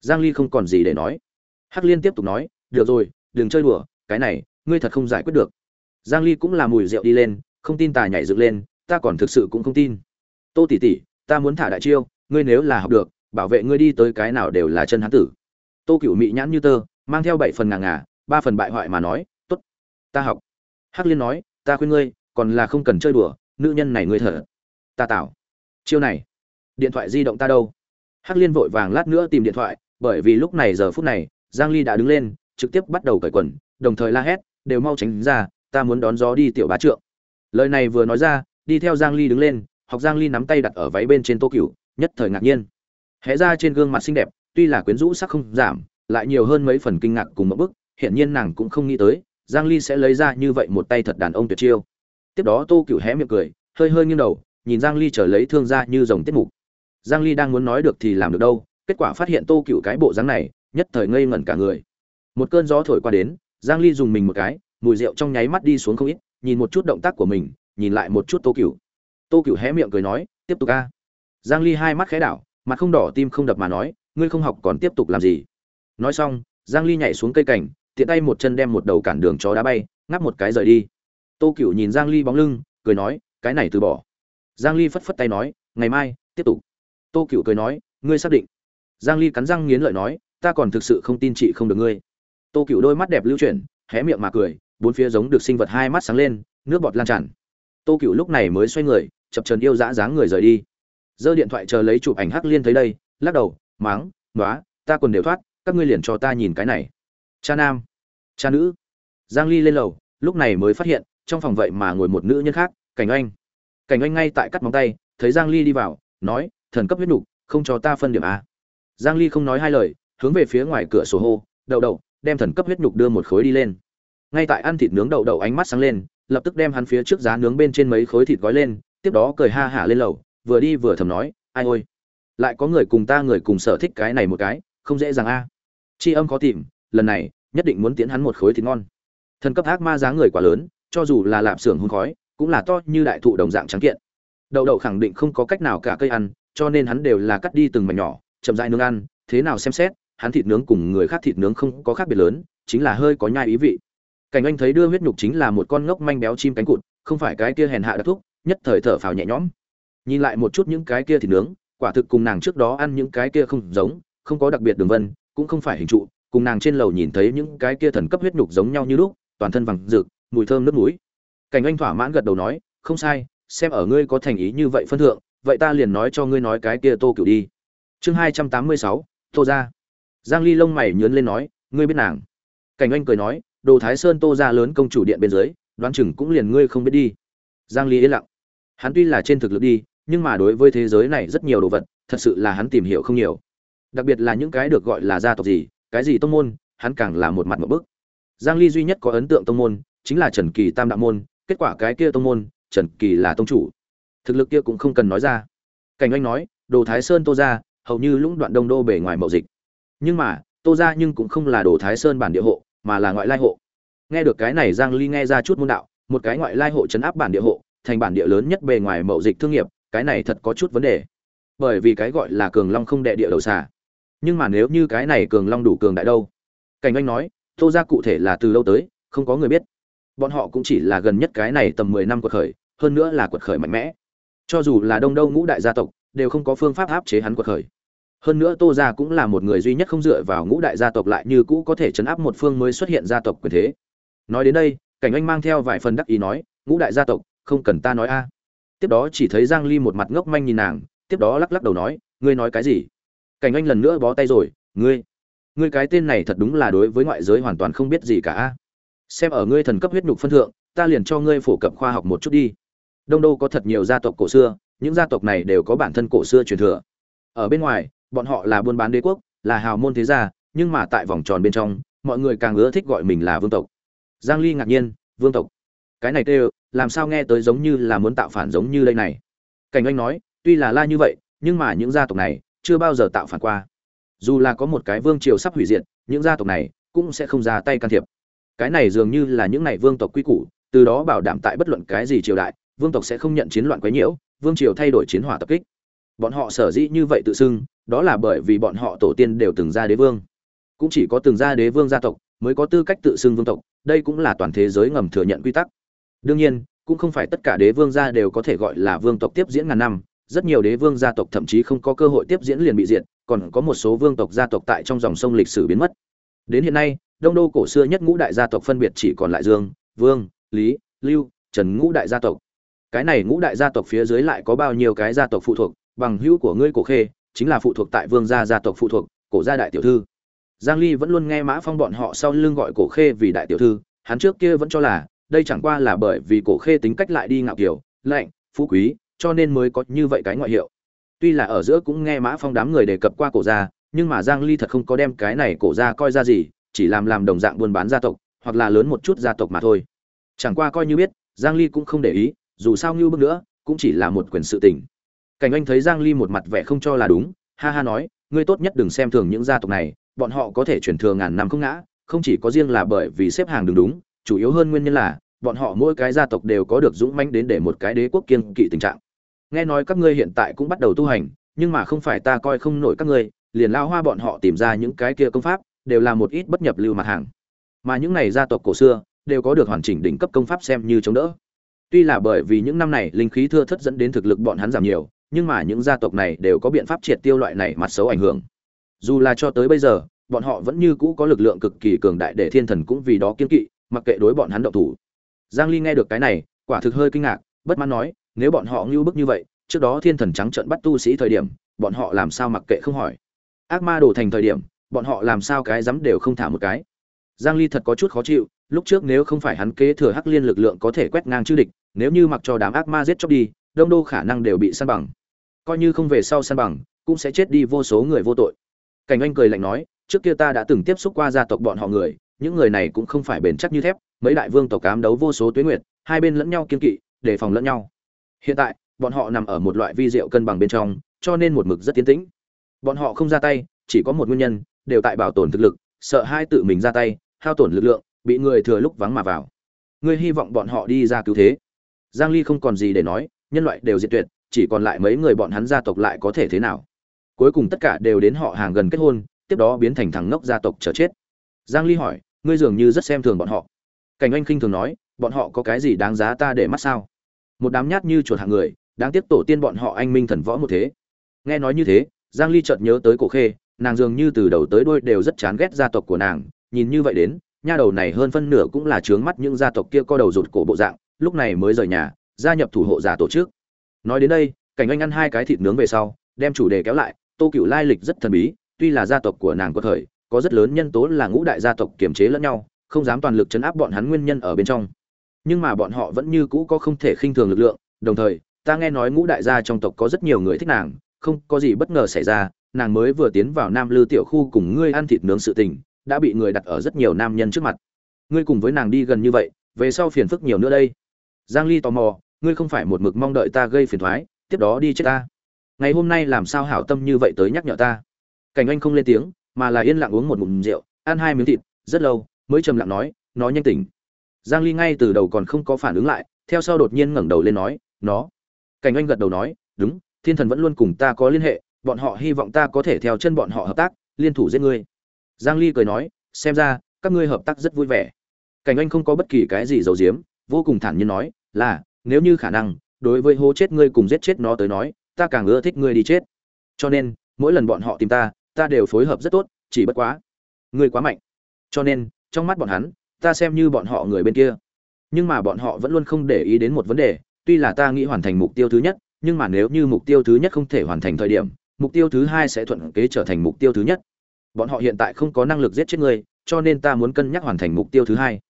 giang ly không còn gì để nói. Hắc liên tiếp tục nói, được rồi, đừng chơi đùa, cái này, ngươi thật không giải quyết được. Giang ly cũng là mùi rượu đi lên, không tin tà nhảy dựng lên, ta còn thực sự cũng không tin. Tô tỷ tỷ, ta muốn thả đại chiêu, ngươi nếu là học được, bảo vệ ngươi đi tới cái nào đều là chân hán tử. Tô cửu mị nhãn như tơ, mang theo bảy phần ngà ngà, ba phần bại hoại mà nói, tốt, ta học. Hắc liên nói, ta khuyên ngươi, còn là không cần chơi đùa, nữ nhân này ngươi thở, ta tạo chiêu này, điện thoại di động ta đâu? Hắc liên vội vàng lát nữa tìm điện thoại bởi vì lúc này giờ phút này, giang ly đã đứng lên, trực tiếp bắt đầu cởi quần, đồng thời la hét, đều mau tránh ra, ta muốn đón gió đi tiểu bá trượng. Lời này vừa nói ra, đi theo giang ly đứng lên, học giang ly nắm tay đặt ở váy bên trên tô cửu, nhất thời ngạc nhiên. Hé ra trên gương mặt xinh đẹp, tuy là quyến rũ sắc không giảm, lại nhiều hơn mấy phần kinh ngạc cùng một bức hiện nhiên nàng cũng không nghĩ tới, giang ly sẽ lấy ra như vậy một tay thật đàn ông tuyệt chiêu. Tiếp đó tô cửu hé miệng cười, hơi hơi nghiêng đầu, nhìn giang ly trở lấy thương ra như rồng tiết mục. Giang ly đang muốn nói được thì làm được đâu kết quả phát hiện tô cửu cái bộ dáng này, nhất thời ngây ngẩn cả người. Một cơn gió thổi qua đến, giang ly dùng mình một cái, mùi rượu trong nháy mắt đi xuống không ít, nhìn một chút động tác của mình, nhìn lại một chút tô cửu tô cửu hé miệng cười nói, tiếp tục a. Giang ly hai mắt khẽ đảo, mặt không đỏ tim không đập mà nói, ngươi không học còn tiếp tục làm gì? Nói xong, giang ly nhảy xuống cây cảnh tiện tay một chân đem một đầu cản đường chó đá bay, ngáp một cái rời đi. Tô cửu nhìn giang ly bóng lưng, cười nói, cái này từ bỏ. Giang ly phất phất tay nói, ngày mai, tiếp tục. Tô cửu cười nói, ngươi xác định giang ly cắn răng nghiến lợi nói, ta còn thực sự không tin chị không được ngươi. Tô cửu đôi mắt đẹp lưu chuyển, hé miệng mà cười, bốn phía giống được sinh vật hai mắt sáng lên, nước bọt lan tràn. Tô cửu lúc này mới xoay người, chập chờn yêu dã dáng người rời đi. Giơ điện thoại chờ lấy chụp ảnh hắc liên thấy đây, lắc đầu, máng nói ta quần đều thoát, các ngươi liền cho ta nhìn cái này. Cha nam, cha nữ. Giang ly lên lầu, lúc này mới phát hiện, trong phòng vậy mà ngồi một nữ nhân khác, cảnh anh cảnh anh ngay tại cắt móng tay, thấy giang ly đi vào, nói, thần cấp huyết nục, không cho ta phân điểm a giang ly không nói hai lời, hướng về phía ngoài cửa sổ hô, đậu đậu, đem thần cấp huyết nhục đưa một khối đi lên. Ngay tại ăn thịt nướng đậu đậu ánh mắt sáng lên, lập tức đem hắn phía trước giá nướng bên trên mấy khối thịt gói lên, tiếp đó cười ha hả lên lầu, vừa đi vừa thầm nói, ai ôi, lại có người cùng ta người cùng sở thích cái này một cái, không dễ dàng a. À. tri âm khó tìm, lần này, nhất định muốn tiến hắn một khối thịt ngon. Thần cấp ác ma giá người quá lớn, cho dù là lạp xưởng hôn khói, cũng là to như đại thụ đồng dạng trắng kiện. Đậu đậu khẳng định không có cách nào cả cây ăn, cho nên hắn đều là cắt đi từng mảnh nhỏ chậm rãi nướng ăn, thế nào xem xét, hắn thịt nướng cùng người khác thịt nướng không có khác biệt lớn, chính là hơi có nhai ý vị. Cảnh anh thấy đưa huyết nhục chính là một con ngốc manh béo chim cánh cụt, không phải cái kia hèn hạ đặc thúc, nhất thời thở phào nhẹ nhõm. Nhìn lại một chút những cái kia thịt nướng, quả thực cùng nàng trước đó ăn những cái kia không giống, không có đặc biệt đường vân, cũng không phải hình trụ, cùng nàng trên lầu nhìn thấy những cái kia thần cấp huyết nhục giống nhau như lúc, toàn thân vàng rực, mùi thơm nước mũi. Cảnh anh thỏa mãn gật đầu nói, không sai, xem ở ngươi có thành ý như vậy phân thượng, vậy ta liền nói cho ngươi nói cái kia tô cửu đi chương hai trăm tám mươi sáu, tô ra giang ly lông mày nhớn lên nói, ngươi biết nàng? Cảnh anh cười nói, đồ thái sơn tô ra lớn công chủ điện bên dưới, đoán chừng cũng liền ngươi không biết đi. Giang ly yên lặng. Hắn tuy là trên thực lực đi, nhưng mà đối với thế giới này rất nhiều đồ vật, thật sự là hắn tìm hiểu không nhiều. Đặc biệt là những cái được gọi là gia tộc gì, cái gì tông môn, hắn càng là một mặt một bức. Giang ly duy nhất có ấn tượng tông môn, chính là trần kỳ tam đạo môn, kết quả cái kia tông môn, trần kỳ là tông chủ. Thực lực kia cũng không cần nói ra. Cảnh anh nói, đồ thái sơn tô ra hầu như lũng đoạn đông đô bề ngoài mậu dịch. Nhưng mà, tô ra nhưng cũng không là đồ thái sơn bản địa hộ, mà là ngoại lai hộ. Nghe được cái này giang ly nghe ra chút môn đạo, một cái ngoại lai hộ chấn áp bản địa hộ, thành bản địa lớn nhất bề ngoài mậu dịch thương nghiệp, cái này thật có chút vấn đề. Bởi vì cái gọi là cường long không đệ địa đầu xà. Nhưng mà nếu như cái này cường long đủ cường đại đâu? Cảnh anh nói, tô ra cụ thể là từ lâu tới, không có người biết. Bọn họ cũng chỉ là gần nhất cái này tầm 10 năm quật khởi, hơn nữa là quật khởi mạnh mẽ. Cho dù là đông đâu ngũ đại gia tộc đều không có phương pháp áp chế hắn quật khởi. Hơn nữa tô gia cũng là một người duy nhất không dựa vào ngũ đại gia tộc lại như cũ có thể chấn áp một phương mới xuất hiện gia tộc quyền thế. Nói đến đây, cảnh anh mang theo vài phần đắc ý nói, ngũ đại gia tộc, không cần ta nói a. Tiếp đó chỉ thấy giang ly một mặt ngốc manh nhìn nàng, tiếp đó lắc lắc đầu nói, ngươi nói cái gì? Cảnh anh lần nữa bó tay rồi, ngươi ngươi cái tên này thật đúng là đối với ngoại giới hoàn toàn không biết gì cả a. xem ở ngươi thần cấp huyết nhục phân thượng, ta liền cho ngươi phổ cập khoa học một chút đi. Đông đô có thật nhiều gia tộc cổ xưa những gia tộc này đều có bản thân cổ xưa truyền thừa. Ở bên ngoài, bọn họ là buôn bán đế quốc, là hào môn thế gia, nhưng mà tại vòng tròn bên trong, mọi người càng ưa thích gọi mình là vương tộc. Giang ly ngạc nhiên, vương tộc? Cái này kêu làm sao nghe tới giống như là muốn tạo phản giống như đây này? Cảnh anh nói, tuy là la như vậy, nhưng mà những gia tộc này chưa bao giờ tạo phản qua. Dù là có một cái vương triều sắp hủy diệt, những gia tộc này cũng sẽ không ra tay can thiệp. Cái này dường như là những này vương tộc quy củ, từ đó bảo đảm tại bất luận cái gì triều đại, vương tộc sẽ không nhận chiến loạn quấy nhiễu vương triều thay đổi chiến hỏa tập kích. Bọn họ sở dĩ như vậy tự xưng, đó là bởi vì bọn họ tổ tiên đều từng ra đế vương. Cũng chỉ có từng ra đế vương gia tộc mới có tư cách tự xưng vương tộc, đây cũng là toàn thế giới ngầm thừa nhận quy tắc. Đương nhiên, cũng không phải tất cả đế vương gia đều có thể gọi là vương tộc tiếp diễn ngàn năm, rất nhiều đế vương gia tộc thậm chí không có cơ hội tiếp diễn liền bị diệt, còn có một số vương tộc gia tộc tại trong dòng sông lịch sử biến mất. Đến hiện nay, đông đô cổ xưa nhất ngũ đại gia tộc phân biệt chỉ còn lại dương, vương, lý, lưu, trần ngũ đại gia tộc cái này ngũ đại gia tộc phía dưới lại có bao nhiêu cái gia tộc phụ thuộc, bằng hữu của ngươi cổ khê, chính là phụ thuộc tại vương gia gia tộc phụ thuộc, cổ gia đại tiểu thư. Giang ly vẫn luôn nghe mã phong bọn họ sau lưng gọi cổ khê vì đại tiểu thư, hắn trước kia vẫn cho là, đây chẳng qua là bởi vì cổ khê tính cách lại đi ngạo kiểu, lạnh, phú quý, cho nên mới có như vậy cái ngoại hiệu. Tuy là ở giữa cũng nghe mã phong đám người đề cập qua cổ gia, nhưng mà giang ly thật không có đem cái này cổ gia coi ra gì, chỉ làm làm đồng dạng buôn bán gia tộc, hoặc là lớn một chút gia tộc mà thôi. Chẳng qua coi như biết, giang ly cũng không để ý dù sao như bước nữa, cũng chỉ là một quyền sự tình. Cảnh anh thấy giang ly một mặt vẻ không cho là đúng, ha ha nói, ngươi tốt nhất đừng xem thường những gia tộc này, bọn họ có thể chuyển thừa ngàn năm không ngã, không chỉ có riêng là bởi vì xếp hàng đường đúng, chủ yếu hơn nguyên nhân là, bọn họ mỗi cái gia tộc đều có được dũng mãnh đến để một cái đế quốc kiên kỵ tình trạng. Nghe nói các ngươi hiện tại cũng bắt đầu tu hành, nhưng mà không phải ta coi không nổi các ngươi, liền lao hoa bọn họ tìm ra những cái kia công pháp, đều là một ít bất nhập lưu mặt hàng. Mà những này gia tộc cổ xưa, đều có được hoàn chỉnh đỉnh cấp công pháp xem như chống đỡ tuy là bởi vì những năm này linh khí thưa thất dẫn đến thực lực bọn hắn giảm nhiều, nhưng mà những gia tộc này đều có biện pháp triệt tiêu loại này mặt xấu ảnh hưởng. Dù là cho tới bây giờ, bọn họ vẫn như cũ có lực lượng cực kỳ cường đại để thiên thần cũng vì đó kiên kỵ, mặc kệ đối bọn hắn động thủ. Giang ly nghe được cái này, quả thực hơi kinh ngạc, bất mãn nói, nếu bọn họ ngưu bức như vậy, trước đó thiên thần trắng trợn bắt tu sĩ thời điểm, bọn họ làm sao mặc kệ không hỏi? Ác ma đổ thành thời điểm, bọn họ làm sao cái dám đều không thả một cái? Giang ly thật có chút khó chịu, lúc trước nếu không phải hắn kế thừa hắc liên lực lượng có thể quét ngang chư địch nếu như mặc cho đám ác ma giết chóc đi, đông đô khả năng đều bị săn bằng. Coi như không về sau săn bằng, cũng sẽ chết đi vô số người vô tội. Cảnh anh cười lạnh nói, trước kia ta đã từng tiếp xúc qua gia tộc bọn họ người, những người này cũng không phải bền chắc như thép, mấy đại vương tộc cám đấu vô số tuyến nguyệt, hai bên lẫn nhau kiên kỵ, đề phòng lẫn nhau. Hiện tại, bọn họ nằm ở một loại vi diệu cân bằng bên trong, cho nên một mực rất tiến tĩnh. Bọn họ không ra tay, chỉ có một nguyên nhân, đều tại bảo tồn thực lực, sợ hai tự mình ra tay, hao tổn lực lượng, bị người thừa lúc vắng mà vào. Ngươi hy vọng bọn họ đi ra cứu thế giang ly không còn gì để nói, nhân loại đều diệt tuyệt, chỉ còn lại mấy người bọn hắn gia tộc lại có thể thế nào. Cuối cùng tất cả đều đến họ hàng gần kết hôn, tiếp đó biến thành thằng ngốc gia tộc chờ chết. Giang ly hỏi, ngươi dường như rất xem thường bọn họ. Cảnh anh khinh thường nói, bọn họ có cái gì đáng giá ta để mắt sao? Một đám nhát như chuột hạng người, đáng tiếc tổ tiên bọn họ anh minh thần võ một thế. Nghe nói như thế, giang ly chợt nhớ tới cổ khê, nàng dường như từ đầu tới đuôi đều rất chán ghét gia tộc của nàng. Nhìn như vậy đến, nha đầu này hơn phân nửa cũng là trướng mắt những gia tộc kia co đầu rụt cổ bộ dạng lúc này mới rời nhà, gia nhập thủ hộ giả tổ chức. Nói đến đây, cảnh anh ăn hai cái thịt nướng về sau, đem chủ đề kéo lại, tô cựu lai lịch rất thần bí, tuy là gia tộc của nàng có thời, có rất lớn nhân tố là ngũ đại gia tộc kiềm chế lẫn nhau, không dám toàn lực chấn áp bọn hắn nguyên nhân ở bên trong. Nhưng mà bọn họ vẫn như cũ có không thể khinh thường lực lượng, đồng thời, ta nghe nói ngũ đại gia trong tộc có rất nhiều người thích nàng, không có gì bất ngờ xảy ra, nàng mới vừa tiến vào nam lư tiểu khu cùng ngươi ăn thịt nướng sự tình, đã bị người đặt ở rất nhiều nam nhân trước mặt. Ngươi cùng với nàng đi gần như vậy, về sau phiền phức nhiều nữa đây giang ly tò mò, ngươi không phải một mực mong đợi ta gây phiền thoái, tiếp đó đi chết ta. Ngày hôm nay làm sao hảo tâm như vậy tới nhắc nhở ta? Cảnh anh không lên tiếng, mà là yên lặng uống một ngụm rượu, ăn hai miếng thịt, rất lâu, mới trầm lặng nói, nó nhanh tỉnh. Giang ly ngay từ đầu còn không có phản ứng lại, theo sau đột nhiên ngẩng đầu lên nói, nó. Cảnh anh gật đầu nói, đúng, thiên thần vẫn luôn cùng ta có liên hệ, bọn họ hy vọng ta có thể theo chân bọn họ hợp tác, liên thủ giết ngươi. Giang ly cười nói, xem ra, các ngươi hợp tác rất vui vẻ. Cảnh anh không có bất kỳ cái gì giấu giếm, vô cùng thản nhiên nói là, nếu như khả năng, đối với hố chết ngươi cùng giết chết nó tới nói, ta càng ưa thích ngươi đi chết. Cho nên, mỗi lần bọn họ tìm ta ta đều phối hợp rất tốt, chỉ bất quá, ngươi quá mạnh. Cho nên, trong mắt bọn hắn, ta xem như bọn họ người bên kia. Nhưng mà bọn họ vẫn luôn không để ý đến một vấn đề, tuy là ta nghĩ hoàn thành mục tiêu thứ nhất, nhưng mà nếu như mục tiêu thứ nhất không thể hoàn thành thời điểm, mục tiêu thứ hai sẽ thuận kế trở thành mục tiêu thứ nhất. Bọn họ hiện tại không có năng lực giết chết ngươi, cho nên ta muốn cân nhắc hoàn thành mục tiêu thứ hai.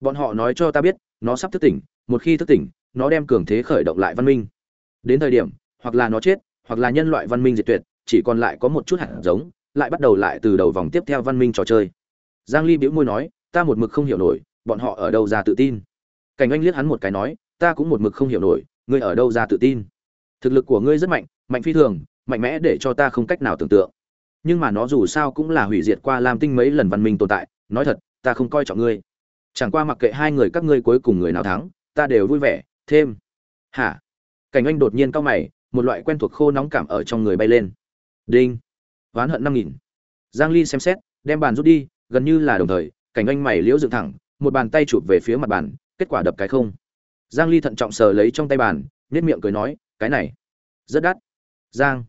Bọn họ nói cho ta biết nó sắp thức tỉnh, một khi thức tỉnh, nó đem cường thế khởi động lại văn minh. Đến thời điểm, hoặc là nó chết, hoặc là nhân loại văn minh diệt tuyệt, chỉ còn lại có một chút hạt giống, lại bắt đầu lại từ đầu vòng tiếp theo văn minh trò chơi. Giang ly bĩu môi nói, ta một mực không hiểu nổi, bọn họ ở đâu ra tự tin? Cảnh anh liếc hắn một cái nói, ta cũng một mực không hiểu nổi, ngươi ở đâu ra tự tin? Thực lực của ngươi rất mạnh mạnh phi thường, mạnh mẽ để cho ta không cách nào tưởng tượng. Nhưng mà nó dù sao cũng là hủy diệt qua lam tinh mấy lần văn minh tồn tại, nói thật, ta không coi trọng ngươi chẳng qua mặc kệ hai người các ngươi cuối cùng người nào thắng, ta đều vui vẻ, thêm. Hả? Cảnh anh đột nhiên cau mày, một loại quen thuộc khô nóng cảm ở trong người bay lên. Đinh. Oán hận năm nghìn. Giang ly xem xét, đem bàn rút đi, gần như là đồng thời, cảnh anh mày liễu dựng thẳng, một bàn tay chụp về phía mặt bàn, kết quả đập cái không. Giang ly thận trọng sờ lấy trong tay bàn nét miệng cười nói, cái này, rất đắt. Giang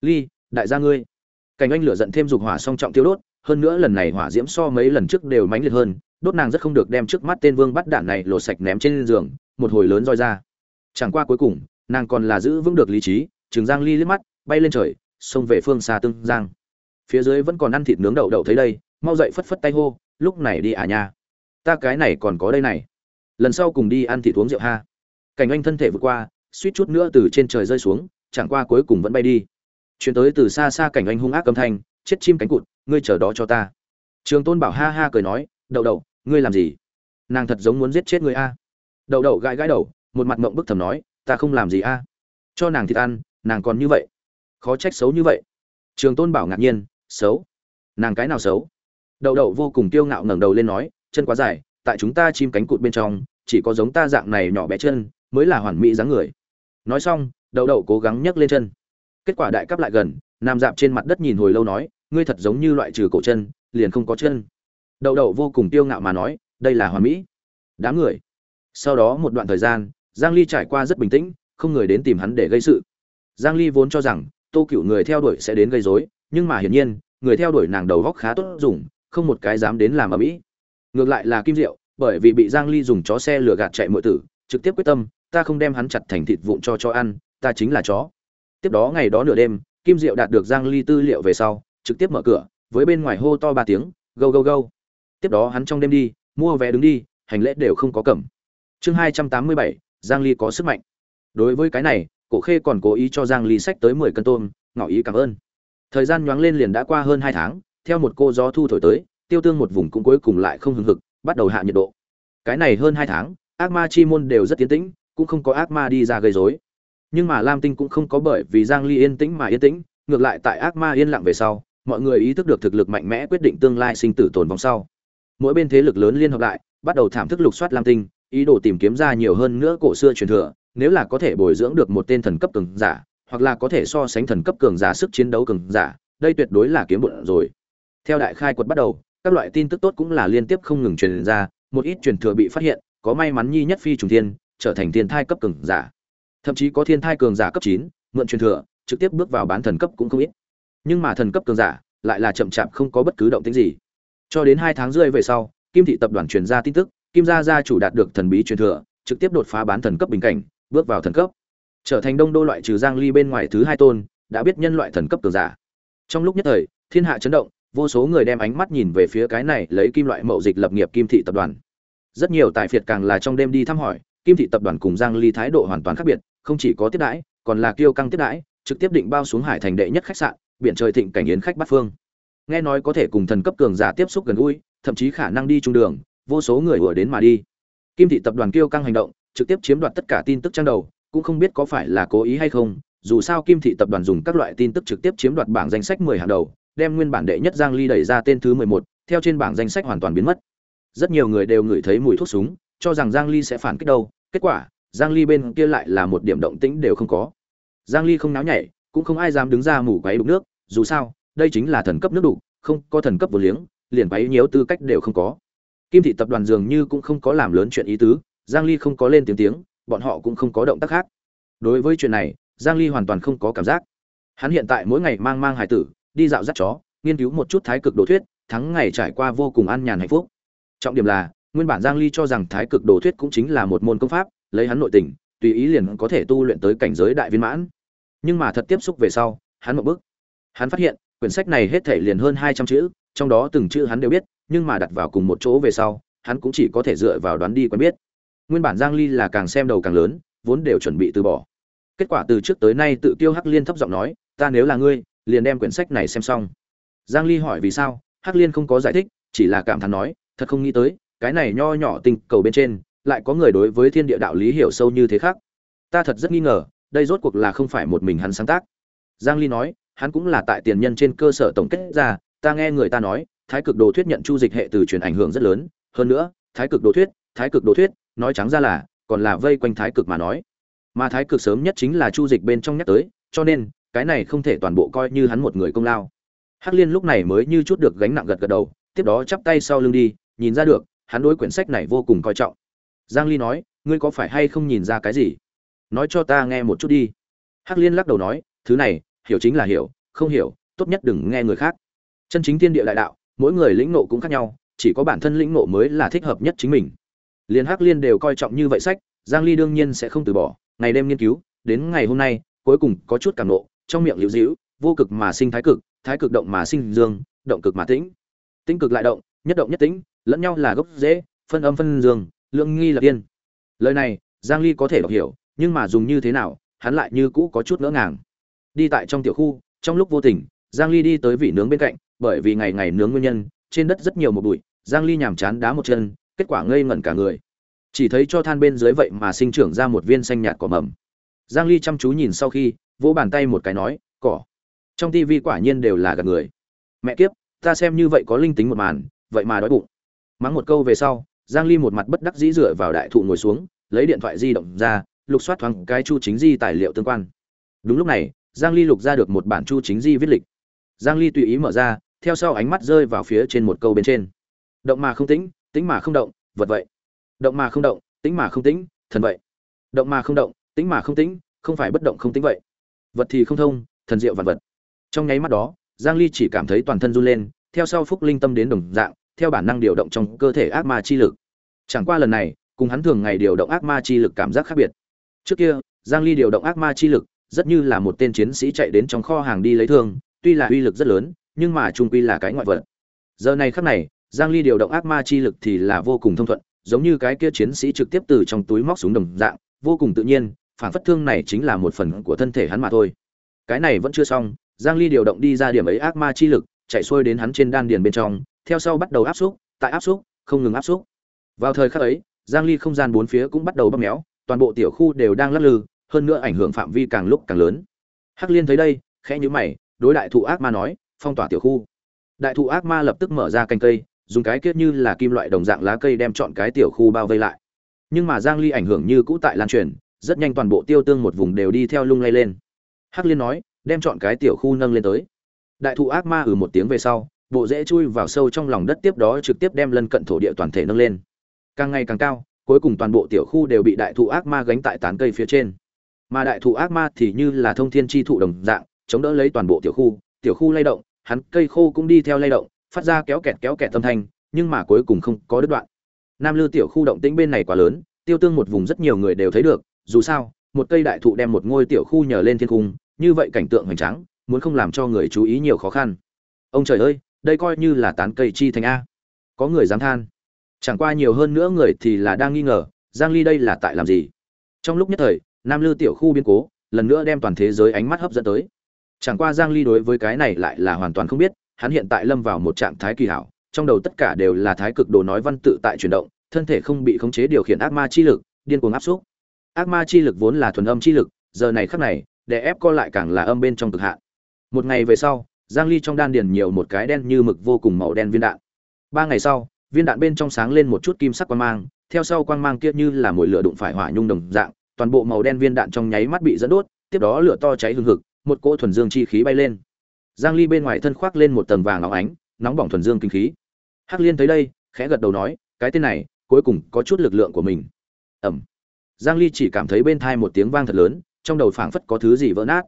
ly, đại gia ngươi. Cảnh anh lửa giận thêm dục hỏa song trọng tiêu đốt, hơn nữa lần này hỏa diễm so mấy lần trước đều mãnh liệt hơn đốt nàng rất không được đem trước mắt tên vương bắt đạn này lột sạch ném trên giường, một hồi lớn roi ra. Chẳng qua cuối cùng, nàng còn là giữ vững được lý trí, trường giang ly liếc mắt, bay lên trời, xông về phương xa tương giang. Phía dưới vẫn còn ăn thịt nướng đậu đậu thấy đây, mau dậy phất phất tay hô, lúc này đi à nha. Ta cái này còn có đây này. Lần sau cùng đi ăn thịt uống rượu ha. Cảnh anh thân thể vượt qua, suýt chút nữa từ trên trời rơi xuống, chẳng qua cuối cùng vẫn bay đi. Chuyển tới từ xa xa cảnh anh hung ác âm thanh, chết chim cánh cụt, ngươi chờ đó cho ta. Trường tôn bảo ha ha cười nói, đậu đậu ngươi làm gì? Nàng thật giống muốn giết chết ngươi a. Đậu đậu gãi gãi đầu, một mặt mộng bức thầm nói, ta không làm gì a. Cho nàng thịt ăn, nàng còn như vậy. Khó trách xấu như vậy. Trường tôn bảo ngạc nhiên, xấu? Nàng cái nào xấu? Đậu đậu vô cùng kiêu ngạo ngẩng đầu lên nói, chân quá dài, tại chúng ta chim cánh cụt bên trong, chỉ có giống ta dạng này nhỏ bé chân, mới là hoàn mỹ dáng người. Nói xong, đậu đậu cố gắng nhấc lên chân. Kết quả đại cấp lại gần, nằm dạp trên mặt đất nhìn hồi lâu nói, ngươi thật giống như loại trừ cổ chân, liền không có chân đậu đậu vô cùng tiêu ngạo mà nói, đây là hoàn mỹ. Đám người. Sau đó một đoạn thời gian, giang ly trải qua rất bình tĩnh, không người đến tìm hắn để gây sự. Giang ly vốn cho rằng, tô cựu người theo đuổi sẽ đến gây rối, nhưng mà hiển nhiên, người theo đuổi nàng đầu góc khá tốt dùng, không một cái dám đến làm ở mỹ ngược lại là kim diệu, bởi vì bị giang ly dùng chó xe lừa gạt chạy mọi tử, trực tiếp quyết tâm, ta không đem hắn chặt thành thịt vụn cho cho ăn, ta chính là chó. Tiếp đó ngày đó nửa đêm, kim diệu đạt được giang ly tư liệu về sau, trực tiếp mở cửa, với bên ngoài hô to ba tiếng go go go tiếp đó hắn trong đêm đi mua vé đứng đi hành lễ đều không có cầm. Chương 287, giang ly có sức mạnh. Đối với cái này cổ khê còn cố ý cho giang ly sách tới 10 cân tôm ngỏ ý cảm ơn. Thời gian nhoáng lên liền đã qua hơn hai tháng theo một cô gió thu thổi tới tiêu tương một vùng cũng cuối cùng lại không hừng hực bắt đầu hạ nhiệt độ. Cái này hơn hai tháng ác ma chi môn đều rất tiến tĩnh cũng không có ác ma đi ra gây rối. Nhưng mà lam tinh cũng không có bởi vì giang ly yên tĩnh mà yên tĩnh ngược lại tại ác ma yên lặng về sau mọi người ý thức được thực lực mạnh mẽ quyết định tương lai sinh tử tồn vong sau mỗi bên thế lực lớn liên hợp lại, bắt đầu thảm thức lục soát lam tinh, ý đồ tìm kiếm ra nhiều hơn nữa cổ xưa truyền thừa, nếu là có thể bồi dưỡng được một tên thần cấp cường giả, hoặc là có thể so sánh thần cấp cường giả sức chiến đấu cường giả, đây tuyệt đối là kiếm bụng rồi. Theo đại khai quật bắt đầu, các loại tin tức tốt cũng là liên tiếp không ngừng truyền ra, một ít truyền thừa bị phát hiện, có may mắn nhi nhất phi trùng thiên, trở thành thiên thai cấp cường giả. Thậm chí có thiên thai cường giả cấp chín, mượn truyền thừa, trực tiếp bước vào bán thần cấp cũng không ít. Nhưng mà thần cấp cường giả lại là chậm chạp không có bất cứ động tĩnh gì cho đến hai tháng rưỡi về sau, kim thị tập đoàn truyền ra tin tức, kim gia gia chủ đạt được thần bí truyền thừa, trực tiếp đột phá bán thần cấp bình cảnh, bước vào thần cấp. Trở thành đông đô loại trừ giang ly bên ngoài thứ hai tôn, đã biết nhân loại thần cấp cường giả. Trong lúc nhất thời, thiên hạ chấn động, vô số người đem ánh mắt nhìn về phía cái này lấy kim loại mậu dịch lập nghiệp kim thị tập đoàn. Rất nhiều tài phiệt càng là trong đêm đi thăm hỏi, kim thị tập đoàn cùng giang ly thái độ hoàn toàn khác biệt, không chỉ có tiếp đãi, còn là kiêu căng tiếp đãi, trực tiếp định bao xuống hải thành đệ nhất khách sạn, biển trời thịnh cảnh yến khách bát phương nghe nói có thể cùng thần cấp cường giả tiếp xúc gần gũi thậm chí khả năng đi trung đường vô số người ùa đến mà đi. Kim thị tập đoàn kêu căng hành động trực tiếp chiếm đoạt tất cả tin tức trang đầu cũng không biết có phải là cố ý hay không dù sao kim thị tập đoàn dùng các loại tin tức trực tiếp chiếm đoạt bảng danh sách 10 hàng đầu đem nguyên bản đệ nhất giang ly đẩy ra tên thứ 11, theo trên bảng danh sách hoàn toàn biến mất. Rất nhiều người đều ngửi thấy mùi thuốc súng cho rằng giang ly sẽ phản kích đâu kết quả giang ly bên kia lại là một điểm động tĩnh đều không có. Giang ly không náo nhảy cũng không ai dám đứng ra mủ quấy đục nước dù sao đây chính là thần cấp nước đủ, không có thần cấp vô liếng, liền quấy nhiễu tư cách đều không có. Kim thị tập đoàn dường như cũng không có làm lớn chuyện ý tứ, giang ly không có lên tiếng tiếng, bọn họ cũng không có động tác khác. Đối với chuyện này, giang ly hoàn toàn không có cảm giác. Hắn hiện tại mỗi ngày mang mang hải tử, đi dạo dắt chó, nghiên cứu một chút thái cực đồ thuyết, thắng ngày trải qua vô cùng an nhàn hạnh phúc. Trọng điểm là, nguyên bản giang ly cho rằng thái cực đồ thuyết cũng chính là một môn công pháp, lấy hắn nội tình, tùy ý liền có thể tu luyện tới cảnh giới đại viên mãn. Nhưng mà thật tiếp xúc về sau, hắn một bước, hắn phát hiện quyển sách này hết thể liền hơn 200 chữ, trong đó từng chữ hắn đều biết, nhưng mà đặt vào cùng một chỗ về sau, hắn cũng chỉ có thể dựa vào đoán đi quen biết. Nguyên bản giang ly là càng xem đầu càng lớn, vốn đều chuẩn bị từ bỏ. Kết quả từ trước tới nay tự tiêu hắc liên thấp giọng nói, ta nếu là ngươi, liền đem quyển sách này xem xong. Giang ly hỏi vì sao, hắc liên không có giải thích, chỉ là cảm thán nói, thật không nghĩ tới, cái này nho nhỏ tình cầu bên trên, lại có người đối với thiên địa đạo lý hiểu sâu như thế khác. Ta thật rất nghi ngờ, đây rốt cuộc là không phải một mình hắn sáng tác. Giang ly nói hắn cũng là tại tiền nhân trên cơ sở tổng kết ra, ta nghe người ta nói, thái cực đồ thuyết nhận chu dịch hệ từ truyền ảnh hưởng rất lớn, hơn nữa, thái cực đồ thuyết, thái cực đồ thuyết, nói trắng ra là, còn là vây quanh thái cực mà nói. Mà thái cực sớm nhất chính là chu dịch bên trong nhắc tới, cho nên, cái này không thể toàn bộ coi như hắn một người công lao. Hắc liên lúc này mới như chút được gánh nặng gật gật đầu, tiếp đó chắp tay sau lưng đi, nhìn ra được, hắn đối quyển sách này vô cùng coi trọng. Giang ly nói, ngươi có phải hay không nhìn ra cái gì? Nói cho ta nghe một chút đi. Hắc liên lắc đầu nói, thứ này hiểu chính là hiểu, không hiểu, tốt nhất đừng nghe người khác. Chân chính thiên địa đại đạo, mỗi người lĩnh nộ cũng khác nhau, chỉ có bản thân lĩnh nộ mới là thích hợp nhất chính mình. Liền hắc liên đều coi trọng như vậy sách, giang ly đương nhiên sẽ không từ bỏ, ngày đêm nghiên cứu, đến ngày hôm nay, cuối cùng có chút cảm nộ, trong miệng liễu dĩu vô cực mà sinh thái cực thái cực động mà sinh dương, động cực mà tĩnh. Tĩnh cực lại động, nhất động nhất tĩnh, lẫn nhau là gốc dễ phân âm phân dương, lượng nghi là tiên. Lời này, giang ly có thể đọc hiểu, nhưng mà dùng như thế nào, hắn lại như cũ có chút ngỡ ngàng đi tại trong tiểu khu, trong lúc vô tình, giang ly đi tới vị nướng bên cạnh, bởi vì ngày ngày nướng nguyên nhân, trên đất rất nhiều một bụi, giang ly nhàm chán đá một chân, kết quả ngây ngẩn cả người. Chỉ thấy cho than bên dưới vậy mà sinh trưởng ra một viên xanh nhạt cỏ mầm. Giang ly chăm chú nhìn sau khi, vỗ bàn tay một cái nói, cỏ. Trong tivi quả nhiên đều là gạt người. Mẹ kiếp, ta xem như vậy có linh tính một màn, vậy mà đói bụng. Mắng một câu về sau, giang ly một mặt bất đắc dĩ dựa vào đại thụ ngồi xuống, lấy điện thoại di động ra, lục soát thoáng cái chu chính di tài liệu tương quan. Đúng lúc này giang ly lục ra được một bản chu chính di viết lịch. Giang ly tùy ý mở ra, theo sau ánh mắt rơi vào phía trên một câu bên trên. Động mà không tĩnh tĩnh mà không động, vật vậy. Động mà không động, tĩnh mà không tĩnh, thần vậy. Động mà không động, tĩnh mà không tĩnh, không phải bất động không tĩnh vậy. Vật thì không thông, thần diệu vạn vật. Trong nháy mắt đó, giang ly chỉ cảm thấy toàn thân run lên, theo sau phúc linh tâm đến đồng dạng, theo bản năng điều động trong cơ thể ác ma chi lực. Chẳng qua lần này, cùng hắn thường ngày điều động ác ma chi lực cảm giác khác biệt. Trước kia, giang ly điều động ác ma chi lực rất như là một tên chiến sĩ chạy đến trong kho hàng đi lấy thương, tuy là uy lực rất lớn, nhưng mà trung quy là cái ngoại vật. Giờ này khắc này, giang ly điều động ác ma chi lực thì là vô cùng thông thuận, giống như cái kia chiến sĩ trực tiếp từ trong túi móc súng đồng dạng, vô cùng tự nhiên, phản phất thương này chính là một phần của thân thể hắn mà thôi. Cái này vẫn chưa xong, giang ly điều động đi ra điểm ấy ác ma chi lực, chạy xuôi đến hắn trên đan điền bên trong, theo sau bắt đầu áp xúc, tại áp xúc, không ngừng áp xúc. Vào thời khắc ấy, giang ly không gian bốn phía cũng bắt đầu bóp méo, toàn bộ tiểu khu đều đang lắc lư hơn nữa ảnh hưởng phạm vi càng lúc càng lớn. Hắc liên thấy đây, khẽ nhíu mày, đối đại thụ ác ma nói, phong tỏa tiểu khu. Đại thụ ác ma lập tức mở ra cành cây, dùng cái kết như là kim loại đồng dạng lá cây đem chọn cái tiểu khu bao vây lại. Nhưng mà giang ly ảnh hưởng như cũ tại lan truyền, rất nhanh toàn bộ tiêu tương một vùng đều đi theo lung lay lên. Hắc liên nói, đem chọn cái tiểu khu nâng lên tới. Đại thụ ác ma ừ một tiếng về sau, bộ rễ chui vào sâu trong lòng đất tiếp đó trực tiếp đem lân cận thổ địa toàn thể nâng lên. Càng ngày càng cao, cuối cùng toàn bộ tiểu khu đều bị đại thụ ác ma gánh tại tán cây phía trên mà đại thụ ác ma thì như là thông thiên chi thụ đồng dạng, chống đỡ lấy toàn bộ tiểu khu. Tiểu khu lay động, hắn cây khô cũng đi theo lay động, phát ra kéo kẹt kéo kẹt âm thanh, nhưng mà cuối cùng không có đứt đoạn. Nam lư tiểu khu động tĩnh bên này quá lớn, tiêu tương một vùng rất nhiều người đều thấy được. Dù sao, một cây đại thụ đem một ngôi tiểu khu nhờ lên thiên cung, như vậy cảnh tượng hoành tráng, muốn không làm cho người chú ý nhiều khó khăn. Ông trời ơi, đây coi như là tán cây chi thành a. Có người dám than. Chẳng qua nhiều hơn nữa người thì là đang nghi ngờ, giang ly đây là tại làm gì? Trong lúc nhất thời nam lư tiểu khu biến cố, lần nữa đem toàn thế giới ánh mắt hấp dẫn tới. Chẳng qua giang ly đối với cái này lại là hoàn toàn không biết, hắn hiện tại lâm vào một trạng thái kỳ hảo, trong đầu tất cả đều là thái cực đồ nói văn tự tại chuyển động, thân thể không bị khống chế điều khiển ác ma chi lực, điên cuồng áp xúc. Ác ma chi lực vốn là thuần âm chi lực, giờ này khắc này, để ép co lại càng là âm bên trong cực hạn. Một ngày về sau, giang ly trong đan điền nhiều một cái đen như mực vô cùng màu đen viên đạn. Ba ngày sau, viên đạn bên trong sáng lên một chút kim sắc quang mang, theo sau quang mang kia như là mồi lửa đụng phải hỏa nhung đồng dạng toàn bộ màu đen viên đạn trong nháy mắt bị dẫn đốt, tiếp đó lửa to cháy hừng hực, một cỗ thuần dương chi khí bay lên. Giang ly bên ngoài thân khoác lên một tầng vàng óng ánh, nóng bỏng thuần dương kinh khí. Hắc liên thấy đây, khẽ gật đầu nói, cái tên này, cuối cùng có chút lực lượng của mình. Ẩm giang ly chỉ cảm thấy bên thai một tiếng vang thật lớn, trong đầu phảng phất có thứ gì vỡ nát.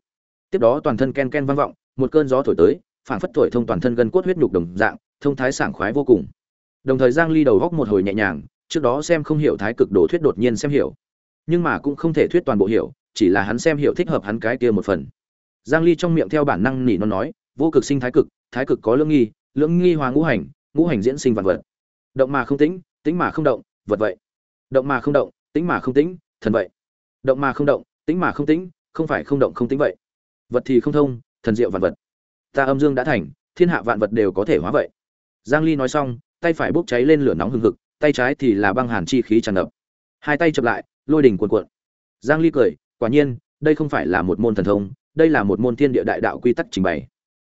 Tiếp đó toàn thân ken ken vang vọng, một cơn gió thổi tới, phảng phất thổi thông toàn thân gân cốt huyết nhục đồng dạng, thông thái sảng khoái vô cùng. Đồng thời giang ly đầu góc một hồi nhẹ nhàng, trước đó xem không hiểu thái cực đồ thuyết đột nhiên xem hiểu nhưng mà cũng không thể thuyết toàn bộ hiểu, chỉ là hắn xem hiểu thích hợp hắn cái kia một phần. Giang ly trong miệng theo bản năng nỉ nó nói, vô cực sinh thái cực thái cực có lưỡng nghi lưỡng nghi hòa ngũ hành ngũ hành diễn sinh vạn vật. Động mà không tĩnh tĩnh mà không động, vật vậy. Động mà không động, tĩnh mà không tĩnh, thần vậy. Động mà không động, tĩnh mà không tĩnh, không phải không động không tĩnh vậy. Vật thì không thông, thần diệu vạn vật. Ta âm dương đã thành, thiên hạ vạn vật đều có thể hóa vậy. Giang ly nói xong, tay phải bốc cháy lên lửa nóng hừng hực, tay trái thì là băng hàn chi khí tràn ngập. Hai tay chập lại lôi đỉnh cuồn cuộn. Giang ly cười, quả nhiên, đây không phải là một môn thần thông, đây là một môn thiên địa đại đạo quy tắc trình bày.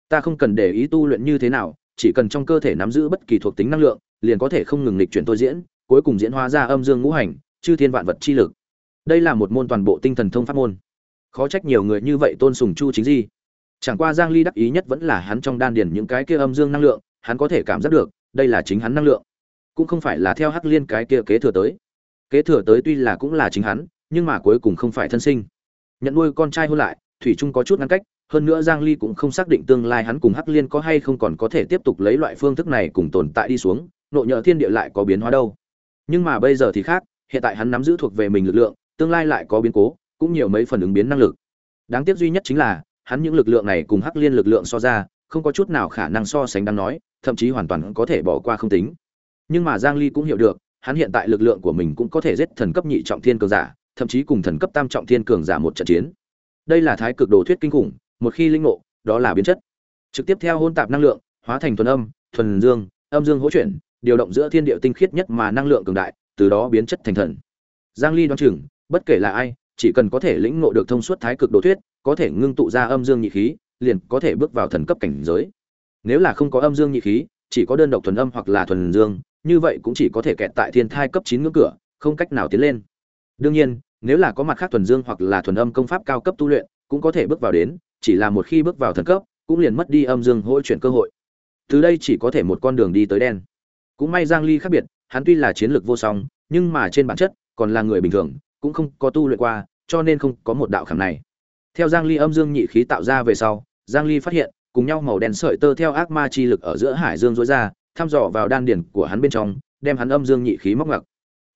Ta không cần để ý tu luyện như thế nào, chỉ cần trong cơ thể nắm giữ bất kỳ thuộc tính năng lượng, liền có thể không ngừng lịch chuyển tôi diễn, cuối cùng diễn hóa ra âm dương ngũ hành, chư thiên vạn vật chi lực. Đây là một môn toàn bộ tinh thần thông pháp môn. Khó trách nhiều người như vậy tôn sùng chu chính di. Chẳng qua giang ly đắc ý nhất vẫn là hắn trong đan điền những cái kia âm dương năng lượng, hắn có thể cảm giác được, đây là chính hắn năng lượng. Cũng không phải là theo hắc liên cái kia kế thừa tới kế thừa tới tuy là cũng là chính hắn, nhưng mà cuối cùng không phải thân sinh. Nhận nuôi con trai hôn lại, thủy trung có chút ngăn cách, hơn nữa giang ly cũng không xác định tương lai hắn cùng hắc liên có hay không còn có thể tiếp tục lấy loại phương thức này cùng tồn tại đi xuống, nộ nhỡ thiên địa lại có biến hóa đâu. Nhưng mà bây giờ thì khác, hiện tại hắn nắm giữ thuộc về mình lực lượng, tương lai lại có biến cố, cũng nhiều mấy phần ứng biến năng lực. Đáng tiếc duy nhất chính là, hắn những lực lượng này cùng hắc liên lực lượng so ra, không có chút nào khả năng so sánh đáng nói, thậm chí hoàn toàn có thể bỏ qua không tính. Nhưng mà giang ly cũng hiểu được hắn hiện tại lực lượng của mình cũng có thể giết thần cấp nhị trọng thiên cường giả, thậm chí cùng thần cấp tam trọng thiên cường giả một trận chiến. Đây là thái cực đồ thuyết kinh khủng, một khi linh ngộ, đó là biến chất. Trực tiếp theo hôn tạp năng lượng, hóa thành thuần âm, thuần dương, âm dương hỗ chuyển, điều động giữa thiên địa tinh khiết nhất mà năng lượng cường đại, từ đó biến chất thành thần. Giang ly đoán chừng, bất kể là ai, chỉ cần có thể lĩnh ngộ được thông suốt thái cực đồ thuyết, có thể ngưng tụ ra âm dương nhị khí, liền có thể bước vào thần cấp cảnh giới. Nếu là không có âm dương nhị khí, chỉ có đơn độc thuần âm hoặc là thuần dương như vậy cũng chỉ có thể kẹt tại thiên thai cấp 9 ngưỡng cửa, không cách nào tiến lên. Đương nhiên, nếu là có mặt khác thuần dương hoặc là thuần âm công pháp cao cấp tu luyện, cũng có thể bước vào đến, chỉ là một khi bước vào thần cấp, cũng liền mất đi âm dương hỗ chuyển cơ hội. Từ đây chỉ có thể một con đường đi tới đen. Cũng may giang ly khác biệt, hắn tuy là chiến lược vô song, nhưng mà trên bản chất, còn là người bình thường, cũng không có tu luyện qua, cho nên không có một đạo khảm này. Theo giang ly âm dương nhị khí tạo ra về sau, giang ly phát hiện, cùng nhau màu đen sợi tơ theo ác ma chi lực ở giữa hải dương rối ra thăm dò vào đan điền của hắn bên trong, đem hắn âm dương nhị khí móc ngặc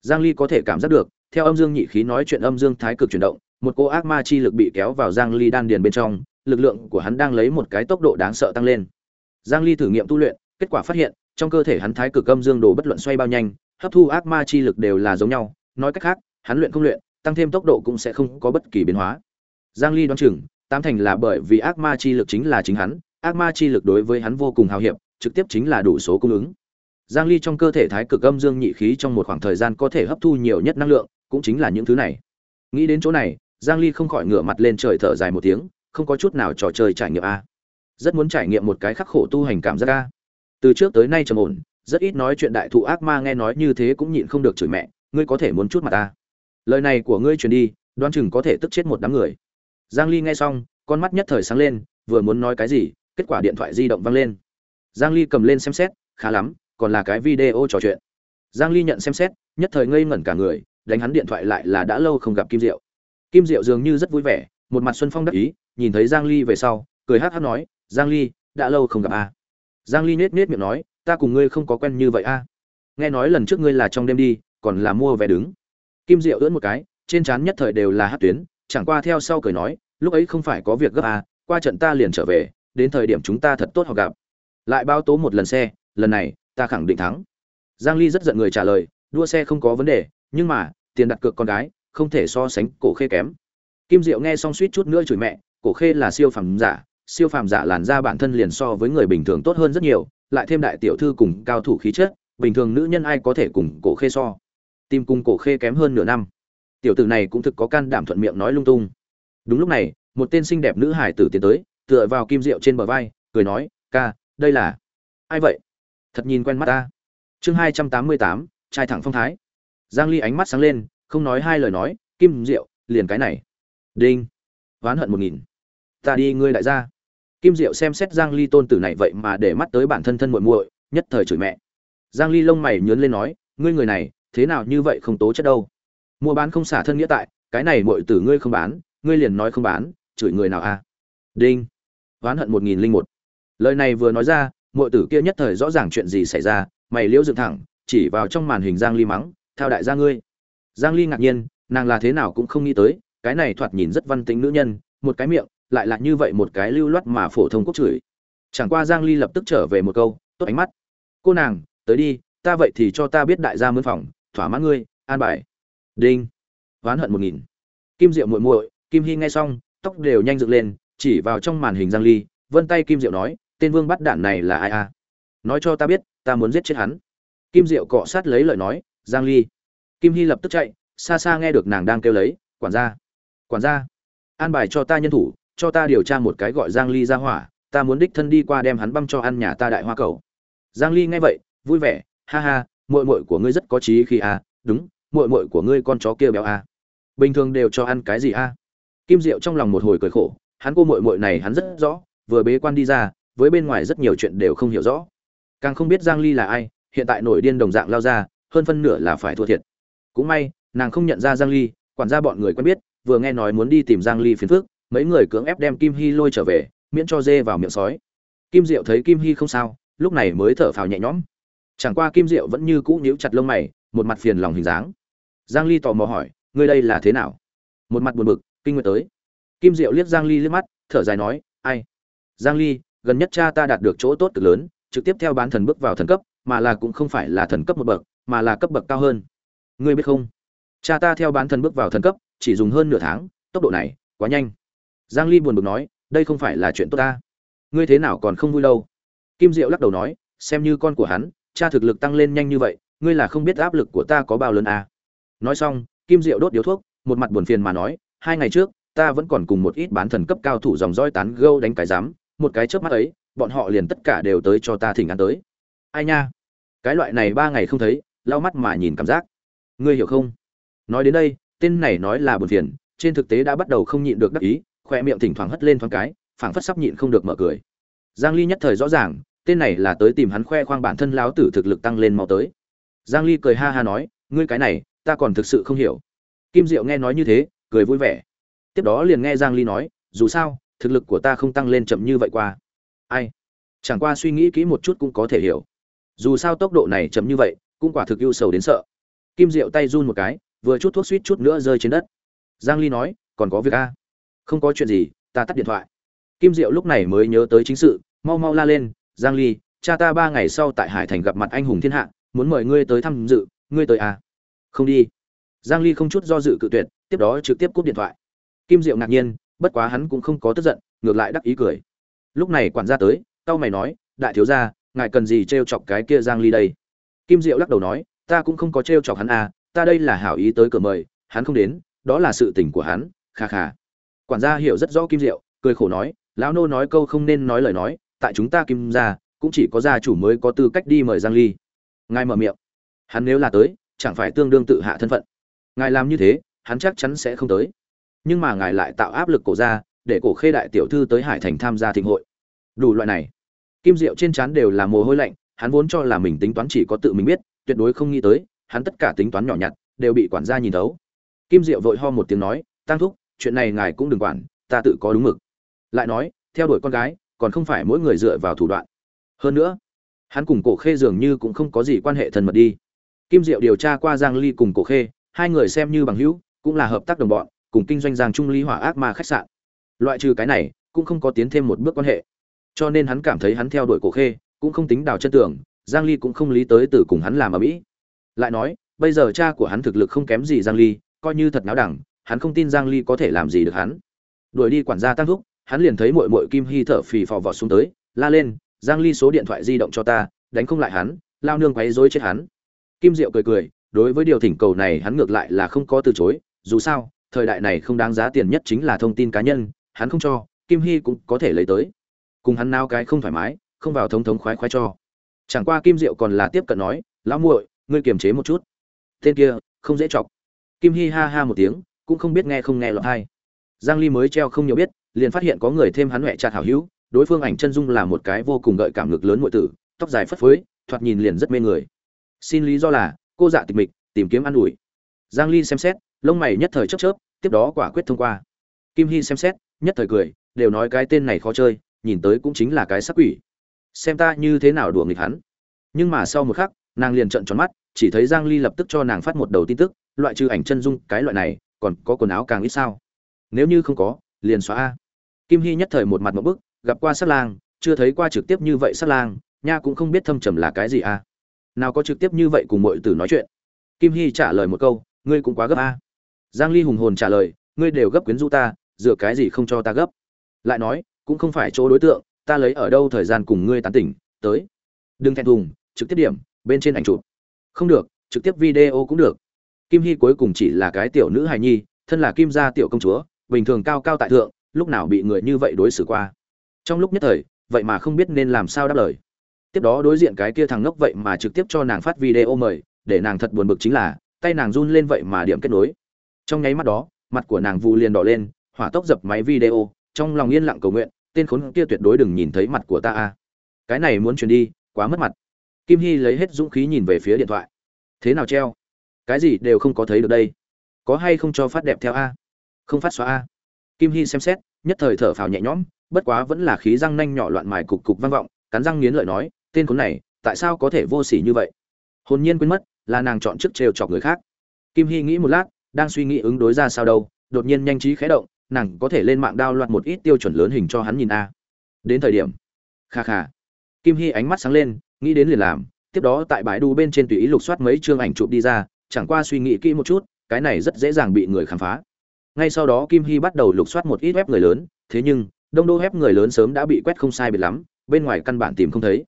giang ly có thể cảm giác được, theo âm dương nhị khí nói chuyện âm dương thái cực chuyển động, một cô ác ma chi lực bị kéo vào giang ly đan điền bên trong, lực lượng của hắn đang lấy một cái tốc độ đáng sợ tăng lên. Giang ly thử nghiệm tu luyện, kết quả phát hiện, trong cơ thể hắn thái cực âm dương đồ bất luận xoay bao nhanh, hấp thu ác ma chi lực đều là giống nhau, nói cách khác, hắn luyện không luyện, tăng thêm tốc độ cũng sẽ không có bất kỳ biến hóa. Giang ly đoán chừng, tám thành là bởi vì ác ma chi lực chính là chính hắn, ác ma chi lực đối với hắn vô cùng hào hiệp trực tiếp chính là đủ số cung ứng. Giang ly trong cơ thể thái cực âm dương nhị khí trong một khoảng thời gian có thể hấp thu nhiều nhất năng lượng, cũng chính là những thứ này. Nghĩ đến chỗ này, giang ly không khỏi ngửa mặt lên trời thở dài một tiếng, không có chút nào trò chơi trải nghiệm a. Rất muốn trải nghiệm một cái khắc khổ tu hành cảm giác a. Từ trước tới nay trầm ổn, rất ít nói chuyện đại thụ ác ma nghe nói như thế cũng nhịn không được chửi mẹ, ngươi có thể muốn chút mặt ta. Lời này của ngươi truyền đi đoan chừng có thể tức chết một đám người. Giang ly nghe xong, con mắt nhất thời sáng lên, vừa muốn nói cái gì, kết quả điện thoại di động vang lên giang ly cầm lên xem xét, khá lắm, còn là cái video trò chuyện giang ly nhận xem xét, nhất thời ngây ngẩn cả người, đánh hắn điện thoại lại là đã lâu không gặp kim diệu kim diệu dường như rất vui vẻ, một mặt xuân phong đắc ý, nhìn thấy giang ly về sau, cười hát hắc nói, giang ly, đã lâu không gặp a à. giang ly nhếch nhếch miệng nói, ta cùng ngươi không có quen như vậy a à. nghe nói lần trước ngươi là trong đêm đi, còn là mua vé đứng kim diệu ưỡn một cái, trên trán nhất thời đều là hát tuyến, chẳng qua theo sau cười nói, lúc ấy không phải có việc gấp à qua trận ta liền trở về, đến thời điểm chúng ta thật tốt họ gặp lại bao tố một lần xe, lần này, ta khẳng định thắng. Giang ly rất giận người trả lời, đua xe không có vấn đề, nhưng mà, tiền đặt cược con gái, không thể so sánh cổ khê kém. Kim diệu nghe xong suýt chút nữa chửi mẹ, cổ khê là siêu phàm giả, siêu phàm giả làn da bản thân liền so với người bình thường tốt hơn rất nhiều, lại thêm đại tiểu thư cùng cao thủ khí chất, bình thường nữ nhân ai có thể cùng cổ khê so. Tìm cùng cổ khê kém hơn nửa năm. Tiểu tử này cũng thực có can đảm thuận miệng nói lung tung. Đúng lúc này, một tên xinh đẹp nữ hải tử tiến tới, tựa vào kim diệu trên bờ vai, cười nói, ca đây là ai vậy? Thật nhìn quen mắt ta. Chương hai trăm tám mươi tám, trai thẳng phong thái. Giang ly ánh mắt sáng lên, không nói hai lời nói, kim diệu liền cái này. Đinh. Oán hận một nghìn. Ta đi ngươi đại gia. Kim diệu xem xét giang ly tôn tử này vậy mà để mắt tới bản thân thân muội muội, nhất thời chửi mẹ. Giang ly lông mày nhướng lên nói, ngươi người này, thế nào như vậy không tố chất đâu? Mua bán không xả thân nghĩa tại, cái này muội tử ngươi không bán, ngươi liền nói không bán, chửi người nào a à? đinh. Oán hận một nghìn linh một lời này vừa nói ra, muội tử kia nhất thời rõ ràng chuyện gì xảy ra, mày liễu dựng thẳng, chỉ vào trong màn hình giang ly mắng theo đại gia ngươi. Giang ly ngạc nhiên, nàng là thế nào cũng không nghĩ tới, cái này thoạt nhìn rất văn tính nữ nhân, một cái miệng, lại là như vậy một cái lưu loát mà phổ thông quốc chửi. Chẳng qua giang ly lập tức trở về một câu, tốt ánh mắt. Cô nàng, tới đi, ta vậy thì cho ta biết đại gia mướn phòng, thỏa mãn ngươi, an bài. Đinh. Oán hận một nghìn. Kim diệu muội muội, kim hy nghe xong, tóc đều nhanh dựng lên, chỉ vào trong màn hình giang ly, vân tay kim diệu nói tên vương bắt đạn này là ai a nói cho ta biết, ta muốn giết chết hắn. Kim diệu cọ sát lấy lời nói, giang ly. Kim hy lập tức chạy, xa xa nghe được nàng đang kêu lấy, quản gia quản gia, an bài cho ta nhân thủ, cho ta điều tra một cái gọi giang ly ra hỏa, ta muốn đích thân đi qua đem hắn băm cho ăn nhà ta đại hoa cầu. Giang ly nghe vậy, vui vẻ, ha ha, muội muội của ngươi rất có trí khi a à, đúng, muội muội của ngươi con chó kia béo a bình thường đều cho ăn cái gì a kim diệu trong lòng một hồi cười khổ, hắn cô muội muội này hắn rất rõ, vừa bế quan đi ra với bên ngoài rất nhiều chuyện đều không hiểu rõ. Càng không biết giang ly là ai, hiện tại nổi điên đồng dạng lao ra, hơn phân nửa là phải thua thiệt. Cũng may, nàng không nhận ra giang ly, quản gia bọn người quen biết, vừa nghe nói muốn đi tìm giang ly phiền phức, mấy người cưỡng ép đem kim hy lôi trở về, miễn cho dê vào miệng sói. Kim diệu thấy kim hy không sao, lúc này mới thở phào nhẹ nhõm. Chẳng qua kim diệu vẫn như cũ nhíu chặt lông mày, một mặt phiền lòng hình dáng. Giang ly tò mò hỏi, ngươi đây là thế nào? Một mặt buồn bực, kinh nguyệt tới. Kim diệu liếc giang ly liếc mắt, thở dài nói, ai? Giang ly gần nhất cha ta đạt được chỗ tốt cực lớn, trực tiếp theo bán thần bước vào thần cấp, mà là cũng không phải là thần cấp một bậc, mà là cấp bậc cao hơn. Ngươi biết không? Cha ta theo bán thần bước vào thần cấp, chỉ dùng hơn nửa tháng, tốc độ này, quá nhanh. Giang ly buồn bực nói, đây không phải là chuyện tốt ta. Ngươi thế nào còn không vui đâu? Kim diệu lắc đầu nói, xem như con của hắn, cha thực lực tăng lên nhanh như vậy, ngươi là không biết áp lực của ta có bao lớn à. nói xong, kim diệu đốt điếu thuốc, một mặt buồn phiền mà nói, hai ngày trước, ta vẫn còn cùng một ít bán thần cấp cao thủ dòng roi tán gâu đánh cái giám một cái chớp mắt ấy, bọn họ liền tất cả đều tới cho ta thỉnh ăn tới. Ai nha? Cái loại này ba ngày không thấy, lau mắt mà nhìn cảm giác. Ngươi hiểu không? Nói đến đây, tên này nói là buồn phiền, trên thực tế đã bắt đầu không nhịn được đắc ý, khoe miệng thỉnh thoảng hất lên thoáng cái, phảng phất sắp nhịn không được mở cười. Giang ly nhất thời rõ ràng, tên này là tới tìm hắn khoe khoang bản thân láo tử thực lực tăng lên mau tới. Giang ly cười ha ha nói, ngươi cái này, ta còn thực sự không hiểu. Kim diệu nghe nói như thế, cười vui vẻ. Tiếp đó liền nghe giang ly nói, dù sao thực lực của ta không tăng lên chậm như vậy qua. Ai? Chẳng qua suy nghĩ kỹ một chút cũng có thể hiểu. Dù sao tốc độ này chậm như vậy, cũng quả thực ưu sầu đến sợ. Kim diệu tay run một cái, vừa chút thuốc suýt chút nữa rơi trên đất. Giang ly nói, còn có việc a? Không có chuyện gì, ta tắt điện thoại. Kim diệu lúc này mới nhớ tới chính sự, mau mau la lên, giang ly, cha ta ba ngày sau tại hải thành gặp mặt anh hùng thiên hạ, muốn mời ngươi tới thăm dự, ngươi tới à? Không đi. Giang ly không chút do dự cự tuyệt, tiếp đó trực tiếp cúp điện thoại. Kim diệu ngạc nhiên bất quá hắn cũng không có tức giận, ngược lại đắc ý cười. Lúc này quản gia tới tao mày nói, đại thiếu gia, ngài cần gì trêu chọc cái kia giang ly đây? Kim diệu lắc đầu nói, ta cũng không có trêu chọc hắn à ta đây là hảo ý tới cửa mời, hắn không đến, đó là sự tình của hắn, kha kha. Quản gia hiểu rất rõ kim diệu, cười khổ nói, lão nô nói câu không nên nói lời nói, tại chúng ta kim gia, cũng chỉ có gia chủ mới có tư cách đi mời giang ly. Ngài mở miệng, hắn nếu là tới, chẳng phải tương đương tự hạ thân phận. Ngài làm như thế, hắn chắc chắn sẽ không tới nhưng mà ngài lại tạo áp lực cổ ra, để cổ khê đại tiểu thư tới hải thành tham gia thịnh hội. Đủ loại này. Kim diệu trên trán đều là mồ hôi lạnh, hắn vốn cho là mình tính toán chỉ có tự mình biết, tuyệt đối không nghĩ tới, hắn tất cả tính toán nhỏ nhặt, đều bị quản gia nhìn thấu. Kim diệu vội ho một tiếng nói tăng thúc, chuyện này ngài cũng đừng quản, ta tự có đúng mực. Lại nói, theo đuổi con gái, còn không phải mỗi người dựa vào thủ đoạn. Hơn nữa, hắn cùng cổ khê dường như cũng không có gì quan hệ thân mật đi. Kim diệu điều tra qua giang ly cùng cổ khê, hai người xem như bằng hữu, cũng là hợp tác đồng bọn cùng kinh doanh giang trung lý hỏa ác ma khách sạn. Loại trừ cái này, cũng không có tiến thêm một bước quan hệ. Cho nên hắn cảm thấy hắn theo đuổi cổ khê, cũng không tính đào chân tưởng giang ly cũng không lý tới từ cùng hắn làm ở mỹ. Lại nói, bây giờ cha của hắn thực lực không kém gì giang ly, coi như thật náo đẳng, hắn không tin giang ly có thể làm gì được hắn. Đuổi đi quản gia tăng thúc, hắn liền thấy muội muội kim hy thở phì phò vọt xuống tới, la lên, giang ly số điện thoại di động cho ta, đánh không lại hắn, lao nương quấy rối chết hắn. Kim diệu cười cười, đối với điều thỉnh cầu này hắn ngược lại là không có từ chối, dù sao thời đại này không đáng giá tiền nhất chính là thông tin cá nhân, hắn không cho, kim hy cũng có thể lấy tới. Cùng hắn nao cái không thoải mái, không vào thống thống khoái khoái cho. Chẳng qua kim diệu còn là tiếp cận nói, lão muội, ngươi kiềm chế một chút. Tên kia, không dễ chọc. Kim hy ha ha một tiếng, cũng không biết nghe không nghe lọt hay giang ly mới treo không nhiều biết, liền phát hiện có người thêm hắn huệ chặt hảo hữu, đối phương ảnh chân dung là một cái vô cùng gợi cảm ngực lớn muội tử, tóc dài phất phới, thoạt nhìn liền rất mê người. Xin lý do là, cô dạ tịch mịch, tìm kiếm ăn ủi. Giang ly xem xét, lông mày nhất thời chớp chớp tiếp đó quả quyết thông qua. Kim hy xem xét, nhất thời cười, đều nói cái tên này khó chơi, nhìn tới cũng chính là cái sắc quỷ. Xem ta như thế nào đùa nghịch hắn. Nhưng mà sau một khắc, nàng liền trợn tròn mắt, chỉ thấy giang ly lập tức cho nàng phát một đầu tin tức, loại trừ ảnh chân dung, cái loại này, còn có quần áo càng ít sao? Nếu như không có, liền xóa a. Kim hy nhất thời một mặt một bức, gặp qua sát lang, chưa thấy qua trực tiếp như vậy sát lang, nha cũng không biết thâm trầm là cái gì a. Nào có trực tiếp như vậy cùng mọi tử nói chuyện. Kim hy trả lời một câu, ngươi cũng quá gấp a giang ly hùng hồn trả lời, ngươi đều gấp quyến rũ ta, dựa cái gì không cho ta gấp? Lại nói, cũng không phải chỗ đối tượng, ta lấy ở đâu thời gian cùng ngươi tán tỉnh, tới. Đừng thẹn thùng, trực tiếp điểm, bên trên ảnh chụp. Không được, trực tiếp video cũng được. Kim hy cuối cùng chỉ là cái tiểu nữ hài nhi, thân là kim gia tiểu công chúa, bình thường cao cao tại thượng, lúc nào bị người như vậy đối xử qua? Trong lúc nhất thời, vậy mà không biết nên làm sao đáp lời. Tiếp đó đối diện cái kia thằng ngốc vậy mà trực tiếp cho nàng phát video mời, để nàng thật buồn bực chính là, tay nàng run lên vậy mà điểm kết nối trong nháy mắt đó, mặt của nàng vụ liền đỏ lên, hỏa tốc dập máy video, trong lòng yên lặng cầu nguyện, tên khốn kia tuyệt đối đừng nhìn thấy mặt của ta a. Cái này muốn truyền đi, quá mất mặt. Kim hy lấy hết dũng khí nhìn về phía điện thoại. Thế nào treo? Cái gì đều không có thấy được đây. Có hay không cho phát đẹp theo a? Không phát xóa a. Kim hy xem xét, nhất thời thở phào nhẹ nhõm, bất quá vẫn là khí răng nanh nhỏ loạn mài cục cục vang vọng, cắn răng nghiến lợi nói, tên khốn này, tại sao có thể vô sỉ như vậy? Hồn nhiên quên mất, là nàng chọn trước trêu chọc người khác. Kim hy nghĩ một lát đang suy nghĩ ứng đối ra sao đâu, đột nhiên nhanh trí khẽ động, nàng có thể lên mạng đao loạt một ít tiêu chuẩn lớn hình cho hắn nhìn a. Đến thời điểm. Kha kha. Kim hy ánh mắt sáng lên, nghĩ đến liền làm, tiếp đó tại bãi đu bên trên tùy ý lục soát mấy chương ảnh chụp đi ra, chẳng qua suy nghĩ kỹ một chút, cái này rất dễ dàng bị người khám phá. Ngay sau đó kim hy bắt đầu lục soát một ít web người lớn, thế nhưng, đông đô web người lớn sớm đã bị quét không sai biệt lắm, bên ngoài căn bản tìm không thấy.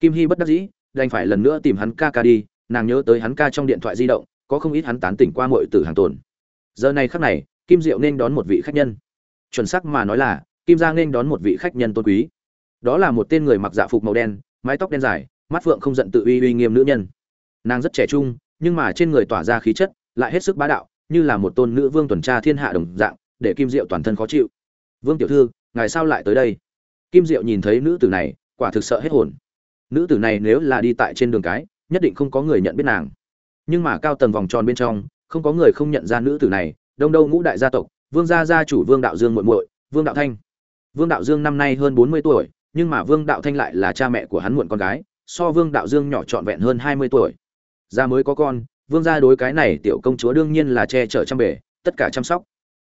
Kim hy bất đắc dĩ, đành phải lần nữa tìm hắn ca ca đi, nàng nhớ tới hắn ca trong điện thoại di động có không ít hắn tán tỉnh qua mọi tử hàng tồn. Giờ này khắc này, kim diệu nên đón một vị khách nhân. Chuẩn sắc mà nói là, kim gia nên đón một vị khách nhân tôn quý. Đó là một tên người mặc dạ phục màu đen, mái tóc đen dài, mắt phượng không giận tự uy uy nghiêm nữ nhân. Nàng rất trẻ trung, nhưng mà trên người tỏa ra khí chất, lại hết sức bá đạo, như là một tôn nữ vương tuần tra thiên hạ đồng dạng, để kim diệu toàn thân khó chịu. Vương tiểu thư, ngài sao lại tới đây? Kim diệu nhìn thấy nữ tử này, quả thực sợ hết hồn. Nữ tử này nếu là đi tại trên đường cái, nhất định không có người nhận biết nàng nhưng mà cao tầng vòng tròn bên trong, không có người không nhận ra nữ tử này, đông đâu ngũ đại gia tộc, vương gia gia chủ vương đạo dương muội muội, vương đạo thanh. Vương đạo dương năm nay hơn bốn mươi tuổi, nhưng mà vương đạo thanh lại là cha mẹ của hắn muộn con gái, so vương đạo dương nhỏ trọn vẹn hơn hai mươi tuổi. Gia mới có con, vương gia đối cái này tiểu công chúa đương nhiên là che chở chăm bể tất cả chăm sóc.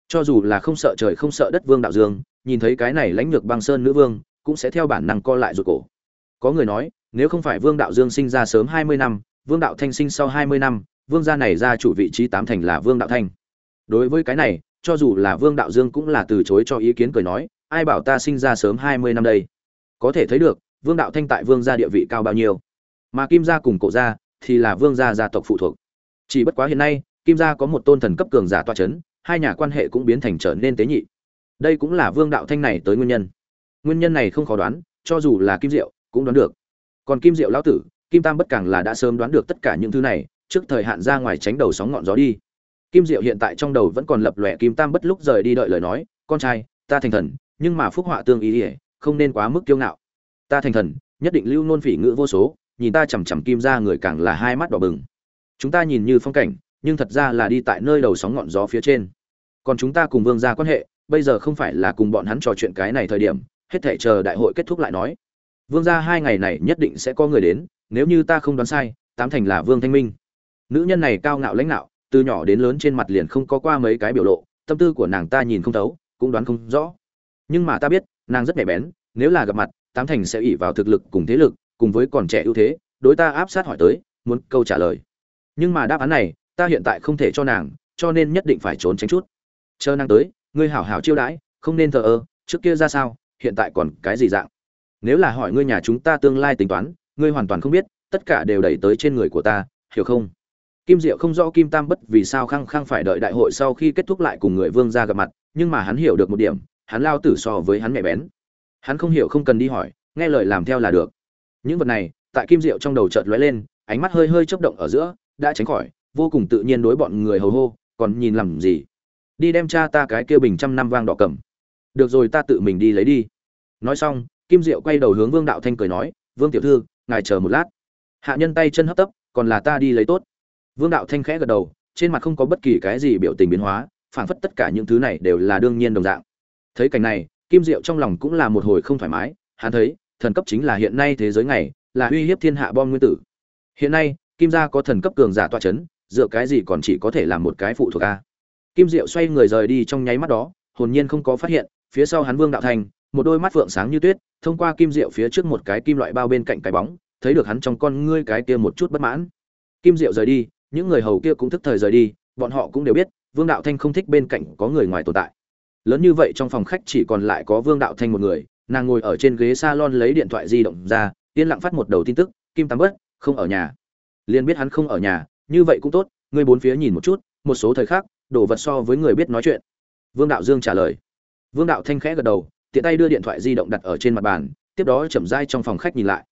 Cho dù là không sợ trời không sợ đất vương đạo dương, nhìn thấy cái này lãnh lược băng sơn nữ vương, cũng sẽ theo bản năng co lại ruột cổ. Có người nói, nếu không phải vương đạo dương sinh ra sớm hai mươi năm vương đạo thanh sinh sau hai mươi năm, vương gia này ra chủ vị trí tám thành là vương đạo thanh. Đối với cái này, cho dù là vương đạo dương cũng là từ chối cho ý kiến cười nói, ai bảo ta sinh ra sớm hai mươi năm đây? Có thể thấy được, vương đạo thanh tại vương gia địa vị cao bao nhiêu. Mà kim gia cùng cổ gia thì là vương gia gia tộc phụ thuộc. Chỉ bất quá hiện nay, kim gia có một tôn thần cấp cường giả toa c h ấ n hai nhà quan hệ cũng biến thành trở nên tế nhị. Đây cũng là vương đạo thanh này tới nguyên nhân. Nguyên nhân này không khó đoán, cho dù là kim diệu cũng đoán được. Còn kim diệu lão tử kim tam bất càng là đã sớm đoán được tất cả những thứ này, trước thời hạn ra ngoài tránh đầu sóng ngọn gió đi. Kim diệu hiện tại trong đầu vẫn còn lập lòe kim tam bất lúc rời đi đợi lời nói, con trai, ta thành thần, nhưng mà phúc họa tương ý ỉa không nên quá mức kiêu ngạo. Ta thành thần, nhất định lưu nôn phỉ ngữ vô số, nhìn ta chằm chằm kim ra người càng là hai mắt đỏ bừng. Chúng ta nhìn như phong cảnh, nhưng thật ra là đi tại nơi đầu sóng ngọn gió phía trên. Còn chúng ta cùng vương gia quan hệ, bây giờ không phải là cùng bọn hắn trò chuyện cái này thời điểm, hết thể chờ đại hội kết thúc lại nói vương gia hai ngày này nhất định sẽ có người đến, nếu như ta không đoán sai, tám thành là vương thanh minh. Nữ nhân này cao ngạo lãnh đạo từ nhỏ đến lớn trên mặt liền không có qua mấy cái biểu lộ, tâm tư của nàng ta nhìn không thấu, cũng đoán không rõ. Nhưng mà ta biết, nàng rất nhạy bén, nếu là gặp mặt, tám thành sẽ ỉ vào thực lực cùng thế lực, cùng với còn trẻ ưu thế, đối ta áp sát hỏi tới, muốn câu trả lời. Nhưng mà đáp án này, ta hiện tại không thể cho nàng, cho nên nhất định phải trốn tránh chút. Chờ nàng tới, ngươi hảo hảo chiêu đãi, không nên thờ ơ, trước kia ra sao, hiện tại còn cái gì dạng? Nếu là hỏi ngươi nhà chúng ta tương lai tính toán, ngươi hoàn toàn không biết, tất cả đều đẩy tới trên người của ta, hiểu không? Kim diệu không rõ kim tam bất vì sao khăng khăng phải đợi đại hội sau khi kết thúc lại cùng người vương ra gặp mặt, nhưng mà hắn hiểu được một điểm, hắn lao tử so với hắn mẹ bén. Hắn không hiểu không cần đi hỏi, nghe lời làm theo là được. Những vật này, tại kim diệu trong đầu chợt lóe lên, ánh mắt hơi hơi chớp động ở giữa, đã tránh khỏi, vô cùng tự nhiên đối bọn người hầu hô, còn nhìn làm gì? Đi đem cha ta cái kia bình trăm năm vang đỏ cầm. Được rồi ta tự mình đi lấy đi. Nói xong kim diệu quay đầu hướng vương đạo thanh cười nói, vương tiểu thư, ngài chờ một lát. Hạ nhân tay chân hấp tấp, còn là ta đi lấy tốt. Vương đạo thanh khẽ gật đầu, trên mặt không có bất kỳ cái gì biểu tình biến hóa, phảng phất tất cả những thứ này đều là đương nhiên đồng dạng. Thấy cảnh này, kim diệu trong lòng cũng là một hồi không thoải mái, hắn thấy, thần cấp chính là hiện nay thế giới này, là uy hiếp thiên hạ bom nguyên tử. Hiện nay, kim gia có thần cấp cường giả toa chấn, dựa cái gì còn chỉ có thể làm một cái phụ thuộc a? Kim diệu xoay người rời đi trong nháy mắt đó, hồn nhiên không có phát hiện, phía sau hắn vương đạo thành một đôi mắt phượng sáng như tuyết thông qua kim diệu phía trước một cái kim loại bao bên cạnh cái bóng thấy được hắn trong con ngươi cái kia một chút bất mãn. Kim diệu rời đi những người hầu kia cũng thức thời rời đi bọn họ cũng đều biết vương đạo thanh không thích bên cạnh có người ngoài tồn tại. Lớn như vậy trong phòng khách chỉ còn lại có vương đạo thanh một người nàng ngồi ở trên ghế salon lấy điện thoại di động ra yên lặng phát một đầu tin tức kim Tam bất, không ở nhà. Liền biết hắn không ở nhà như vậy cũng tốt ngươi bốn phía nhìn một chút một số thời khắc đồ vật so với người biết nói chuyện. Vương đạo dương trả lời. Vương đạo thanh khẽ gật đầu tiện tay đưa điện thoại di động đặt ở trên mặt bàn, tiếp đó chậm rãi trong phòng khách nhìn lại.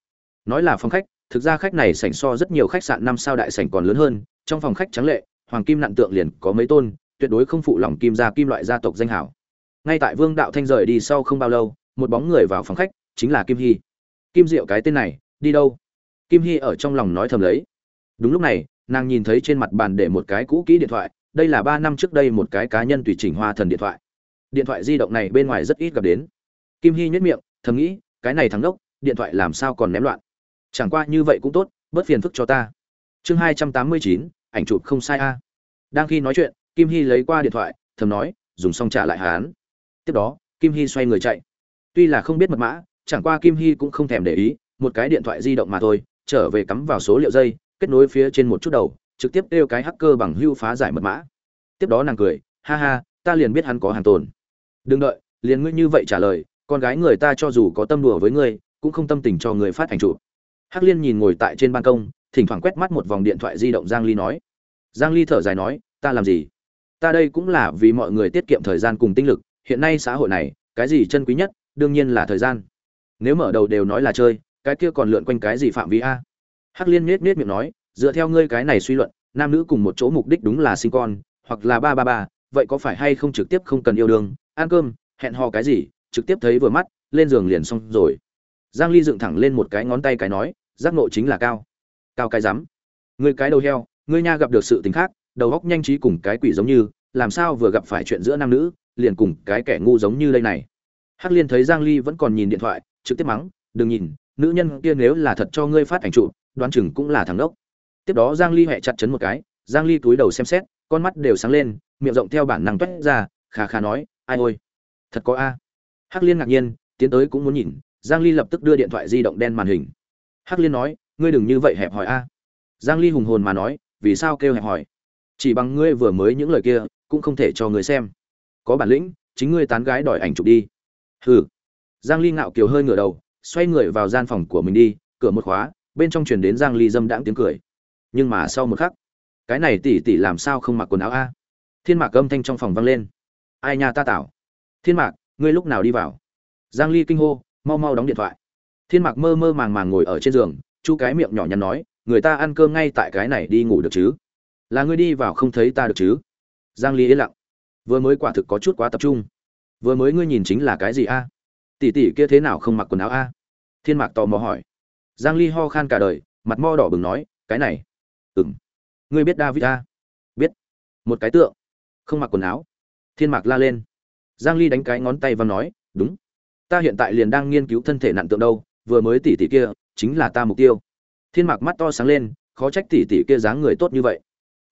Nói là phòng khách, thực ra khách này sảnh so rất nhiều khách sạn năm sao đại sảnh còn lớn hơn, trong phòng khách trắng lệ, hoàng kim nặng tượng liền có mấy tôn, tuyệt đối không phụ lòng kim gia kim loại gia tộc danh hảo. Ngay tại vương đạo thanh rời đi sau không bao lâu, một bóng người vào phòng khách, chính là kim hy. Kim diệu cái tên này, đi đâu? Kim hy ở trong lòng nói thầm lấy. Đúng lúc này, nàng nhìn thấy trên mặt bàn để một cái cũ kỹ điện thoại, đây là ba năm trước đây một cái cá nhân tùy chỉnh hoa thần điện thoại điện thoại di động này bên ngoài rất ít gặp đến. Kim hy nhất miệng, thầm nghĩ, cái này thắng đốc điện thoại làm sao còn ném loạn? Chẳng qua như vậy cũng tốt, bớt phiền phức cho ta. Chương hai trăm tám mươi chín, ảnh chụp không sai a. Đang khi nói chuyện, kim hy lấy qua điện thoại, thầm nói, dùng xong trả lại hán tiếp đó, kim hy xoay người chạy. Tuy là không biết mật mã, chẳng qua kim hy cũng không thèm để ý, một cái điện thoại di động mà thôi, trở về cắm vào số liệu dây, kết nối phía trên một chút đầu, trực tiếp kêu cái hacker bằng hưu phá giải mật mã. Tiếp đó nàng cười, ha ha, ta liền biết hắn có hàng tồn đừng đợi, liền ngươi như vậy trả lời, con gái người ta cho dù có tâm đùa với ngươi, cũng không tâm tình cho người phát ảnh chụp. Hắc liên nhìn ngồi tại trên ban công, thỉnh thoảng quét mắt một vòng điện thoại di động giang ly nói. Giang ly thở dài nói, ta làm gì? Ta đây cũng là vì mọi người tiết kiệm thời gian cùng tinh lực, hiện nay xã hội này, cái gì chân quý nhất, đương nhiên là thời gian. Nếu mở đầu đều nói là chơi, cái kia còn lượn quanh cái gì phạm vi a? Hắc liên nết nết miệng nói, dựa theo ngươi cái này suy luận, nam nữ cùng một chỗ mục đích đúng là sinh con, hoặc là ba ba ba, vậy có phải hay không trực tiếp không cần yêu đương? Ăn cơm, hẹn hò cái gì, trực tiếp thấy vừa mắt, lên giường liền xong rồi. Giang ly dựng thẳng lên một cái ngón tay cái nói, giác ngộ chính là cao. Cao cái rắm. Ngươi cái đầu heo ngươi nha gặp được sự tình khác, đầu óc nhanh trí cùng cái quỷ giống như, làm sao vừa gặp phải chuyện giữa nam nữ, liền cùng cái kẻ ngu giống như đây này. Hắc liên thấy giang ly vẫn còn nhìn điện thoại, trực tiếp mắng, đừng nhìn, nữ nhân kia nếu là thật cho ngươi phát ảnh chụp đoán chừng cũng là thằng đốc tiếp đó giang ly hẹ chặt chấn một cái, giang ly túi đầu xem xét, con mắt đều sáng lên, miệng rộng theo bản năng toét ra, khà khà nói ai ôi, thật có a. Hắc liên ngạc nhiên, tiến tới cũng muốn nhìn, giang ly lập tức đưa điện thoại di động đen màn hình. Hắc liên nói, ngươi đừng như vậy hẹp hỏi a. Giang ly hùng hồn mà nói, vì sao kêu hẹp hỏi chỉ bằng ngươi vừa mới những lời kia, cũng không thể cho người xem. Có bản lĩnh, chính ngươi tán gái đòi ảnh chụp đi. Hừ. Giang ly ngạo kiều hơi ngửa đầu, xoay người vào gian phòng của mình đi, cửa một khóa, bên trong truyền đến giang ly dâm đãng tiếng cười. Nhưng mà sau một khắc, cái này tỷ tỷ làm sao không mặc quần áo a? Thiên mạc âm thanh trong phòng vang lên ai nha ta tảo. Thiên mạc, ngươi lúc nào đi vào? Giang ly kinh hô, mau mau đóng điện thoại. Thiên mạc mơ mơ màng màng ngồi ở trên giường, chu cái miệng nhỏ nhắn nói, người ta ăn cơm ngay tại cái này đi ngủ được chứ? Là ngươi đi vào không thấy ta được chứ? Giang ly yên lặng. Vừa mới quả thực có chút quá tập trung. Vừa mới ngươi nhìn chính là cái gì a? Tỷ tỷ kia thế nào không mặc quần áo a? Thiên mạc tò mò hỏi. Giang ly ho khan cả đời, mặt mo đỏ bừng nói, cái này. Ừm. Ngươi biết david a? Biết. Một cái tượng. Không mặc quần áo thiên mạc la lên. Giang ly đánh cái ngón tay và nói, đúng. Ta hiện tại liền đang nghiên cứu thân thể nặng tượng đâu, vừa mới tỷ tỷ kia chính là ta mục tiêu. Thiên mạc mắt to sáng lên, khó trách tỷ tỷ kia dáng người tốt như vậy.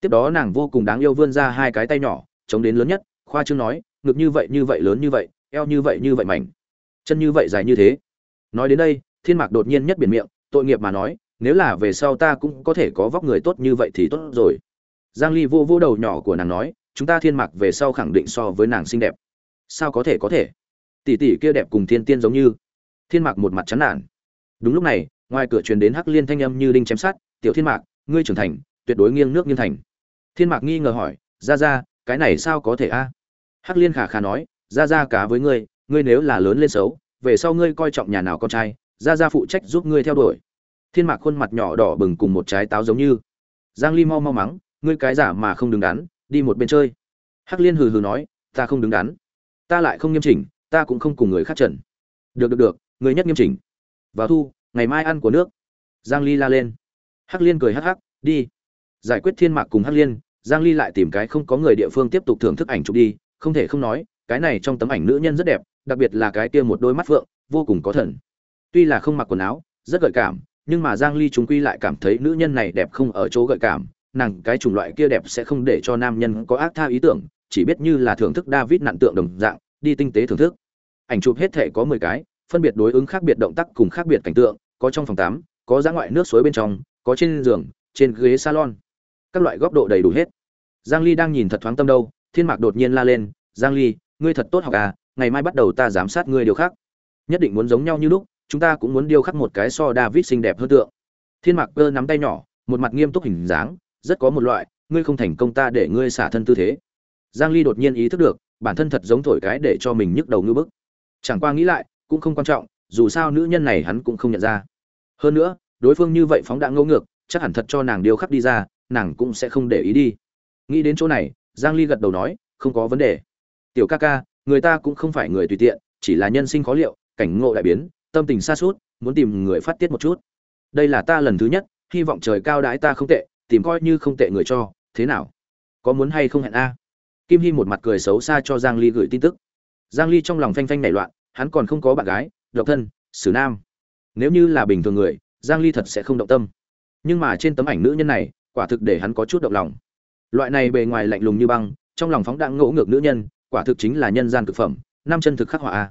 Tiếp đó nàng vô cùng đáng yêu vươn ra hai cái tay nhỏ, chống đến lớn nhất, khoa trương nói, ngực như vậy như vậy, lớn như vậy, eo như vậy như vậy mảnh, chân như vậy dài như thế. Nói đến đây, thiên mạc đột nhiên nhất biển miệng, tội nghiệp mà nói, nếu là về sau ta cũng có thể có vóc người tốt như vậy thì tốt rồi. Giang ly vô vô đầu nhỏ của nàng nói chúng ta thiên mạc về sau khẳng định so với nàng xinh đẹp. Sao có thể có thể? Tỷ tỷ kia đẹp cùng thiên tiên giống như. Thiên mạc một mặt chán nản. Đúng lúc này, ngoài cửa truyền đến hắc liên thanh âm như đinh chém sát tiểu thiên mạc, ngươi trưởng thành, tuyệt đối nghiêng nước nghiêng thành. Thiên mạc nghi ngờ hỏi ra ra cái này sao có thể a? Hắc liên khả khả nói ra ra cá với ngươi ngươi nếu là lớn lên xấu, về sau ngươi coi trọng nhà nào con trai ra ra phụ trách giúp ngươi theo đuổi. Thiên mạc khuôn mặt nhỏ đỏ bừng cùng một trái táo giống như. Giang ly mau mau mắng, ngươi cái giả mà không đứng đắn đi một bên chơi. Hắc liên hừ hừ nói, ta không đứng đắn. Ta lại không nghiêm chỉnh, ta cũng không cùng người khác trần. Được được được, người nhất nghiêm chỉnh. Vào thu, ngày mai ăn của nước. Giang ly la lên. Hắc liên cười hắc hắc, đi. Giải quyết thiên mạc cùng hắc liên, giang ly lại tìm cái không có người địa phương tiếp tục thưởng thức ảnh chụp đi, không thể không nói, cái này trong tấm ảnh nữ nhân rất đẹp, đặc biệt là cái kia một đôi mắt phượng, vô cùng có thần. Tuy là không mặc quần áo, rất gợi cảm, nhưng mà giang ly chúng quy lại cảm thấy nữ nhân này đẹp không ở chỗ gợi cảm nàng cái chủng loại kia đẹp sẽ không để cho nam nhân có ác tha ý tưởng, chỉ biết như là thưởng thức david nạn tượng đồng dạng, đi tinh tế thưởng thức. Ảnh chụp hết thể có 10 cái, phân biệt đối ứng khác biệt động tác cùng khác biệt cảnh tượng, có trong phòng tắm, có ra ngoại nước suối bên trong, có trên giường, trên ghế salon. Các loại góc độ đầy đủ hết. Giang ly đang nhìn thật thoáng tâm đâu, thiên mạc đột nhiên la lên, giang ly, ngươi thật tốt học à ngày mai bắt đầu ta giám sát ngươi điều khác. Nhất định muốn giống nhau như lúc, chúng ta cũng muốn điêu khắc một cái so david xinh đẹp hơn tượng. Thiên mạc cơ nắm tay nhỏ, một mặt nghiêm túc hình dáng rất có một loại, ngươi không thành công ta để ngươi xả thân tư thế. Giang ly đột nhiên ý thức được, bản thân thật giống thổi cái để cho mình nhức đầu ngư bức. Chẳng qua nghĩ lại, cũng không quan trọng, dù sao nữ nhân này hắn cũng không nhận ra. Hơn nữa, đối phương như vậy phóng đã ngẫu ngược, chắc hẳn thật cho nàng điêu khắc đi ra, nàng cũng sẽ không để ý đi. Nghĩ đến chỗ này, giang ly gật đầu nói, không có vấn đề. Tiểu ca ca, người ta cũng không phải người tùy tiện, chỉ là nhân sinh khó liệu, cảnh ngộ đại biến, tâm tình xa suốt, muốn tìm người phát tiết một chút. Đây là ta lần thứ nhất, hy vọng trời cao đái ta không tệ tìm coi như không tệ người cho, thế nào? Có muốn hay không hẹn a? Kim hy một mặt cười xấu xa cho giang ly gửi tin tức. Giang ly trong lòng phanh phanh nảy loạn, hắn còn không có bạn gái, độc thân, xử nam. Nếu như là bình thường người, giang ly thật sẽ không động tâm. Nhưng mà trên tấm ảnh nữ nhân này, quả thực để hắn có chút động lòng. Loại này bề ngoài lạnh lùng như băng, trong lòng phóng đạn ngỗ ngược nữ nhân, quả thực chính là nhân gian cực phẩm năm chân thực khắc họa a.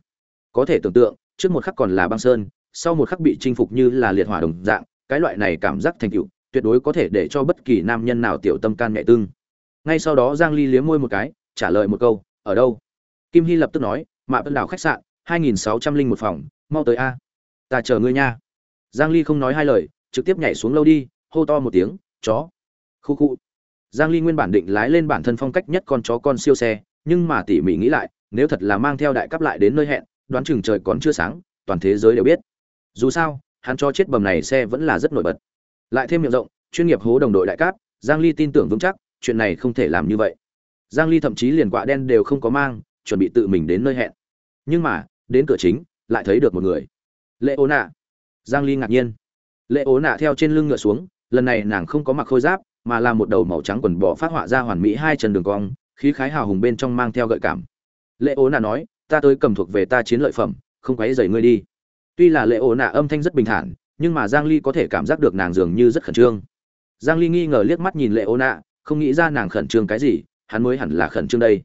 Có thể tưởng tượng, trước một khắc còn là băng sơn, sau một khắc bị chinh phục như là liệt hỏa đồng dạng, cái loại này cảm giác thành tựu tuyệt đối có thể để cho bất kỳ nam nhân nào tiểu tâm can nhẹ tương ngay sau đó giang ly liếm môi một cái, trả lời một câu, ở đâu? Kim hy lập tức nói, mạ tân đảo khách sạn 2601 phòng, mau tới a. Ta chờ ngươi nha. Giang ly không nói hai lời, trực tiếp nhảy xuống lâu đi, hô to một tiếng, chó. Khu khu. Giang ly nguyên bản định lái lên bản thân phong cách nhất con chó con siêu xe, nhưng mà tỉ mỉ nghĩ lại, nếu thật là mang theo đại cấp lại đến nơi hẹn, đoán chừng trời còn chưa sáng, toàn thế giới đều biết. Dù sao, hắn cho chết bầm này xe vẫn là rất nổi bật lại thêm miệng rộng chuyên nghiệp hố đồng đội đại cát, giang ly tin tưởng vững chắc chuyện này không thể làm như vậy. Giang ly thậm chí liền quạ đen đều không có mang chuẩn bị tự mình đến nơi hẹn. Nhưng mà đến cửa chính lại thấy được một người. Lệ ố nạ. Giang ly ngạc nhiên. Lệ ố nạ theo trên lưng ngựa xuống lần này nàng không có mặc khôi giáp mà là một đầu màu trắng quần bò phát họa ra hoàn mỹ hai chân đường cong khí khái hào hùng bên trong mang theo gợi cảm. Lệ ố nạ nói ta tới cầm thuộc về ta chiến lợi phẩm không quấy rầy ngươi đi. Tuy là lệ ố nạ âm thanh rất bình thản nhưng mà giang ly có thể cảm giác được nàng dường như rất khẩn trương. Giang ly nghi ngờ liếc mắt nhìn lệ ố nạ không nghĩ ra nàng khẩn trương cái gì, hắn mới hẳn là khẩn trương đây.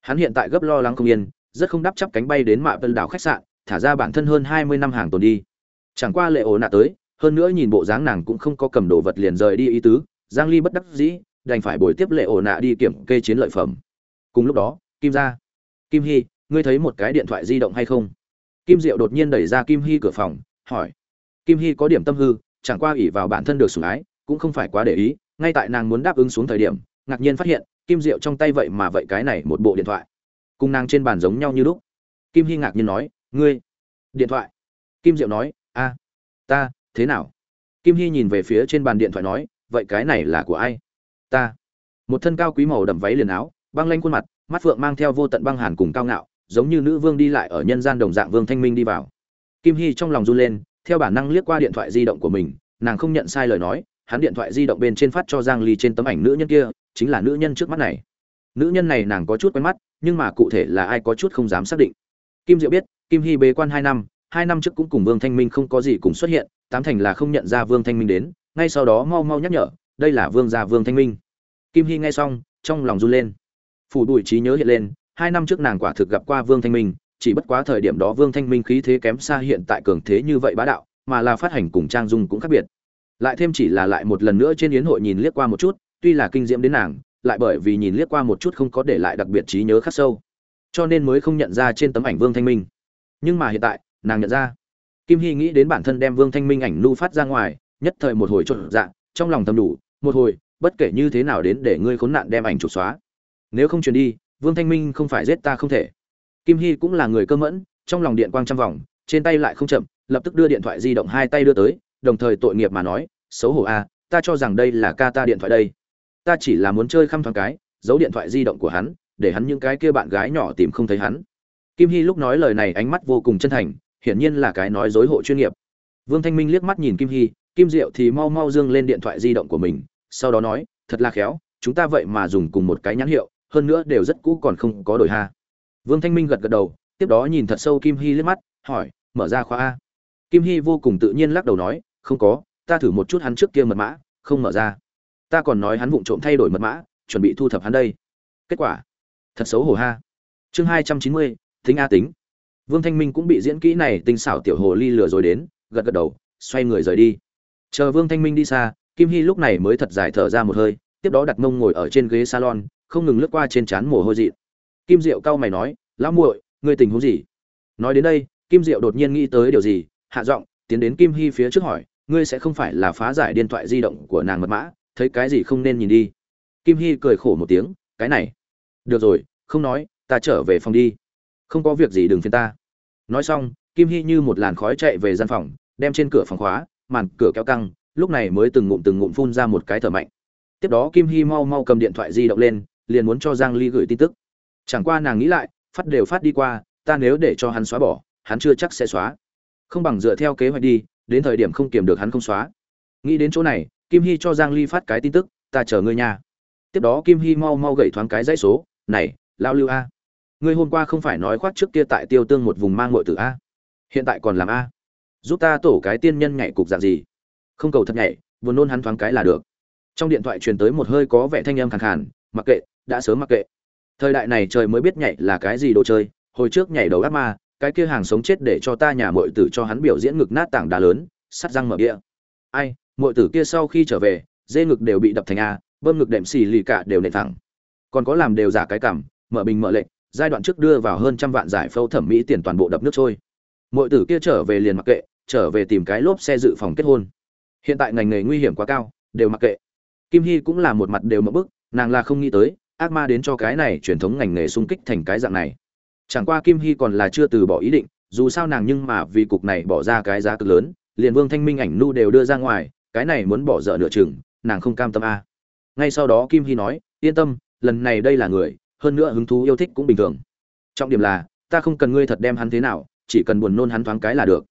Hắn hiện tại gấp lo lắng không yên, rất không đắp chắp cánh bay đến mạ vân đảo khách sạn, thả ra bản thân hơn 20 năm hàng tồn đi. Chẳng qua lệ ố nạ tới, hơn nữa nhìn bộ dáng nàng cũng không có cầm đồ vật liền rời đi ý tứ, giang ly bất đắc dĩ, đành phải bồi tiếp lệ ổ nạ đi kiểm kê chiến lợi phẩm. Cùng lúc đó, kim ra kim hy, ngươi thấy một cái điện thoại di động hay không? Kim diệu đột nhiên đẩy ra kim hy cửa phòng, hỏi kim hy có điểm tâm hư, chẳng qua ủy vào bản thân được sủng ái, cũng không phải quá để ý, ngay tại nàng muốn đáp ứng xuống thời điểm, ngạc nhiên phát hiện, kim diệu trong tay vậy mà vậy cái này một bộ điện thoại. Cùng nàng trên bàn giống nhau như lúc. Kim hy ngạc nhiên nói, ngươi, điện thoại? Kim diệu nói, a, ta, thế nào? Kim hy nhìn về phía trên bàn điện thoại nói, vậy cái này là của ai? Ta. Một thân cao quý màu đầm váy liền áo, băng lanh khuôn mặt, mắt phượng mang theo vô tận băng hàn cùng cao ngạo, giống như nữ vương đi lại ở nhân gian đồng dạng vương thanh minh đi vào. Kim hy trong lòng run lên theo bản năng liếc qua điện thoại di động của mình, nàng không nhận sai lời nói, hắn điện thoại di động bên trên phát cho giang ly trên tấm ảnh nữ nhân kia, chính là nữ nhân trước mắt này. Nữ nhân này nàng có chút quen mắt, nhưng mà cụ thể là ai có chút không dám xác định. Kim diệu biết, kim hy bế quan hai năm hai năm trước cũng cùng vương thanh minh không có gì cùng xuất hiện, tám thành là không nhận ra vương thanh minh đến, ngay sau đó mau mau nhắc nhở, đây là vương gia vương thanh minh. Kim hy nghe xong, trong lòng run lên. Phủ đuổi trí nhớ hiện lên, hai năm trước nàng quả thực gặp qua vương thanh minh chỉ bất quá thời điểm đó vương thanh minh khí thế kém xa hiện tại cường thế như vậy bá đạo, mà là phát hành cùng trang dung cũng khác biệt. Lại thêm chỉ là lại một lần nữa trên yến hội nhìn liếc qua một chút, tuy là kinh diễm đến nàng, lại bởi vì nhìn liếc qua một chút không có để lại đặc biệt trí nhớ khắc sâu. Cho nên mới không nhận ra trên tấm ảnh vương thanh minh. Nhưng mà hiện tại, nàng nhận ra. Kim hy nghĩ đến bản thân đem vương thanh minh ảnh nu phát ra ngoài, nhất thời một hồi trộn dạ trong lòng thầm đủ, một hồi, bất kể như thế nào đến để ngươi khốn nạn đem ảnh chụp xóa. Nếu không truyền đi, vương thanh minh không phải giết ta không thể kim hy cũng là người cơ mẫn, trong lòng điện quang trăm vòng, trên tay lại không chậm, lập tức đưa điện thoại di động hai tay đưa tới, đồng thời tội nghiệp mà nói, xấu hổ a ta cho rằng đây là ca ta điện thoại đây. Ta chỉ là muốn chơi khăm thoáng cái, giấu điện thoại di động của hắn, để hắn những cái kia bạn gái nhỏ tìm không thấy hắn. Kim hy lúc nói lời này ánh mắt vô cùng chân thành, hiển nhiên là cái nói dối hộ chuyên nghiệp. Vương thanh minh liếc mắt nhìn kim hy, kim diệu thì mau mau dương lên điện thoại di động của mình, sau đó nói, thật là khéo, chúng ta vậy mà dùng cùng một cái nhãn hiệu, hơn nữa đều rất cũ còn không có đổi ha vương thanh minh gật gật đầu, tiếp đó nhìn thật sâu kim hy liếc mắt, hỏi, mở ra khóa a? Kim hy vô cùng tự nhiên lắc đầu nói, không có, ta thử một chút hắn trước kia mật mã, không mở ra. Ta còn nói hắn vụng trộm thay đổi mật mã, chuẩn bị thu thập hắn đây. Kết quả, thật xấu hổ ha. Chương hai trăm chín mươi tính a tính. Vương thanh minh cũng bị diễn kỹ này tinh xảo tiểu hồ ly lừa rồi đến, gật gật đầu, xoay người rời đi. Chờ vương thanh minh đi xa, kim hy lúc này mới thật dài thở ra một hơi, tiếp đó đặt mông ngồi ở trên ghế salon, không ngừng lướt qua trên trán mồ hôi dị kim diệu cau mày nói, lão muội, ngươi tình huống gì? Nói đến đây, kim diệu đột nhiên nghĩ tới điều gì, hạ giọng, tiến đến kim Hi phía trước hỏi, ngươi sẽ không phải là phá giải điện thoại di động của nàng mật mã, thấy cái gì không nên nhìn đi? Kim Hi cười khổ một tiếng, cái này. Được rồi, không nói, ta trở về phòng đi. Không có việc gì đừng phiền ta. Nói xong, kim Hi như một làn khói chạy về gian phòng, đem trên cửa phòng khóa, màn cửa kéo căng, lúc này mới từng ngụm từng ngụm phun ra một cái thở mạnh. Tiếp đó kim Hi mau mau cầm điện thoại di động lên, liền muốn cho giang ly gửi tin tức chẳng qua nàng nghĩ lại, phát đều phát đi qua, ta nếu để cho hắn xóa bỏ, hắn chưa chắc sẽ xóa. Không bằng dựa theo kế hoạch đi, đến thời điểm không kiểm được hắn không xóa. Nghĩ đến chỗ này, kim hy cho giang ly phát cái tin tức, ta chờ ngươi nhà. tiếp đó kim hy mau mau gậy thoáng cái dãy số, này lao lưu a. Ngươi hôm qua không phải nói khoác trước kia tại tiêu tương một vùng mang ngội tử a? Hiện tại còn làm a? Giúp ta tổ cái tiên nhân nhảy cục dạng gì? Không cầu thật nhảy vừa nôn hắn thoáng cái là được. Trong điện thoại truyền tới một hơi có vẻ thanh âm khàn khàn, mặc kệ, đã sớm mặc kệ thời đại này trời mới biết nhảy là cái gì đồ chơi, hồi trước nhảy đầu ác ma, cái kia hàng sống chết để cho ta nhà muội tử cho hắn biểu diễn ngực nát tảng đá lớn, sắt răng mở đĩa ai, muội tử kia sau khi trở về, dê ngực đều bị đập thành a, bơm ngực đệm xì lì cả đều nện thẳng. Còn có làm đều giả cái cảm mở bình mở lệnh giai đoạn trước đưa vào hơn trăm vạn giải phẫu thẩm mỹ tiền toàn bộ đập nước trôi. Muội tử kia trở về liền mặc kệ, trở về tìm cái lốp xe dự phòng kết hôn. Hiện tại ngành nghề nguy hiểm quá cao, đều mặc kệ. Kim hy cũng là một mặt đều mập bức, nàng là không nghĩ tới ác ma đến cho cái này truyền thống ngành nghề xung kích thành cái dạng này. Chẳng qua kim hy còn là chưa từ bỏ ý định, dù sao nàng nhưng mà vì cục này bỏ ra cái giá cực lớn, liền vương thanh minh ảnh nu đều đưa ra ngoài, cái này muốn bỏ dở nửa chừng, nàng không cam tâm a. Ngay sau đó kim hy nói, yên tâm, lần này đây là người, hơn nữa hứng thú yêu thích cũng bình thường. Trọng điểm là, ta không cần ngươi thật đem hắn thế nào, chỉ cần buồn nôn hắn thoáng cái là được.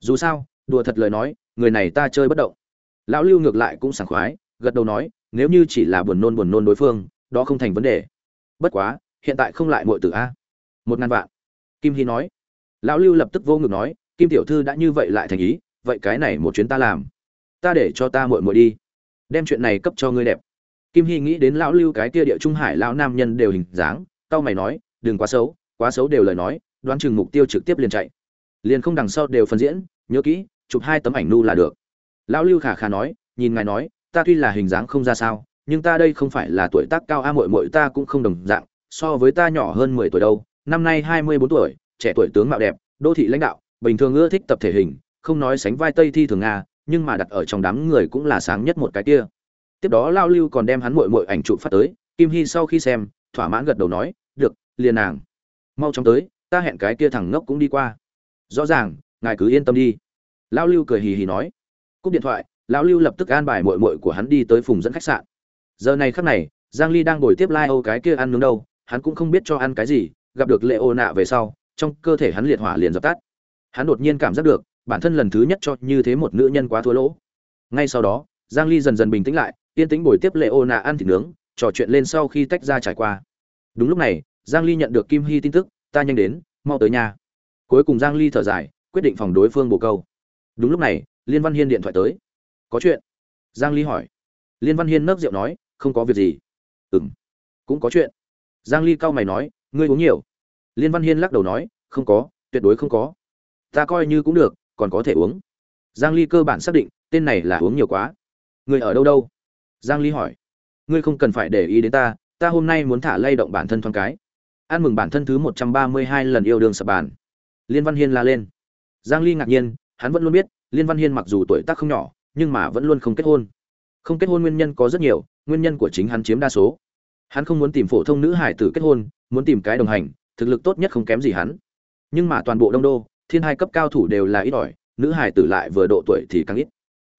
Dù sao, đùa thật lời nói, người này ta chơi bất động. Lão lưu ngược lại cũng sảng khoái, gật đầu nói, nếu như chỉ là buồn nôn buồn nôn đối phương đó không thành vấn đề. Bất quá, hiện tại không lại muội tử a. Một ngàn vạn. Kim hy nói. Lão lưu lập tức vô ngực nói, kim tiểu thư đã như vậy lại thành ý, vậy cái này một chuyến ta làm. Ta để cho ta muội muội đi. Đem chuyện này cấp cho ngươi đẹp. Kim hy nghĩ đến lão lưu cái kia địa trung hải lão nam nhân đều hình dáng tao mày nói, đừng quá xấu quá xấu đều lời nói, đoán chừng mục tiêu trực tiếp liền chạy. Liền không đằng sau đều phân diễn, nhớ kỹ, chụp hai tấm ảnh nu là được. Lão lưu khả khả nói, nhìn ngài nói, ta tuy là hình dáng không ra sao nhưng ta đây không phải là tuổi tác cao a muội muội, ta cũng không đồng dạng, so với ta nhỏ hơn mười tuổi đâu. Năm nay hai mươi bốn tuổi, trẻ tuổi tướng mạo đẹp, đô thị lãnh đạo, bình thường ưa thích tập thể hình, không nói sánh vai tây thi thường nga, nhưng mà đặt ở trong đám người cũng là sáng nhất một cái kia. Tiếp đó lao lưu còn đem hắn muội muội ảnh chụp phát tới, kim hy sau khi xem, thỏa mãn gật đầu nói, được, liền nàng. Mau chóng tới, ta hẹn cái kia thằng ngốc cũng đi qua. Rõ ràng, ngài cứ yên tâm đi. Lao lưu cười hì hì nói. Cúp điện thoại lão lưu lập tức an bài muội muội của hắn đi tới phùng dẫn khách sạn giờ này khắc này, giang ly đang ngồi tiếp lai âu cái kia ăn nướng đâu, hắn cũng không biết cho ăn cái gì, gặp được lệ ô nạ về sau, trong cơ thể hắn liệt hỏa liền dập tắt. Hắn đột nhiên cảm giác được, bản thân lần thứ nhất cho như thế một nữ nhân quá thua lỗ. Ngay sau đó, giang ly dần dần bình tĩnh lại, yên tĩnh bồi tiếp lệ ô nạ ăn thịt nướng, trò chuyện lên sau khi tách ra trải qua. Đúng lúc này, giang ly nhận được kim hy tin tức, ta nhanh đến, mau tới nhà. Cuối cùng giang ly thở dài, quyết định phòng đối phương bổ câu. Đúng lúc này, liên văn hiên điện thoại tới. Có chuyện? Giang ly hỏi. Liên văn hiên nấc rượu nói không có việc gì. Ừm, cũng có chuyện. Giang ly cao mày nói, ngươi uống nhiều. Liên văn hiên lắc đầu nói, không có, tuyệt đối không có. Ta coi như cũng được, còn có thể uống. Giang ly cơ bản xác định, tên này là uống nhiều quá. Người ở đâu đâu? Giang ly hỏi. Ngươi không cần phải để ý đến ta ta hôm nay muốn thả lay động bản thân thoáng cái. Ăn mừng bản thân thứ 132 lần yêu đương sập bàn. Liên văn hiên la lên. Giang ly ngạc nhiên, hắn vẫn luôn biết, liên văn hiên mặc dù tuổi tác không nhỏ, nhưng mà vẫn luôn không kết hôn. Không kết hôn nguyên nhân có rất nhiều nguyên nhân của chính hắn chiếm đa số. Hắn không muốn tìm phổ thông nữ hải tử kết hôn, muốn tìm cái đồng hành, thực lực tốt nhất không kém gì hắn. Nhưng mà toàn bộ đông đô, thiên hai cấp cao thủ đều là ít ỏi, nữ hải tử lại vừa độ tuổi thì càng ít.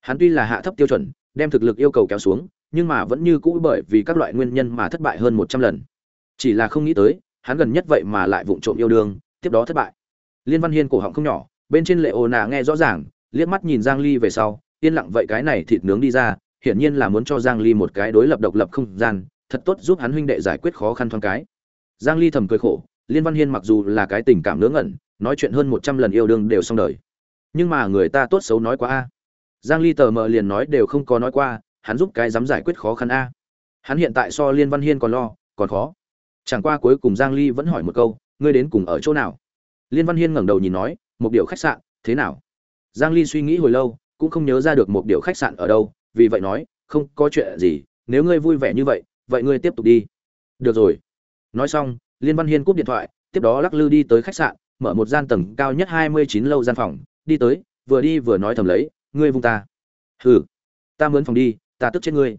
Hắn tuy là hạ thấp tiêu chuẩn, đem thực lực yêu cầu kéo xuống, nhưng mà vẫn như cũ bởi vì các loại nguyên nhân mà thất bại hơn một trăm lần. Chỉ là không nghĩ tới, hắn gần nhất vậy mà lại vụng trộm yêu đương, tiếp đó thất bại. Liên văn hiên cổ họng không nhỏ, bên trên lệ ồ nà nghe rõ ràng, liếc mắt nhìn giang ly về sau, yên lặng vậy cái này thịt nướng đi ra hiển nhiên là muốn cho giang ly một cái đối lập độc lập không gian, thật tốt giúp hắn huynh đệ giải quyết khó khăn thoáng cái. Giang ly thầm cười khổ, liên văn hiên mặc dù là cái tình cảm ngớ ngẩn, nói chuyện hơn 100 lần yêu đương đều xong đời. Nhưng mà người ta tốt xấu nói quá a. Giang ly tờ mờ liền nói đều không có nói qua, hắn giúp cái dám giải quyết khó khăn a. Hắn hiện tại so liên văn hiên còn lo, còn khó. Chẳng qua cuối cùng giang ly vẫn hỏi một câu, ngươi đến cùng ở chỗ nào? Liên văn hiên ngẩng đầu nhìn nói, một điều khách sạn, thế nào? Giang ly suy nghĩ hồi lâu, cũng không nhớ ra được một điều khách sạn ở đâu vì vậy nói, không có chuyện gì, nếu ngươi vui vẻ như vậy vậy ngươi tiếp tục đi. Được rồi. Nói xong, liên văn hiên cúp điện thoại, tiếp đó lắc lư đi tới khách sạn, mở một gian tầng cao nhất 29 lâu gian phòng, đi tới, vừa đi vừa nói thầm lấy, ngươi vung ta. Hừ, ta mướn phòng đi, ta tức chết ngươi.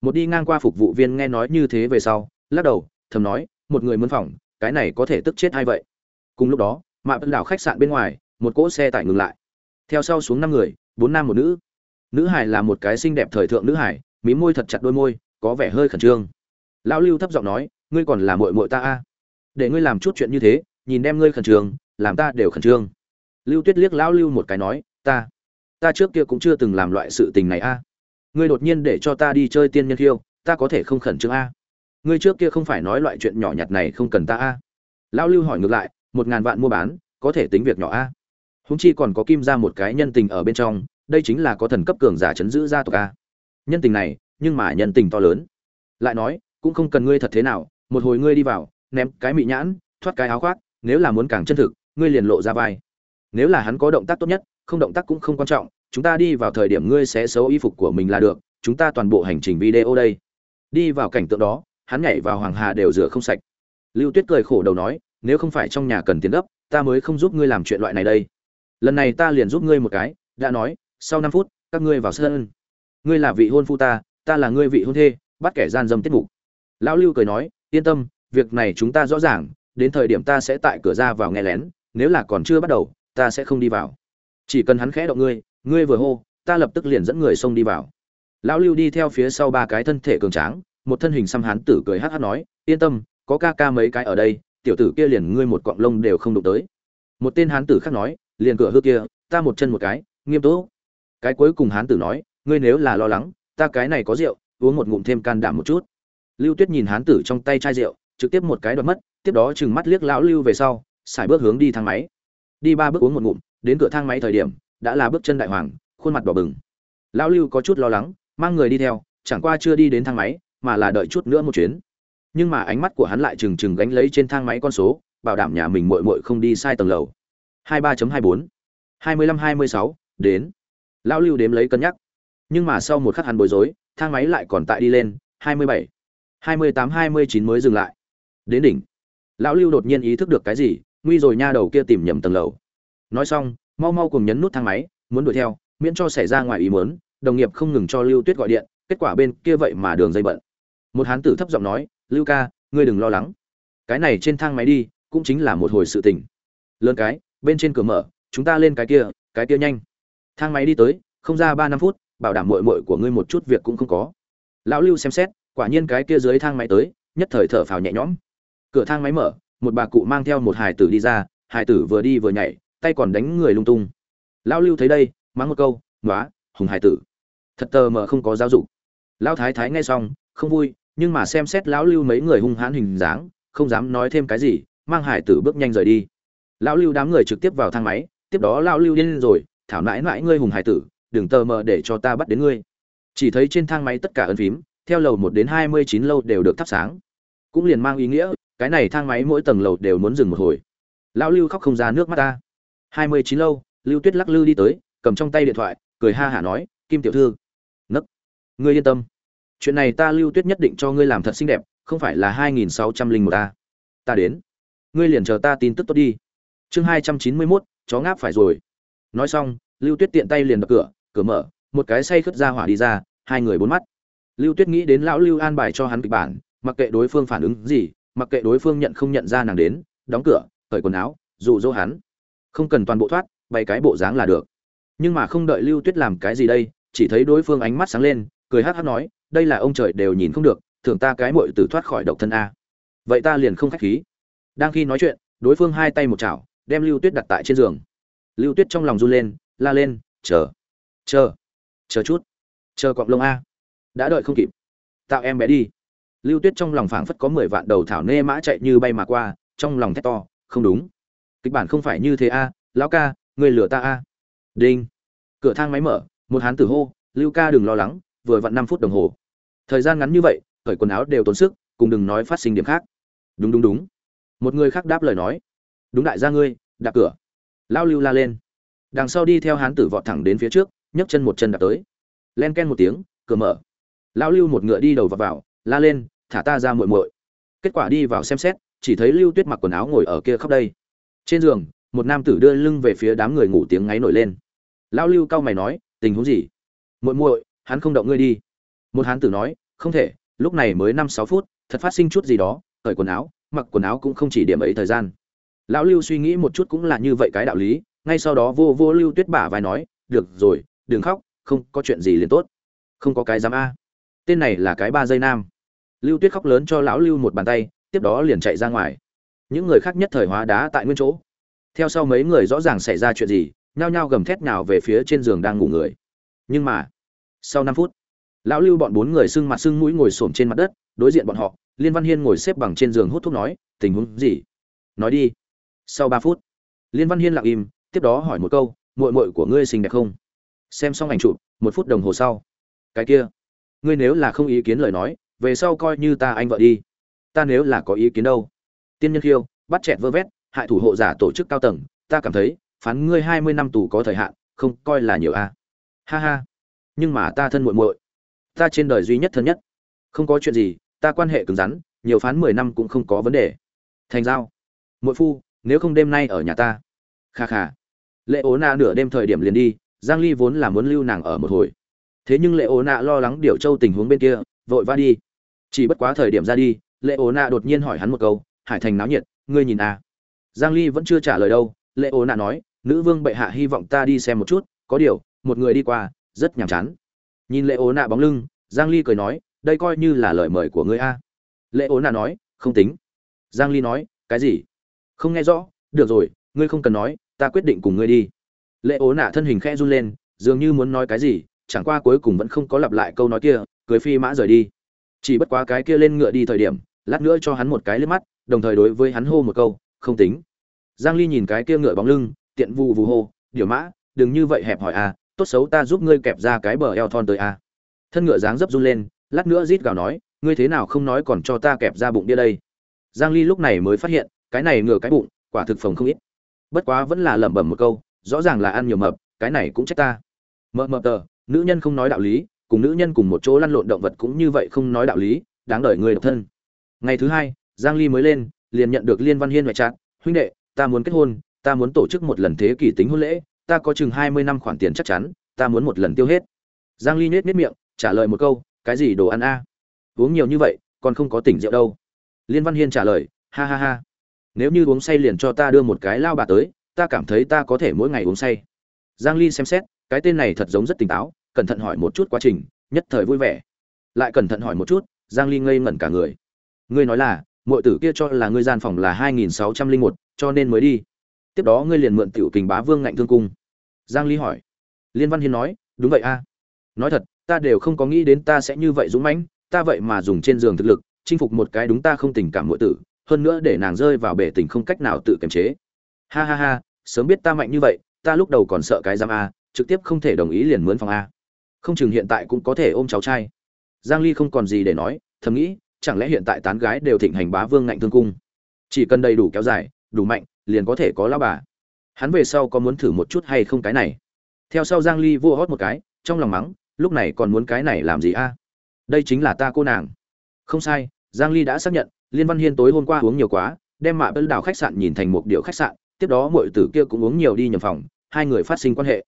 Một đi ngang qua phục vụ viên nghe nói như thế về sau, lắc đầu, thầm nói, một người mướn phòng, cái này có thể tức chết hay vậy? Cùng lúc đó, mạ bất đảo khách sạn bên ngoài, một cỗ xe tải ngừng lại. Theo sau xuống năm người, bốn nam một nữ nữ hải là một cái xinh đẹp thời thượng nữ hải mí môi thật chặt đôi môi, có vẻ hơi khẩn trương. Lão lưu thấp giọng nói, ngươi còn là muội muội ta a? Để ngươi làm chút chuyện như thế, nhìn đem ngươi khẩn trương, làm ta đều khẩn trương. Lưu tuyết liếc lão lưu một cái nói, ta ta trước kia cũng chưa từng làm loại sự tình này a. Ngươi đột nhiên để cho ta đi chơi tiên nhân khiêu, ta có thể không khẩn trương a? Ngươi trước kia không phải nói loại chuyện nhỏ nhặt này không cần ta a? Lão lưu hỏi ngược lại, một ngàn vạn mua bán, có thể tính việc nhỏ a? Húng chi còn có kim ra một cái nhân tình ở bên trong đây chính là có thần cấp cường giả chấn giữ gia tộc a. Nhân tình này, nhưng mà nhân tình to lớn. Lại nói, cũng không cần ngươi thật thế nào, một hồi ngươi đi vào, ném cái mị nhãn, thoát cái áo khoác, nếu là muốn càng chân thực, ngươi liền lộ ra vai. Nếu là hắn có động tác tốt nhất, không động tác cũng không quan trọng, chúng ta đi vào thời điểm ngươi sẽ xấu y phục của mình là được, chúng ta toàn bộ hành trình video đây. Đi vào cảnh tượng đó, hắn nhảy vào hoàng hà đều rửa không sạch. Lưu tuyết cười khổ đầu nói, nếu không phải trong nhà cần tiền gấp, ta mới không giúp ngươi làm chuyện loại này đây. Lần này ta liền giúp ngươi một cái, đã nói sau năm phút, các ngươi vào sân. Ngươi là vị hôn phu ta ta là ngươi vị hôn thê, bắt kẻ gian dâm tiết mục. Lão lưu cười nói, yên tâm, việc này chúng ta rõ ràng, đến thời điểm ta sẽ tại cửa ra vào nghe lén, nếu là còn chưa bắt đầu, ta sẽ không đi vào. Chỉ cần hắn khẽ động ngươi ngươi vừa hô, ta lập tức liền dẫn người xông đi vào. Lão lưu đi theo phía sau ba cái thân thể cường tráng, một thân hình xăm hán tử cười hát hát nói, yên tâm, có ca ca mấy cái ở đây, tiểu tử kia liền ngươi một cọng lông đều không đụng tới. Một tên hán tử khác nói, liền cửa hư kia, ta một chân một cái, nghiêm túc cái cuối cùng hán tử nói, ngươi nếu là lo lắng, ta cái này có rượu, uống một ngụm thêm can đảm một chút. Lưu tuyết nhìn hán tử trong tay chai rượu, trực tiếp một cái đoạt mất, tiếp đó chừng mắt liếc lão lưu về sau xài bước hướng đi thang máy. Đi ba bước uống một ngụm, đến cửa thang máy thời điểm, đã là bước chân đại hoàng, khuôn mặt đỏ bừng. Lão lưu có chút lo lắng, mang người đi theo, chẳng qua chưa đi đến thang máy, mà là đợi chút nữa một chuyến. Nhưng mà ánh mắt của hắn lại trừng trừng gánh lấy trên thang máy con số, bảo đảm nhà mình muội muội không đi sai tầng lầu. 23.24 25-26 đến lão lưu đếm lấy cân nhắc. Nhưng mà sau một khắc hắn bối rối, thang máy lại còn tại đi lên 27 28-29 mới dừng lại. Đến đỉnh. Lão lưu đột nhiên ý thức được cái gì, nguy rồi nha đầu kia tìm nhầm tầng lầu. Nói xong, mau mau cùng nhấn nút thang máy, muốn đuổi theo, miễn cho xảy ra ngoài ý muốn, đồng nghiệp không ngừng cho lưu tuyết gọi điện, kết quả bên kia vậy mà đường dây bận. Một hán tử thấp giọng nói, lưu ca, ngươi đừng lo lắng. Cái này trên thang máy đi, cũng chính là một hồi sự tình. Lớn cái, bên trên cửa mở, chúng ta lên cái kia cái kia nhanh thang máy đi tới, không ra ba năm phút, bảo đảm mội mội của ngươi một chút việc cũng không có. Lão lưu xem xét, quả nhiên cái kia dưới thang máy tới, nhất thời thở phào nhẹ nhõm. Cửa thang máy mở, một bà cụ mang theo một hải tử đi ra hải tử vừa đi vừa nhảy, tay còn đánh người lung tung. Lão lưu thấy đây, mắng một câu nói hùng hải tử. Thật tờ mờ không có giáo dục. Lão thái thái nghe xong, không vui, nhưng mà xem xét lão lưu mấy người hung hãn hình dáng, không dám nói thêm cái gì, mang hải tử bước nhanh rời đi. Lão lưu đám người trực tiếp vào thang máy, tiếp đó lão lưu điên rồi thảo nãi nãi ngươi hùng hải tử, đừng tờ mờ để cho ta bắt đến ngươi. Chỉ thấy trên thang máy tất cả ấn phím, theo lầu một đến hai mươi chín lâu đều được thắp sáng. Cũng liền mang ý nghĩa, cái này thang máy mỗi tầng lầu đều muốn dừng một hồi. Lão lưu khóc không ra nước mắt ta. hai mươi chín lâu, lưu tuyết lắc lư đi tới, cầm trong tay điện thoại, cười ha hả nói, kim tiểu thư. Nấc. Ngươi yên tâm. Chuyện này ta lưu tuyết nhất định cho ngươi làm thật xinh đẹp, không phải là hai nghìn sáu trăm linh một ta. Ta đến. Ngươi liền chờ ta tin tức tốt đi. Chương hai trăm chín mươi mốt, chó ngáp phải rồi nói xong, lưu tuyết tiện tay liền đập cửa cửa mở, một cái say khất ra hỏa đi ra, hai người bốn mắt. Lưu tuyết nghĩ đến lão lưu an bài cho hắn kịch bản, mặc kệ đối phương phản ứng gì, mặc kệ đối phương nhận không nhận ra nàng đến, đóng cửa, cởi quần áo, dụ dỗ hắn. Không cần toàn bộ thoát, bày cái bộ dáng là được. Nhưng mà không đợi lưu tuyết làm cái gì đây, chỉ thấy đối phương ánh mắt sáng lên, cười hát hát nói, đây là ông trời đều nhìn không được thường ta cái muội tử thoát khỏi độc thân a. Vậy ta liền không khách khí. Đang khi nói chuyện, đối phương hai tay một chảo, đem lưu tuyết đặt tại trên giường lưu tuyết trong lòng run lên, la lên, chờ chờ chờ chút, chờ cọng lông a. Đã đợi không kịp. Tạo em bé đi. Lưu tuyết trong lòng phảng phất có mười vạn đầu thảo nê mã chạy như bay mà qua, trong lòng thét to, không đúng. Kịch bản không phải như thế a, lão ca, người lừa ta a. Đinh. Cửa thang máy mở, một hán tử hô, lưu ca đừng lo lắng, vừa vặn năm phút đồng hồ. Thời gian ngắn như vậy, cởi quần áo đều tốn sức, cùng đừng nói phát sinh điểm khác. Đúng đúng đúng. Một người khác đáp lời nói, đúng đại gia ngươi, đạp cửa lao lưu la lên. Đằng sau đi theo hán tử vọt thẳng đến phía trước nhấc chân một chân đạp tới. Len ken một tiếng cửa mở. Lao lưu một ngựa đi đầu vào, vào la lên thả ta ra muội muội. Kết quả đi vào xem xét chỉ thấy lưu tuyết mặc quần áo ngồi ở kia khóc đây. Trên giường một nam tử đưa lưng về phía đám người ngủ tiếng ngáy nổi lên. Lao lưu cau mày nói tình huống gì? Muội muội hắn không động ngươi đi. Một hán tử nói không thể lúc này mới năm sáu phút thật phát sinh chút gì đó cởi quần áo mặc quần áo cũng không chỉ điểm ấy thời gian lão lưu suy nghĩ một chút cũng là như vậy cái đạo lý, ngay sau đó vô vô lưu tuyết bả vai nói, được rồi, đừng khóc, không có chuyện gì liền tốt. Không có cái dám a. Tên này là cái ba dây nam. Lưu tuyết khóc lớn cho lão lưu một bàn tay, tiếp đó liền chạy ra ngoài. Những người khác nhất thời hóa đá tại nguyên chỗ. Theo sau mấy người rõ ràng xảy ra chuyện gì, nhao nhao gầm thét nào về phía trên giường đang ngủ người. Nhưng mà, sau năm phút, lão lưu bọn bốn người sưng mặt sưng mũi ngồi xổm trên mặt đất, đối diện bọn họ, liên văn hiên ngồi xếp bằng trên giường hút thuốc nói, tình huống gì? Nói đi sau ba phút, liên văn hiên lặng im, tiếp đó hỏi một câu, muội muội của ngươi xinh đẹp không? Xem xong ảnh chụp, một phút đồng hồ sau, cái kia, ngươi nếu là không ý kiến lời nói, về sau coi như ta anh vợ đi. Ta nếu là có ý kiến đâu. Tiên nhân khiêu, bắt chẹt vơ vét, hại thủ hộ giả tổ chức cao tầng, ta cảm thấy, phán ngươi hai mươi năm tù có thời hạn, không coi là nhiều a. À. ha ha. Nhưng mà ta thân muội muội, ta trên đời duy nhất thân nhất. Không có chuyện gì, ta quan hệ cứng rắn, nhiều phán mười năm cũng không có vấn đề. Thành giao. Muội phu nếu không đêm nay ở nhà ta. Kha kha. Lệ ố nạ nửa đêm thời điểm liền đi, giang ly vốn là muốn lưu nàng ở một hồi. Thế nhưng lệ ố nạ lo lắng điều châu tình huống bên kia, vội va đi. Chỉ bất quá thời điểm ra đi, lệ ố nạ đột nhiên hỏi hắn một câu, hải thành náo nhiệt, ngươi nhìn à. giang ly vẫn chưa trả lời đâu, lệ ố nạ nói, nữ vương bệ hạ hy vọng ta đi xem một chút, có điều, một người đi qua, rất nhàm chán. Nhìn lệ ố nạ bóng lưng, giang ly cười nói, đây coi như là lời mời của ngươi a. Lệ ố nạ nói, không tính. Giang ly nói, cái gì? Không nghe rõ được rồi ngươi không cần nói ta quyết định cùng ngươi đi. Lệ ố nạ thân hình khẽ run lên dường như muốn nói cái gì chẳng qua cuối cùng vẫn không có lặp lại câu nói kia cưới phi mã rời đi. Chỉ bất quá cái kia lên ngựa đi thời điểm lát nữa cho hắn một cái liếc mắt đồng thời đối với hắn hô một câu không tính. Giang ly nhìn cái kia ngựa bóng lưng tiện vù vù hô điều mã đừng như vậy hẹp hỏi à, tốt xấu ta giúp ngươi kẹp ra cái bờ eo thon tới à. thân ngựa dáng dấp run lên lát nữa rít gào nói ngươi thế nào không nói còn cho ta kẹp ra bụng đi đây? Giang ly lúc này mới phát hiện cái này ngửa cái bụng, quả thực phồng không ít. Bất quá vẫn là lẩm bẩm một câu, rõ ràng là ăn nhiều mập, cái này cũng trách ta. Mờ mờ tờ, nữ nhân không nói đạo lý, cùng nữ nhân cùng một chỗ lăn lộn động vật cũng như vậy không nói đạo lý, đáng đợi người độc thân. Ngày thứ hai, giang ly mới lên, liền nhận được liên văn hiên ngoại trạng huynh đệ, ta muốn kết hôn, ta muốn tổ chức một lần thế kỷ tính hôn lễ, ta có chừng 20 năm khoản tiền chắc chắn, ta muốn một lần tiêu hết. Giang ly nết nết miệng, trả lời một câu, cái gì đồ ăn a? Uống nhiều như vậy, còn không có tỉnh rượu đâu. Liên văn hiên trả lời, ha ha ha nếu như uống say liền cho ta đưa một cái lao bà tới ta cảm thấy ta có thể mỗi ngày uống say. Giang ly xem xét cái tên này thật giống rất tỉnh táo cẩn thận hỏi một chút quá trình nhất thời vui vẻ. Lại cẩn thận hỏi một chút giang ly ngây ngẩn cả người. Ngươi nói là muội tử kia cho là ngươi gian phòng là 2601, cho nên mới đi. Tiếp đó ngươi liền mượn tiểu kình bá vương ngạnh thương cung. Giang ly hỏi. Liên văn hiên nói đúng vậy a. Nói thật ta đều không có nghĩ đến ta sẽ như vậy dũng mãnh ta vậy mà dùng trên giường thực lực chinh phục một cái đúng ta không tình cảm muội tử hơn nữa để nàng rơi vào bể tình không cách nào tự kiềm chế. Ha ha ha, sớm biết ta mạnh như vậy, ta lúc đầu còn sợ cái giam a, trực tiếp không thể đồng ý liền mướn phòng a. Không chừng hiện tại cũng có thể ôm cháu trai. Giang ly không còn gì để nói, thầm nghĩ, chẳng lẽ hiện tại tán gái đều thịnh hành bá vương ngạnh thương cung? Chỉ cần đầy đủ kéo dài, đủ mạnh, liền có thể có lão bà. Hắn về sau có muốn thử một chút hay không cái này? Theo sau giang ly vua hót một cái, trong lòng mắng, lúc này còn muốn cái này làm gì a? Đây chính là ta cô nàng. Không sai, giang ly đã xác nhận liên văn hiên tối hôm qua uống nhiều quá đem mạ bên đảo khách sạn nhìn thành một điều khách sạn tiếp đó mọi tử kia cũng uống nhiều đi nhầm phòng hai người phát sinh quan hệ.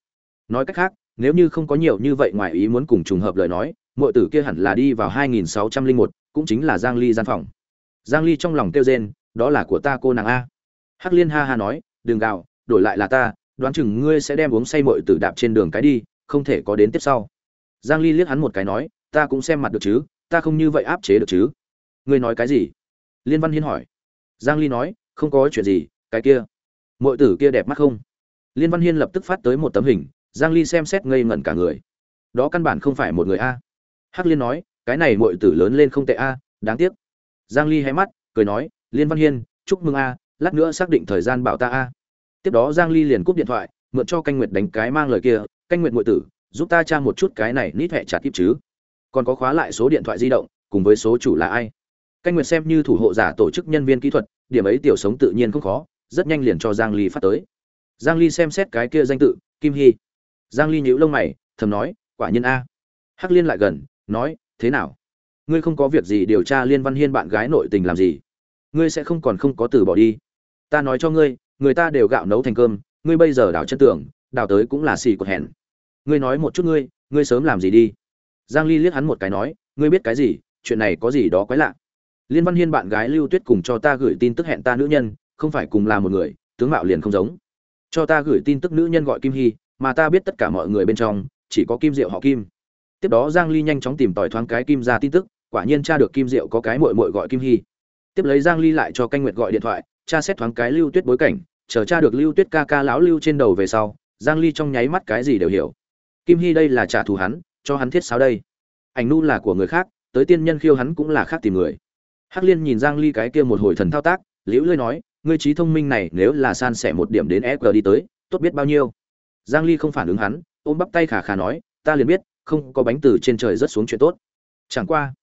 Nói cách khác nếu như không có nhiều như vậy ngoài ý muốn cùng trùng hợp lời nói mọi tử kia hẳn là đi vào 2601, cũng chính là giang ly gian phòng. Giang ly trong lòng kêu rên đó là của ta cô nàng a. Hắc liên ha ha nói đừng gào đổi lại là ta đoán chừng ngươi sẽ đem uống say mọi tử đạp trên đường cái đi không thể có đến tiếp sau. Giang ly liếc hắn một cái nói ta cũng xem mặt được chứ ta không như vậy áp chế được chứ. Ngươi nói cái gì? Liên văn hiên hỏi. Giang ly nói, không có chuyện gì, cái kia. Mọi tử kia đẹp mắt không? Liên văn hiên lập tức phát tới một tấm hình, giang ly xem xét ngây ngẩn cả người. Đó căn bản không phải một người a. Hắc liên nói, cái này muội tử lớn lên không tệ a, đáng tiếc. Giang ly hé mắt, cười nói, liên văn hiên, chúc mừng a, lát nữa xác định thời gian bảo ta a. Tiếp đó giang ly liền cúp điện thoại, mượn cho canh nguyệt đánh cái mang lời kia, canh nguyệt muội tử, giúp ta tra một chút cái này nít hệ chặt tiếp chứ. Còn có khóa lại số điện thoại di động, cùng với số chủ là ai? Canh nguyệt xem như thủ hộ giả tổ chức nhân viên kỹ thuật, điểm ấy tiểu sống tự nhiên không khó, rất nhanh liền cho giang ly phát tới. Giang ly xem xét cái kia danh tự, kim hy. Giang ly nhíu lông mày, thầm nói, quả nhiên a. Hắc liên lại gần, nói, thế nào? Ngươi không có việc gì điều tra liên văn hiên bạn gái nội tình làm gì? Ngươi sẽ không còn không có từ bỏ đi. Ta nói cho ngươi, người ta đều gạo nấu thành cơm, ngươi bây giờ đào chân tưởng đào tới cũng là xì cột hẹn ngươi nói một chút ngươi ngươi sớm làm gì đi? Giang ly liếc hắn một cái nói, ngươi biết cái gì? Chuyện này có gì đó quái lạ liên văn hiên bạn gái lưu tuyết cùng cho ta gửi tin tức hẹn ta nữ nhân, không phải cùng là một người, tướng mạo liền không giống. Cho ta gửi tin tức nữ nhân gọi kim hy, mà ta biết tất cả mọi người bên trong, chỉ có kim diệu họ kim. Tiếp đó giang ly nhanh chóng tìm tòi thoáng cái kim ra tin tức, quả nhiên tra được kim diệu có cái muội muội gọi kim hy. Tiếp lấy giang ly lại cho canh nguyệt gọi điện thoại, tra xét thoáng cái lưu tuyết bối cảnh, chờ cha được lưu tuyết ca ca lão lưu trên đầu về sau, giang ly trong nháy mắt cái gì đều hiểu. Kim hy đây là trả thù hắn, cho hắn thiết sao đây. Ảnh nu là của người khác, tới tiên nhân khiêu hắn cũng là khác tìm người hắc liên nhìn giang ly cái kia một hồi thần thao tác, liễu lơi nói, ngươi trí thông minh này nếu là san sẻ một điểm đến e đi tới, tốt biết bao nhiêu. Giang ly không phản ứng hắn, ôm bắp tay khả khả nói, ta liền biết, không có bánh từ trên trời rất xuống chuyện tốt. Chẳng qua,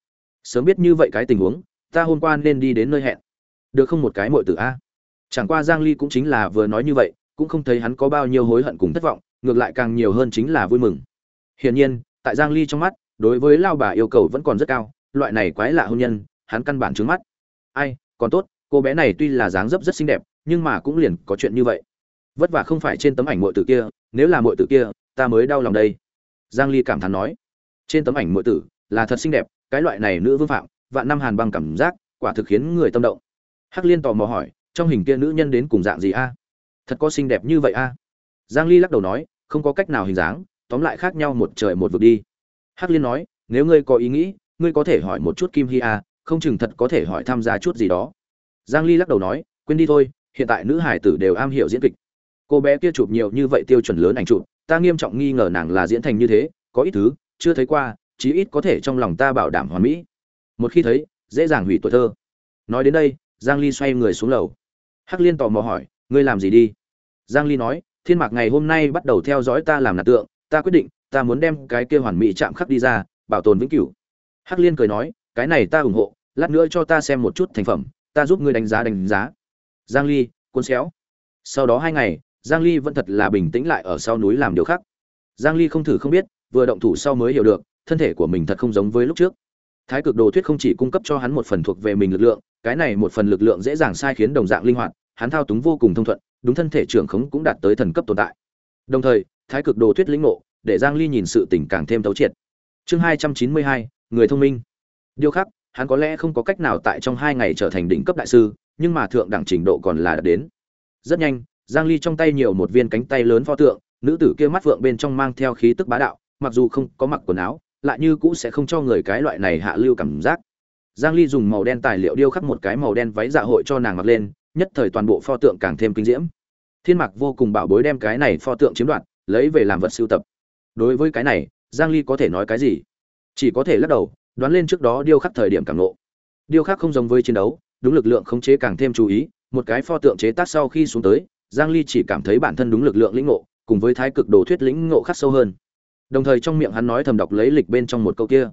sớm biết như vậy cái tình huống, ta hôm qua nên đi đến nơi hẹn. Được không một cái muội tử a? Chẳng qua giang ly cũng chính là vừa nói như vậy, cũng không thấy hắn có bao nhiêu hối hận cùng thất vọng, ngược lại càng nhiều hơn chính là vui mừng. Hiển nhiên, tại giang ly trong mắt, đối với lao bà yêu cầu vẫn còn rất cao, loại này quái lạ hôn nhân hắn căn bản trướng mắt. Ai, còn tốt, cô bé này tuy là dáng dấp rất xinh đẹp, nhưng mà cũng liền có chuyện như vậy. Vất vả không phải trên tấm ảnh muội tử kia, nếu là muội tử kia, ta mới đau lòng đây. Giang ly cảm thán nói. Trên tấm ảnh muội tử là thật xinh đẹp, cái loại này nữ vương phạm, vạn năm hàn băng cảm giác, quả thực khiến người tâm động. Hắc liên tò mò hỏi, trong hình kia nữ nhân đến cùng dạng gì a? Thật có xinh đẹp như vậy a? Giang ly lắc đầu nói, không có cách nào hình dáng, tóm lại khác nhau một trời một vực đi. Hắc liên nói, nếu ngươi có ý nghĩ, ngươi có thể hỏi một chút kim hi a không chừng thật có thể hỏi tham gia chút gì đó. Giang ly lắc đầu nói, quên đi thôi, hiện tại nữ hải tử đều am hiểu diễn kịch. Cô bé kia chụp nhiều như vậy tiêu chuẩn lớn ảnh chụp, ta nghiêm trọng nghi ngờ nàng là diễn thành như thế, có ít thứ chưa thấy qua, chí ít có thể trong lòng ta bảo đảm hoàn mỹ. Một khi thấy, dễ dàng hủy tuổi thơ. Nói đến đây, giang ly xoay người xuống lầu. Hắc liên tò mò hỏi, ngươi làm gì đi? Giang ly nói, thiên mạc ngày hôm nay bắt đầu theo dõi ta làm nạt tượng, ta quyết định, ta muốn đem cái kia hoàn mỹ chạm khắc đi ra, bảo tồn vĩnh cửu. Hắc liên cười nói, cái này ta ủng hộ lát nữa cho ta xem một chút thành phẩm ta giúp ngươi đánh giá đánh giá. Giang ly cuốn xéo. Sau đó hai ngày giang ly vẫn thật là bình tĩnh lại ở sau núi làm điều khác. Giang ly không thử không biết vừa động thủ sau mới hiểu được thân thể của mình thật không giống với lúc trước. Thái cực đồ thuyết không chỉ cung cấp cho hắn một phần thuộc về mình lực lượng cái này một phần lực lượng dễ dàng sai khiến đồng dạng linh hoạt hắn thao túng vô cùng thông thuận đúng thân thể trưởng khống cũng đạt tới thần cấp tồn tại. Đồng thời thái cực đồ thuyết lĩnh ngộ để giang ly nhìn sự tình càng thêm thấu triệt. Chương 292, người thông minh. Điều khác hắn có lẽ không có cách nào tại trong hai ngày trở thành đỉnh cấp đại sư, nhưng mà thượng đẳng trình độ còn là đạt đến. Rất nhanh, giang ly trong tay nhiều một viên cánh tay lớn pho tượng, nữ tử kia mắt vượng bên trong mang theo khí tức bá đạo, mặc dù không có mặc quần áo, lại như cũ sẽ không cho người cái loại này hạ lưu cảm giác. Giang ly dùng màu đen tài liệu điêu khắc một cái màu đen váy dạ hội cho nàng mặc lên, nhất thời toàn bộ pho tượng càng thêm kinh diễm. Thiên mặc vô cùng bảo bối đem cái này pho tượng chiếm đoạt, lấy về làm vật sưu tập. Đối với cái này, giang ly có thể nói cái gì? Chỉ có thể lắc đầu đoán lên trước đó điêu khắc thời điểm cảm ngộ. Điêu khắc không giống với chiến đấu, đúng lực lượng khống chế càng thêm chú ý, một cái pho tượng chế tác sau khi xuống tới, giang ly chỉ cảm thấy bản thân đúng lực lượng lĩnh ngộ, cùng với thái cực đồ thuyết lĩnh ngộ khắc sâu hơn. Đồng thời trong miệng hắn nói thầm đọc lấy lịch bên trong một câu kia.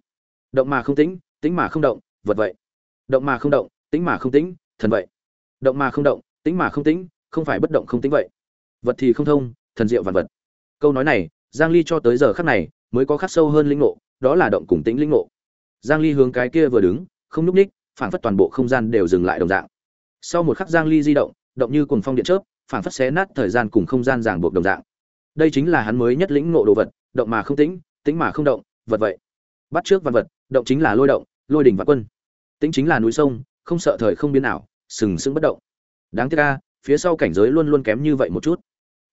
Động mà không tĩnh tĩnh mà không động, vật vậy. Động mà không động, tĩnh mà không tĩnh, thần vậy. Động mà không động, tĩnh mà không tĩnh, không phải bất động không tĩnh vậy. Vật thì không thông, thần diệu vạn vật. Câu nói này, giang ly cho tới giờ khắc này, mới có khắc sâu hơn linh ngộ, đó là động cùng tĩnh linh ngộ giang ly hướng cái kia vừa đứng, không lúc ních phản phất toàn bộ không gian đều dừng lại đồng dạng. Sau một khắc giang ly di động động như cuồng phong điện chớp phản phất xé nát thời gian cùng không gian ràng buộc đồng dạng. Đây chính là hắn mới nhất lĩnh ngộ đồ vật, động mà không tĩnh tĩnh mà không động, vật vậy. Bắt trước văn vật, động chính là lôi động, lôi đỉnh và quân. Tĩnh chính là núi sông, không sợ thời không biến nào sừng sững bất động. Đáng tiếc a, phía sau cảnh giới luôn luôn kém như vậy một chút.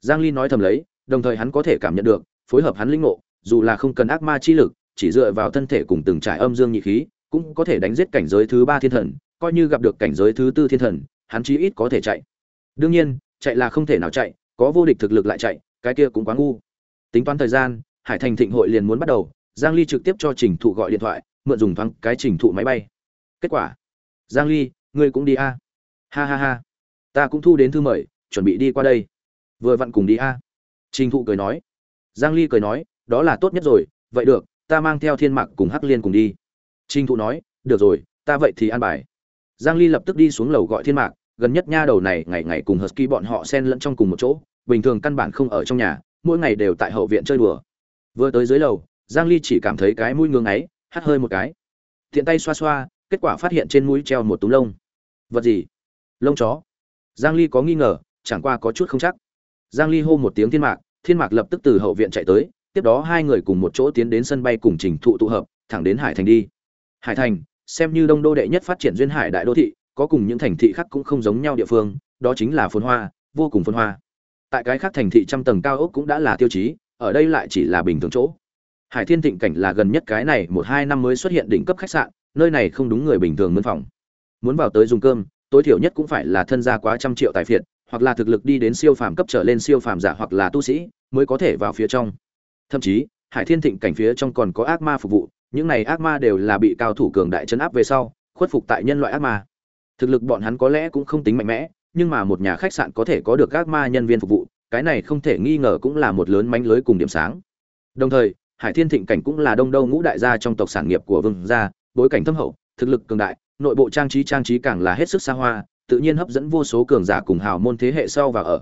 Giang ly nói thầm lấy, đồng thời hắn có thể cảm nhận được, phối hợp hắn linh ngộ, dù là không cần ác ma chi lực chỉ dựa vào thân thể cùng từng trải âm dương nhị khí, cũng có thể đánh giết cảnh giới thứ ba thiên thần, coi như gặp được cảnh giới thứ tư thiên thần, hắn chí ít có thể chạy. Đương nhiên, chạy là không thể nào chạy, có vô địch thực lực lại chạy, cái kia cũng quá ngu. Tính toán thời gian, hải thành thịnh hội liền muốn bắt đầu, giang ly trực tiếp cho trình thụ gọi điện thoại, mượn dùng thoáng cái trình thụ máy bay. Kết quả, giang ly, ngươi cũng đi a. Ha ha ha. Ta cũng thu đến thư mời, chuẩn bị đi qua đây. Vừa vặn cùng đi a. Trình thụ cười nói. Giang ly cười nói, đó là tốt nhất rồi, vậy được ta mang theo thiên mạc cùng hắc liên cùng đi. Trình thụ nói, được rồi, ta vậy thì an bài. Giang ly lập tức đi xuống lầu gọi thiên mạc, gần nhất nha đầu này ngày ngày cùng husky bọn họ xen lẫn trong cùng một chỗ, bình thường căn bản không ở trong nhà, mỗi ngày đều tại hậu viện chơi đùa. Vừa tới dưới lầu, giang ly chỉ cảm thấy cái mũi ngưỡng ấy hắt hơi một cái. Thiện tay xoa xoa, kết quả phát hiện trên mũi treo một túm lông. Vật gì? Lông chó. Giang ly có nghi ngờ, chẳng qua có chút không chắc. Giang ly hô một tiếng thiên mạc thiên mạc lập tức từ hậu viện chạy tới tiếp đó hai người cùng một chỗ tiến đến sân bay cùng trình thụ tụ hợp, thẳng đến hải thành đi. Hải thành, xem như đông đô đệ nhất phát triển duyên hải đại đô thị, có cùng những thành thị khác cũng không giống nhau địa phương, đó chính là phồn hoa, vô cùng phồn hoa. Tại cái khác thành thị trăm tầng cao ốc cũng đã là tiêu chí, ở đây lại chỉ là bình thường chỗ. Hải thiên thịnh cảnh là gần nhất cái này một hai năm mới xuất hiện đỉnh cấp khách sạn, nơi này không đúng người bình thường mân phòng. Muốn vào tới dùng cơm, tối thiểu nhất cũng phải là thân gia quá trăm triệu tài phiệt, hoặc là thực lực đi đến siêu phàm cấp trở lên siêu phàm giả hoặc là tu sĩ, mới có thể vào phía trong thậm chí, hải thiên thịnh cảnh phía trong còn có ác ma phục vụ, những này ác ma đều là bị cao thủ cường đại chấn áp về sau, khuất phục tại nhân loại ác ma. Thực lực bọn hắn có lẽ cũng không tính mạnh mẽ, nhưng mà một nhà khách sạn có thể có được ác ma nhân viên phục vụ, cái này không thể nghi ngờ cũng là một lớn mánh lưới cùng điểm sáng. Đồng thời, hải thiên thịnh cảnh cũng là đông đâu ngũ đại gia trong tộc sản nghiệp của vương gia, bối cảnh thâm hậu, thực lực cường đại, nội bộ trang trí trang trí càng là hết sức xa hoa, tự nhiên hấp dẫn vô số cường giả cùng hào môn thế hệ sau và ở.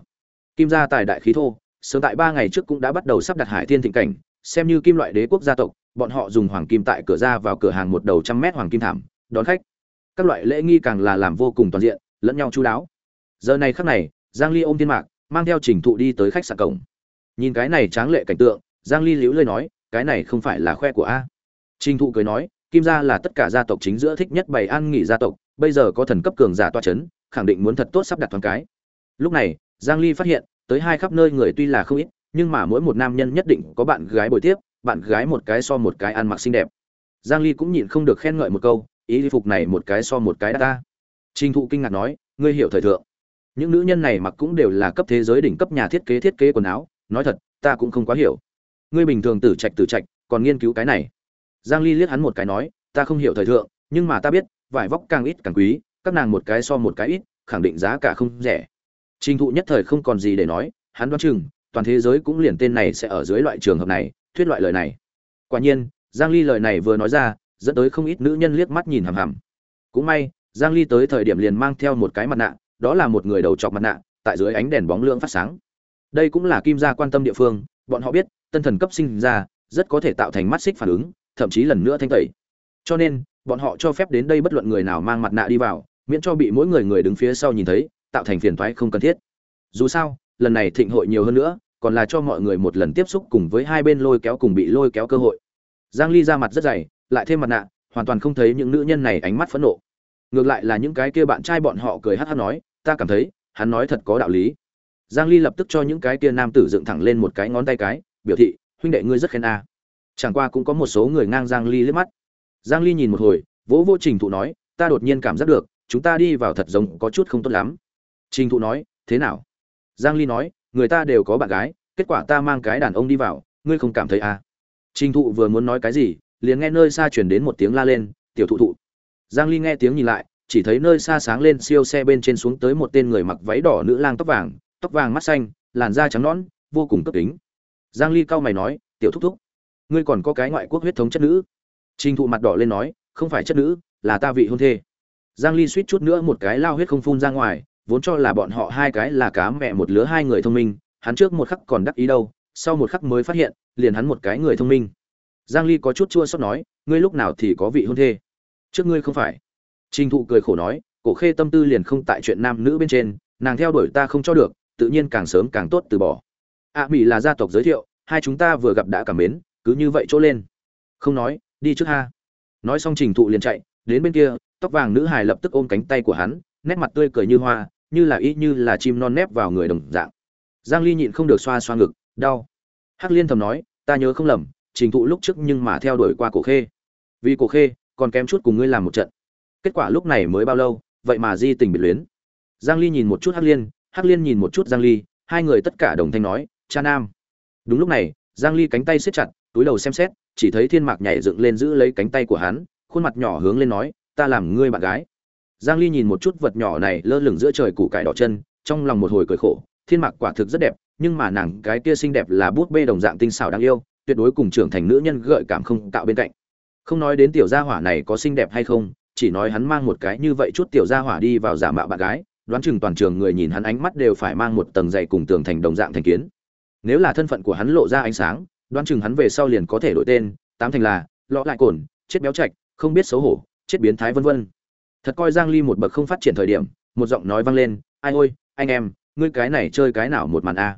Kim gia tài đại khí thô sớm tại ba ngày trước cũng đã bắt đầu sắp đặt hải thiên thịnh cảnh, xem như kim loại đế quốc gia tộc, bọn họ dùng hoàng kim tại cửa ra vào cửa hàng một đầu trăm mét hoàng kim thảm, đón khách. Các loại lễ nghi càng là làm vô cùng toàn diện, lẫn nhau chú đáo. Giờ này khắc này, giang ly ôm thiên mạc, mang theo trình thụ đi tới khách sạn cổng. Nhìn cái này tráng lệ cảnh tượng, giang ly liễu lời nói, cái này không phải là khoe của a. Trình thụ cười nói, kim gia là tất cả gia tộc chính giữa thích nhất bày an nghỉ gia tộc, bây giờ có thần cấp cường giả toa chấn, khẳng định muốn thật tốt sắp đặt thoáng cái. Lúc này, giang ly phát hiện tới hai khắp nơi người tuy là không ít, nhưng mà mỗi một nam nhân nhất định có bạn gái bồi tiếp, bạn gái một cái so một cái ăn mặc xinh đẹp. Giang ly cũng nhịn không được khen ngợi một câu, ý phục này một cái so một cái đã ta. Trình thụ kinh ngạc nói, ngươi hiểu thời thượng. Những nữ nhân này mặc cũng đều là cấp thế giới đỉnh cấp nhà thiết kế thiết kế quần áo, nói thật, ta cũng không quá hiểu. Ngươi bình thường tử trạch tử trạch, còn nghiên cứu cái này. Giang ly liếc hắn một cái nói, ta không hiểu thời thượng, nhưng mà ta biết, vải vóc càng ít càng quý, các nàng một cái so một cái ít, khẳng định giá cả không rẻ trình thụ nhất thời không còn gì để nói, hắn đoán chừng, toàn thế giới cũng liền tên này sẽ ở dưới loại trường hợp này, thuyết loại lời này. Quả nhiên, giang ly lời này vừa nói ra, dẫn tới không ít nữ nhân liếc mắt nhìn hằm hằm. Cũng may, giang ly tới thời điểm liền mang theo một cái mặt nạ, đó là một người đầu trọc mặt nạ, tại dưới ánh đèn bóng lượng phát sáng. Đây cũng là kim gia quan tâm địa phương, bọn họ biết, tân thần cấp sinh ra, rất có thể tạo thành mắt xích phản ứng, thậm chí lần nữa thanh tẩy. Cho nên, bọn họ cho phép đến đây bất luận người nào mang mặt nạ đi vào, miễn cho bị mỗi người người đứng phía sau nhìn thấy tạo thành phiền toái không cần thiết. Dù sao, lần này thịnh hội nhiều hơn nữa, còn là cho mọi người một lần tiếp xúc cùng với hai bên lôi kéo cùng bị lôi kéo cơ hội. Giang ly ra mặt rất dày, lại thêm mặt nạ, hoàn toàn không thấy những nữ nhân này ánh mắt phẫn nộ. Ngược lại là những cái kia bạn trai bọn họ cười hát hát nói, ta cảm thấy, hắn nói thật có đạo lý. Giang ly lập tức cho những cái kia nam tử dựng thẳng lên một cái ngón tay cái, biểu thị, huynh đệ ngươi rất khen a. Chẳng qua cũng có một số người ngang giang ly liếc mắt. Giang ly nhìn một hồi, vỗ vô trình thụ nói, ta đột nhiên cảm giác được, chúng ta đi vào thật giống có chút không tốt lắm trình thụ nói, thế nào? Giang ly nói, người ta đều có bạn gái, kết quả ta mang cái đàn ông đi vào, ngươi không cảm thấy à? Trình thụ vừa muốn nói cái gì, liền nghe nơi xa truyền đến một tiếng la lên, tiểu thụ thụ. Giang ly nghe tiếng nhìn lại, chỉ thấy nơi xa sáng lên siêu xe bên trên xuống tới một tên người mặc váy đỏ nữ lang tóc vàng tóc vàng mắt xanh, làn da trắng nõn, vô cùng cấp tính giang ly cao mày nói, tiểu thúc thúc, ngươi còn có cái ngoại quốc huyết thống chất nữ. Trình thụ mặt đỏ lên nói, không phải chất nữ, là ta vị hôn thê. Giang ly suýt chút nữa một cái lao huyết không phun ra ngoài vốn cho là bọn họ hai cái là cá mẹ một lứa hai người thông minh hắn trước một khắc còn đắc ý đâu sau một khắc mới phát hiện liền hắn một cái người thông minh. Giang ly có chút chua xót nói ngươi lúc nào thì có vị hôn thê? Trước ngươi không phải. Trình thụ cười khổ nói cổ khê tâm tư liền không tại chuyện nam nữ bên trên nàng theo đuổi ta không cho được tự nhiên càng sớm càng tốt từ bỏ. A à, mỹ là gia tộc giới thiệu hai chúng ta vừa gặp đã cảm mến cứ như vậy chỗ lên. Không nói đi trước ha. Nói xong trình thụ liền chạy đến bên kia tóc vàng nữ hài lập tức ôm cánh tay của hắn nét mặt tươi cười như hoa như là y như là chim non nép vào người đồng dạng. Giang ly nhịn không được xoa xoa ngực, đau. Hắc liên thầm nói, ta nhớ không lầm, trình thụ lúc trước nhưng mà theo đuổi qua cổ khê. Vì cổ khê, còn kém chút cùng ngươi làm một trận. Kết quả lúc này mới bao lâu, vậy mà di tình biệt luyến. Giang ly nhìn một chút hắc liên hắc liên nhìn một chút giang ly, hai người tất cả đồng thanh nói, cha nam. Đúng lúc này, giang ly cánh tay siết chặt, túi đầu xem xét, chỉ thấy thiên mạc nhảy dựng lên giữ lấy cánh tay của hắn, khuôn mặt nhỏ hướng lên nói, ta làm ngươi bạn gái giang ly nhìn một chút vật nhỏ này lơ lửng giữa trời củ cải đỏ chân trong lòng một hồi cười khổ thiên mạc quả thực rất đẹp nhưng mà nàng cái kia xinh đẹp là bút bê đồng dạng tinh xảo đáng yêu tuyệt đối cùng trưởng thành nữ nhân gợi cảm không tạo bên cạnh. Không nói đến tiểu gia hỏa này có xinh đẹp hay không chỉ nói hắn mang một cái như vậy chút tiểu gia hỏa đi vào giả mạo bạn gái đoán chừng toàn trường người nhìn hắn ánh mắt đều phải mang một tầng dày cùng tường thành đồng dạng thành kiến. Nếu là thân phận của hắn lộ ra ánh sáng đoán chừng hắn về sau liền có thể đổi tên tám thành là lọ lại cồn chết béo trạch, không biết xấu hổ chết biến thái vân vân thật coi giang ly một bậc không phát triển thời điểm, một giọng nói vang lên, ai ôi, anh em, ngươi cái này chơi cái nào một màn a?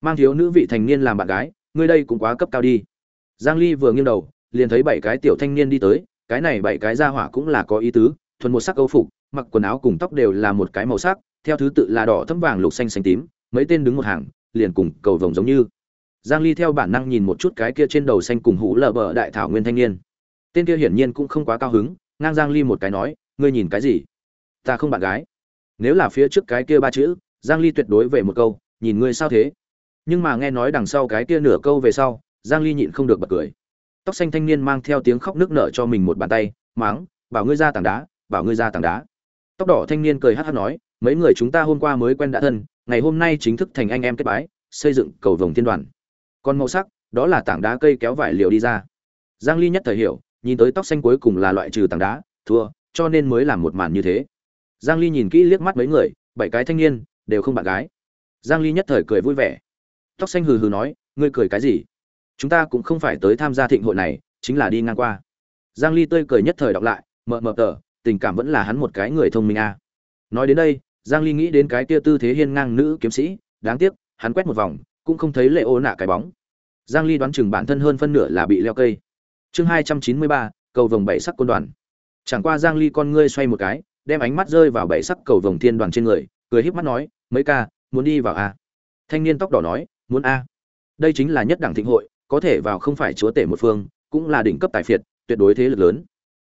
Mang thiếu nữ vị thành niên làm bạn gái, ngươi đây cũng quá cấp cao đi. Giang ly vừa nghiêng đầu, liền thấy bảy cái tiểu thanh niên đi tới, cái này bảy cái gia hỏa cũng là có ý tứ, thuần một sắc câu phục, mặc quần áo cùng tóc đều là một cái màu sắc, theo thứ tự là đỏ thấm vàng lục xanh xanh tím, mấy tên đứng một hàng, liền cùng cầu vồng giống như. Giang ly theo bản năng nhìn một chút cái kia trên đầu xanh cùng hũ lờ bờ đại thảo nguyên thanh niên. Tên kia hiển nhiên cũng không quá cao hứng, ngang giang ly một cái nói ngươi nhìn cái gì? Ta không bạn gái. Nếu là phía trước cái kia ba chữ, giang ly tuyệt đối về một câu, nhìn ngươi sao thế? Nhưng mà nghe nói đằng sau cái kia nửa câu về sau, giang ly nhịn không được bật cười. Tóc xanh thanh niên mang theo tiếng khóc nước nở cho mình một bàn tay máng bảo ngươi ra tảng đá, bảo ngươi ra tảng đá. Tóc đỏ thanh niên cười hát hát nói, mấy người chúng ta hôm qua mới quen đã thân, ngày hôm nay chính thức thành anh em kết bái, xây dựng cầu vồng thiên đoàn. Còn màu sắc, đó là tảng đá cây kéo vải liều đi ra. Giang ly nhất thời hiểu, nhìn tới tóc xanh cuối cùng là loại trừ tảng đá, thua cho nên mới làm một màn như thế. Giang ly nhìn kỹ liếc mắt mấy người bảy cái thanh niên đều không bạn gái. Giang ly nhất thời cười vui vẻ. Tóc xanh hừ hừ nói ngươi cười cái gì? Chúng ta cũng không phải tới tham gia thịnh hội này chính là đi ngang qua. Giang ly tươi cười nhất thời đọc lại mờ mờ tờ tình cảm vẫn là hắn một cái người thông minh a. À. nói đến đây giang ly nghĩ đến cái kia tư thế hiên ngang nữ kiếm sĩ đáng tiếc hắn quét một vòng cũng không thấy lệ ô nạ cái bóng. Giang ly đoán chừng bản thân hơn phân nửa là bị leo cây. Chương 293, cầu vồng bảy sắc quân đoàn chẳng qua giang ly con ngươi xoay một cái, đem ánh mắt rơi vào bảy sắc cầu vồng thiên đoàn trên người, cười híp mắt nói, mấy ca, muốn đi vào a? Thanh niên tóc đỏ nói, muốn a. Đây chính là nhất đẳng thịnh hội, có thể vào không phải chúa tể một phương, cũng là đỉnh cấp tài phiệt, tuyệt đối thế lực lớn.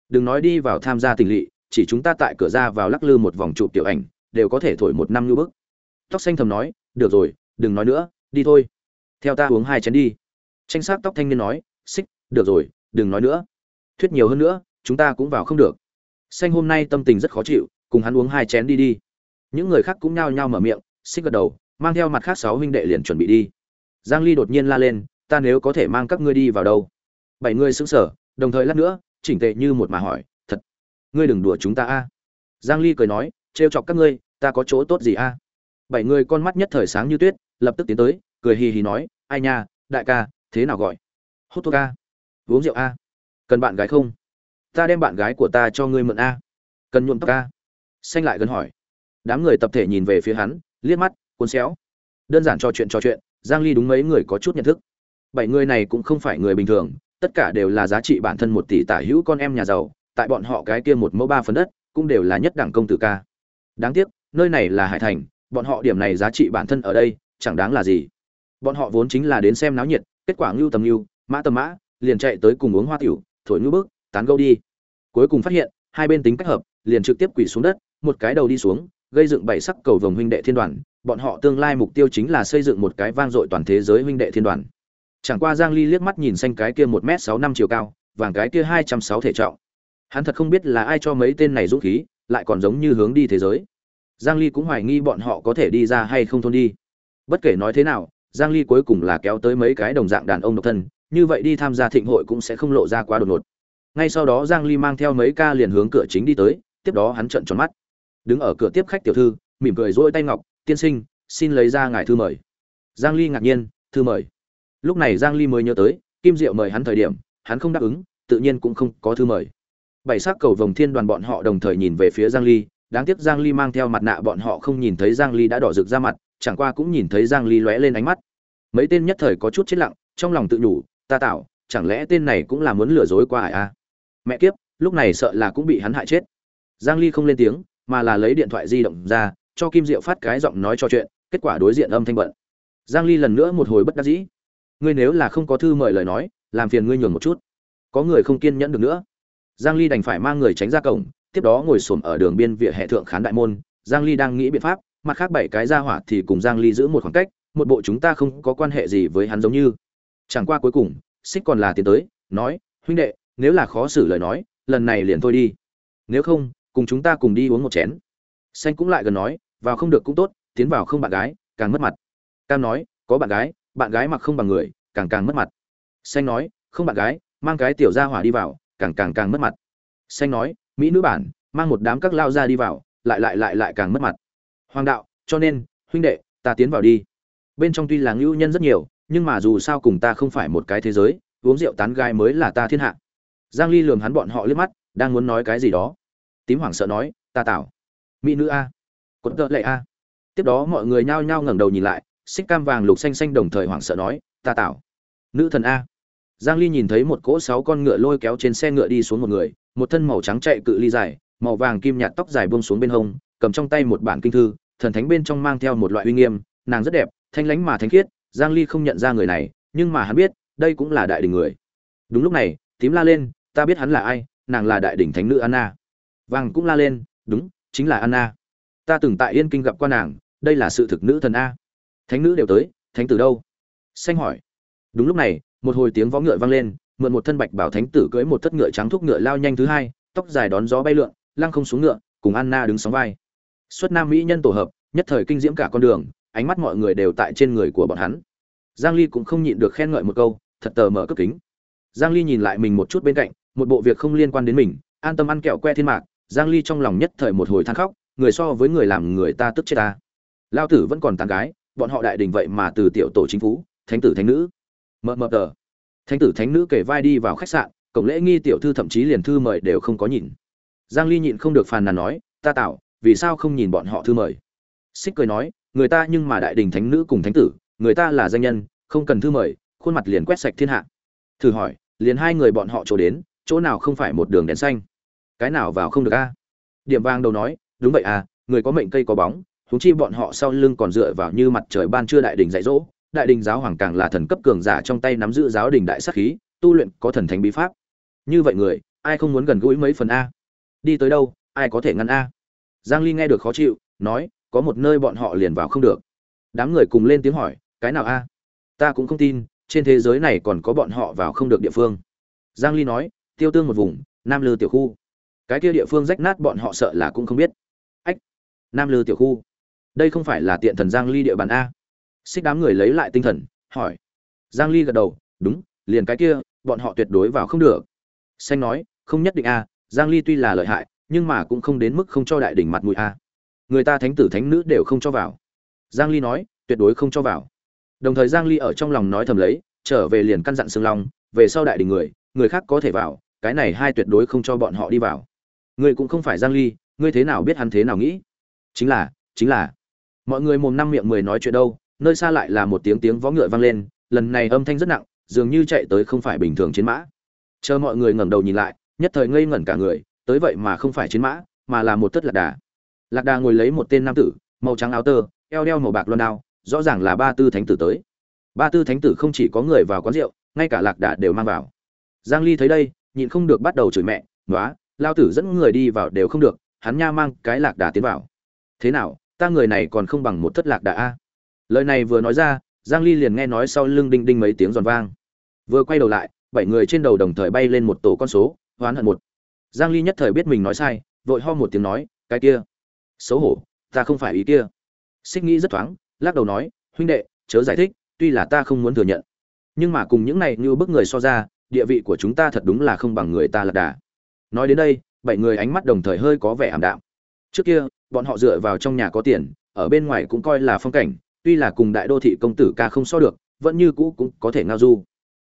Đừng nói đi vào tham gia tình lỵ, chỉ chúng ta tại cửa ra vào lắc lư một vòng chụp tiểu ảnh, đều có thể thổi một năm như bức. Tóc xanh thầm nói, được rồi, đừng nói nữa, đi thôi. Theo ta uống hai chén đi. Tranh sát tóc thanh niên nói, xích, được rồi, đừng nói nữa. Thuyết nhiều hơn nữa chúng ta cũng vào không được. Xanh hôm nay tâm tình rất khó chịu, cùng hắn uống hai chén đi đi. Những người khác cũng nhao nhao mở miệng, xích gật đầu, mang theo mặt khác sáu huynh đệ liền chuẩn bị đi. Giang ly đột nhiên la lên, ta nếu có thể mang các ngươi đi vào đâu? Bảy người sững sờ, đồng thời lát nữa, chỉnh tệ như một mà hỏi, thật, ngươi đừng đùa chúng ta a. Giang ly cười nói, trêu chọc các ngươi, ta có chỗ tốt gì a? Bảy người con mắt nhất thời sáng như tuyết, lập tức tiến tới, cười hì hì nói, ai nha, đại ca, thế nào gọi? Hút thuốc a? Uống rượu a? Cần bạn gái không? Ta đem bạn gái của ta cho ngươi mượn a. Cần nhuộm tóc a. Xanh lại gần hỏi. Đám người tập thể nhìn về phía hắn, liếc mắt, cuốn xéo. Đơn giản trò chuyện trò chuyện, giang ly đúng mấy người có chút nhận thức. Bảy người này cũng không phải người bình thường, tất cả đều là giá trị bản thân một tỷ tả hữu con em nhà giàu, tại bọn họ cái kia một mẫu ba phần đất, cũng đều là nhất đẳng công tử ca. Đáng tiếc, nơi này là hải thành, bọn họ điểm này giá trị bản thân ở đây, chẳng đáng là gì. Bọn họ vốn chính là đến xem náo nhiệt, kết quả ngưu tầm ngưu, mã tầm mã, liền chạy tới cùng uống hoa tiểu, thổi ngưu bước tán gâu đi. Cuối cùng phát hiện, hai bên tính cách hợp, liền trực tiếp quỳ xuống đất, một cái đầu đi xuống, gây dựng bảy sắc cầu vồng huynh đệ thiên đoàn. Bọn họ tương lai mục tiêu chính là xây dựng một cái vang dội toàn thế giới huynh đệ thiên đoàn. Chẳng qua giang ly liếc mắt nhìn xanh cái kia một m sáu năm chiều cao, vàng cái kia hai trăm sáu thể trọng. Hắn thật không biết là ai cho mấy tên này dũng khí, lại còn giống như hướng đi thế giới. Giang ly cũng hoài nghi bọn họ có thể đi ra hay không thôn đi. Bất kể nói thế nào, giang ly cuối cùng là kéo tới mấy cái đồng dạng đàn ông độc thân, như vậy đi tham gia thịnh hội cũng sẽ không lộ ra quá đột ngột ngay sau đó giang ly mang theo mấy ca liền hướng cửa chính đi tới, tiếp đó hắn trợn tròn mắt. Đứng ở cửa tiếp khách tiểu thư, mỉm cười dỗi tay ngọc, tiên sinh, xin lấy ra ngài thư mời. Giang ly ngạc nhiên, thư mời? Lúc này giang ly mới nhớ tới, kim diệu mời hắn thời điểm, hắn không đáp ứng, tự nhiên cũng không có thư mời. Bảy sắc cầu vồng thiên đoàn bọn họ đồng thời nhìn về phía giang ly, đáng tiếc giang ly mang theo mặt nạ bọn họ không nhìn thấy giang ly đã đỏ rực ra mặt, chẳng qua cũng nhìn thấy giang ly lóe lên ánh mắt. Mấy tên nhất thời có chút chết lặng, trong lòng tự nhủ, ta tạo, chẳng lẽ tên này cũng là muốn lừa dối qua hải a? Mẹ kiếp, lúc này sợ là cũng bị hắn hại chết. Giang ly không lên tiếng, mà là lấy điện thoại di động ra, cho kim diệu phát cái giọng nói cho chuyện, kết quả đối diện âm thanh bận. Giang ly lần nữa một hồi bất đắc dĩ. Ngươi nếu là không có thư mời lời nói, làm phiền ngươi nhường một chút. Có người không kiên nhẫn được nữa. Giang ly đành phải mang người tránh ra cổng, tiếp đó ngồi xổm ở đường biên vỉa hè thượng khán đại môn. Giang ly đang nghĩ biện pháp, mặt khác bảy cái ra hỏa thì cùng giang ly giữ một khoảng cách, một bộ chúng ta không có quan hệ gì với hắn giống như. Chẳng qua cuối cùng xích còn là tiến tới, nói, huynh đệ nếu là khó xử lời nói, lần này liền thôi đi. Nếu không, cùng chúng ta cùng đi uống một chén. Xanh cũng lại gần nói, vào không được cũng tốt, tiến vào không bạn gái, càng mất mặt. Cam nói, có bạn gái bạn gái mặc không bằng người, càng càng mất mặt. Xanh nói, không bạn gái, mang cái tiểu gia hỏa đi vào, càng càng càng mất mặt. Xanh nói, mỹ nữ bản, mang một đám các lao ra đi vào, lại lại lại lại càng mất mặt. Hoàng đạo, cho nên, huynh đệ, ta tiến vào đi. Bên trong tuy là ngưu nhân rất nhiều, nhưng mà dù sao cùng ta không phải một cái thế giới, uống rượu tán gai mới là ta thiên hạ giang ly lườm hắn bọn họ liếc mắt, đang muốn nói cái gì đó. Tím hoảng sợ nói, ta tảo. Mỹ nữ a. Quận tợ lệ a. Tiếp đó mọi người nhao nhao ngẩng đầu nhìn lại, xích cam vàng lục xanh xanh đồng thời hoảng sợ nói, ta tảo. Nữ thần a. Giang ly nhìn thấy một cỗ sáu con ngựa lôi kéo trên xe ngựa đi xuống một người, một thân màu trắng chạy cự ly dài, màu vàng kim nhạt tóc dài buông xuống bên hông, cầm trong tay một bản kinh thư, thần thánh bên trong mang theo một loại uy nghiêm, nàng rất đẹp, thanh lãnh mà thánh khiết, giang ly không nhận ra người này, nhưng mà hắn biết, đây cũng là đại đỉnh người. Đúng lúc này, tím la lên ta biết hắn là ai, nàng là đại đỉnh thánh nữ anna. Vàng cũng la lên, đúng, chính là anna. Ta từng tại yên kinh gặp qua nàng, đây là sự thực nữ thần a. Thánh nữ đều tới, thánh tử đâu? Xanh hỏi. Đúng lúc này, một hồi tiếng vó ngựa vang lên, mượn một thân bạch bảo thánh tử cưỡi một thất ngựa trắng thúc ngựa lao nhanh thứ hai, tóc dài đón gió bay lượn, lăng không xuống ngựa, cùng anna đứng sóng vai. Xuất nam mỹ nhân tổ hợp, nhất thời kinh diễm cả con đường, ánh mắt mọi người đều tại trên người của bọn hắn. Giang ly cũng không nhịn được khen ngợi một câu, thật tờ mở cấp kính giang ly nhìn lại mình một chút bên cạnh, một bộ việc không liên quan đến mình, an tâm ăn kẹo que thiên mạc, giang ly trong lòng nhất thời một hồi than khóc, người so với người làm người ta tức chết ta. Lão tử vẫn còn tán gái, bọn họ đại đình vậy mà từ tiểu tổ chính phủ thánh tử thánh nữ. Mờ mờ tờ. Thánh tử thánh nữ kể vai đi vào khách sạn, cổng lễ nghi tiểu thư thậm chí liền thư mời đều không có nhìn. Giang ly nhịn không được phàn nàn nói, ta tạo vì sao không nhìn bọn họ thư mời? Xích cười nói, người ta nhưng mà đại đình thánh nữ cùng thánh tử, người ta là danh nhân, không cần thư mời. Khuôn mặt liền quét sạch thiên hạ. Thử hỏi liền hai người bọn họ chỗ đến, chỗ nào không phải một đường đèn xanh? Cái nào vào không được a? Điểm vang đầu nói, đúng vậy à người có mệnh cây có bóng, huống chi bọn họ sau lưng còn dựa vào như mặt trời ban trưa đại đình dạy dỗ. Đại đình giáo hoàng càng là thần cấp cường giả trong tay nắm giữ giáo đình đại sát khí, tu luyện có thần thánh bí pháp. Như vậy người, ai không muốn gần gũi mấy phần a? Đi tới đâu, ai có thể ngăn a? Giang ly nghe được khó chịu, nói, có một nơi bọn họ liền vào không được. Đám người cùng lên tiếng hỏi, cái nào a? Ta cũng không tin trên thế giới này còn có bọn họ vào không được địa phương. Giang ly nói, tiêu tương một vùng, nam lư tiểu khu. Cái kia địa phương rách nát bọn họ sợ là cũng không biết. Ách, nam lư tiểu khu. Đây không phải là tiện thần giang ly địa bàn a. Xích đám người lấy lại tinh thần, hỏi. Giang ly gật đầu, đúng, liền cái kia, bọn họ tuyệt đối vào không được. Xanh nói, không nhất định a, giang ly tuy là lợi hại, nhưng mà cũng không đến mức không cho đại đỉnh mặt mũi a. Người ta thánh tử thánh nữ đều không cho vào. Giang ly nói, tuyệt đối không cho vào đồng thời giang ly ở trong lòng nói thầm lấy, trở về liền căn dặn Sương long, về sau đại đình người người khác có thể vào, cái này hai tuyệt đối không cho bọn họ đi vào. Ngươi cũng không phải giang ly, ngươi thế nào biết hắn thế nào nghĩ? Chính là chính là. Mọi người mồm năm miệng mười nói chuyện đâu, nơi xa lại là một tiếng tiếng vó ngựa vang lên, lần này âm thanh rất nặng, dường như chạy tới không phải bình thường chiến mã. Chờ mọi người ngẩng đầu nhìn lại, nhất thời ngây ngẩn cả người, tới vậy mà không phải chiến mã, mà là một tất lạc đà. Lạc đà ngồi lấy một tên nam tử, màu trắng áo tơ, eo đeo màu bạc loan đao rõ ràng là ba tư thánh tử tới. Ba tư thánh tử không chỉ có người vào quán rượu, ngay cả lạc đà đều mang vào. Giang ly thấy đây, nhịn không được bắt đầu chửi mẹ nói lao tử dẫn người đi vào đều không được, hắn nha mang cái lạc đà tiến vào. Thế nào, ta người này còn không bằng một thất lạc đà a? Lời này vừa nói ra, giang ly liền nghe nói sau lưng đinh đinh mấy tiếng giòn vang. Vừa quay đầu lại, bảy người trên đầu đồng thời bay lên một tổ con số, hoán hận một. Giang ly nhất thời biết mình nói sai, vội ho một tiếng nói, cái kia, xấu hổ, ta không phải ý kia. Xích nghĩ rất thoáng lắc đầu nói, huynh đệ, chớ giải thích, tuy là ta không muốn thừa nhận. Nhưng mà cùng những này như bức người so ra, địa vị của chúng ta thật đúng là không bằng người ta lạc đà. Nói đến đây, bảy người ánh mắt đồng thời hơi có vẻ ảm đạm. Trước kia, bọn họ dựa vào trong nhà có tiền, ở bên ngoài cũng coi là phong cảnh, tuy là cùng đại đô thị công tử ca không so được, vẫn như cũ cũng có thể ngao du.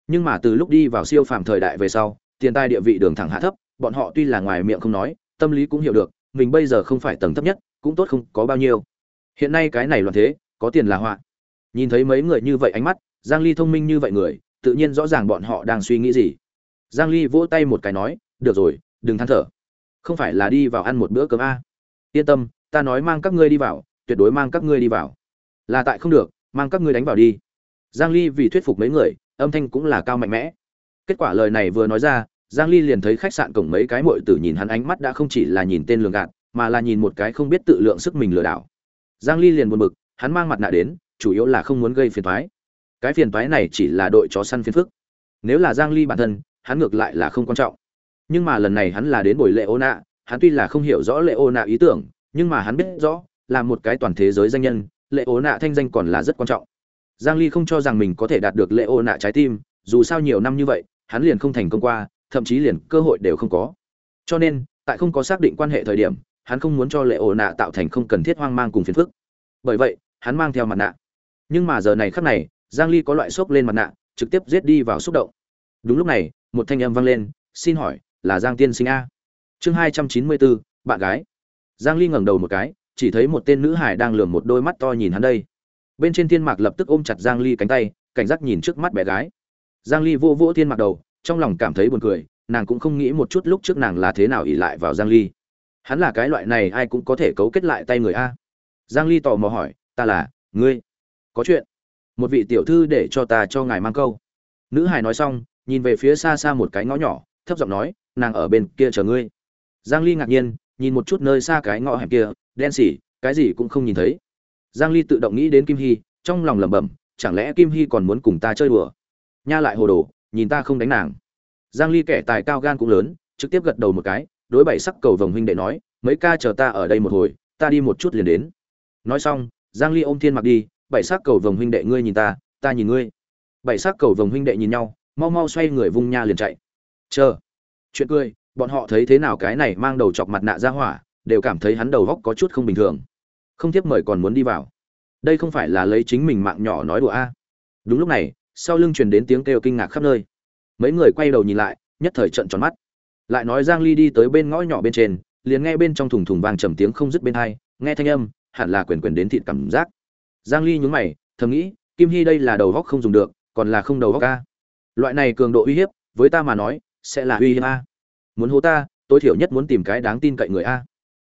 Nhưng mà từ lúc đi vào siêu phàm thời đại về sau, tiền tài địa vị đường thẳng hạ thấp, bọn họ tuy là ngoài miệng không nói, tâm lý cũng hiểu được, mình bây giờ không phải tầng thấp nhất, cũng tốt không có bao nhiêu. Hiện nay cái này loạn thế có tiền là họa. Nhìn thấy mấy người như vậy ánh mắt, giang ly thông minh như vậy người, tự nhiên rõ ràng bọn họ đang suy nghĩ gì. Giang ly vỗ tay một cái nói, được rồi, đừng than thở. Không phải là đi vào ăn một bữa cơm a? Yên tâm, ta nói mang các ngươi đi vào, tuyệt đối mang các ngươi đi vào. Là tại không được, mang các ngươi đánh vào đi. Giang ly vì thuyết phục mấy người, âm thanh cũng là cao mạnh mẽ. Kết quả lời này vừa nói ra, giang ly liền thấy khách sạn cổng mấy cái muội tử nhìn hắn ánh mắt đã không chỉ là nhìn tên lường gạt, mà là nhìn một cái không biết tự lượng sức mình lừa đảo. Giang ly liền buồn bực hắn mang mặt nạ đến, chủ yếu là không muốn gây phiền toái. Cái phiền toái này chỉ là đội chó săn phiền phức. Nếu là giang ly bản thân, hắn ngược lại là không quan trọng. Nhưng mà lần này hắn là đến buổi lễ ô nạ, hắn tuy là không hiểu rõ lễ ô nạ ý tưởng, nhưng mà hắn biết rõ, là một cái toàn thế giới danh nhân, lễ ô nạ thanh danh còn là rất quan trọng. Giang ly không cho rằng mình có thể đạt được lễ ô nạ trái tim, dù sao nhiều năm như vậy, hắn liền không thành công qua, thậm chí liền cơ hội đều không có. Cho nên, tại không có xác định quan hệ thời điểm, hắn không muốn cho lễ ô nạ tạo thành không cần thiết hoang mang cùng phiền phức. Bởi vậy hắn mang theo mặt nạ. Nhưng mà giờ này khắc này giang ly có loại sốc lên mặt nạ trực tiếp giết đi vào xúc động. Đúng lúc này một thanh âm vang lên xin hỏi là giang tiên sinh a? Chương 294, bạn gái. Giang ly ngẩng đầu một cái chỉ thấy một tên nữ hải đang lườm một đôi mắt to nhìn hắn đây. Bên trên thiên mạc lập tức ôm chặt giang ly cánh tay cảnh giác nhìn trước mắt bé gái. Giang ly vô vỗ thiên mạc đầu trong lòng cảm thấy buồn cười nàng cũng không nghĩ một chút lúc trước nàng là thế nào ỉ lại vào giang ly. Hắn là cái loại này ai cũng có thể cấu kết lại tay người a? Giang ly tò mò hỏi ta là, ngươi. Có chuyện. Một vị tiểu thư để cho ta cho ngài mang câu. Nữ hải nói xong, nhìn về phía xa xa một cái ngõ nhỏ, thấp giọng nói, nàng ở bên kia chờ ngươi. Giang ly ngạc nhiên, nhìn một chút nơi xa cái ngõ hẻm kia, đen xỉ, cái gì cũng không nhìn thấy. Giang ly tự động nghĩ đến kim hy, trong lòng lẩm bẩm, chẳng lẽ kim hy còn muốn cùng ta chơi đùa? Nha lại hồ đồ, nhìn ta không đánh nàng. Giang ly kẻ tài cao gan cũng lớn, trực tiếp gật đầu một cái, đối bảy sắc cầu vồng huynh đệ nói, mấy ca chờ ta ở đây một hồi, ta đi một chút liền đến. Nói xong giang ly ôm thiên mặc đi, bảy sắc cầu vồng huynh đệ ngươi nhìn ta ta nhìn ngươi. Bảy sắc cầu vồng huynh đệ nhìn nhau, mau mau xoay người vung nha liền chạy. Chờ. Chuyện cười, bọn họ thấy thế nào cái này mang đầu chọc mặt nạ ra hỏa, đều cảm thấy hắn đầu góc có chút không bình thường. Không tiếp mời còn muốn đi vào. Đây không phải là lấy chính mình mạng nhỏ nói đùa a. Đúng lúc này, sau lưng truyền đến tiếng kêu kinh ngạc khắp nơi. Mấy người quay đầu nhìn lại, nhất thời trợn tròn mắt. Lại nói giang ly đi tới bên ngõ nhỏ bên trên, liền nghe bên trong thùng thùng vang trầm tiếng không dứt bên hai, nghe thanh âm hẳn là quyền quyền đến thịt cảm giác. Giang ly nhướng mày, thầm nghĩ, kim hy đây là đầu góc không dùng được, còn là không đầu góc a loại này cường độ uy hiếp, với ta mà nói, sẽ là uy hiếp a. Muốn hố ta, tối thiểu nhất muốn tìm cái đáng tin cậy người a.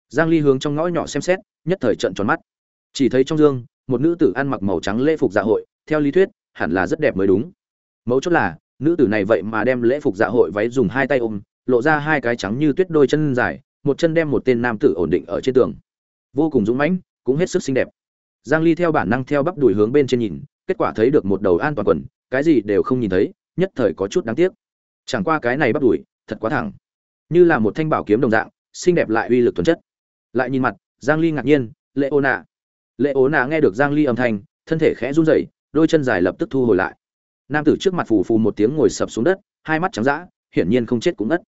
Giang ly hướng trong ngõ nhỏ xem xét, nhất thời trận tròn mắt. Chỉ thấy trong dương, một nữ tử ăn mặc màu trắng lễ phục dạ hội, theo lý thuyết, hẳn là rất đẹp mới đúng. Mấu chốt là, nữ tử này vậy mà đem lễ phục dạ hội váy dùng hai tay ôm, lộ ra hai cái trắng như tuyết đôi chân dài, một chân đem một tên nam tử ổn định ở trên tường. Vô cùng dũng mãnh cũng hết sức xinh đẹp. Giang ly theo bản năng theo bắp đùi hướng bên trên nhìn, kết quả thấy được một đầu an toàn quần, cái gì đều không nhìn thấy, nhất thời có chút đáng tiếc. Chẳng qua cái này bắp đùi, thật quá thẳng. Như là một thanh bảo kiếm đồng dạng, xinh đẹp lại uy lực thuần chất. Lại nhìn mặt, giang ly ngạc nhiên lệ ô nạ lệ nạ nghe được giang ly âm thanh, thân thể khẽ run rẩy, đôi chân dài lập tức thu hồi lại. Nam tử trước mặt phù phù một tiếng ngồi sập xuống đất, hai mắt trắng dã, hiển nhiên không chết cũng ngất.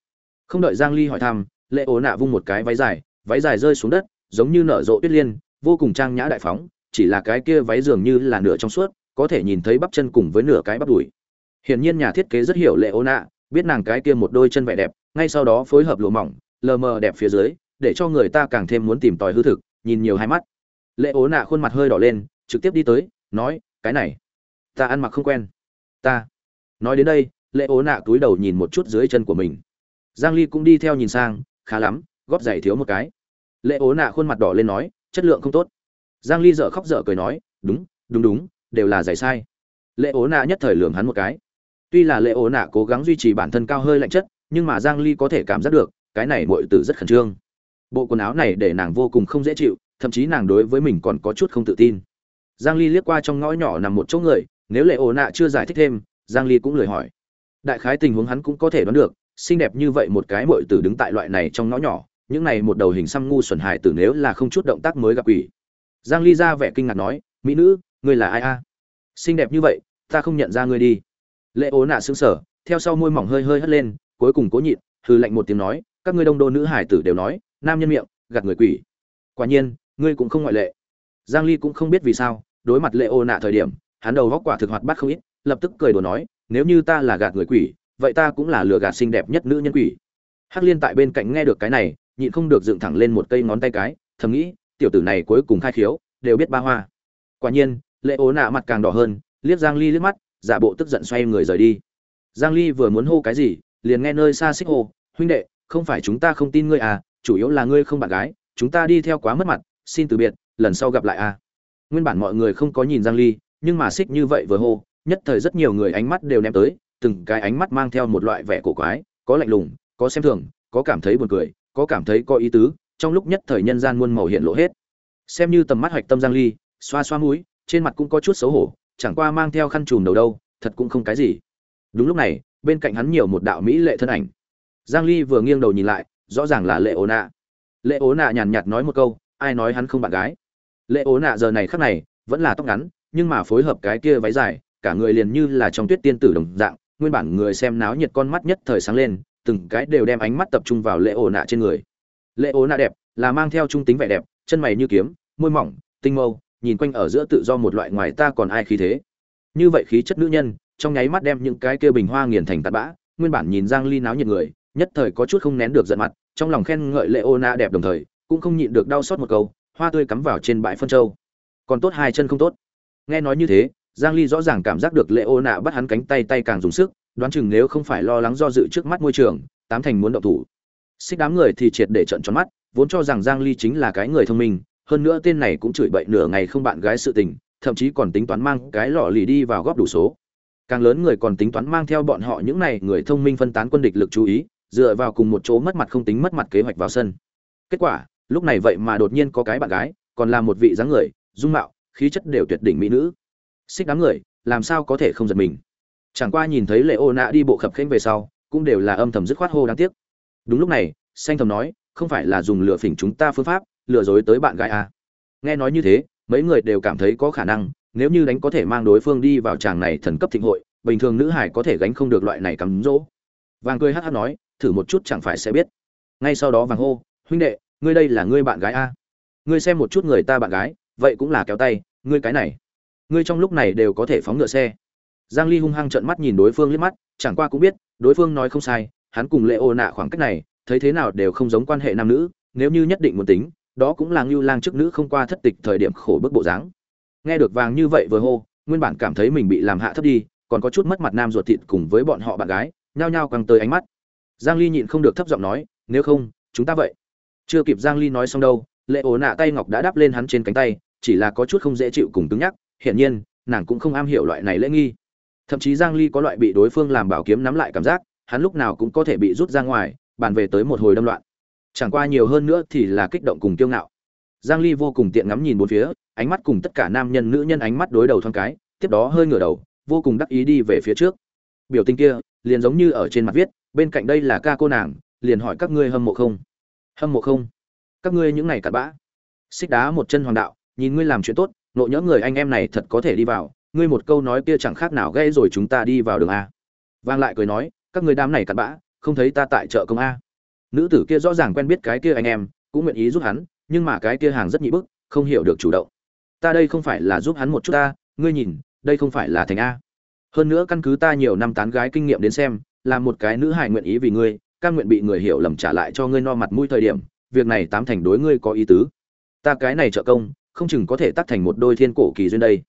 Không đợi giang ly hỏi thăm lệ ố nạ vung một cái váy dài váy dài rơi xuống đất, giống như nở rộ tuyết liên vô cùng trang nhã đại phóng, chỉ là cái kia váy dường như là nửa trong suốt, có thể nhìn thấy bắp chân cùng với nửa cái bắp đùi. Hiển nhiên nhà thiết kế rất hiểu lệ ô nạ biết nàng cái kia một đôi chân vẻ đẹp, ngay sau đó phối hợp lụa mỏng, lờ mờ đẹp phía dưới, để cho người ta càng thêm muốn tìm tòi hư thực, nhìn nhiều hai mắt. Lệ ố nạ khuôn mặt hơi đỏ lên, trực tiếp đi tới, nói, cái này, ta ăn mặc không quen. Ta. Nói đến đây, lệ ố nạ túi đầu nhìn một chút dưới chân của mình. Giang ly cũng đi theo nhìn sang, khá lắm, góp giày thiếu một cái. Lệ ố nạ khuôn mặt đỏ lên nói chất lượng không tốt. Giang ly dở khóc dở cười nói, đúng đúng đúng, đều là giải sai. Lệ ố nạ nhất thời lường hắn một cái. Tuy là lệ ố nạ cố gắng duy trì bản thân cao hơi lạnh chất, nhưng mà giang ly có thể cảm giác được, cái này muội tử rất khẩn trương. Bộ quần áo này để nàng vô cùng không dễ chịu, thậm chí nàng đối với mình còn có chút không tự tin. Giang ly liếc qua trong ngõ nhỏ nằm một chỗ người, nếu lệ ố nạ chưa giải thích thêm, giang ly cũng lời hỏi. Đại khái tình huống hắn cũng có thể đoán được, xinh đẹp như vậy một cái muội tử đứng tại loại này trong ngõ nhỏ những này một đầu hình xăm ngu xuẩn hải tử nếu là không chút động tác mới gặp quỷ. Giang ly ra vẻ kinh ngạc nói, mỹ nữ, ngươi là ai a? Xinh đẹp như vậy, ta không nhận ra ngươi đi. Lệ ố nạ sững sờ, theo sau môi mỏng hơi hơi hất lên, cuối cùng cố nhịn, hừ lạnh một tiếng nói, các ngươi đông đô nữ hải tử đều nói, nam nhân miệng, gạt người quỷ. Quả nhiên, ngươi cũng không ngoại lệ. Giang ly cũng không biết vì sao, đối mặt lệ ô nạ thời điểm, hắn đầu góc quả thực hoạt bát không ít, lập tức cười đùa nói, nếu như ta là gạt người quỷ, vậy ta cũng là lừa gạt xinh đẹp nhất nữ nhân quỷ. Hắc liên tại bên cạnh nghe được cái này nhịn không được dựng thẳng lên một cây ngón tay cái, thầm nghĩ, tiểu tử này cuối cùng khai khiếu, đều biết ba hoa. Quả nhiên, lệ ố nạ mặt càng đỏ hơn, liếc giang ly liếc mắt, giả bộ tức giận xoay người rời đi. Giang ly vừa muốn hô cái gì, liền nghe nơi xa xích hô, huynh đệ, không phải chúng ta không tin ngươi à chủ yếu là ngươi không bạn gái, chúng ta đi theo quá mất mặt, xin từ biệt, lần sau gặp lại a nguyên bản mọi người không có nhìn giang ly, nhưng mà xích như vậy vừa hô, nhất thời rất nhiều người ánh mắt đều ném tới, từng cái ánh mắt mang theo một loại vẻ cổ quái, có lạnh lùng, có xem thường, có cảm thấy buồn cười có cảm thấy có ý tứ, trong lúc nhất thời nhân gian muôn màu hiện lộ hết. Xem như tầm mắt hoạch tâm giang ly, xoa xoa mũi, trên mặt cũng có chút xấu hổ, chẳng qua mang theo khăn trùm đầu đâu, thật cũng không cái gì. Đúng lúc này, bên cạnh hắn nhiều một đạo mỹ lệ thân ảnh. Giang ly vừa nghiêng đầu nhìn lại, rõ ràng là lệ ố nạ. Lệ ố nạ nhàn nhạt nói một câu, ai nói hắn không bạn gái? Lệ ố nạ giờ này khắc này, vẫn là tóc ngắn, nhưng mà phối hợp cái kia váy dài, cả người liền như là trong tuyết tiên tử đồng dạng, nguyên bản người xem náo nhiệt con mắt nhất thời sáng lên từng cái đều đem ánh mắt tập trung vào lệ ổ nạ trên người. Lệ ổ nạ đẹp, là mang theo trung tính vẻ đẹp, chân mày như kiếm, môi mỏng, tinh mâu, nhìn quanh ở giữa tự do một loại ngoài ta còn ai khí thế. Như vậy khí chất nữ nhân, trong nháy mắt đem những cái kia bình hoa nghiền thành tạt bã, nguyên bản nhìn giang ly náo nhiệt người, nhất thời có chút không nén được giận mặt, trong lòng khen ngợi lệ ô na đẹp đồng thời, cũng không nhịn được đau xót một câu, hoa tươi cắm vào trên bãi phân châu. Còn tốt hai chân không tốt. Nghe nói như thế, giang ly rõ ràng cảm giác được lệ ô nạ bắt hắn cánh tay tay càng dùng sức đoán chừng nếu không phải lo lắng do dự trước mắt môi trường, tám thành muốn động thủ. Xích đám người thì triệt để trận tròn mắt, vốn cho rằng giang ly chính là cái người thông minh, hơn nữa tên này cũng chửi bậy nửa ngày không bạn gái sự tình, thậm chí còn tính toán mang cái lọ lì đi vào góp đủ số. Càng lớn người còn tính toán mang theo bọn họ những này người thông minh phân tán quân địch lực chú ý, dựa vào cùng một chỗ mất mặt không tính mất mặt kế hoạch vào sân. Kết quả, lúc này vậy mà đột nhiên có cái bạn gái, còn là một vị dáng người, dung mạo, khí chất đều tuyệt đỉnh mỹ nữ. Xích đám người, làm sao có thể không giật mình? Chẳng qua nhìn thấy lệ ô nạ đi bộ khập khênh về sau, cũng đều là âm thầm dứt khoát hô đáng tiếc. Đúng lúc này, xanh thầm nói, không phải là dùng lừa phỉnh chúng ta phương pháp, lừa dối tới bạn gái à. nghe nói như thế, mấy người đều cảm thấy có khả năng, nếu như đánh có thể mang đối phương đi vào tràng này thần cấp thịnh hội, bình thường nữ hải có thể gánh không được loại này cắm rỗ vàng cười hát hát nói, thử một chút chẳng phải sẽ biết. Ngay sau đó vàng hô, huynh đệ, ngươi đây là ngươi bạn gái a ngươi xem một chút người ta bạn gái, vậy cũng là kéo tay, ngươi cái này. Ngươi trong lúc này đều có thể phóng ngựa xe giang ly hung hăng trợn mắt nhìn đối phương liếc mắt, chẳng qua cũng biết, đối phương nói không sai, hắn cùng lệ ô nạ khoảng cách này, thấy thế nào đều không giống quan hệ nam nữ, nếu như nhất định muốn tính, đó cũng là ngưu lang trước nữ không qua thất tịch thời điểm khổ bức bộ dáng. Nghe được vàng như vậy vừa hô, nguyên bản cảm thấy mình bị làm hạ thấp đi, còn có chút mất mặt nam ruột thịt cùng với bọn họ bạn gái, nhao nhao quăng tới ánh mắt. Giang ly nhịn không được thấp giọng nói, nếu không, chúng ta vậy. Chưa kịp giang ly nói xong đâu, lệ Ô nạ tay ngọc đã đáp lên hắn trên cánh tay, chỉ là có chút không dễ chịu cùng cứng nhắc, hiển nhiên, nàng cũng không am hiểu loại này lễ nghi thậm chí giang ly có loại bị đối phương làm bảo kiếm nắm lại cảm giác, hắn lúc nào cũng có thể bị rút ra ngoài, bàn về tới một hồi đâm loạn. Chẳng qua nhiều hơn nữa thì là kích động cùng kiêu ngạo. Giang ly vô cùng tiện ngắm nhìn bốn phía, ánh mắt cùng tất cả nam nhân nữ nhân ánh mắt đối đầu thoáng cái, tiếp đó hơi ngửa đầu, vô cùng đắc ý đi về phía trước. Biểu tình kia, liền giống như ở trên mặt viết, bên cạnh đây là ca cô nàng, liền hỏi các ngươi hâm mộ không? Hâm mộ không? Các ngươi những này cặn bã. Xích đá một chân hoàng đạo, nhìn ngươi làm chuyện tốt, nộ nhỡ người anh em này thật có thể đi vào ngươi một câu nói kia chẳng khác nào gây rồi chúng ta đi vào đường a. Vang lại cười nói, các ngươi đám này cặn bã, không thấy ta tại chợ công a. Nữ tử kia rõ ràng quen biết cái kia anh em, cũng nguyện ý giúp hắn, nhưng mà cái kia hàng rất nhị bức, không hiểu được chủ động. Ta đây không phải là giúp hắn một chút ta, ngươi nhìn, đây không phải là thành a. Hơn nữa căn cứ ta nhiều năm tán gái kinh nghiệm đến xem, là một cái nữ hài nguyện ý vì ngươi căn nguyện bị người hiểu lầm trả lại cho ngươi no mặt mũi thời điểm, việc này tám thành đối ngươi có ý tứ. Ta cái này trợ công, không chừng có thể tác thành một đôi thiên cổ kỳ duyên đây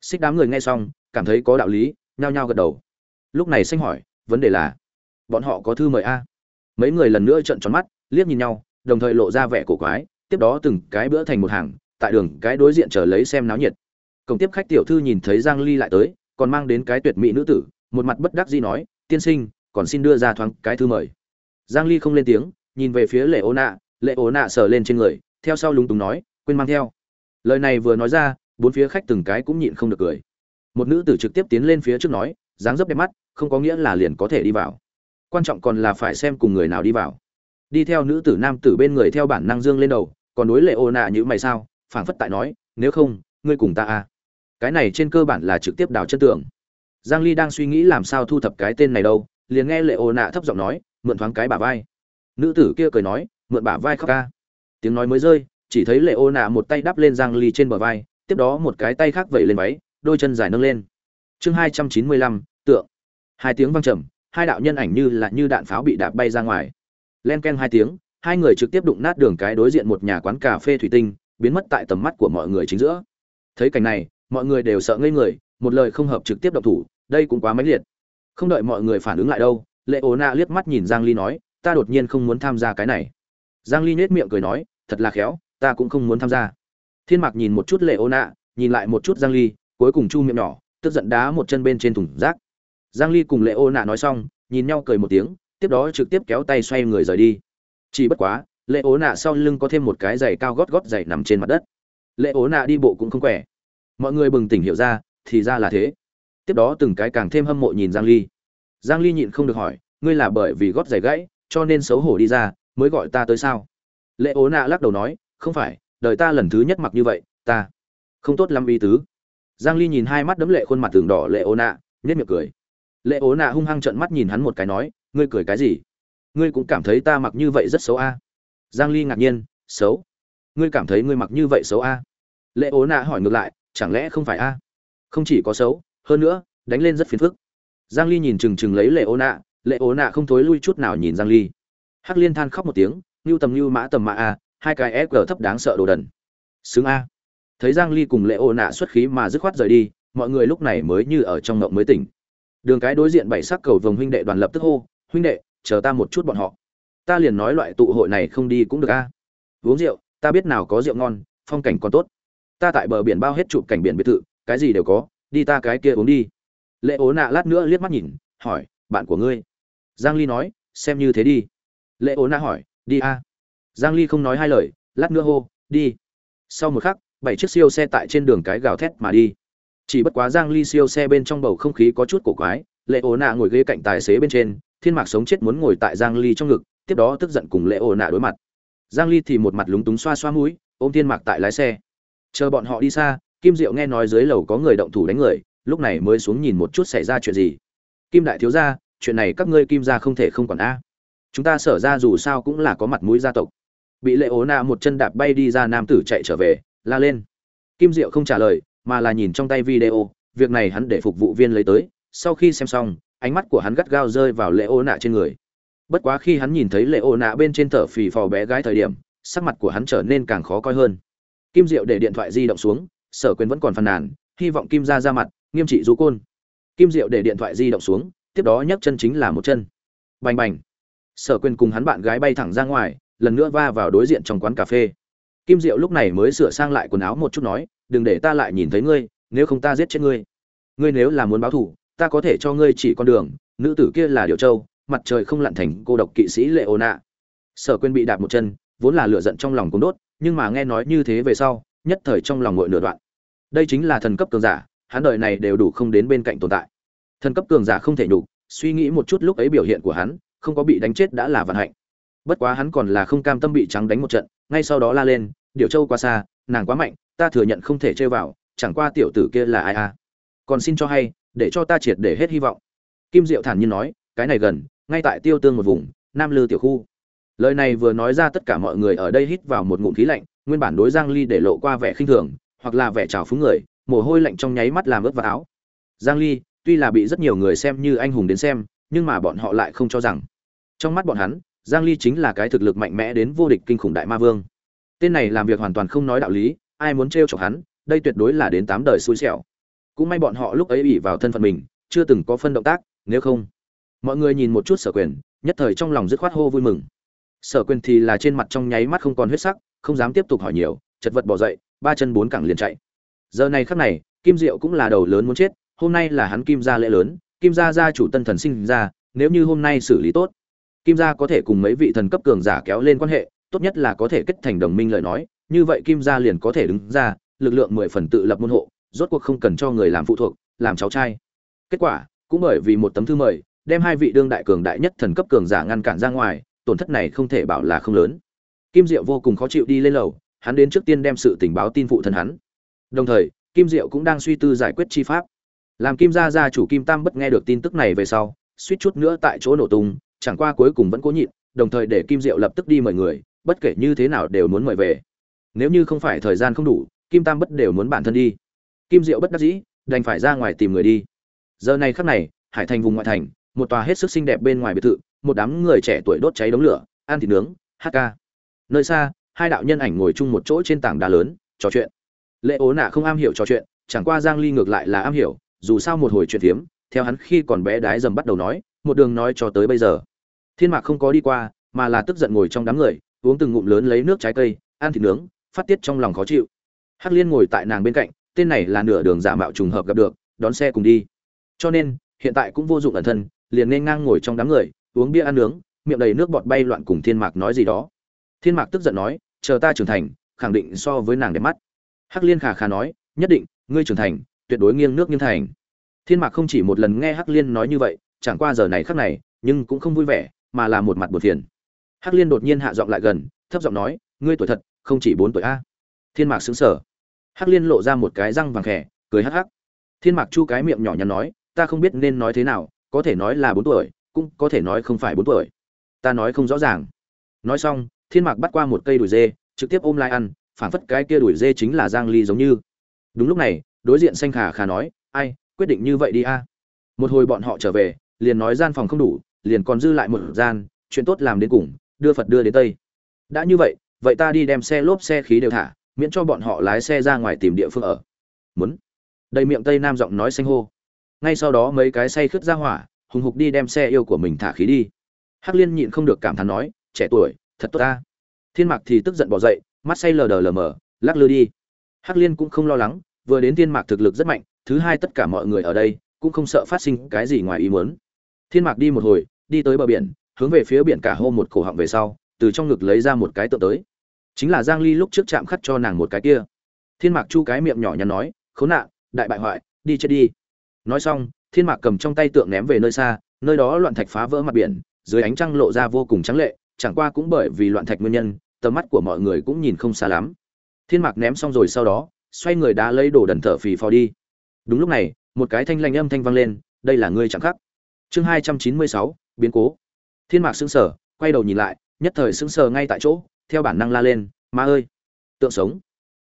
xích đám người nghe xong, cảm thấy có đạo lý, nhao nhao gật đầu. Lúc này xanh hỏi, vấn đề là, bọn họ có thư mời a? Mấy người lần nữa trợn tròn mắt, liếc nhìn nhau, đồng thời lộ ra vẻ cổ quái, tiếp đó từng cái bữa thành một hàng, tại đường cái đối diện chờ lấy xem náo nhiệt. Cổng tiếp khách tiểu thư nhìn thấy giang ly lại tới, còn mang đến cái tuyệt mỹ nữ tử, một mặt bất đắc dĩ nói, tiên sinh, còn xin đưa ra thoáng cái thư mời. Giang ly không lên tiếng, nhìn về phía lệ ô nạ lệ ô nạ sờ lên trên người, theo sau lúng túng nói, quên mang theo. Lời này vừa nói ra bốn phía khách từng cái cũng nhịn không được cười. Một nữ tử trực tiếp tiến lên phía trước nói, dáng dấp đẹp mắt, không có nghĩa là liền có thể đi vào. Quan trọng còn là phải xem cùng người nào đi vào. Đi theo nữ tử nam tử bên người theo bản năng dương lên đầu, còn đối lệ ô nạ như mày sao, phảng phất tại nói, nếu không, ngươi cùng ta à? Cái này trên cơ bản là trực tiếp đào chân tường. giang ly đang suy nghĩ làm sao thu thập cái tên này đâu, liền nghe lệ ô nạ thấp giọng nói, mượn thoáng cái bả vai. Nữ tử kia cười nói, mượn bả vai khóc ca. Tiếng nói mới rơi, chỉ thấy lệ ô nạ một tay đắp lên giang ly trên bờ vai tiếp đó một cái tay khác vẩy lên váy đôi chân dài nâng lên. Chương 295, tượng. Hai tiếng vang trầm hai đạo nhân ảnh như là như đạn pháo bị đạp bay ra ngoài. Len ken hai tiếng hai người trực tiếp đụng nát đường cái đối diện một nhà quán cà phê thủy tinh biến mất tại tầm mắt của mọi người chính giữa. Thấy cảnh này mọi người đều sợ ngây người một lời không hợp trực tiếp động thủ đây cũng quá mãnh liệt. Không đợi mọi người phản ứng lại đâu lệ ố na liếc mắt nhìn giang ly nói ta đột nhiên không muốn tham gia cái này. Giang ly nhếch miệng cười nói thật là khéo ta cũng không muốn tham gia thiên mạc nhìn một chút lệ Ô nạ nhìn lại một chút giang ly, cuối cùng chu miệng nhỏ, tức giận đá một chân bên trên thùng rác. Giang ly cùng lệ ô nạ nói xong, nhìn nhau cười một tiếng, tiếp đó trực tiếp kéo tay xoay người rời đi. Chỉ bất quá lệ ố nạ sau lưng có thêm một cái giày cao gót gót giày nằm trên mặt đất. Lệ ố nạ đi bộ cũng không khỏe. Mọi người bừng tỉnh hiểu ra, thì ra là thế. Tiếp đó từng cái càng thêm hâm mộ nhìn giang ly. Giang ly nhịn không được hỏi, ngươi là bởi vì gót giày gãy, cho nên xấu hổ đi ra, mới gọi ta tới sao? Lệ ố nạ lắc đầu nói, không phải đời ta lần thứ nhất mặc như vậy, ta không tốt lắm ý tứ. Giang ly nhìn hai mắt đấm lệ khuôn mặt tường đỏ lệ ố nạ, nhếch miệng cười. Lệ ố nạ hung hăng trợn mắt nhìn hắn một cái nói, ngươi cười cái gì? Ngươi cũng cảm thấy ta mặc như vậy rất xấu a. Giang ly ngạc nhiên, xấu? Ngươi cảm thấy ngươi mặc như vậy xấu a? Lệ ố nạ hỏi ngược lại, chẳng lẽ không phải a? Không chỉ có xấu, hơn nữa, đánh lên rất phiền phức. Giang ly nhìn chừng chừng lấy lệ ố nạ, lệ ố nạ không thối lui chút nào nhìn giang ly. Hắc liên than khóc một tiếng lưu tầm lưu mã tầm mã a hai cái e ép thấp đáng sợ đồ đần. Sướng a. Thấy giang ly cùng lệ ô nạ xuất khí mà dứt khoát rời đi, mọi người lúc này mới như ở trong ngộng mới tỉnh. Đường cái đối diện bảy sắc cầu vồng huynh đệ đoàn lập tức hô, huynh đệ, chờ ta một chút bọn họ. Ta liền nói loại tụ hội này không đi cũng được a. Uống rượu, ta biết nào có rượu ngon, phong cảnh còn tốt. Ta tại bờ biển bao hết chụp cảnh biển biệt thự, cái gì đều có, đi ta cái kia uống đi. Lệ ố nạ lát nữa liếc mắt nhìn, hỏi, bạn của ngươi? Giang ly nói, xem như thế đi. Lệ ố nạ hỏi, đi a giang ly không nói hai lời, lát nữa hô, đi. Sau một khắc, bảy chiếc siêu xe tại trên đường cái gào thét mà đi. Chỉ bất quá giang ly siêu xe bên trong bầu không khí có chút cổ quái, lệ ổ nạ ngồi ghế cạnh tài xế bên trên, thiên mạc sống chết muốn ngồi tại giang ly trong ngực, tiếp đó tức giận cùng lệ ổ nạ đối mặt. Giang ly thì một mặt lúng túng xoa xoa mũi, ôm thiên mạc tại lái xe. Chờ bọn họ đi xa, kim diệu nghe nói dưới lầu có người động thủ đánh người, lúc này mới xuống nhìn một chút xảy ra chuyện gì. Kim đại thiếu gia, chuyện này các ngươi kim gia không thể không còn a. Chúng ta sở ra dù sao cũng là có mặt mũi gia tộc bị lệ ố nạ một chân đạp bay đi ra nam tử chạy trở về, la lên. Kim diệu không trả lời, mà là nhìn trong tay video, việc này hắn để phục vụ viên lấy tới. Sau khi xem xong, ánh mắt của hắn gắt gao rơi vào lệ ô nạ trên người. Bất quá khi hắn nhìn thấy lệ ô nạ bên trên thở phì phò bé gái thời điểm, sắc mặt của hắn trở nên càng khó coi hơn. Kim diệu để điện thoại di động xuống, sở quyền vẫn còn phàn nàn, hy vọng kim ra ra mặt, nghiêm trị du côn. Kim diệu để điện thoại di động xuống, tiếp đó nhấc chân chính là một chân. Bành bành. Sở quyền cùng hắn bạn gái bay thẳng ra ngoài lần nữa va vào đối diện trong quán cà phê. Kim diệu lúc này mới sửa sang lại quần áo một chút nói, đừng để ta lại nhìn thấy ngươi, nếu không ta giết chết ngươi. Ngươi nếu là muốn báo thù, ta có thể cho ngươi chỉ con đường, nữ tử kia là điều châu, mặt trời không lặn thành cô độc kỵ sĩ lệ ô nạ sở quên bị đạp một chân, vốn là lửa giận trong lòng cũng đốt, nhưng mà nghe nói như thế về sau, nhất thời trong lòng ngội nửa đoạn. Đây chính là thần cấp cường giả, hắn đời này đều đủ không đến bên cạnh tồn tại. Thần cấp cường giả không thể nhục, suy nghĩ một chút lúc ấy biểu hiện của hắn, không có bị đánh chết đã là vận hạnh bất quá hắn còn là không cam tâm bị trắng đánh một trận, ngay sau đó la lên điệu châu qua xa, nàng quá mạnh, ta thừa nhận không thể chơi vào, chẳng qua tiểu tử kia là ai à? Còn xin cho hay, để cho ta triệt để hết hy vọng. Kim diệu thản nhiên nói, cái này gần, ngay tại tiêu tương một vùng, nam lư tiểu khu. Lời này vừa nói ra tất cả mọi người ở đây hít vào một ngụm khí lạnh, nguyên bản đối giang ly để lộ qua vẻ khinh thường, hoặc là vẻ trào phúng người, mồ hôi lạnh trong nháy mắt làm ướt vào áo. Giang ly tuy là bị rất nhiều người xem như anh hùng đến xem, nhưng mà bọn họ lại không cho rằng. Trong mắt bọn hắn giang ly chính là cái thực lực mạnh mẽ đến vô địch kinh khủng đại ma vương. Tên này làm việc hoàn toàn không nói đạo lý, ai muốn trêu chọc hắn, đây tuyệt đối là đến tám đời xui xẻo. Cũng may bọn họ lúc ấy ủy vào thân phận mình, chưa từng có phân động tác, nếu không, mọi người nhìn một chút sở quyền, nhất thời trong lòng dứt khoát hô vui mừng. Sở quyền thì là trên mặt trong nháy mắt không còn huyết sắc, không dám tiếp tục hỏi nhiều, chật vật bỏ dậy, ba chân bốn cẳng liền chạy. Giờ này khắc này, kim diệu cũng là đầu lớn muốn chết, hôm nay là hắn kim gia lễ lớn, kim gia gia chủ tân thần sinh ra, nếu như hôm nay xử lý tốt kim gia có thể cùng mấy vị thần cấp cường giả kéo lên quan hệ, tốt nhất là có thể kết thành đồng minh lời nói, như vậy kim gia liền có thể đứng ra, lực lượng mười phần tự lập môn hộ, rốt cuộc không cần cho người làm phụ thuộc, làm cháu trai. Kết quả, cũng bởi vì một tấm thư mời, đem hai vị đương đại cường đại nhất thần cấp cường giả ngăn cản ra ngoài, tổn thất này không thể bảo là không lớn. Kim diệu vô cùng khó chịu đi lên lầu, hắn đến trước tiên đem sự tình báo tin phụ thân hắn. Đồng thời, kim diệu cũng đang suy tư giải quyết chi pháp. Làm kim gia gia chủ kim tam bất nghe được tin tức này về sau, suýt chút nữa tại chỗ nổ tung chẳng qua cuối cùng vẫn cố nhịn đồng thời để kim diệu lập tức đi mời người bất kể như thế nào đều muốn mời về. Nếu như không phải thời gian không đủ kim tam bất đều muốn bản thân đi. Kim diệu bất đắc dĩ đành phải ra ngoài tìm người đi. Giờ này khắc này hải thành vùng ngoại thành một tòa hết sức xinh đẹp bên ngoài biệt thự một đám người trẻ tuổi đốt cháy đống lửa ăn thịt nướng hát ca. Nơi xa hai đạo nhân ảnh ngồi chung một chỗ trên tảng đá lớn trò chuyện. Lệ ố nạ không am hiểu trò chuyện chẳng qua giang ly ngược lại là am hiểu dù sao một hồi chuyện thiếm, theo hắn khi còn bé đái dầm bắt đầu nói một đường nói cho tới bây giờ. Thiên mạc không có đi qua, mà là tức giận ngồi trong đám người, uống từng ngụm lớn lấy nước trái cây, ăn thịt nướng, phát tiết trong lòng khó chịu. Hắc liên ngồi tại nàng bên cạnh, tên này là nửa đường giả mạo trùng hợp gặp được, đón xe cùng đi. Cho nên, hiện tại cũng vô dụng ẩn thân, liền nên ngang ngồi trong đám người, uống bia ăn nướng, miệng đầy nước bọt bay loạn cùng thiên mạc nói gì đó. Thiên mạc tức giận nói, chờ ta trưởng thành, khẳng định so với nàng đẹp mắt. Hắc liên khà khà nói, nhất định, ngươi trưởng thành, tuyệt đối nghiêng nước nghiêng thành. Thiên mạc không chỉ một lần nghe hắc liên nói như vậy chẳng qua giờ này khắc này nhưng cũng không vui vẻ mà là một mặt buồn phiền. Hắc liên đột nhiên hạ giọng lại gần thấp giọng nói ngươi tuổi thật không chỉ bốn tuổi a. Thiên mạc sững sờ. hắc liên lộ ra một cái răng vàng khẻ, cười hắc hắc. Thiên mạc chu cái miệng nhỏ nhắn nói ta không biết nên nói thế nào có thể nói là bốn tuổi cũng có thể nói không phải bốn tuổi. Ta nói không rõ ràng. Nói xong thiên mạc bắt qua một cây đùi dê trực tiếp ôm lại ăn phảng phất cái kia đùi dê chính là giang ly giống như. Đúng lúc này đối diện xanh khả khả nói ai quyết định như vậy đi a. Một hồi bọn họ trở về liền nói gian phòng không đủ, liền còn dư lại một gian, chuyện tốt làm đến cùng, đưa phật đưa đến tây. Đã như vậy vậy ta đi đem xe lốp xe khí đều thả, miễn cho bọn họ lái xe ra ngoài tìm địa phương ở. Muốn. Đầy miệng tây nam giọng nói xanh hô. Ngay sau đó mấy cái say khướt ra hỏa, hùng hục đi đem xe yêu của mình thả khí đi. Hắc liên nhịn không được cảm thán nói, trẻ tuổi, thật tốt ta. Thiên mạc thì tức giận bỏ dậy, mắt say lờ đờ lờ mờ, lắc lư đi. Hắc liên cũng không lo lắng, vừa đến thiên mạc thực lực rất mạnh, thứ hai tất cả mọi người ở đây cũng không sợ phát sinh cái gì ngoài ý muốn thiên mạc đi một hồi, đi tới bờ biển, hướng về phía biển cả hô một cổ họng về sau, từ trong ngực lấy ra một cái tượng tới. Chính là giang ly lúc trước chạm khắc cho nàng một cái kia. Thiên mạc chu cái miệng nhỏ nhắn nói, khốn nạn, đại bại hoại, đi chết đi. Nói xong, thiên mạc cầm trong tay tượng ném về nơi xa, nơi đó loạn thạch phá vỡ mặt biển, dưới ánh trăng lộ ra vô cùng trắng lệ, chẳng qua cũng bởi vì loạn thạch nguyên nhân, tầm mắt của mọi người cũng nhìn không xa lắm. Thiên mạc ném xong rồi sau đó, xoay người đá lấy đồ đần thở phì phò đi. Đúng lúc này, một cái thanh lanh âm thanh vang lên, đây là ngươi chẳng khắc chương hai trăm chín mươi sáu, biến cố. Thiên mạc sững sờ, quay đầu nhìn lại, nhất thời sững sờ ngay tại chỗ, theo bản năng la lên, ma ơi, tượng sống.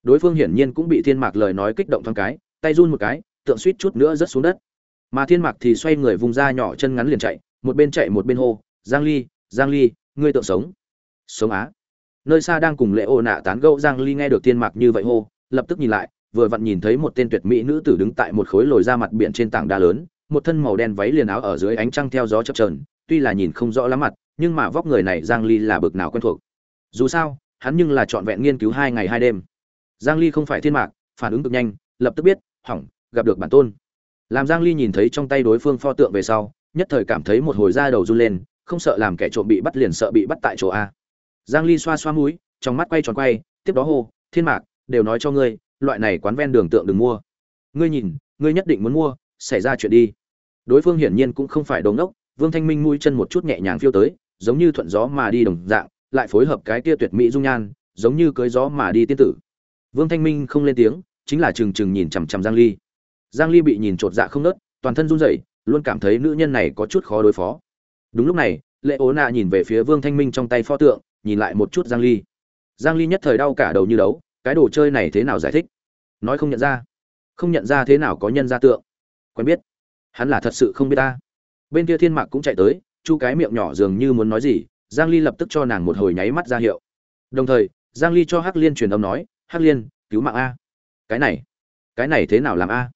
Đối phương hiển nhiên cũng bị thiên mạc lời nói kích động thoáng cái, tay run một cái, tượng suýt chút nữa rớt xuống đất. Mà thiên mạc thì xoay người vùng ra nhỏ chân ngắn liền chạy, một bên chạy một bên hô, giang ly giang ly, ngươi tượng sống. Sống á? Nơi xa đang cùng lệ ô nạ tán gẫu, giang ly nghe được thiên mạc như vậy hô, lập tức nhìn lại, vừa vặn nhìn thấy một tên tuyệt mỹ nữ tử đứng tại một khối lồi ra mặt biển trên tảng đá lớn một thân màu đen váy liền áo ở dưới ánh trăng theo gió chập chờn, tuy là nhìn không rõ lắm mặt, nhưng mà vóc người này giang ly là bực nào quen thuộc. Dù sao, hắn nhưng là trọn vẹn nghiên cứu hai ngày hai đêm. Giang ly không phải thiên mạc, phản ứng cực nhanh, lập tức biết, hỏng, gặp được bản tôn. Làm giang ly nhìn thấy trong tay đối phương pho tượng về sau, nhất thời cảm thấy một hồi da đầu run lên, không sợ làm kẻ trộm bị bắt liền sợ bị bắt tại chỗ a. Giang ly xoa xoa mũi, trong mắt quay tròn quay, tiếp đó hô, thiên mạc, đều nói cho ngươi, loại này quán ven đường tượng đừng mua. Ngươi nhìn, ngươi nhất định muốn mua, xảy ra chuyện đi đối phương hiển nhiên cũng không phải đồ ngốc, vương thanh minh mũi chân một chút nhẹ nhàng phiêu tới, giống như thuận gió mà đi đồng dạng, lại phối hợp cái kia tuyệt mỹ dung nhan, giống như cưới gió mà đi tiên tử. Vương thanh minh không lên tiếng, chính là trừng trừng nhìn chằm chằm giang ly. Giang ly bị nhìn trột dạ không nớt, toàn thân run rẩy, luôn cảm thấy nữ nhân này có chút khó đối phó. Đúng lúc này, lệ ố nạ nhìn về phía vương thanh minh trong tay pho tượng, nhìn lại một chút giang ly. Giang ly nhất thời đau cả đầu như đấu, cái đồ chơi này thế nào giải thích? Nói không nhận ra. Không nhận ra thế nào có nhân ra tượng. Quen biết hắn là thật sự không biết ta. Bên kia thiên mạc cũng chạy tới, chu cái miệng nhỏ dường như muốn nói gì, giang ly lập tức cho nàng một hồi nháy mắt ra hiệu. Đồng thời, giang ly cho hắc liên truyền âm nói, hắc liên, cứu mạng a. Cái này cái này thế nào làm a?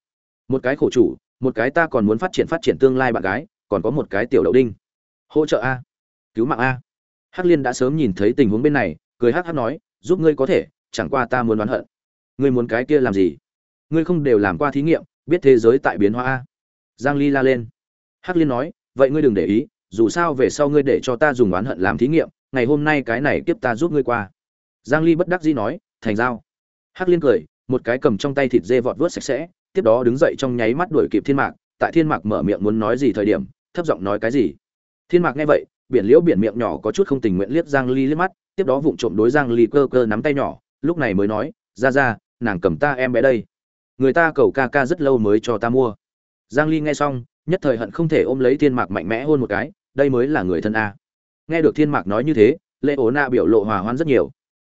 Một cái khổ chủ, một cái ta còn muốn phát triển phát triển tương lai bạn gái, còn có một cái tiểu đậu đinh. Hỗ trợ a. Cứu mạng a. Hắc liên đã sớm nhìn thấy tình huống bên này, cười hắc hắc nói, giúp ngươi có thể, chẳng qua ta muốn đoán hận. Ngươi muốn cái kia làm gì? Ngươi không đều làm qua thí nghiệm, biết thế giới tại biến hóa a giang ly la lên. Hắc liên nói, vậy ngươi đừng để ý, dù sao về sau ngươi để cho ta dùng oán hận làm thí nghiệm, ngày hôm nay cái này tiếp ta giúp ngươi qua. Giang ly bất đắc dĩ nói, thành giao. Hắc liên cười, một cái cầm trong tay thịt dê vọt vớt sạch sẽ, tiếp đó đứng dậy trong nháy mắt đuổi kịp thiên mạc, tại thiên mạc mở miệng muốn nói gì thời điểm, thấp giọng nói cái gì. Thiên mạc nghe vậy, biển liễu biển miệng nhỏ có chút không tình nguyện liếc giang ly liếc mắt, tiếp đó vụng trộm đối giang ly cơ cơ nắm tay nhỏ, lúc này mới nói, ra ra, nàng cầm ta em bé đây. Người ta cầu ca ca rất lâu mới cho ta mua giang ly nghe xong, nhất thời hận không thể ôm lấy thiên mạc mạnh mẽ hôn một cái, đây mới là người thân a. Nghe được thiên mạc nói như thế, lệ ố na biểu lộ hòa hoãn rất nhiều.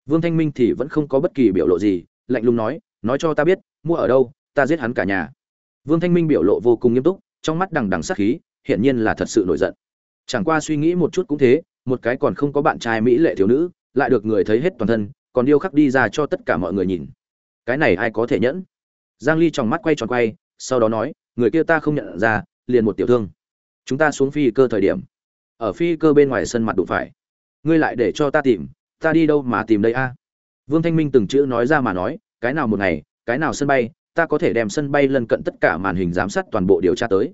Vương thanh minh thì vẫn không có bất kỳ biểu lộ gì, lạnh lùng nói nói cho ta biết, mua ở đâu, ta giết hắn cả nhà. Vương thanh minh biểu lộ vô cùng nghiêm túc, trong mắt đằng đằng sát khí, hiển nhiên là thật sự nổi giận. Chẳng qua suy nghĩ một chút cũng thế, một cái còn không có bạn trai mỹ lệ thiếu nữ, lại được người thấy hết toàn thân, còn điêu khắc đi ra cho tất cả mọi người nhìn. Cái này ai có thể nhẫn? Giang ly trong mắt quay tròn quay, sau đó nói người kia ta không nhận ra, liền một tiểu thương. Chúng ta xuống phi cơ thời điểm. Ở phi cơ bên ngoài sân mặt đụng phải. Ngươi lại để cho ta tìm, ta đi đâu mà tìm đây a? Vương thanh minh từng chữ nói ra mà nói, cái nào một ngày, cái nào sân bay, ta có thể đem sân bay lân cận tất cả màn hình giám sát toàn bộ điều tra tới.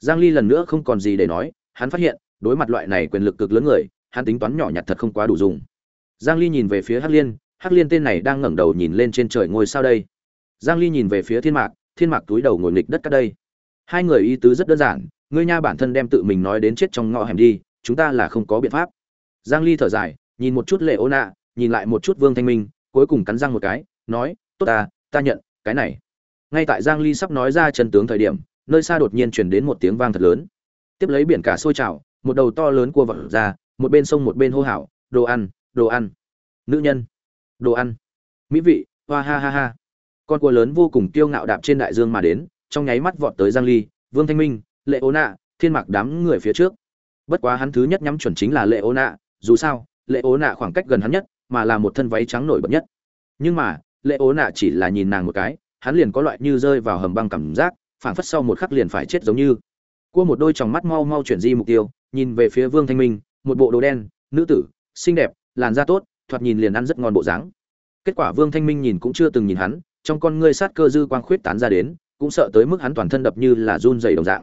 Giang ly lần nữa không còn gì để nói, hắn phát hiện, đối mặt loại này quyền lực cực lớn người, hắn tính toán nhỏ nhặt thật không quá đủ dùng. Giang ly nhìn về phía hắc liên hắc liên tên này đang ngẩng đầu nhìn lên trên trời ngôi sao đây. Giang ly nhìn về phía thiên mạc thiên mạc túi đầu ngồi nghịch đất cắt đây. Hai người ý tứ rất đơn giản, ngươi nha bản thân đem tự mình nói đến chết trong ngõ hẻm đi, chúng ta là không có biện pháp. Giang ly thở dài, nhìn một chút lệ ô nạ nhìn lại một chút vương thanh minh, cuối cùng cắn răng một cái, nói, tốt ta ta nhận, cái này. Ngay tại giang ly sắp nói ra chân tướng thời điểm, nơi xa đột nhiên truyền đến một tiếng vang thật lớn. Tiếp lấy biển cả sôi trào, một đầu to lớn cua vật ra, một bên sông một bên hô hào, đồ ăn đồ ăn. Nữ nhân, đồ ăn. Mỹ vị, hoa ha ha ha con cua lớn vô cùng kiêu ngạo đạp trên đại dương mà đến, trong nháy mắt vọt tới giang ly, vương thanh minh, lệ ố nạ thiên mạc đám người phía trước. Bất quá hắn thứ nhất nhắm chuẩn chính là lệ ố nạ dù sao, lệ ố nạ khoảng cách gần hắn nhất, mà là một thân váy trắng nổi bật nhất. Nhưng mà, lệ ố nạ chỉ là nhìn nàng một cái, hắn liền có loại như rơi vào hầm băng cảm giác, phảng phất sau một khắc liền phải chết giống như. Cua một đôi tròng mắt mau mau chuyển di mục tiêu, nhìn về phía vương thanh minh, một bộ đồ đen, nữ tử, xinh đẹp, làn da tốt, thoạt nhìn liền ăn rất ngon bộ dáng. Kết quả vương thanh minh nhìn cũng chưa từng nhìn hắn trong con ngươi sát cơ dư quang khuyết tán ra đến, cũng sợ tới mức hắn toàn thân đập như là run dày đồng dạng.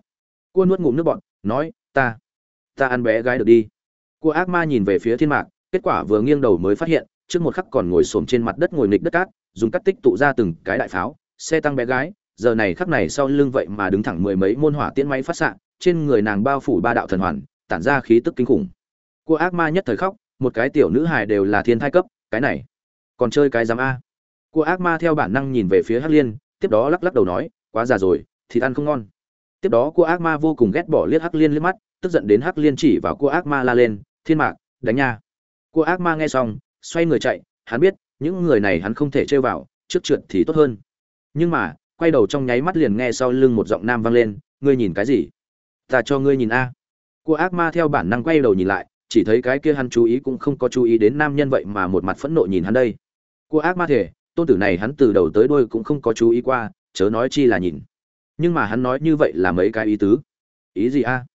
Cua nuốt ngụm nước bọn nói, ta ta ăn bé gái được đi. Cua ác ma nhìn về phía thiên mạc, kết quả vừa nghiêng đầu mới phát hiện, trước một khắc còn ngồi xổm trên mặt đất ngồi nghịch đất cát, dùng cắt tích tụ ra từng cái đại pháo, xe tăng bé gái, giờ này khắc này sau lưng vậy mà đứng thẳng mười mấy môn hỏa tiễn máy phát xạ, trên người nàng bao phủ ba đạo thần hoàn, tản ra khí tức kinh khủng. Cua ác ma nhất thời khóc, một cái tiểu nữ hài đều là thiên thai cấp, cái này, còn chơi cái giám a cô ác ma theo bản năng nhìn về phía hắc liên, tiếp đó lắc lắc đầu nói, quá già rồi, thịt ăn không ngon. Tiếp đó cô ác ma vô cùng ghét bỏ liếc hắc liên liếc mắt, tức giận đến hắc liên chỉ vào cô ác ma la lên, thiên mạc, đánh nha. Cô ác ma nghe xong, xoay người chạy, hắn biết, những người này hắn không thể chơi vào, trước trượt thì tốt hơn. Nhưng mà, quay đầu trong nháy mắt liền nghe sau lưng một giọng nam vang lên, ngươi nhìn cái gì? Ta cho ngươi nhìn a. Cô ác ma theo bản năng quay đầu nhìn lại, chỉ thấy cái kia hắn chú ý cũng không có chú ý đến nam nhân vậy mà một mặt phẫn nộ nhìn hắn đây. Cô ác ma thể tôn tử này hắn từ đầu tới đôi cũng không có chú ý qua, chớ nói chi là nhìn. Nhưng mà hắn nói như vậy là mấy cái ý tứ. Ý gì a?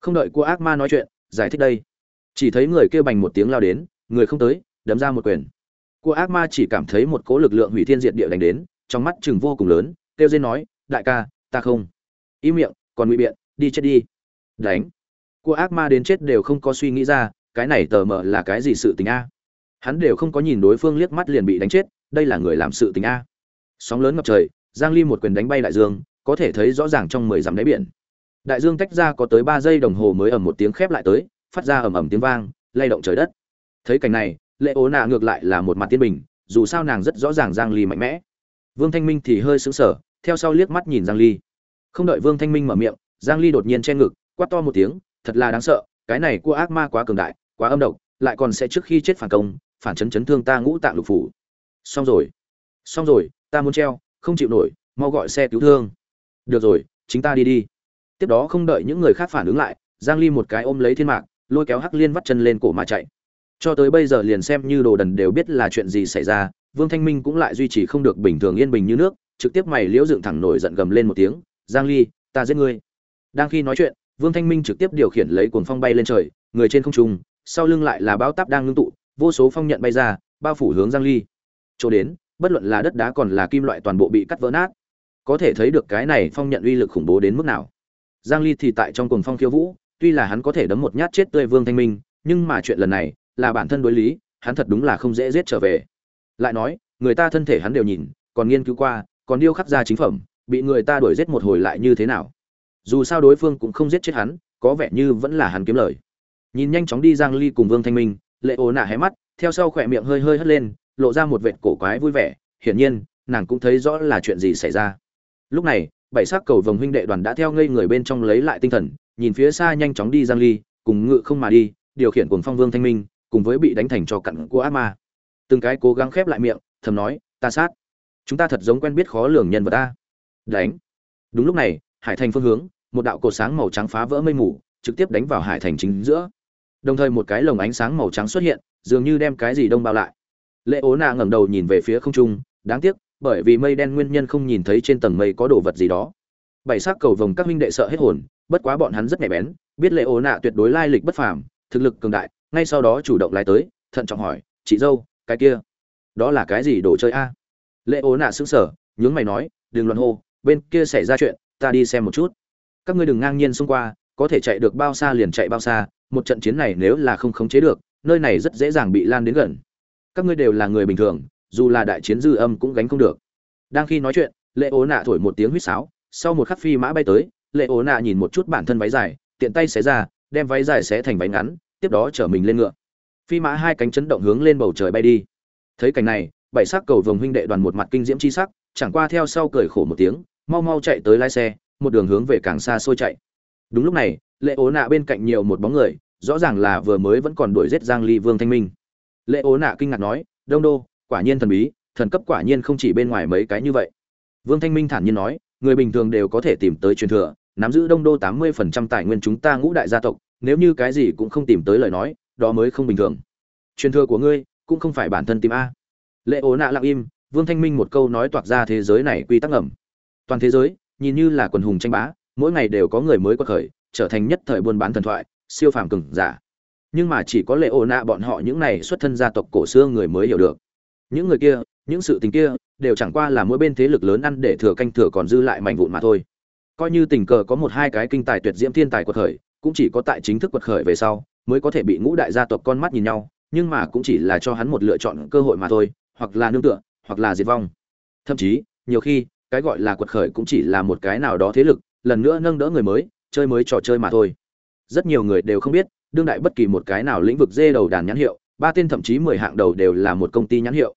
Không đợi cô ác ma nói chuyện, giải thích đây. Chỉ thấy người kêu bành một tiếng lao đến, người không tới, đấm ra một quyền. Cô ác ma chỉ cảm thấy một cỗ lực lượng hủy thiên diệt địa đánh đến, trong mắt chừng vô cùng lớn, kêu dên nói, đại ca, ta không. Ý miệng, còn ngụy biện, đi chết đi. Đánh. Cô ác ma đến chết đều không có suy nghĩ ra, cái này tờ mờ là cái gì sự tình a? Hắn đều không có nhìn đối phương liếc mắt liền bị đánh chết đây là người làm sự tình a. Sóng lớn ngập trời, giang ly một quyền đánh bay đại dương, có thể thấy rõ ràng trong mười dặm đáy biển. Đại dương tách ra có tới 3 giây đồng hồ mới ầm một tiếng khép lại tới, phát ra ầm ầm tiếng vang, lay động trời đất. Thấy cảnh này, lệ ố nạ ngược lại là một mặt tiên bình, dù sao nàng rất rõ ràng giang ly mạnh mẽ. Vương thanh minh thì hơi sững sờ, theo sau liếc mắt nhìn giang ly. Không đợi vương thanh minh mở miệng, giang ly đột nhiên che ngực, quát to một tiếng, thật là đáng sợ, cái này của ác ma quá cường đại, quá âm độc, lại còn sẽ trước khi chết phản công, phản chấn chấn thương ta ngũ tạng lục phủ xong rồi. Xong rồi, ta muốn treo, không chịu nổi, mau gọi xe cứu thương. Được rồi, chính ta đi đi. Tiếp đó không đợi những người khác phản ứng lại, giang ly một cái ôm lấy thiên mạc, lôi kéo hắc liên vắt chân lên cổ mà chạy. Cho tới bây giờ liền xem như đồ đần đều biết là chuyện gì xảy ra, vương thanh minh cũng lại duy trì không được bình thường yên bình như nước, trực tiếp mày liễu dựng thẳng nổi giận gầm lên một tiếng, giang ly, ta giết ngươi. Đang khi nói chuyện, vương thanh minh trực tiếp điều khiển lấy cuồng phong bay lên trời, người trên không trung, sau lưng lại là bão táp đang ngưng tụ, vô số phong nhận bay ra, bao phủ hướng giang ly chỗ đến, bất luận là đất đá còn là kim loại toàn bộ bị cắt vỡ nát. Có thể thấy được cái này phong nhận uy lực khủng bố đến mức nào. Giang ly thì tại trong cuồng phong khiêu vũ, tuy là hắn có thể đấm một nhát chết tươi vương thanh minh, nhưng mà chuyện lần này là bản thân đối lý, hắn thật đúng là không dễ giết trở về. Lại nói, người ta thân thể hắn đều nhìn, còn nghiên cứu qua, còn điêu khắc ra chính phẩm, bị người ta đuổi giết một hồi lại như thế nào? Dù sao đối phương cũng không giết chết hắn, có vẻ như vẫn là hắn kiếm lời. Nhìn nhanh chóng đi giang ly cùng vương thanh minh, lệ ố nạ hé mắt, theo sau khỏe miệng hơi hơi hất lên lộ ra một vệt cổ quái vui vẻ, hiển nhiên, nàng cũng thấy rõ là chuyện gì xảy ra. Lúc này, bảy sắc cầu vồng huynh đệ đoàn đã theo ngây người bên trong lấy lại tinh thần, nhìn phía xa nhanh chóng đi giang ly, cùng ngự không mà đi, điều khiển cùng phong vương thanh minh, cùng với bị đánh thành cho cặn của ác ma. Từng cái cố gắng khép lại miệng, thầm nói, ta sát. Chúng ta thật giống quen biết khó lường nhân vật ta. Đánh. Đúng lúc này, hải thành phương hướng, một đạo cột sáng màu trắng phá vỡ mây mù, trực tiếp đánh vào hải thành chính giữa. Đồng thời một cái lồng ánh sáng màu trắng xuất hiện, dường như đem cái gì đông bao lại lệ ố nạ ngẩng đầu nhìn về phía không trung, đáng tiếc, bởi vì mây đen nguyên nhân không nhìn thấy trên tầng mây có đồ vật gì đó. Bảy sắc cầu vồng các huynh đệ sợ hết hồn, bất quá bọn hắn rất nhạy bén, biết lệ ố nạ tuyệt đối lai lịch bất phàm, thực lực cường đại, ngay sau đó chủ động lái tới, thận trọng hỏi, chị dâu, cái kia, đó là cái gì đồ chơi a? Lệ ố nạ xứng sở nhướng mày nói, đừng loạn hô, bên kia xảy ra chuyện, ta đi xem một chút. Các ngươi đừng ngang nhiên xông qua, có thể chạy được bao xa liền chạy bao xa, một trận chiến này nếu là không khống chế được, nơi này rất dễ dàng bị lan đến gần các ngươi đều là người bình thường, dù là đại chiến dư âm cũng gánh không được. Đang khi nói chuyện, lệ ố nạ thổi một tiếng huýt sáo, sau một khắc phi mã bay tới, lệ ố nạ nhìn một chút bản thân váy dài, tiện tay xé ra, đem váy dài xé thành váy ngắn, tiếp đó chở mình lên ngựa. Phi mã hai cánh chấn động hướng lên bầu trời bay đi. Thấy cảnh này, bảy sắc cầu vồng huynh đệ đoàn một mặt kinh diễm chi sắc, chẳng qua theo sau cười khổ một tiếng, mau mau chạy tới lái xe, một đường hướng về càng xa xôi chạy. Đúng lúc này, lệ ố nạ bên cạnh nhiều một bóng người, rõ ràng là vừa mới vẫn còn đuổi giết giang ly vương thanh minh lệ ố nạ kinh ngạc nói, đông đô, quả nhiên thần bí, thần cấp quả nhiên không chỉ bên ngoài mấy cái như vậy. Vương thanh minh thản nhiên nói, người bình thường đều có thể tìm tới truyền thừa, nắm giữ đông đô 80% tài nguyên chúng ta ngũ đại gia tộc, nếu như cái gì cũng không tìm tới lời nói, đó mới không bình thường. Truyền thừa của ngươi cũng không phải bản thân tìm a. Lệ ố nạ lặng im, vương thanh minh một câu nói toạc ra thế giới này quy tắc ẩm toàn thế giới, nhìn như là quần hùng tranh bá, mỗi ngày đều có người mới quật khởi, trở thành nhất thời buôn bán thần thoại, siêu phàm cường giả nhưng mà chỉ có lệ ô nạ bọn họ những này xuất thân gia tộc cổ xưa người mới hiểu được. Những người kia, những sự tình kia, đều chẳng qua là mỗi bên thế lực lớn ăn để thừa canh thừa còn dư lại mảnh vụn mà thôi. Coi như tình cờ có một hai cái kinh tài tuyệt diễm thiên tài quật khởi, cũng chỉ có tại chính thức quật khởi về sau, mới có thể bị ngũ đại gia tộc con mắt nhìn nhau, nhưng mà cũng chỉ là cho hắn một lựa chọn cơ hội mà thôi, hoặc là nương tựa, hoặc là diệt vong. Thậm chí, nhiều khi, cái gọi là quật khởi cũng chỉ là một cái nào đó thế lực, lần nữa nâng đỡ người mới, chơi mới trò chơi mà thôi. Rất nhiều người đều không biết đương đại bất kỳ một cái nào lĩnh vực dê đầu đàn nhãn hiệu, ba tên thậm chí mười hạng đầu đều là một công ty nhãn hiệu.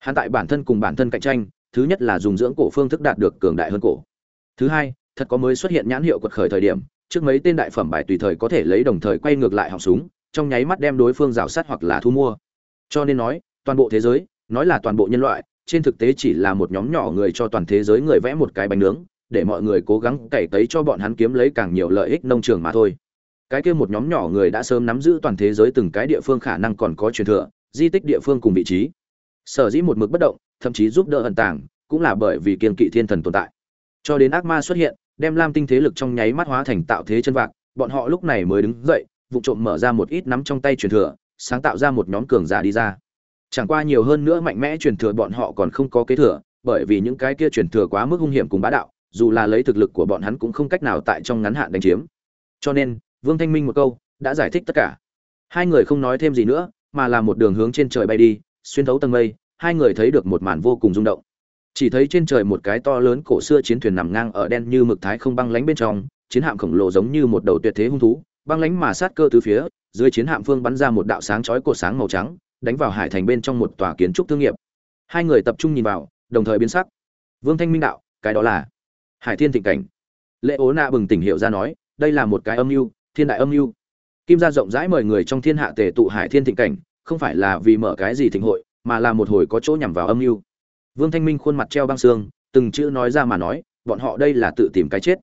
Hắn tại bản thân cùng bản thân cạnh tranh, thứ nhất là dùng dưỡng cổ phương thức đạt được cường đại hơn cổ. Thứ hai, thật có mới xuất hiện nhãn hiệu quật khởi thời điểm, trước mấy tên đại phẩm bài tùy thời có thể lấy đồng thời quay ngược lại họng súng, trong nháy mắt đem đối phương rào sát hoặc là thu mua. Cho nên nói, toàn bộ thế giới, nói là toàn bộ nhân loại, trên thực tế chỉ là một nhóm nhỏ người cho toàn thế giới người vẽ một cái bánh nướng, để mọi người cố gắng cày tấy cho bọn hắn kiếm lấy càng nhiều lợi ích nông trường mà thôi cái kia một nhóm nhỏ người đã sớm nắm giữ toàn thế giới từng cái địa phương khả năng còn có truyền thừa, di tích địa phương cùng vị trí. Sở dĩ một mực bất động, thậm chí giúp đỡ ẩn tàng, cũng là bởi vì kiên kỵ thiên thần tồn tại. Cho đến ác ma xuất hiện, đem lam tinh thế lực trong nháy mắt hóa thành tạo thế chân vạc, bọn họ lúc này mới đứng dậy, vụ trộm mở ra một ít nắm trong tay truyền thừa, sáng tạo ra một nhóm cường giả đi ra. Chẳng qua nhiều hơn nữa mạnh mẽ truyền thừa bọn họ còn không có kế thừa, bởi vì những cái kia truyền thừa quá mức hung hiểm cùng bá đạo, dù là lấy thực lực của bọn hắn cũng không cách nào tại trong ngắn hạn đánh chiếm. Cho nên vương thanh minh một câu, đã giải thích tất cả. Hai người không nói thêm gì nữa, mà là một đường hướng trên trời bay đi, xuyên thấu tầng mây, hai người thấy được một màn vô cùng rung động. Chỉ thấy trên trời một cái to lớn cổ xưa chiến thuyền nằm ngang ở đen như mực thái không băng lánh bên trong, chiến hạm khổng lồ giống như một đầu tuyệt thế hung thú, băng lánh mà sát cơ tứ phía, dưới chiến hạm phương bắn ra một đạo sáng chói của sáng màu trắng, đánh vào hải thành bên trong một tòa kiến trúc thương nghiệp. Hai người tập trung nhìn vào, đồng thời biến sắc. Vương thanh minh đạo, cái đó là hải thiên thịnh cảnh. Lệ ố Na bừng tỉnh hiệu ra nói, đây là một cái âm mưu thiên đại âm mưu. Kim gia rộng rãi mời người trong thiên hạ tề tụ hải thiên thịnh cảnh, không phải là vì mở cái gì thịnh hội, mà là một hồi có chỗ nhằm vào âm mưu. Vương thanh minh khuôn mặt treo băng xương từng chữ nói ra mà nói, bọn họ đây là tự tìm cái chết.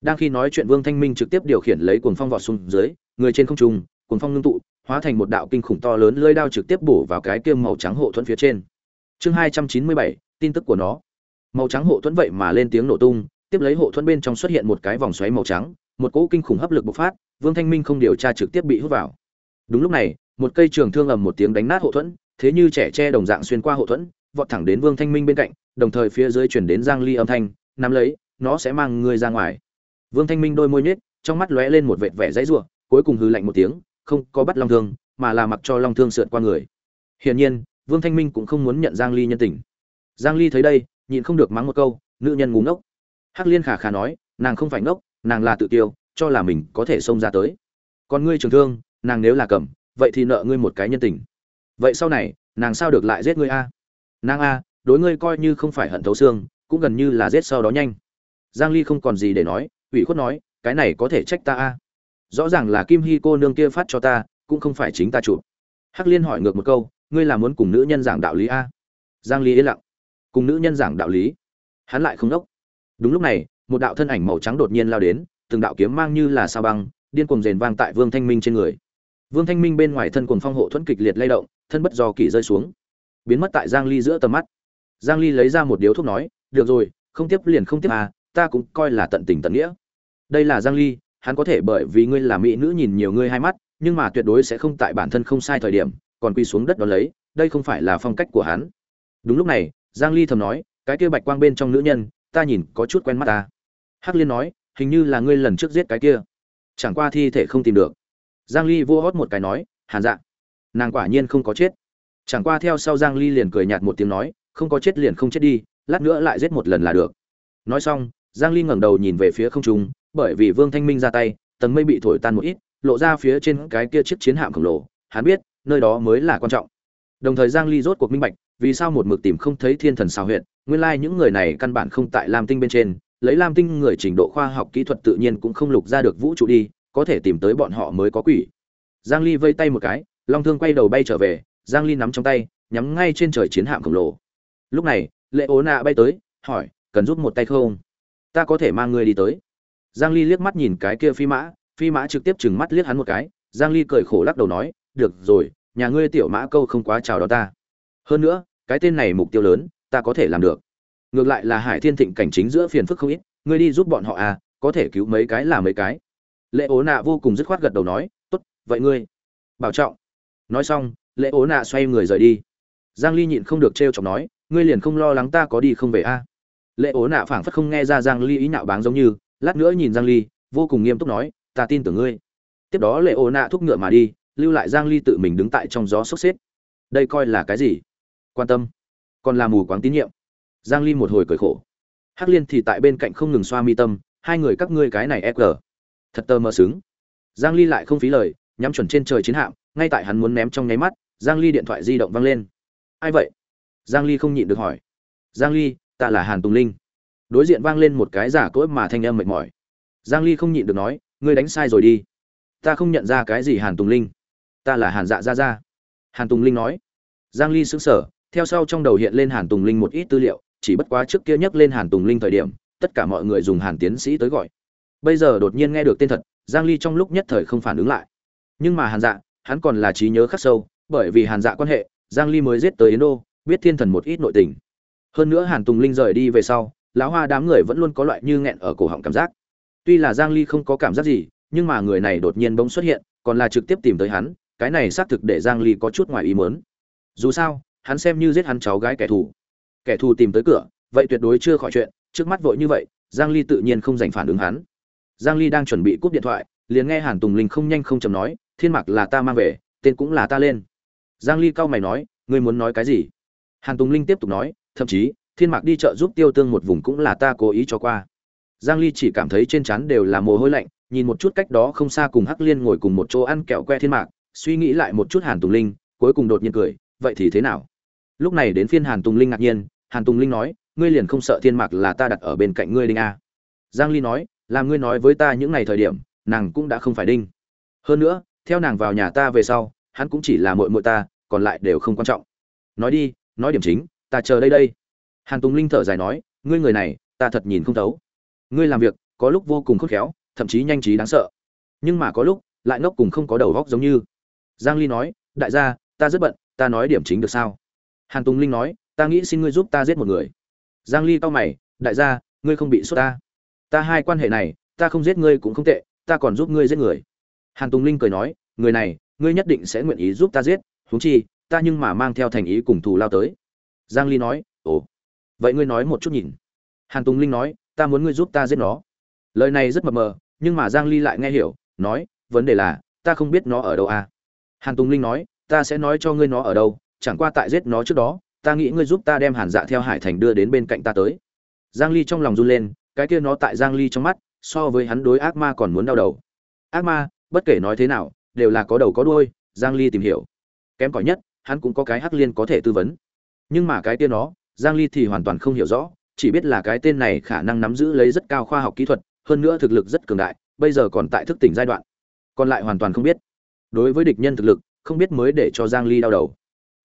Đang khi nói chuyện, vương thanh minh trực tiếp điều khiển lấy cuồng phong vọt xuống dưới, người trên không trung, cuồng phong ngưng tụ, hóa thành một đạo kinh khủng to lớn lưỡi đao trực tiếp bổ vào cái kiêm màu trắng hộ thuẫn phía trên. Chương hai trăm chín mươi bảy, tin tức của nó. Màu trắng hộ thuẫn vậy mà lên tiếng nổ tung, tiếp lấy hộ thuẫn bên trong xuất hiện một cái vòng xoáy màu trắng, một cỗ kinh khủng hấp lực bộc phát vương thanh minh không điều tra trực tiếp bị hút vào. Đúng lúc này, một cây trường thương ầm một tiếng đánh nát hộ thuẫn, thế như trẻ tre đồng dạng xuyên qua hộ thuẫn, vọt thẳng đến vương thanh minh bên cạnh, đồng thời phía dưới chuyển đến giang ly âm thanh, nắm lấy, nó sẽ mang người ra ngoài. Vương thanh minh đôi môi nhếch, trong mắt lóe lên một vệt vẻ dãy rủa, cuối cùng hừ lạnh một tiếng, không có bắt long thương, mà là mặc cho long thương sượt qua người. Hiển nhiên, vương thanh minh cũng không muốn nhận giang ly nhân tình. Giang ly thấy đây, nhịn không được mắng một câu, nữ nhân ngu ngốc. Hắc liên khả khả nói, nàng không phải ngốc, nàng là tự tiêu cho là mình có thể xông ra tới. Còn ngươi trường thương, nàng nếu là cầm, vậy thì nợ ngươi một cái nhân tình. Vậy sau này, nàng sao được lại giết ngươi a? Nàng a, đối ngươi coi như không phải hận thấu xương, cũng gần như là giết sau đó nhanh. Giang ly không còn gì để nói, ủy khuất nói, cái này có thể trách ta a? Rõ ràng là kim hy cô nương kia phát cho ta, cũng không phải chính ta chủ. hắc liên hỏi ngược một câu, ngươi là muốn cùng nữ nhân giảng đạo lý a? Giang ly yên lặng. Cùng nữ nhân giảng đạo lý? Hắn lại không đốc. Đúng lúc này, một đạo thân ảnh màu trắng đột nhiên lao đến từng đạo kiếm mang như là sao băng, điên cuồng rền vang tại vương thanh minh trên người. Vương thanh minh bên ngoài thân cuồng phong hộ thuẫn kịch liệt lay động, thân bất do kỷ rơi xuống. Biến mất tại giang ly giữa tầm mắt. Giang ly lấy ra một điếu thuốc nói, được rồi, không tiếp liền không tiếp à ta cũng coi là tận tình tận nghĩa. Đây là giang ly, hắn có thể bởi vì ngươi là mỹ nữ nhìn nhiều ngươi hai mắt, nhưng mà tuyệt đối sẽ không tại bản thân không sai thời điểm, còn quy xuống đất đó lấy, đây không phải là phong cách của hắn. Đúng lúc này, giang ly thầm nói, cái kia bạch quang bên trong nữ nhân, ta nhìn có chút quen mắt ta. Hắc liên nói hình như là ngươi lần trước giết cái kia. Chẳng qua thi thể không tìm được. Giang ly vô hót một cái nói, hàn dạ nàng quả nhiên không có chết. Chẳng qua theo sau giang ly liền cười nhạt một tiếng nói, không có chết liền không chết đi, lát nữa lại giết một lần là được. Nói xong, giang ly ngẩng đầu nhìn về phía không trung, bởi vì vương thanh minh ra tay, tầng mây bị thổi tan một ít, lộ ra phía trên cái kia chiếc chiến hạm khổng lồ, hắn biết, nơi đó mới là quan trọng. Đồng thời giang ly rốt cuộc minh bạch, vì sao một mực tìm không thấy thiên thần sao huyện nguyên lai like những người này căn bản không tại lam tinh bên trên lấy lam tinh người trình độ khoa học kỹ thuật tự nhiên cũng không lục ra được vũ trụ đi, có thể tìm tới bọn họ mới có quỷ. Giang ly vây tay một cái, long thương quay đầu bay trở về, giang ly nắm trong tay, nhắm ngay trên trời chiến hạm khổng lồ. Lúc này, lệ ố nạ bay tới, hỏi, cần giúp một tay không? Ta có thể mang ngươi đi tới. Giang ly liếc mắt nhìn cái kia phi mã phi mã trực tiếp chừng mắt liếc hắn một cái. Giang ly cười khổ lắc đầu nói, được rồi, nhà ngươi tiểu mã câu không quá chào đó ta. Hơn nữa, cái tên này mục tiêu lớn, ta có thể làm được ngược lại là hải thiên thịnh cảnh chính giữa phiền phức không ít, ngươi đi giúp bọn họ à có thể cứu mấy cái là mấy cái. Lệ ố nạ vô cùng dứt khoát gật đầu nói, tốt, vậy ngươi. Bảo trọng. Nói xong, lệ ố nạ xoay người rời đi. Giang ly nhịn không được trêu chọc nói, ngươi liền không lo lắng ta có đi không về a à? lệ ố nạ phảng phất không nghe ra giang ly ý nạo báng giống như, lát nữa nhìn giang ly, vô cùng nghiêm túc nói, ta tin tưởng ngươi. Tiếp đó lệ ố nạ thúc ngựa mà đi, lưu lại giang ly tự mình đứng tại trong gió sốc xếp. Đây coi là cái gì? Quan tâm. Còn là mù quáng tín nhiệm giang ly một hồi cười khổ. Hắc liên thì tại bên cạnh không ngừng xoa mi tâm, hai người các ngươi cái này ép gờ thật tơ mơ sướng giang ly lại không phí lời, nhắm chuẩn trên trời chiến hạm, ngay tại hắn muốn ném trong nháy mắt, giang ly điện thoại di động vang lên. Ai vậy? Giang ly không nhịn được hỏi. Giang ly, ta là hàn tùng linh. Đối diện vang lên một cái giả cỗi mà thanh âm mệt mỏi. Giang ly không nhịn được nói, ngươi đánh sai rồi đi. Ta không nhận ra cái gì hàn tùng linh. Ta là hàn dạ gia gia. Hàn tùng linh nói. Giang ly sững sờ, theo sau trong đầu hiện lên hàn tùng linh một ít tư liệu chỉ bất quá trước kia nhắc lên hàn tùng linh thời điểm, tất cả mọi người dùng hàn tiến sĩ tới gọi. Bây giờ đột nhiên nghe được tên thật, giang ly trong lúc nhất thời không phản ứng lại. Nhưng mà hàn dạ hắn còn là trí nhớ khắc sâu, bởi vì hàn dạ quan hệ, giang ly mới giết tới yến đô, biết thiên thần một ít nội tình. Hơn nữa hàn tùng linh rời đi về sau, lão hoa đám người vẫn luôn có loại như nghẹn ở cổ họng cảm giác. Tuy là giang ly không có cảm giác gì, nhưng mà người này đột nhiên bỗng xuất hiện, còn là trực tiếp tìm tới hắn, cái này xác thực để giang ly có chút ngoài ý muốn. Dù sao, hắn xem như giết hắn cháu gái kẻ thù kẻ thù tìm tới cửa, vậy tuyệt đối chưa khỏi chuyện, trước mắt vội như vậy, giang ly tự nhiên không dành phản ứng hắn. Giang ly đang chuẩn bị cúp điện thoại, liền nghe hàn tùng linh không nhanh không chậm nói, thiên mạc là ta mang về, tên cũng là ta lên. Giang ly cao mày nói, ngươi muốn nói cái gì? Hàn tùng linh tiếp tục nói, thậm chí, thiên mạc đi chợ giúp tiêu tương một vùng cũng là ta cố ý cho qua. Giang ly chỉ cảm thấy trên trán đều là mồ hôi lạnh, nhìn một chút cách đó không xa cùng hắc liên ngồi cùng một chỗ ăn kẹo que thiên mạc, suy nghĩ lại một chút hàn tùng linh, cuối cùng đột nhiên cười, vậy thì thế nào? Lúc này đến phiên hàn tùng linh ngạc nhiên, hàn tùng linh nói, ngươi liền không sợ thiên mạc là ta đặt ở bên cạnh ngươi đinh a? Giang ly nói làm ngươi nói với ta những ngày thời điểm, nàng cũng đã không phải đinh. Hơn nữa, theo nàng vào nhà ta về sau, hắn cũng chỉ là muội muội ta, còn lại đều không quan trọng. Nói đi, nói điểm chính, ta chờ đây đây. Hàn tùng linh thở dài nói, ngươi người này, ta thật nhìn không thấu. Ngươi làm việc, có lúc vô cùng khôn khéo, thậm chí nhanh trí đáng sợ. Nhưng mà có lúc, lại ngốc cùng không có đầu góc giống như. Giang ly nói, đại gia, ta rất bận, ta nói điểm chính được sao? Hàn tùng linh nói, ta nghĩ xin ngươi giúp ta giết một người. Giang ly cau mày, đại gia, ngươi không bị sốt ta. Ta hai quan hệ này, ta không giết ngươi cũng không tệ, ta còn giúp ngươi giết người. Hàn tùng linh cười nói, người này, ngươi nhất định sẽ nguyện ý giúp ta giết, huống chi, ta nhưng mà mang theo thành ý cùng thù lao tới. Giang ly nói, ồ, vậy ngươi nói một chút nhìn. Hàn tùng linh nói, ta muốn ngươi giúp ta giết nó. Lời này rất mập mờ, nhưng mà giang ly lại nghe hiểu, nói, vấn đề là, ta không biết nó ở đâu à. Hàn tùng linh nói, ta sẽ nói cho ngươi nó ở đâu chẳng qua tại giết nó trước đó, ta nghĩ ngươi giúp ta đem hàn dạ theo hải thành đưa đến bên cạnh ta tới. Giang ly trong lòng run lên, cái kia nó tại giang ly trong mắt, so với hắn đối ác ma còn muốn đau đầu. Ác ma, bất kể nói thế nào, đều là có đầu có đuôi, giang ly tìm hiểu. Kém cỏi nhất, hắn cũng có cái hắc liên có thể tư vấn. Nhưng mà cái kia nó, giang ly thì hoàn toàn không hiểu rõ, chỉ biết là cái tên này khả năng nắm giữ lấy rất cao khoa học kỹ thuật, hơn nữa thực lực rất cường đại, bây giờ còn tại thức tỉnh giai đoạn. Còn lại hoàn toàn không biết. Đối với địch nhân thực lực, không biết mới để cho giang ly đau đầu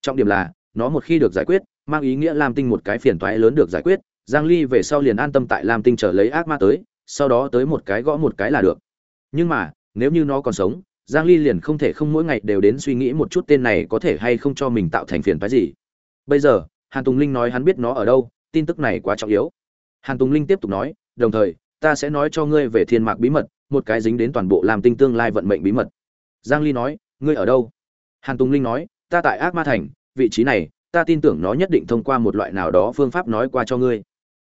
trọng điểm là, nó một khi được giải quyết, mang ý nghĩa lam tinh một cái phiền toái lớn được giải quyết, giang ly về sau liền an tâm tại lam tinh chờ lấy ác ma tới, sau đó tới một cái gõ một cái là được. Nhưng mà, nếu như nó còn sống, giang ly liền không thể không mỗi ngày đều đến suy nghĩ một chút tên này có thể hay không cho mình tạo thành phiền toái gì. Bây giờ, hàn tùng linh nói hắn biết nó ở đâu, tin tức này quá trọng yếu. Hàn tùng linh tiếp tục nói, đồng thời, ta sẽ nói cho ngươi về thiên mạc bí mật, một cái dính đến toàn bộ làm tinh tương lai vận mệnh bí mật. Giang ly nói, ngươi ở đâu? Hàn tùng linh nói ta tại ác ma thành, vị trí này, ta tin tưởng nó nhất định thông qua một loại nào đó phương pháp nói qua cho ngươi.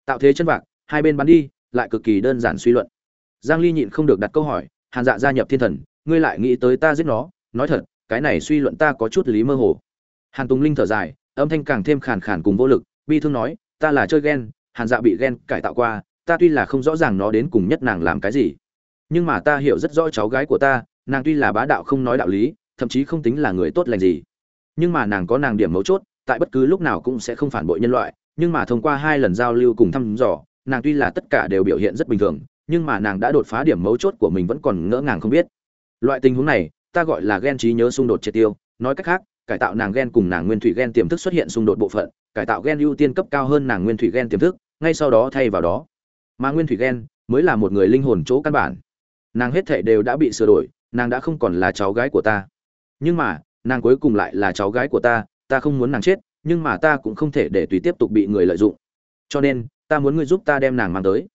Tạo thế chân vạc, hai bên bắn đi, lại cực kỳ đơn giản suy luận. Giang ly nhịn không được đặt câu hỏi, hàn dạ gia nhập thiên thần, ngươi lại nghĩ tới ta giết nó? Nói thật, cái này suy luận ta có chút lý mơ hồ. Hàn tùng linh thở dài, âm thanh càng thêm khàn khàn cùng vô lực, bi thương nói, ta là chơi ghen, hàn dạ bị ghen cải tạo qua, ta tuy là không rõ ràng nó đến cùng nhất nàng làm cái gì. Nhưng mà ta hiểu rất rõ cháu gái của ta, nàng tuy là bá đạo không nói đạo lý, thậm chí không tính là người tốt lành gì nhưng mà nàng có nàng điểm mấu chốt, tại bất cứ lúc nào cũng sẽ không phản bội nhân loại, nhưng mà thông qua hai lần giao lưu cùng thăm dò, nàng tuy là tất cả đều biểu hiện rất bình thường, nhưng mà nàng đã đột phá điểm mấu chốt của mình vẫn còn ngỡ ngàng không biết. Loại tình huống này, ta gọi là ghen trí nhớ xung đột triệt tiêu, nói cách khác, cải tạo nàng ghen cùng nàng nguyên thủy ghen tiềm thức xuất hiện xung đột bộ phận, cải tạo ghen ưu tiên cấp cao hơn nàng nguyên thủy ghen tiềm thức, ngay sau đó thay vào đó. Mà nguyên thủy ghen mới là một người linh hồn chỗ căn bản. Nàng hết thể đều đã bị sửa đổi, nàng đã không còn là cháu gái của ta. Nhưng mà nàng cuối cùng lại là cháu gái của ta ta không muốn nàng chết, nhưng mà ta cũng không thể để tùy tiếp tục bị người lợi dụng. Cho nên, ta muốn ngươi giúp ta đem nàng mang tới.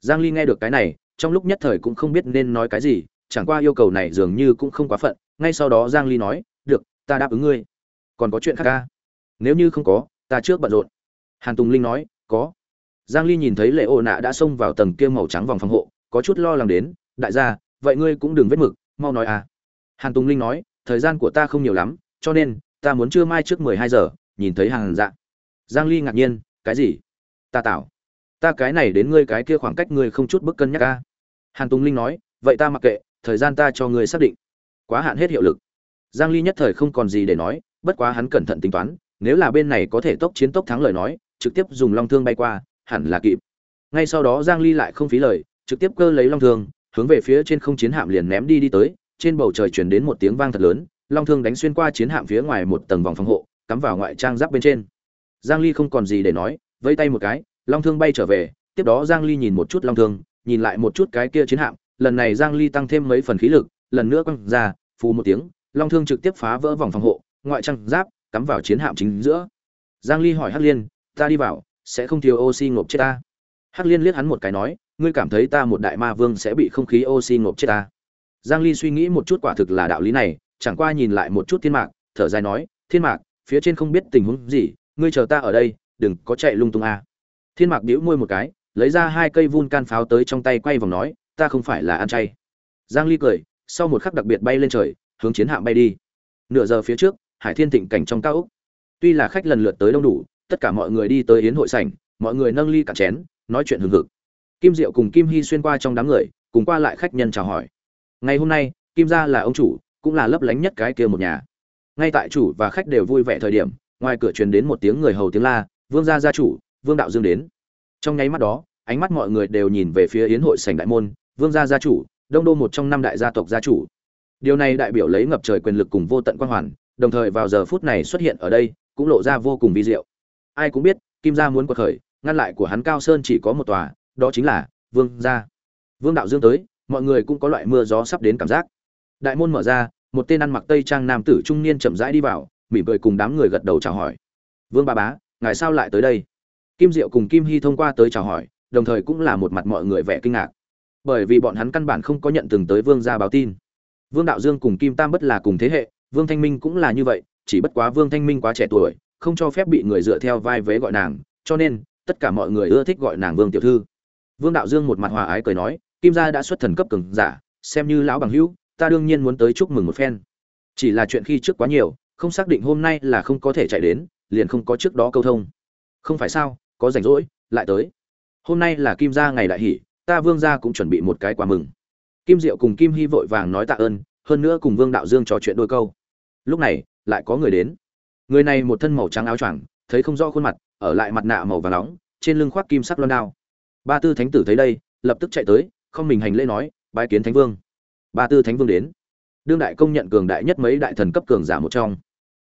Giang ly nghe được cái này, trong lúc nhất thời cũng không biết nên nói cái gì, chẳng qua yêu cầu này dường như cũng không quá phận. Ngay sau đó giang ly nói, được, ta đáp ứng ngươi. Còn có chuyện khác ca nếu như không có, ta trước bận rộn. Hàn tùng linh nói, có. Giang ly nhìn thấy lệ ô nạ đã xông vào tầng kia màu trắng vòng phòng hộ, có chút lo lắng đến, đại gia, vậy ngươi cũng đừng vết mực, mau nói à. Hàn tùng linh nói thời gian của ta không nhiều lắm, cho nên, ta muốn trưa mai trước mười hai giờ, nhìn thấy hàng dạ. Giang ly ngạc nhiên, cái gì? Ta tạo ta cái này đến ngươi cái kia khoảng cách ngươi không chút bức cân nhắc ca hàn tùng linh nói, vậy ta mặc kệ, thời gian ta cho ngươi xác định. Quá hạn hết hiệu lực. Giang ly nhất thời không còn gì để nói, bất quá hắn cẩn thận tính toán, nếu là bên này có thể tốc chiến tốc thắng lời nói, trực tiếp dùng long thương bay qua, hẳn là kịp. Ngay sau đó giang ly lại không phí lời, trực tiếp cơ lấy long thương, hướng về phía trên không chiến hạm liền ném đi đi tới trên bầu trời truyền đến một tiếng vang thật lớn, long thương đánh xuyên qua chiến hạm phía ngoài một tầng vòng phòng hộ, cắm vào ngoại trang giáp bên trên. Giang ly không còn gì để nói, vẫy tay một cái, long thương bay trở về, tiếp đó giang ly nhìn một chút long thương, nhìn lại một chút cái kia chiến hạm, lần này giang ly tăng thêm mấy phần khí lực, lần nữa quăng ra, phù một tiếng, long thương trực tiếp phá vỡ vòng phòng hộ, ngoại trang giáp, cắm vào chiến hạm chính giữa. Giang ly hỏi hắc liên, ta đi vào, sẽ không thiếu oxy ngộp chết ta? Hắc liên liếc hắn một cái nói, ngươi cảm thấy ta một đại ma vương sẽ bị không khí oxy ngộp chết ta? Giang ly suy nghĩ một chút quả thực là đạo lý này, chẳng qua nhìn lại một chút thiên mạc, thở dài nói, thiên mạc, phía trên không biết tình huống gì, ngươi chờ ta ở đây, đừng có chạy lung tung a. Thiên mạc bĩu môi một cái, lấy ra hai cây vun can pháo tới trong tay quay vòng nói, ta không phải là ăn chay. Giang ly cười, sau một khắc đặc biệt bay lên trời, hướng chiến hạm bay đi. Nửa giờ phía trước, hải thiên thịnh cảnh trong cao ốc. Tuy là khách lần lượt tới đông đủ, tất cả mọi người đi tới yến hội sảnh, mọi người nâng ly cả chén, nói chuyện hừng hực. Kim diệu cùng kim hy xuyên qua trong đám người, cùng qua lại khách nhân chào hỏi ngày hôm nay, kim gia là ông chủ, cũng là lấp lánh nhất cái kia một nhà. Ngay tại chủ và khách đều vui vẻ thời điểm, ngoài cửa truyền đến một tiếng người hầu tiếng la, vương gia gia chủ, vương đạo dương đến. Trong nháy mắt đó, ánh mắt mọi người đều nhìn về phía yến hội sảnh đại môn, vương gia gia chủ, đông đô một trong năm đại gia tộc gia chủ. Điều này đại biểu lấy ngập trời quyền lực cùng vô tận quan hoàn, đồng thời vào giờ phút này xuất hiện ở đây, cũng lộ ra vô cùng vi diệu. Ai cũng biết, kim gia muốn quật khởi, ngăn lại của hắn cao sơn chỉ có một tòa, đó chính là vương gia. Vương đạo dương tới mọi người cũng có loại mưa gió sắp đến cảm giác. Đại môn mở ra, một tên ăn mặc tây trang nam tử trung niên chậm rãi đi vào, mỉm cười cùng đám người gật đầu chào hỏi. Vương ba bá, ngài sao lại tới đây? Kim diệu cùng kim hy thông qua tới chào hỏi, đồng thời cũng là một mặt mọi người vẻ kinh ngạc. Bởi vì bọn hắn căn bản không có nhận từng tới vương gia báo tin. Vương đạo dương cùng kim tam bất là cùng thế hệ, vương thanh minh cũng là như vậy, chỉ bất quá vương thanh minh quá trẻ tuổi, không cho phép bị người dựa theo vai vế gọi nàng, cho nên, tất cả mọi người ưa thích gọi nàng vương tiểu thư. Vương đạo dương một mặt hòa ái cười nói kim gia đã xuất thần cấp cường giả, xem như lão bằng hữu, ta đương nhiên muốn tới chúc mừng một phen. Chỉ là chuyện khi trước quá nhiều, không xác định hôm nay là không có thể chạy đến, liền không có trước đó câu thông. Không phải sao, có rảnh rỗi, lại tới. Hôm nay là kim gia ngày đại hỷ, ta vương gia cũng chuẩn bị một cái quà mừng. Kim diệu cùng kim hy vội vàng nói tạ ơn, hơn nữa cùng vương đạo dương trò chuyện đôi câu. Lúc này, lại có người đến. Người này một thân màu trắng áo choàng, thấy không rõ khuôn mặt, ở lại mặt nạ màu vàng nóng, trên lưng khoác kim sắc loan đao. Ba tư thánh tử thấy đây, lập tức chạy tới không mình hành lễ nói, bái kiến thánh vương. Ba tư thánh vương đến. Đương đại công nhận cường đại nhất mấy đại thần cấp cường giả một trong.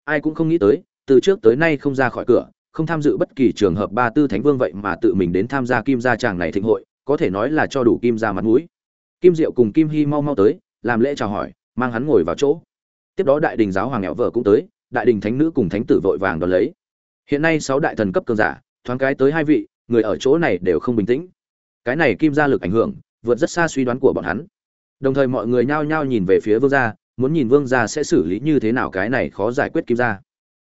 Ai cũng không nghĩ tới, từ trước tới nay không ra khỏi cửa, không tham dự bất kỳ trường hợp ba tư thánh vương vậy mà tự mình đến tham gia kim gia tràng này thịnh hội, có thể nói là cho đủ kim gia mặt mũi. Kim diệu cùng kim hy mau mau tới, làm lễ chào hỏi, mang hắn ngồi vào chỗ. Tiếp đó đại đình giáo hoàng nghẹo vợ cũng tới, đại đình thánh nữ cùng thánh tử vội vàng đón lấy. Hiện nay sáu đại thần cấp cường giả, thoáng cái tới hai vị, người ở chỗ này đều không bình tĩnh. Cái này kim gia lực ảnh hưởng vượt rất xa suy đoán của bọn hắn. Đồng thời mọi người nhao nhao nhìn về phía vương gia, muốn nhìn vương gia sẽ xử lý như thế nào cái này khó giải quyết kim gia.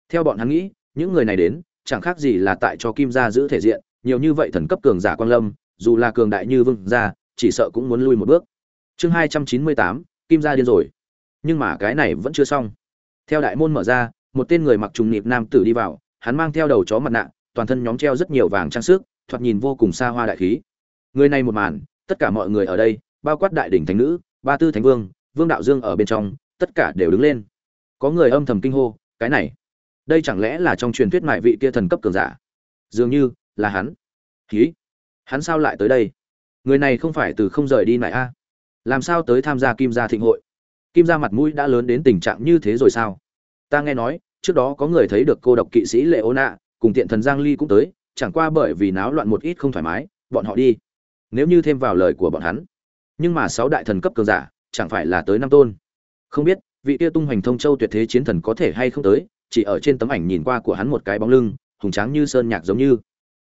Theo bọn hắn nghĩ, những người này đến, chẳng khác gì là tại cho kim gia giữ thể diện, nhiều như vậy thần cấp cường giả quan lâm, dù là cường đại như vương gia, chỉ sợ cũng muốn lui một bước. Chương hai trăm chín mươi tám, kim gia điên rồi. Nhưng mà cái này vẫn chưa xong. Theo đại môn mở ra, một tên người mặc trùng nhịp nam tử đi vào, hắn mang theo đầu chó mặt nạ, toàn thân nhóm treo rất nhiều vàng trang sức, thoạt nhìn vô cùng xa hoa đại khí. Người này một màn tất cả mọi người ở đây, bao quát đại đỉnh thánh nữ, ba tư thánh vương vương đạo dương ở bên trong, tất cả đều đứng lên. Có người âm thầm kinh hô, cái này, đây chẳng lẽ là trong truyền thuyết mại vị kia thần cấp cường giả? Dường như là hắn. Khí hắn sao lại tới đây? Người này không phải từ không rời đi này a? Làm sao tới tham gia kim gia thịnh hội? Kim gia mặt mũi đã lớn đến tình trạng như thế rồi sao? Ta nghe nói, trước đó có người thấy được cô độc kỵ sĩ lệ ô nạ cùng tiện thần giang ly cũng tới, chẳng qua bởi vì náo loạn một ít không thoải mái, bọn họ đi nếu như thêm vào lời của bọn hắn. Nhưng mà sáu đại thần cấp cường giả, chẳng phải là tới năm tôn. Không biết, vị kia tung hoành thông châu tuyệt thế chiến thần có thể hay không tới, chỉ ở trên tấm ảnh nhìn qua của hắn một cái bóng lưng, hùng tráng như sơn nhạc giống như.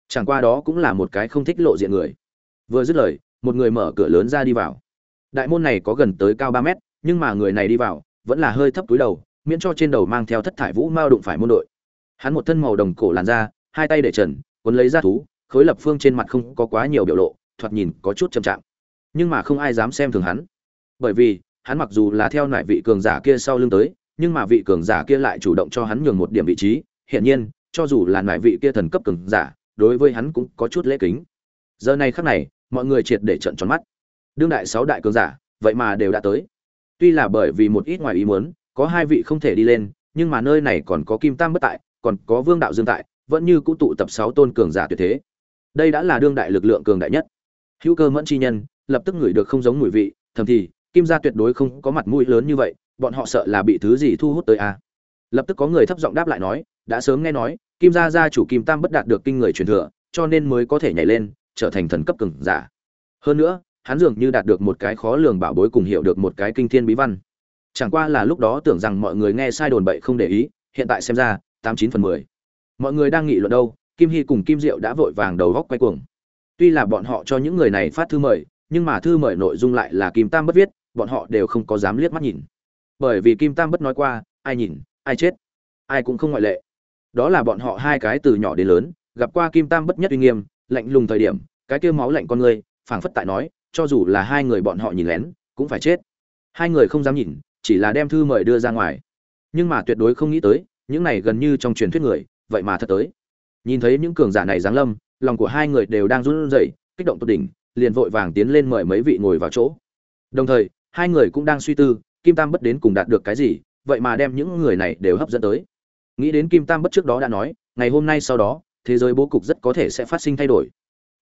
Chẳng qua đó cũng là một cái không thích lộ diện người. Vừa dứt lời, một người mở cửa lớn ra đi vào. Đại môn này có gần tới cao ba mét, nhưng mà người này đi vào, vẫn là hơi thấp túi đầu, miễn cho trên đầu mang theo thất thải vũ mao đụng phải môn đội. Hắn một thân màu đồng cổ làn da, hai tay để trần, quấn lấy ra thú, khối lập phương trên mặt không có quá nhiều biểu lộ thoạt nhìn có chút trầm trọng nhưng mà không ai dám xem thường hắn. Bởi vì, hắn mặc dù là theo nại vị cường giả kia sau lưng tới, nhưng mà vị cường giả kia lại chủ động cho hắn nhường một điểm vị trí. Hiển nhiên, cho dù là nại vị kia thần cấp cường giả, đối với hắn cũng có chút lễ kính. Giờ này khắc này, mọi người triệt để trận tròn mắt. Đương đại sáu đại cường giả, vậy mà đều đã tới. Tuy là bởi vì một ít ngoài ý muốn, có hai vị không thể đi lên, nhưng mà nơi này còn có kim tam bất tại, còn có vương đạo dương tại, vẫn như cũ tụ tập sáu tôn cường giả tuyệt thế. Đây đã là đương đại lực lượng cường đại nhất hữu cơ mẫn chi nhân, lập tức ngửi được không giống mùi vị, thầm thì, kim gia tuyệt đối không có mặt mũi lớn như vậy, bọn họ sợ là bị thứ gì thu hút tới a à. lập tức có người thấp giọng đáp lại nói, đã sớm nghe nói, kim gia gia chủ kim tam bất đạt được kinh người truyền thừa, cho nên mới có thể nhảy lên, trở thành thần cấp cường giả. Hơn nữa, hắn dường như đạt được một cái khó lường bảo bối cùng hiểu được một cái kinh thiên bí văn. Chẳng qua là lúc đó tưởng rằng mọi người nghe sai đồn bậy không để ý, hiện tại xem ra, tám chín phần mười. Mọi người đang nghị luận đâu, kim hy cùng kim diệu đã vội vàng đầu góc quay cuồng tuy là bọn họ cho những người này phát thư mời, nhưng mà thư mời nội dung lại là kim tam bất viết, bọn họ đều không có dám liếc mắt nhìn. Bởi vì kim tam bất nói qua, ai nhìn, ai chết, ai cũng không ngoại lệ. Đó là bọn họ hai cái từ nhỏ đến lớn, gặp qua kim tam bất nhất uy nghiêm, lạnh lùng thời điểm, cái kêu máu lạnh con người, phảng phất tại nói, cho dù là hai người bọn họ nhìn lén, cũng phải chết. Hai người không dám nhìn, chỉ là đem thư mời đưa ra ngoài. Nhưng mà tuyệt đối không nghĩ tới, những này gần như trong truyền thuyết người, vậy mà thật tới. Nhìn thấy những cường giả này giáng lâm lòng của hai người đều đang run rẩy kích động tột đỉnh liền vội vàng tiến lên mời mấy vị ngồi vào chỗ. Đồng thời hai người cũng đang suy tư kim tam bất đến cùng đạt được cái gì vậy mà đem những người này đều hấp dẫn tới. Nghĩ đến kim tam bất trước đó đã nói ngày hôm nay sau đó thế giới bố cục rất có thể sẽ phát sinh thay đổi.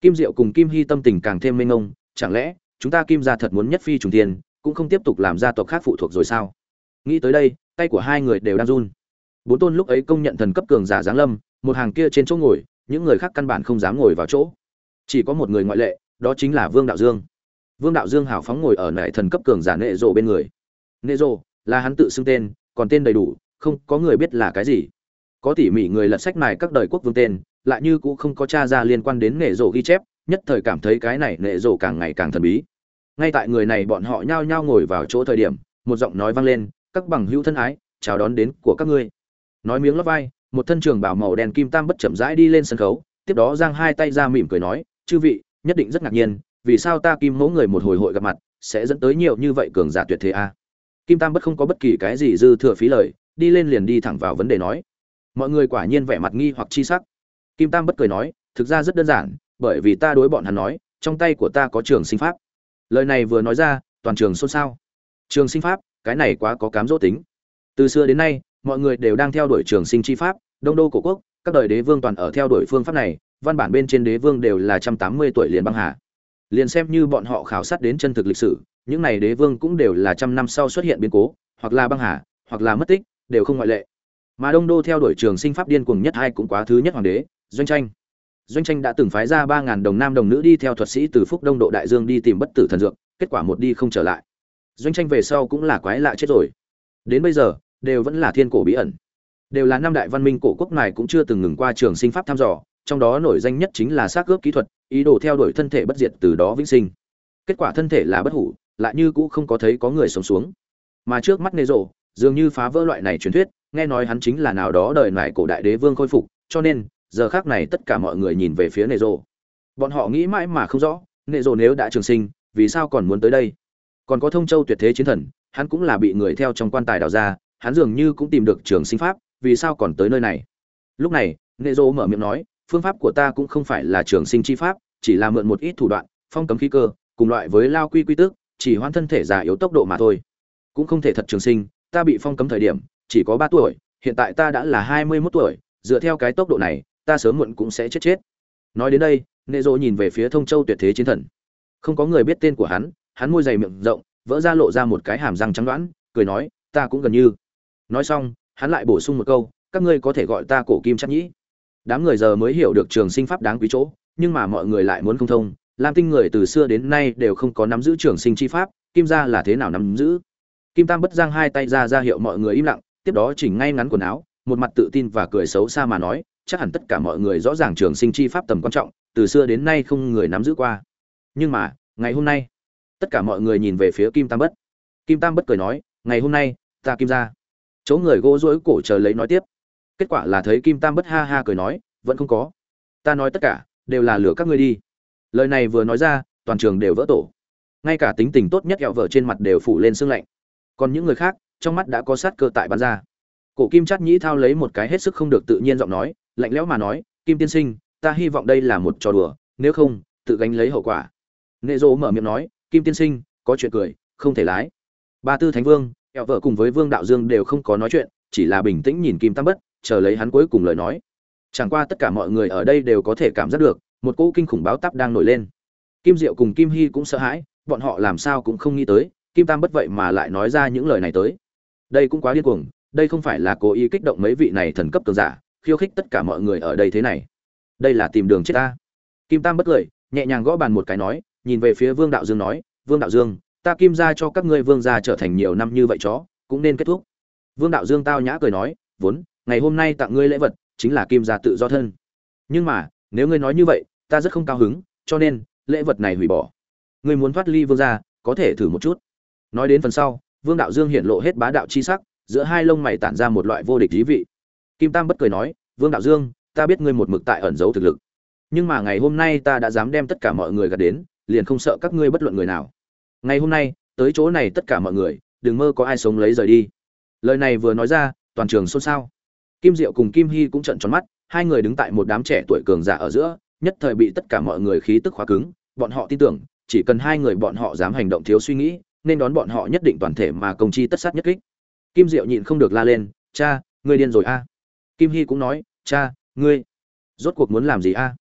Kim diệu cùng kim hy tâm tình càng thêm mênh mông chẳng lẽ chúng ta kim gia thật muốn nhất phi trùng thiên, cũng không tiếp tục làm gia tộc khác phụ thuộc rồi sao? Nghĩ tới đây tay của hai người đều đang run. Bốn tôn lúc ấy công nhận thần cấp cường giả giáng lâm một hàng kia trên chỗ ngồi những người khác căn bản không dám ngồi vào chỗ. Chỉ có một người ngoại lệ, đó chính là vương đạo dương. Vương đạo dương hào phóng ngồi ở nại thần cấp cường giả nệ rộ bên người. Nệ rộ là hắn tự xưng tên, còn tên đầy đủ, không có người biết là cái gì. Có tỉ mỉ người lật sách này các đời quốc vương tên, lại như cũng không có tra ra liên quan đến nệ rộ ghi chép, nhất thời cảm thấy cái này nệ rộ càng ngày càng thần bí. Ngay tại người này bọn họ nhao nhao ngồi vào chỗ thời điểm, một giọng nói vang lên, các bằng hữu thân ái, chào đón đến của các ngươi. Nói miếng lấp vai một thân trường bảo màu đen kim tam bất chậm rãi đi lên sân khấu, tiếp đó giang hai tay ra mỉm cười nói, chư vị, nhất định rất ngạc nhiên, vì sao ta kim mẫu người một hồi hội gặp mặt, sẽ dẫn tới nhiều như vậy cường giả tuyệt thế a? Kim tam bất không có bất kỳ cái gì dư thừa phí lời, đi lên liền đi thẳng vào vấn đề nói. Mọi người quả nhiên vẻ mặt nghi hoặc chi sắc. Kim tam bất cười nói, thực ra rất đơn giản, bởi vì ta đối bọn hắn nói, trong tay của ta có trường sinh pháp. Lời này vừa nói ra, toàn trường xôn xao. Trường sinh pháp, cái này quá có cám dỗ tính. Từ xưa đến nay mọi người đều đang theo đuổi trường sinh chi pháp, đông đô cổ quốc, các đời đế vương toàn ở theo đuổi phương pháp này, văn bản bên trên đế vương đều là trăm tám mươi tuổi liền băng hà. Liền xem như bọn họ khảo sát đến chân thực lịch sử, những này đế vương cũng đều là trăm năm sau xuất hiện biến cố, hoặc là băng hà, hoặc là mất tích, đều không ngoại lệ. Mà đông đô theo đuổi trường sinh pháp điên cuồng nhất hai cũng quá thứ nhất hoàng đế, doanh tranh doanh tranh đã từng phái ra ba ngàn đồng nam đồng nữ đi theo thuật sĩ từ phúc đông độ đại dương đi tìm bất tử thần dược, kết quả một đi không trở lại. Doanh tranh về sau cũng là quái lạ chết rồi. Đến bây giờ đều vẫn là thiên cổ bí ẩn. Đều là năm đại văn minh cổ quốc này cũng chưa từng ngừng qua trường sinh pháp thăm dò, trong đó nổi danh nhất chính là xác ướp kỹ thuật, ý đồ theo đuổi thân thể bất diệt từ đó vĩnh sinh. Kết quả thân thể là bất hủ, lại như cũ không có thấy có người sống xuống. Mà trước mắt nê rộ, dường như phá vỡ loại này truyền thuyết, nghe nói hắn chính là nào đó đời này cổ đại đế vương khôi phục, cho nên, giờ khác này tất cả mọi người nhìn về phía nê rộ. Bọn họ nghĩ mãi mà không rõ, nê rộ nếu đã trường sinh, vì sao còn muốn tới đây? Còn có thông châu tuyệt thế chiến thần, hắn cũng là bị người theo trong quan tài đào ra hắn dường như cũng tìm được trường sinh pháp, vì sao còn tới nơi này? Lúc này nê rộ mở miệng nói, phương pháp của ta cũng không phải là trường sinh chi pháp, chỉ là mượn một ít thủ đoạn, phong cấm khí cơ, cùng loại với lao quy quy tước, chỉ hoãn thân thể già yếu tốc độ mà thôi. Cũng không thể thật trường sinh, ta bị phong cấm thời điểm, chỉ có ba tuổi, hiện tại ta đã là hai mươi mốt tuổi, dựa theo cái tốc độ này, ta sớm muộn cũng sẽ chết chết. Nói đến đây nệ rộ nhìn về phía thông châu tuyệt thế chiến thần. Không có người biết tên của hắn hắn môi dày miệng rộng, vỡ ra lộ ra một cái hàm răng trắng đoãn cười nói, ta cũng gần như nói xong, hắn lại bổ sung một câu, các ngươi có thể gọi ta cổ kim chắc nhĩ. Đám người giờ mới hiểu được trường sinh pháp đáng quý chỗ, nhưng mà mọi người lại muốn không thông, lam tinh người từ xưa đến nay đều không có nắm giữ trường sinh chi pháp, kim gia là thế nào nắm giữ? Kim tam bất giang hai tay ra ra hiệu mọi người im lặng, tiếp đó chỉnh ngay ngắn quần áo, một mặt tự tin và cười xấu xa mà nói, chắc hẳn tất cả mọi người rõ ràng trường sinh chi pháp tầm quan trọng, từ xưa đến nay không người nắm giữ qua. Nhưng mà, ngày hôm nay, tất cả mọi người nhìn về phía kim tam bất. Kim tam bất cười nói, ngày hôm nay, ta kim ra chỗ người gỗ rỗi cổ chờ lấy nói tiếp. Kết quả là thấy kim tam bất ha ha cười nói, vẫn không có. Ta nói tất cả, đều là lửa các ngươi đi. Lời này vừa nói ra, toàn trường đều vỡ tổ. Ngay cả tính tình tốt nhất kẹo vợ trên mặt đều phủ lên sương lạnh. Còn những người khác, trong mắt đã có sát cơ tại bắn ra. Cổ kim chát nhĩ thao lấy một cái hết sức không được tự nhiên giọng nói, lạnh lẽo mà nói, kim tiên sinh, ta hy vọng đây là một trò đùa, nếu không, tự gánh lấy hậu quả. Nệ rộ mở miệng nói, kim tiên sinh, có chuyện cười, không thể lái. Ba tư thánh vương kẹo vợ cùng với vương đạo dương đều không có nói chuyện, chỉ là bình tĩnh nhìn kim tam bất, chờ lấy hắn cuối cùng lời nói. Chẳng qua tất cả mọi người ở đây đều có thể cảm giác được, một cỗ kinh khủng báo tắp đang nổi lên. Kim diệu cùng kim hy cũng sợ hãi, bọn họ làm sao cũng không nghĩ tới, kim tam bất vậy mà lại nói ra những lời này tới. Đây cũng quá điên cuồng, đây không phải là cố ý kích động mấy vị này thần cấp cường giả, khiêu khích tất cả mọi người ở đây thế này. Đây là tìm đường chết ta. Kim tam bất cười, nhẹ nhàng gõ bàn một cái nói, nhìn về phía vương đạo dương nói, vương đạo dương ta kim ra cho các ngươi vương gia trở thành nhiều năm như vậy chó, cũng nên kết thúc. Vương đạo dương tao nhã cười nói, vốn, ngày hôm nay tặng ngươi lễ vật, chính là kim gia tự do thân. Nhưng mà, nếu ngươi nói như vậy, ta rất không cao hứng, cho nên, lễ vật này hủy bỏ. Ngươi muốn thoát ly vương gia, có thể thử một chút. Nói đến phần sau, vương đạo dương hiện lộ hết bá đạo chi sắc, giữa hai lông mày tản ra một loại vô địch thí vị. Kim tam bất cười nói, vương đạo dương, ta biết ngươi một mực tại ẩn giấu thực lực. Nhưng mà ngày hôm nay ta đã dám đem tất cả mọi người gạt đến, liền không sợ các ngươi bất luận người nào ngày hôm nay, tới chỗ này tất cả mọi người, đừng mơ có ai sống lấy rời đi. Lời này vừa nói ra, toàn trường xôn xao. Kim diệu cùng kim hy cũng trận tròn mắt, hai người đứng tại một đám trẻ tuổi cường giả ở giữa, nhất thời bị tất cả mọi người khí tức khóa cứng, bọn họ tin tưởng, chỉ cần hai người bọn họ dám hành động thiếu suy nghĩ, nên đón bọn họ nhất định toàn thể mà công chi tất sát nhất kích. Kim diệu nhịn không được la lên, cha, ngươi điên rồi a. Kim hy cũng nói, cha, ngươi rốt cuộc muốn làm gì a?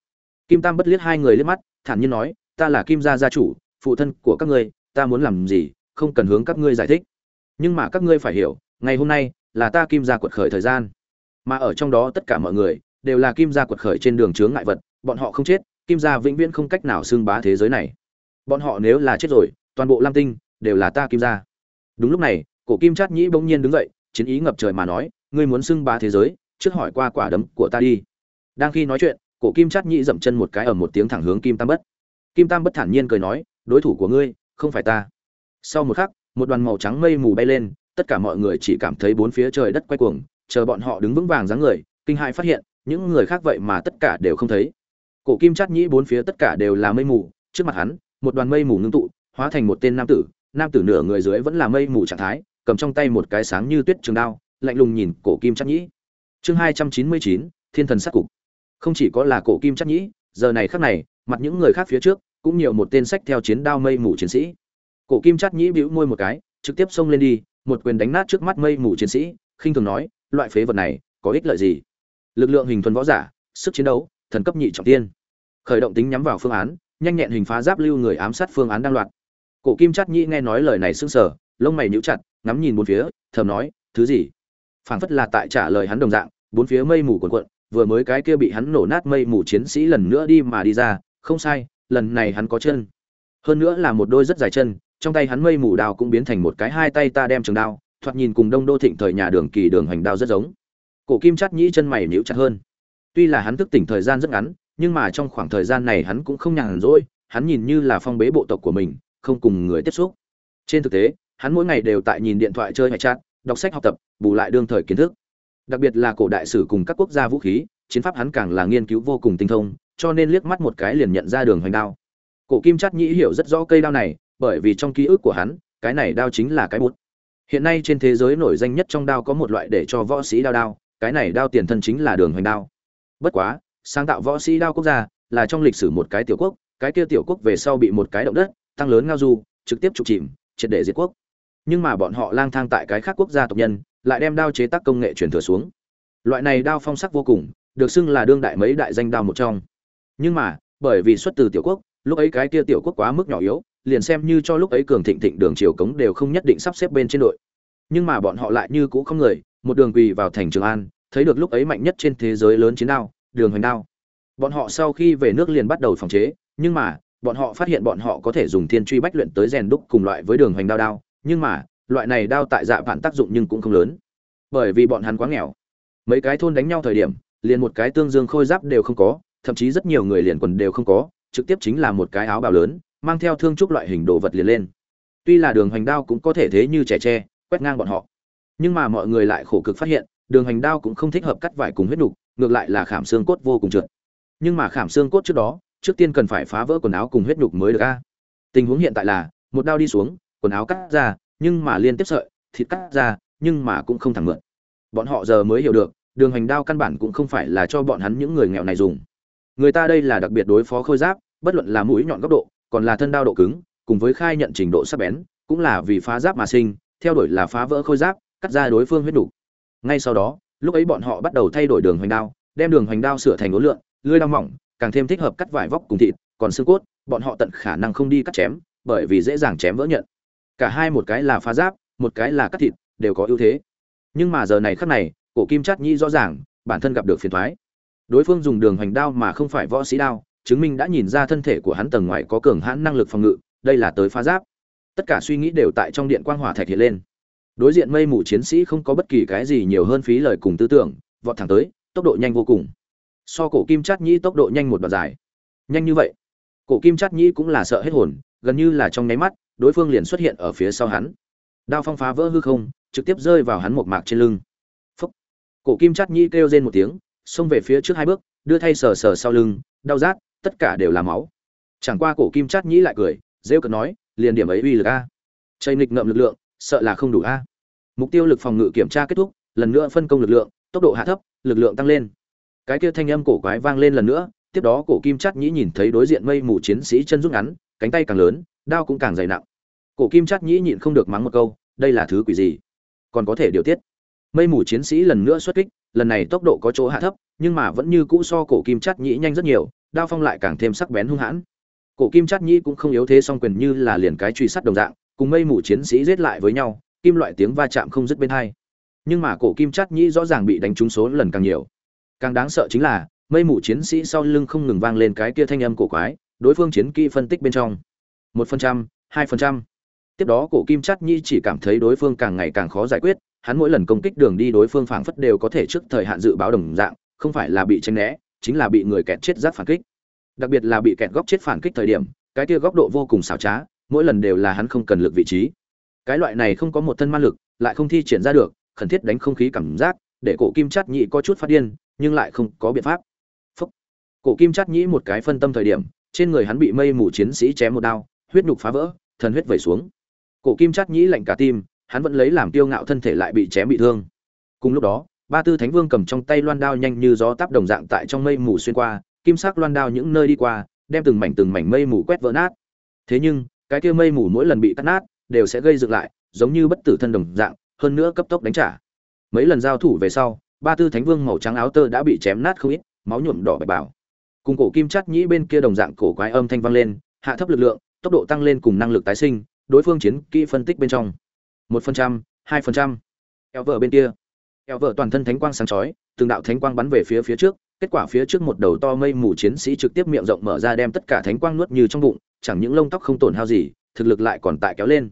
Kim tam bất liếc hai người liếc mắt, thản nhiên nói, ta là kim gia gia chủ, phụ thân của các ngươi ta muốn làm gì, không cần hướng các ngươi giải thích. Nhưng mà các ngươi phải hiểu, ngày hôm nay là ta kim gia quật khởi thời gian. Mà ở trong đó tất cả mọi người đều là kim gia quật khởi trên đường chướng ngại vật, bọn họ không chết, kim gia vĩnh viễn không cách nào xưng bá thế giới này. Bọn họ nếu là chết rồi, toàn bộ lam tinh đều là ta kim gia. Đúng lúc này, cổ kim trát nhĩ bỗng nhiên đứng dậy, chiến ý ngập trời mà nói, ngươi muốn xưng bá thế giới, trước hỏi qua quả đấm của ta đi. Đang khi nói chuyện, cổ kim trát nhĩ dậm chân một cái ở một tiếng thẳng hướng kim tam bất. Kim tam bất thản nhiên cười nói, đối thủ của ngươi không phải ta. Sau một khắc, một đoàn màu trắng mây mù bay lên, tất cả mọi người chỉ cảm thấy bốn phía trời đất quay cuồng, chờ bọn họ đứng vững vàng dáng người, kinh hãi phát hiện, những người khác vậy mà tất cả đều không thấy. Cổ kim chát nhĩ bốn phía tất cả đều là mây mù, trước mặt hắn, một đoàn mây mù ngưng tụ, hóa thành một tên nam tử nam tử nửa người dưới vẫn là mây mù trạng thái, cầm trong tay một cái sáng như tuyết trường đao, lạnh lùng nhìn cổ kim chát nhĩ. Chương hai trăm chín mươi chín, thiên thần sát cục. Không chỉ có là cổ kim chát nhĩ, giờ này khác này, mặt những người khác phía trước cũng nhiều một tên sách theo chiến đao mây mù chiến sĩ. Cổ kim chát nhĩ bĩu môi một cái, trực tiếp xông lên đi, một quyền đánh nát trước mắt mây mù chiến sĩ, khinh thường nói, loại phế vật này, có ích lợi gì? Lực lượng hình thuần võ giả, sức chiến đấu, thần cấp nhị trọng tiên. Khởi động tính nhắm vào phương án, nhanh nhẹn hình phá giáp lưu người ám sát phương án đang loạt. Cổ kim chát nhĩ nghe nói lời này sững sờ, lông mày nhíu chặt, ngắm nhìn bốn phía, thầm nói, thứ gì? Phảng phất là tại trả lời hắn đồng dạng, bốn phía mây mù cuộn cuộn, vừa mới cái kia bị hắn nổ nát mây mù chiến sĩ lần nữa đi mà đi ra, không sai lần này hắn có chân. Hơn nữa là một đôi rất dài chân, trong tay hắn mây mù đào cũng biến thành một cái hai tay ta đem trường đao, thoạt nhìn cùng đông đô thịnh thời nhà đường kỳ đường hành đao rất giống. Cổ kim chắt nhĩ chân mày nhíu chặt hơn. Tuy là hắn thức tỉnh thời gian rất ngắn, nhưng mà trong khoảng thời gian này hắn cũng không nhàn rỗi, hắn nhìn như là phong bế bộ tộc của mình, không cùng người tiếp xúc. Trên thực tế, hắn mỗi ngày đều tại nhìn điện thoại chơi hay chat, đọc sách học tập, bù lại đương thời kiến thức. Đặc biệt là cổ đại sử cùng các quốc gia vũ khí chiến pháp hắn càng là nghiên cứu vô cùng tinh thông, cho nên liếc mắt một cái liền nhận ra đường hoành đao. Cổ kim Trát nhĩ hiểu rất rõ cây đao này, bởi vì trong ký ức của hắn, cái này đao chính là cái bút. Hiện nay trên thế giới nổi danh nhất trong đao có một loại để cho võ sĩ đao đao, cái này đao tiền thân chính là đường hoành đao. Bất quá, sáng tạo võ sĩ đao quốc gia là trong lịch sử một cái tiểu quốc, cái kia tiểu quốc về sau bị một cái động đất, tăng lớn ngao du, trực tiếp trục chìm, triệt để diệt quốc. Nhưng mà bọn họ lang thang tại cái khác quốc gia tộc nhân, lại đem đao chế tác công nghệ truyền thừa xuống. Loại này đao phong sắc vô cùng được xưng là đương đại mấy đại danh đao một trong. Nhưng mà, bởi vì xuất từ tiểu quốc, lúc ấy cái kia tiểu quốc quá mức nhỏ yếu, liền xem như cho lúc ấy cường thịnh thịnh đường triều cống đều không nhất định sắp xếp bên trên đội. Nhưng mà bọn họ lại như cũ không người, một đường quỳ vào thành trường an, thấy được lúc ấy mạnh nhất trên thế giới lớn chiến đao, đường hoành đao. Bọn họ sau khi về nước liền bắt đầu phòng chế, nhưng mà, bọn họ phát hiện bọn họ có thể dùng thiên truy bách luyện tới rèn đúc cùng loại với đường hoành đao đao, nhưng mà, loại này đao tại dạ vạn tác dụng nhưng cũng không lớn. Bởi vì bọn hắn quá nghèo. Mấy cái thôn đánh nhau thời điểm liền một cái tương dương khôi giáp đều không có, thậm chí rất nhiều người liền quần đều không có, trực tiếp chính là một cái áo bào lớn, mang theo thương trúc loại hình đồ vật liền lên. Tuy là đường hoành đao cũng có thể thế như trẻ tre, quét ngang bọn họ. Nhưng mà mọi người lại khổ cực phát hiện, đường hoành đao cũng không thích hợp cắt vải cùng huyết nục, ngược lại là khảm xương cốt vô cùng trượt. Nhưng mà khảm xương cốt trước đó, trước tiên cần phải phá vỡ quần áo cùng huyết nục mới được a. Tình huống hiện tại là, một đao đi xuống, quần áo cắt ra, nhưng mà liên tiếp sợi, thịt cắt ra, nhưng mà cũng không thẳng mượn bọn họ giờ mới hiểu được đường hành đao căn bản cũng không phải là cho bọn hắn những người nghèo này dùng. Người ta đây là đặc biệt đối phó khôi giáp, bất luận là mũi nhọn góc độ, còn là thân đao độ cứng, cùng với khai nhận trình độ sắc bén, cũng là vì phá giáp mà sinh, theo đuổi là phá vỡ khôi giáp, cắt ra đối phương huyết đủ. Ngay sau đó, lúc ấy bọn họ bắt đầu thay đổi đường hoành đao, đem đường hoành đao sửa thành ố lượn lưỡi đao mỏng, càng thêm thích hợp cắt vải vóc cùng thịt, còn xương cốt, bọn họ tận khả năng không đi cắt chém, bởi vì dễ dàng chém vỡ nhận. Cả hai một cái là phá giáp, một cái là cắt thịt, đều có ưu thế. Nhưng mà giờ này khắc này cổ kim chát nhĩ rõ ràng, bản thân gặp được phiền thoái. Đối phương dùng đường hoành đao mà không phải võ sĩ đao, chứng minh đã nhìn ra thân thể của hắn tầng ngoài có cường hãn năng lực phòng ngự, đây là tới phá giáp. Tất cả suy nghĩ đều tại trong điện quang hỏa thạch hiện lên. Đối diện mây mù chiến sĩ không có bất kỳ cái gì nhiều hơn phí lời cùng tư tưởng, vọt thẳng tới, tốc độ nhanh vô cùng. So cổ kim chát nhĩ tốc độ nhanh một đoạn dài. Nhanh như vậy, cổ kim chát nhĩ cũng là sợ hết hồn, gần như là trong nháy mắt, đối phương liền xuất hiện ở phía sau hắn. Đao phong phá vỡ hư không, trực tiếp rơi vào hắn một mạc trên lưng cổ kim chát nhĩ kêu rên một tiếng, xông về phía trước hai bước, đưa thay sờ sờ sau lưng, đau rát, tất cả đều là máu. Chẳng qua cổ kim chát nhĩ lại cười, rêu cợt nói, liền điểm ấy uy lực a. Chây nghịch ngậm lực lượng, sợ là không đủ a. Mục tiêu lực phòng ngự kiểm tra kết thúc, lần nữa phân công lực lượng, tốc độ hạ thấp, lực lượng tăng lên. Cái kia thanh âm cổ quái vang lên lần nữa, tiếp đó cổ kim chát nhĩ nhìn thấy đối diện mây mù chiến sĩ chân rút ngắn, cánh tay càng lớn, đao cũng càng dày nặng. Cổ kim chát nhĩ nhịn không được mắng một câu, đây là thứ quỷ gì? Còn có thể điều tiết? Mây mù chiến sĩ lần nữa xuất kích, lần này tốc độ có chỗ hạ thấp, nhưng mà vẫn như cũ so cổ kim chát nhĩ nhanh rất nhiều, đao phong lại càng thêm sắc bén hung hãn. Cổ kim chát nhĩ cũng không yếu thế song quyền như là liền cái truy sát đồng dạng, cùng mây mù chiến sĩ giết lại với nhau, kim loại tiếng va chạm không dứt bên hai. Nhưng mà cổ kim chát nhĩ rõ ràng bị đánh trúng số lần càng nhiều. Càng đáng sợ chính là, mây mù chiến sĩ sau lưng không ngừng vang lên cái kia thanh âm cổ quái, đối phương chiến kỹ phân tích bên trong. Một phần trăm, hai phần trăm tiếp đó cổ kim chát nhĩ chỉ cảm thấy đối phương càng ngày càng khó giải quyết, hắn mỗi lần công kích đường đi đối phương phảng phất đều có thể trước thời hạn dự báo đồng dạng, không phải là bị tranh né, chính là bị người kẹt chết giáp phản kích. Đặc biệt là bị kẹt góc chết phản kích thời điểm, cái kia góc độ vô cùng xảo trá, mỗi lần đều là hắn không cần lực vị trí. Cái loại này không có một thân ma lực, lại không thi triển ra được, khẩn thiết đánh không khí cảm giác, để cổ kim chát nhĩ có chút phát điên, nhưng lại không có biện pháp. Phúc. cổ kim chát nhĩ một cái phân tâm thời điểm, trên người hắn bị mây mù chiến sĩ chém một đao, huyết nhục phá vỡ, thần huyết vẩy xuống cổ kim chát nhĩ lạnh cả tim, hắn vẫn lấy làm tiêu ngạo thân thể lại bị chém bị thương. Cùng lúc đó, ba tư thánh vương cầm trong tay loan đao nhanh như gió táp đồng dạng tại trong mây mù xuyên qua, kim sắc loan đao những nơi đi qua, đem từng mảnh từng mảnh mây mù quét vỡ nát. Thế nhưng, cái kia mây mù mỗi lần bị cắt nát, đều sẽ gây dựng lại, giống như bất tử thân đồng dạng, hơn nữa cấp tốc đánh trả. Mấy lần giao thủ về sau, ba tư thánh vương màu trắng áo tơ đã bị chém nát không ít, máu nhuộm đỏ bạch bảo cùng cổ kim chắt nhĩ bên kia đồng dạng cổ quái âm thanh vang lên, hạ thấp lực lượng, tốc độ tăng lên cùng năng lực tái sinh đối phương chiến kỹ phân tích bên trong. Một phần trăm, hai phần trăm. Eo vợ bên kia. Eo vợ toàn thân thánh quang sáng chói, từng đạo thánh quang bắn về phía phía trước, kết quả phía trước một đầu to mây mù chiến sĩ trực tiếp miệng rộng mở ra đem tất cả thánh quang nuốt như trong bụng, chẳng những lông tóc không tổn hao gì, thực lực lại còn tại kéo lên.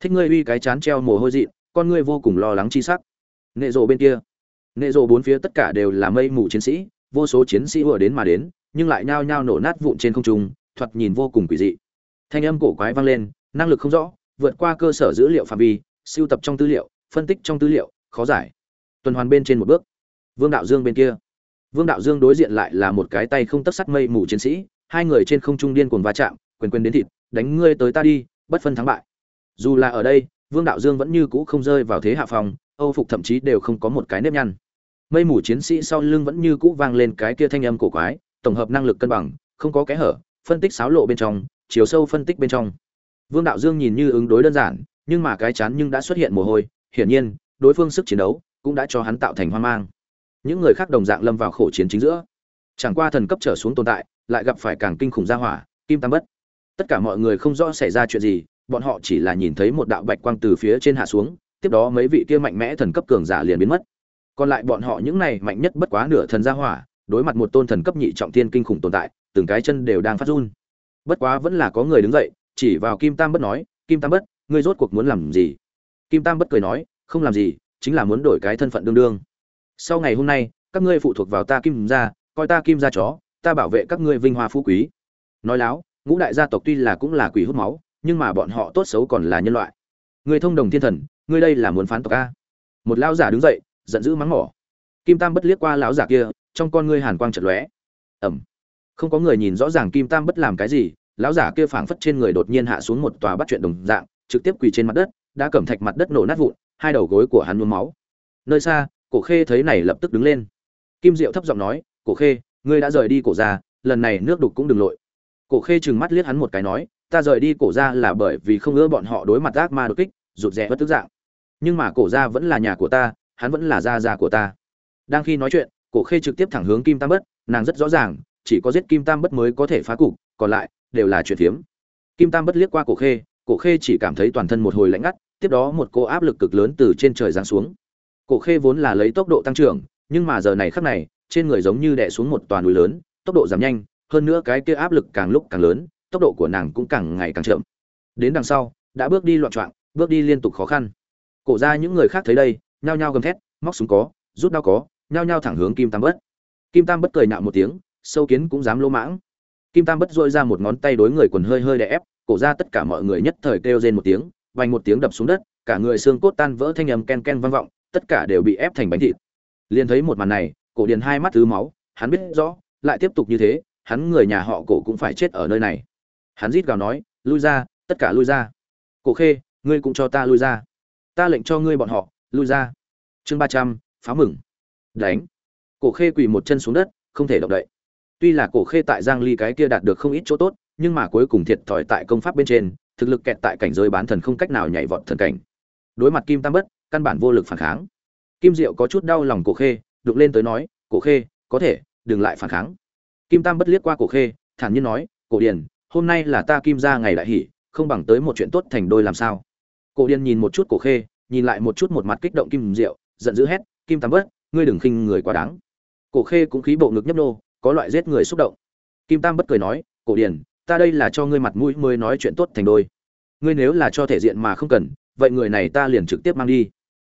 Thích ngươi uy cái chán treo mồ hôi dị, con ngươi vô cùng lo lắng chi sắc. Nệ rộ bên kia. Nệ rộ bốn phía tất cả đều là mây mù chiến sĩ, vô số chiến sĩ vừa đến mà đến, nhưng lại nhao nhao nổ nát vụn trên không trung, thoạt nhìn vô cùng quỷ dị. Thanh âm cổ quái vang lên năng lực không rõ, vượt qua cơ sở dữ liệu phạm vi, siêu tập trong tư liệu, phân tích trong tư liệu, khó giải. Tuần hoàn bên trên một bước. Vương đạo dương bên kia. Vương đạo dương đối diện lại là một cái tay không tất sắt mây mù chiến sĩ, hai người trên không trung điên cuồng va chạm, quyền quyền đến thịt, đánh ngươi tới ta đi, bất phân thắng bại. Dù là ở đây, vương đạo dương vẫn như cũ không rơi vào thế hạ phòng, âu phục thậm chí đều không có một cái nếp nhăn. Mây mù chiến sĩ sau lưng vẫn như cũ vang lên cái kia thanh âm cổ quái, tổng hợp năng lực cân bằng, không có kẽ hở, phân tích xáo lộ bên trong, chiều sâu phân tích bên trong vương đạo dương nhìn như ứng đối đơn giản, nhưng mà cái chán nhưng đã xuất hiện mồ hôi, hiển nhiên, đối phương sức chiến đấu cũng đã cho hắn tạo thành hoang mang. Những người khác đồng dạng lâm vào khổ chiến chính giữa. Chẳng qua thần cấp trở xuống tồn tại, lại gặp phải càng kinh khủng gia hỏa, kim tam bất. Tất cả mọi người không rõ xảy ra chuyện gì, bọn họ chỉ là nhìn thấy một đạo bạch quang từ phía trên hạ xuống, tiếp đó mấy vị kia mạnh mẽ thần cấp cường giả liền biến mất. Còn lại bọn họ những này mạnh nhất bất quá nửa thần gia hỏa, đối mặt một tôn thần cấp nhị trọng thiên kinh khủng tồn tại, từng cái chân đều đang phát run. Bất quá vẫn là có người đứng dậy chỉ vào kim tam bất nói kim tam bất ngươi rốt cuộc muốn làm gì? Kim tam bất cười nói không làm gì chính là muốn đổi cái thân phận đương đương. Sau ngày hôm nay các ngươi phụ thuộc vào ta kim gia coi ta kim gia chó ta bảo vệ các ngươi vinh hoa phú quý. Nói láo ngũ đại gia tộc tuy là cũng là quỷ hút máu nhưng mà bọn họ tốt xấu còn là nhân loại. Người thông đồng thiên thần ngươi đây là muốn phán tộc a. Một lão giả đứng dậy giận dữ mắng mỏ. Kim tam bất liếc qua lão giả kia trong con ngươi hàn quang chật lóe. Ầm, không có người nhìn rõ ràng kim tam bất làm cái gì lão giả kia phảng phất trên người đột nhiên hạ xuống một tòa bắt chuyện đồng dạng trực tiếp quỳ trên mặt đất đã cẩm thạch mặt đất nổ nát vụn hai đầu gối của hắn nhuốm máu. Nơi xa cổ khê thấy này lập tức đứng lên. Kim diệu thấp giọng nói cổ khê ngươi đã rời đi cổ gia, lần này nước đục cũng đừng lội. Cổ khê trừng mắt liếc hắn một cái nói ta rời đi cổ gia là bởi vì không ưa bọn họ đối mặt ác ma đột kích rụt rè bất tức dạng. Nhưng mà cổ gia vẫn là nhà của ta hắn vẫn là gia gia của ta. Đang khi nói chuyện cổ khê trực tiếp thẳng hướng kim tam bất nàng rất rõ ràng chỉ có giết kim tam bất mới có thể phá cục còn lại đều là chuyện phiếm. Kim tam bất liếc qua cổ khê cổ khê chỉ cảm thấy toàn thân một hồi lạnh ngắt, tiếp đó một cô áp lực cực lớn từ trên trời giáng xuống. Cổ khê vốn là lấy tốc độ tăng trưởng, nhưng mà giờ này khắc này, trên người giống như đè xuống một toàn núi lớn, tốc độ giảm nhanh, hơn nữa cái kia áp lực càng lúc càng lớn, tốc độ của nàng cũng càng ngày càng chậm. Đến đằng sau, đã bước đi loạn trọng bước đi liên tục khó khăn. Cổ ra những người khác thấy đây, nhao nhao gầm thét, móc súng có, rút đao có, nhao nhao thẳng hướng kim tam bất. Kim tam bất cười nạo một tiếng, sâu kiến cũng dám lỗ mãng kim tam bất dội ra một ngón tay đối người quần hơi hơi đè ép, cổ ra tất cả mọi người nhất thời kêu rên một tiếng, vành một tiếng đập xuống đất, cả người xương cốt tan vỡ thanh âm ken ken vang vọng, tất cả đều bị ép thành bánh thịt. Liền thấy một màn này, cổ điền hai mắt thứ máu, hắn biết rõ, lại tiếp tục như thế, hắn người nhà họ cổ cũng phải chết ở nơi này. Hắn rít gào nói, lui ra, tất cả lui ra. Cổ khê, ngươi cũng cho ta lui ra. Ta lệnh cho ngươi bọn họ, lui ra. Chương ba trăm, phá mừng. Đánh. Cổ khê quỳ một chân xuống đất, không thể động đậy tuy là cổ khê tại giang ly cái kia đạt được không ít chỗ tốt, nhưng mà cuối cùng thiệt thòi tại công pháp bên trên, thực lực kẹt tại cảnh giới bán thần không cách nào nhảy vọt thần cảnh. Đối mặt kim tam bất, căn bản vô lực phản kháng. Kim diệu có chút đau lòng cổ khê đục lên tới nói, cổ khê, có thể, đừng lại phản kháng. Kim tam bất liếc qua cổ khê, thản nhiên nói, cổ điền, hôm nay là ta kim ra ngày đại hỷ, không bằng tới một chuyện tốt thành đôi làm sao? Cổ điền nhìn một chút cổ khê, nhìn lại một chút một mặt kích động kim diệu, giận dữ hét, kim tam bất, ngươi đừng khinh người quá đáng. Cổ khê cũng khí bộ ngực nhấp nô có loại giết người xúc động. Kim tam bất cười nói, cổ điền, ta đây là cho ngươi mặt mũi mới nói chuyện tốt thành đôi. Ngươi nếu là cho thể diện mà không cần, vậy người này ta liền trực tiếp mang đi.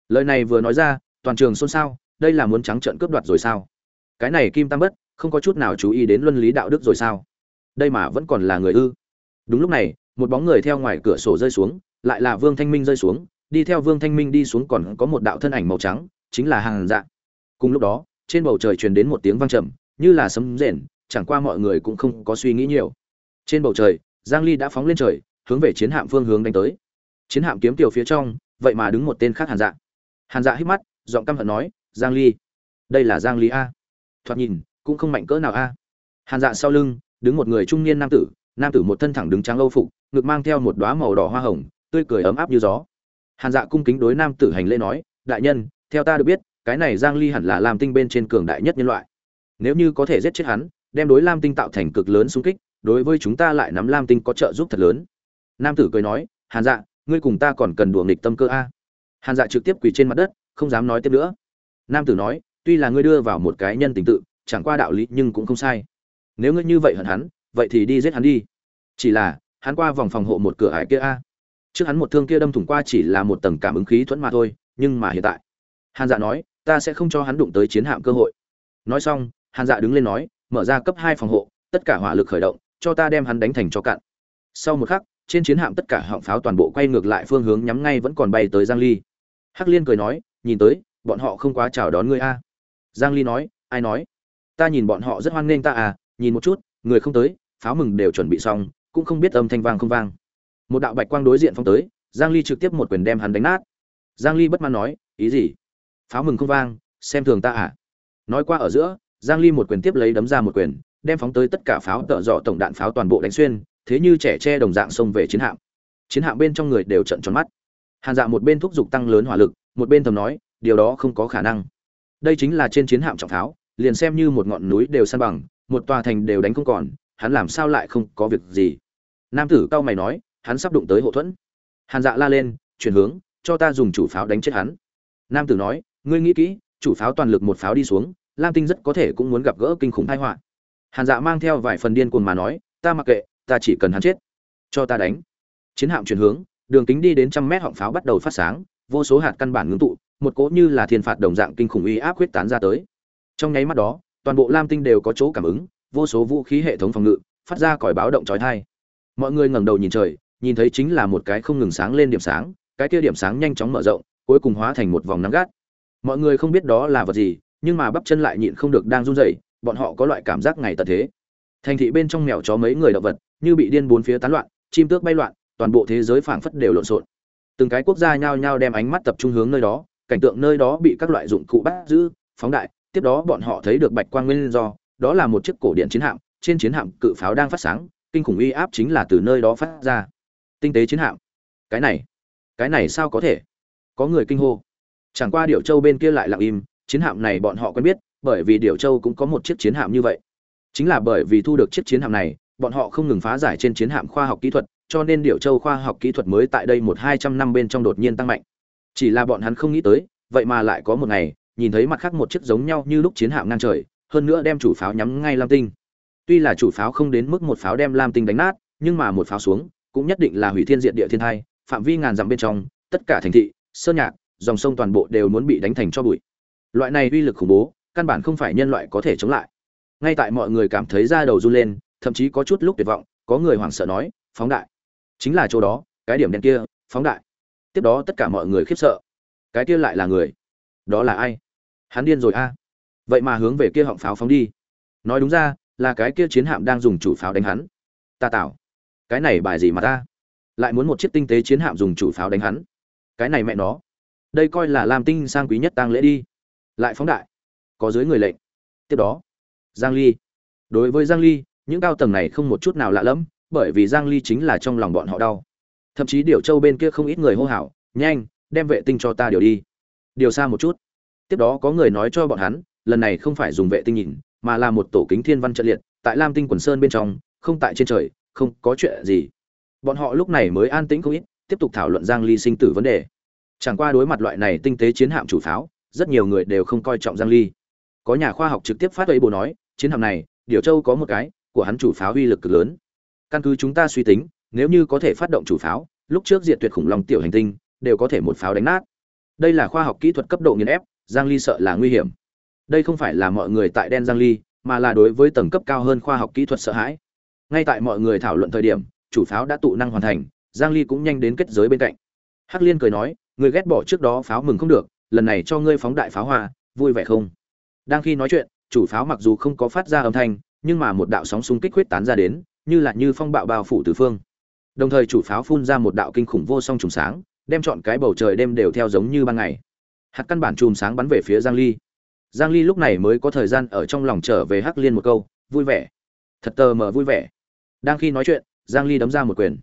Lời này vừa nói ra, toàn trường xôn xao, đây là muốn trắng trợn cướp đoạt rồi sao? Cái này kim tam bất, không có chút nào chú ý đến luân lý đạo đức rồi sao? Đây mà vẫn còn là người ư? Đúng lúc này, một bóng người theo ngoài cửa sổ rơi xuống, lại là vương thanh minh rơi xuống, đi theo vương thanh minh đi xuống còn có một đạo thân ảnh màu trắng, chính là hàng dạ. Cùng lúc đó, trên bầu trời truyền đến một tiếng vang trầm như là sấm rền, chẳng qua mọi người cũng không có suy nghĩ nhiều. Trên bầu trời, giang ly đã phóng lên trời, hướng về chiến hạm phương hướng đánh tới. Chiến hạm kiếm tiểu phía trong, vậy mà đứng một tên khác hàn dạ. Hàn dạ hít mắt, giọng căm hận nói, giang ly, đây là giang ly a. Thoạt nhìn, cũng không mạnh cỡ nào a. Hàn dạ sau lưng, đứng một người trung niên nam tử nam tử một thân thẳng đứng trắng âu phục, ngực mang theo một đóa màu đỏ hoa hồng, tươi cười ấm áp như gió. Hàn dạ cung kính đối nam tử hành lễ nói, đại nhân, theo ta được biết, cái này giang ly hẳn là làm tinh bên trên cường đại nhất nhân loại nếu như có thể giết chết hắn, đem đối lam tinh tạo thành cực lớn xung kích, đối với chúng ta lại nắm lam tinh có trợ giúp thật lớn. Nam tử cười nói, hàn dạ ngươi cùng ta còn cần đùa nghịch tâm cơ a. Hàn dạ trực tiếp quỳ trên mặt đất, không dám nói tiếp nữa. Nam tử nói, tuy là ngươi đưa vào một cái nhân tình tự, chẳng qua đạo lý nhưng cũng không sai. Nếu ngươi như vậy hận hắn, vậy thì đi giết hắn đi. Chỉ là, hắn qua vòng phòng hộ một cửa ải kia a. Trước hắn một thương kia đâm thủng qua chỉ là một tầng cảm ứng khí thuẫn mà thôi, nhưng mà hiện tại. Hàn dạ nói, ta sẽ không cho hắn đụng tới chiến hạm cơ hội. Nói xong hàn dạ đứng lên nói, mở ra cấp hai phòng hộ, tất cả hỏa lực khởi động, cho ta đem hắn đánh thành cho cạn. Sau một khắc, trên chiến hạm tất cả họng pháo toàn bộ quay ngược lại phương hướng nhắm ngay vẫn còn bay tới giang ly. Hắc liên cười nói, nhìn tới, bọn họ không quá chào đón ngươi a. Giang ly nói, ai nói? Ta nhìn bọn họ rất hoan nghênh ta à nhìn một chút, người không tới, pháo mừng đều chuẩn bị xong, cũng không biết âm thanh vang không vang. Một đạo bạch quang đối diện phong tới, giang ly trực tiếp một quyền đem hắn đánh nát. Giang ly bất mãn nói, ý gì? Pháo mừng không vang, xem thường ta à? Nói qua ở giữa giang ly một quyền tiếp lấy đấm ra một quyền, đem phóng tới tất cả pháo tợ dọ tổng đạn pháo toàn bộ đánh xuyên, thế như trẻ tre đồng dạng xông về chiến hạm. Chiến hạm bên trong người đều trợn tròn mắt. Hàn dạ một bên thúc giục tăng lớn hỏa lực, một bên thầm nói, điều đó không có khả năng. Đây chính là trên chiến hạm trọng pháo, liền xem như một ngọn núi đều san bằng, một tòa thành đều đánh không còn, hắn làm sao lại không có việc gì? Nam tử cao mày nói, hắn sắp đụng tới hộ thuẫn. Hàn dạ la lên, chuyển hướng, cho ta dùng chủ pháo đánh chết hắn. Nam tử nói, ngươi nghĩ kỹ, chủ pháo toàn lực một pháo đi xuống lam tinh rất có thể cũng muốn gặp gỡ kinh khủng tai họa. Hàn dạ mang theo vài phần điên cuồng mà nói, ta mặc kệ, ta chỉ cần hắn chết, cho ta đánh. Chiến hạm chuyển hướng, đường kính đi đến trăm mét họng pháo bắt đầu phát sáng, vô số hạt căn bản ngưng tụ, một cỗ như là thiên phạt đồng dạng kinh khủng uy áp huyết tán ra tới. Trong nháy mắt đó, toàn bộ lam tinh đều có chỗ cảm ứng, vô số vũ khí hệ thống phòng ngự, phát ra còi báo động chói tai. Mọi người ngẩng đầu nhìn trời, nhìn thấy chính là một cái không ngừng sáng lên điểm sáng, cái kia điểm sáng nhanh chóng mở rộng, cuối cùng hóa thành một vòng nắng gắt. Mọi người không biết đó là vật gì nhưng mà bắp chân lại nhịn không được đang run rẩy, bọn họ có loại cảm giác ngày tận thế. Thành thị bên trong mèo chó mấy người động vật, như bị điên bốn phía tán loạn, chim tước bay loạn, toàn bộ thế giới phảng phất đều lộn xộn. Từng cái quốc gia nhao nhao đem ánh mắt tập trung hướng nơi đó, cảnh tượng nơi đó bị các loại dụng cụ bắt giữ, phóng đại, tiếp đó bọn họ thấy được bạch quang nguyên do, đó là một chiếc cổ điện chiến hạm, trên chiến hạm cự pháo đang phát sáng, kinh khủng uy áp chính là từ nơi đó phát ra. Tinh tế chiến hạm. Cái này cái này sao có thể? Có người kinh hô. Chẳng qua điệu châu bên kia lại lặng im chiến hạm này bọn họ quen biết, bởi vì Điểu châu cũng có một chiếc chiến hạm như vậy. Chính là bởi vì thu được chiếc chiến hạm này, bọn họ không ngừng phá giải trên chiến hạm khoa học kỹ thuật, cho nên Điểu châu khoa học kỹ thuật mới tại đây một hai trăm năm bên trong đột nhiên tăng mạnh. Chỉ là bọn hắn không nghĩ tới, vậy mà lại có một ngày, nhìn thấy mặt khác một chiếc giống nhau như lúc chiến hạm ngang trời, hơn nữa đem chủ pháo nhắm ngay lam tinh. Tuy là chủ pháo không đến mức một pháo đem lam tinh đánh nát, nhưng mà một pháo xuống, cũng nhất định là hủy thiên diện địa thiên thai phạm vi ngàn dặm bên trong, tất cả thành thị, sơn nhạc, dòng sông toàn bộ đều muốn bị đánh thành cho bụi loại này uy lực khủng bố, căn bản không phải nhân loại có thể chống lại. Ngay tại mọi người cảm thấy da đầu run lên, thậm chí có chút lúc tuyệt vọng, có người hoảng sợ nói, phóng đại. Chính là chỗ đó, cái điểm đen kia, phóng đại. Tiếp đó tất cả mọi người khiếp sợ. Cái kia lại là người. Đó là ai? Hắn điên rồi a. Vậy mà hướng về kia họng pháo phóng đi. Nói đúng ra, là cái kia chiến hạm đang dùng chủ pháo đánh hắn. Ta tạo. Cái này bài gì mà ta? Lại muốn một chiếc tinh tế chiến hạm dùng chủ pháo đánh hắn. Cái này mẹ nó. Đây coi là làm tinh sang quý nhất tang lễ đi lại phóng đại. Có dưới người lệnh. Tiếp đó, giang ly. Đối với giang ly, những cao tầng này không một chút nào lạ lẫm, bởi vì giang ly chính là trong lòng bọn họ đau. Thậm chí điều châu bên kia không ít người hô hào, nhanh, đem vệ tinh cho ta điều đi. Điều xa một chút. Tiếp đó có người nói cho bọn hắn, lần này không phải dùng vệ tinh nhìn, mà là một tổ kính thiên văn trận liệt, tại lam tinh quần sơn bên trong, không tại trên trời, không có chuyện gì. Bọn họ lúc này mới an tĩnh không ít, tiếp tục thảo luận giang ly sinh tử vấn đề. Chẳng qua đối mặt loại này tinh tế chiến hạm chủ pháo rất nhiều người đều không coi trọng giang ly. Có nhà khoa học trực tiếp phát ấy bồ nói, chiến hạm này, điều châu có một cái, của hắn chủ pháo uy lực cực lớn. Căn cứ chúng ta suy tính, nếu như có thể phát động chủ pháo, lúc trước diệt tuyệt khủng long tiểu hành tinh, đều có thể một pháo đánh nát. Đây là khoa học kỹ thuật cấp độ nghiền ép, giang ly sợ là nguy hiểm. Đây không phải là mọi người tại đen giang ly, mà là đối với tầng cấp cao hơn khoa học kỹ thuật sợ hãi. Ngay tại mọi người thảo luận thời điểm, chủ pháo đã tụ năng hoàn thành, giang ly cũng nhanh đến kết giới bên cạnh. Hắc liên cười nói, người ghét bỏ trước đó pháo mừng không được lần này cho ngươi phóng đại pháo hoa, vui vẻ không? Đang khi nói chuyện, chủ pháo mặc dù không có phát ra âm thanh, nhưng mà một đạo sóng xung kích huyết tán ra đến, như là như phong bạo bao phủ tứ phương. Đồng thời chủ pháo phun ra một đạo kinh khủng vô song trùng sáng, đem chọn cái bầu trời đêm đều theo giống như ban ngày. Hạt căn bản chùm sáng bắn về phía giang ly. Giang ly lúc này mới có thời gian ở trong lòng trở về hắc liên một câu, vui vẻ. Thật tờ mờ vui vẻ. Đang khi nói chuyện, giang ly đấm ra một quyền.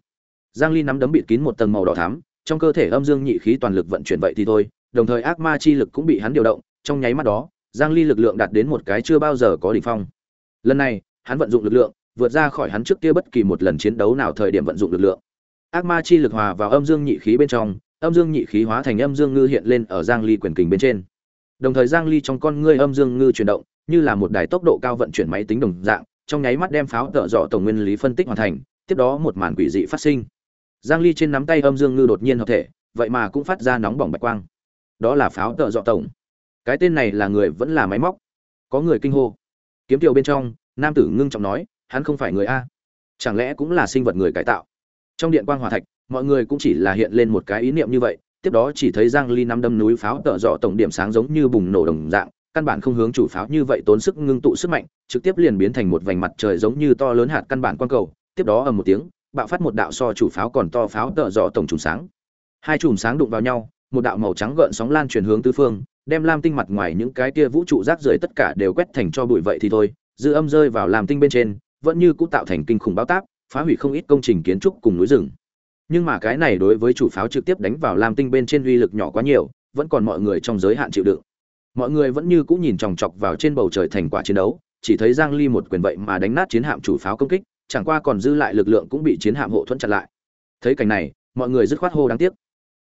Giang ly nắm đấm bịt kín một tầng màu đỏ thắm, trong cơ thể âm dương nhị khí toàn lực vận chuyển vậy thì thôi đồng thời ác ma chi lực cũng bị hắn điều động, trong nháy mắt đó, giang ly lực lượng đạt đến một cái chưa bao giờ có đỉnh phong. Lần này, hắn vận dụng lực lượng, vượt ra khỏi hắn trước kia bất kỳ một lần chiến đấu nào thời điểm vận dụng lực lượng. Ác ma chi lực hòa vào âm dương nhị khí bên trong, âm dương nhị khí hóa thành âm dương ngư hiện lên ở giang ly quyền kình bên trên. Đồng thời giang ly trong con ngươi âm dương ngư chuyển động, như là một đài tốc độ cao vận chuyển máy tính đồng dạng, trong nháy mắt đem pháo tợ dọ tổng nguyên lý phân tích hoàn thành, tiếp đó một màn quỷ dị phát sinh. Giang ly trên nắm tay âm dương ngư đột nhiên hợp thể, vậy mà cũng phát ra nóng bỏng bạch quang đó là pháo tợ dọ tổng. Cái tên này là người vẫn là máy móc. Có người kinh hô. Kiếm tiểu bên trong, nam tử ngưng trọng nói, hắn không phải người a. Chẳng lẽ cũng là sinh vật người cải tạo? Trong điện quang hòa thạch, mọi người cũng chỉ là hiện lên một cái ý niệm như vậy, tiếp đó chỉ thấy giang ly năm đâm núi pháo tợ dọ tổng điểm sáng giống như bùng nổ đồng dạng, căn bản không hướng chủ pháo như vậy tốn sức ngưng tụ sức mạnh, trực tiếp liền biến thành một vành mặt trời giống như to lớn hạt căn bản quang cầu, tiếp đó ầm một tiếng, bạo phát một đạo so chủ pháo còn to pháo tợ dọ tổng trùng sáng. Hai chùm sáng đụng vào nhau một đạo màu trắng gợn sóng lan truyền hướng tứ phương, đem lam tinh mặt ngoài những cái kia vũ trụ rác rưởi tất cả đều quét thành cho bụi vậy thì thôi, dư âm rơi vào lam tinh bên trên, vẫn như cũ tạo thành kinh khủng báo táp, phá hủy không ít công trình kiến trúc cùng núi rừng. Nhưng mà cái này đối với chủ pháo trực tiếp đánh vào lam tinh bên trên uy lực nhỏ quá nhiều, vẫn còn mọi người trong giới hạn chịu đựng. Mọi người vẫn như cũ nhìn chòng chọc vào trên bầu trời thành quả chiến đấu, chỉ thấy giang ly một quyền vậy mà đánh nát chiến hạm chủ pháo công kích, chẳng qua còn dư lại lực lượng cũng bị chiến hạm hộ thuẫn chặn lại. Thấy cảnh này, mọi người dứt khoát hô đáng tiếc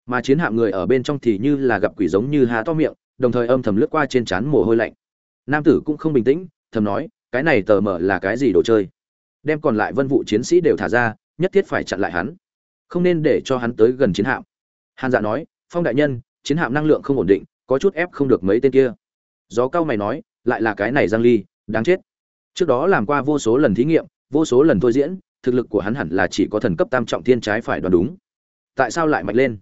mà chiến hạm người ở bên trong thì như là gặp quỷ giống như há to miệng, đồng thời âm thầm lướt qua trên trán mồ hôi lạnh. Nam tử cũng không bình tĩnh, thầm nói, cái này tờ mở là cái gì đồ chơi? Đem còn lại vân vụ chiến sĩ đều thả ra, nhất thiết phải chặn lại hắn. Không nên để cho hắn tới gần chiến hạm. Hàn dạ nói, phong đại nhân, chiến hạm năng lượng không ổn định, có chút ép không được mấy tên kia. Gió cao mày nói, lại là cái này giang ly, đáng chết. Trước đó làm qua vô số lần thí nghiệm, vô số lần thôi diễn, thực lực của hắn hẳn là chỉ có thần cấp tam trọng thiên trái phải đoán đúng. Tại sao lại mạnh lên?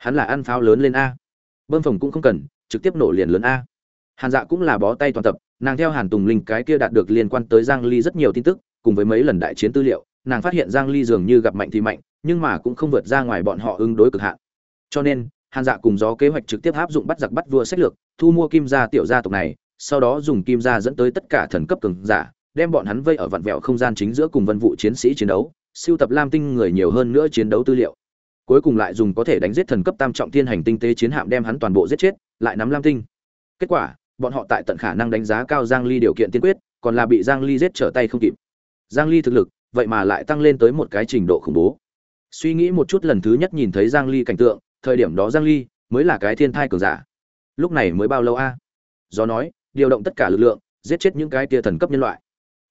Hắn là ăn pháo lớn lên a. Bơm phòng cũng không cần, trực tiếp nổ liền lớn a. Hàn dạ cũng là bó tay toàn tập, nàng theo hàn tùng linh cái kia đạt được liên quan tới giang ly rất nhiều tin tức, cùng với mấy lần đại chiến tư liệu, nàng phát hiện giang ly dường như gặp mạnh thì mạnh, nhưng mà cũng không vượt ra ngoài bọn họ ứng đối cực hạn. Cho nên, hàn dạ cùng gió kế hoạch trực tiếp áp dụng bắt giặc bắt vua sách lược, thu mua kim gia tiểu gia tộc này, sau đó dùng kim gia dẫn tới tất cả thần cấp cường giả, đem bọn hắn vây ở vặn vẹo không gian chính giữa cùng vân vụ chiến sĩ chiến đấu siêu tập lam tinh người nhiều hơn nữa chiến đấu tư liệu cuối cùng lại dùng có thể đánh giết thần cấp tam trọng thiên hành tinh tế chiến hạm đem hắn toàn bộ giết chết, lại nắm lam tinh. Kết quả, bọn họ tại tận khả năng đánh giá cao giang ly điều kiện tiên quyết, còn là bị giang ly giết trở tay không kịp. Giang ly thực lực, vậy mà lại tăng lên tới một cái trình độ khủng bố. Suy nghĩ một chút lần thứ nhất nhìn thấy giang ly cảnh tượng, thời điểm đó giang ly mới là cái thiên thai cường giả. Lúc này mới bao lâu a? Do nói, điều động tất cả lực lượng, giết chết những cái tia thần cấp nhân loại.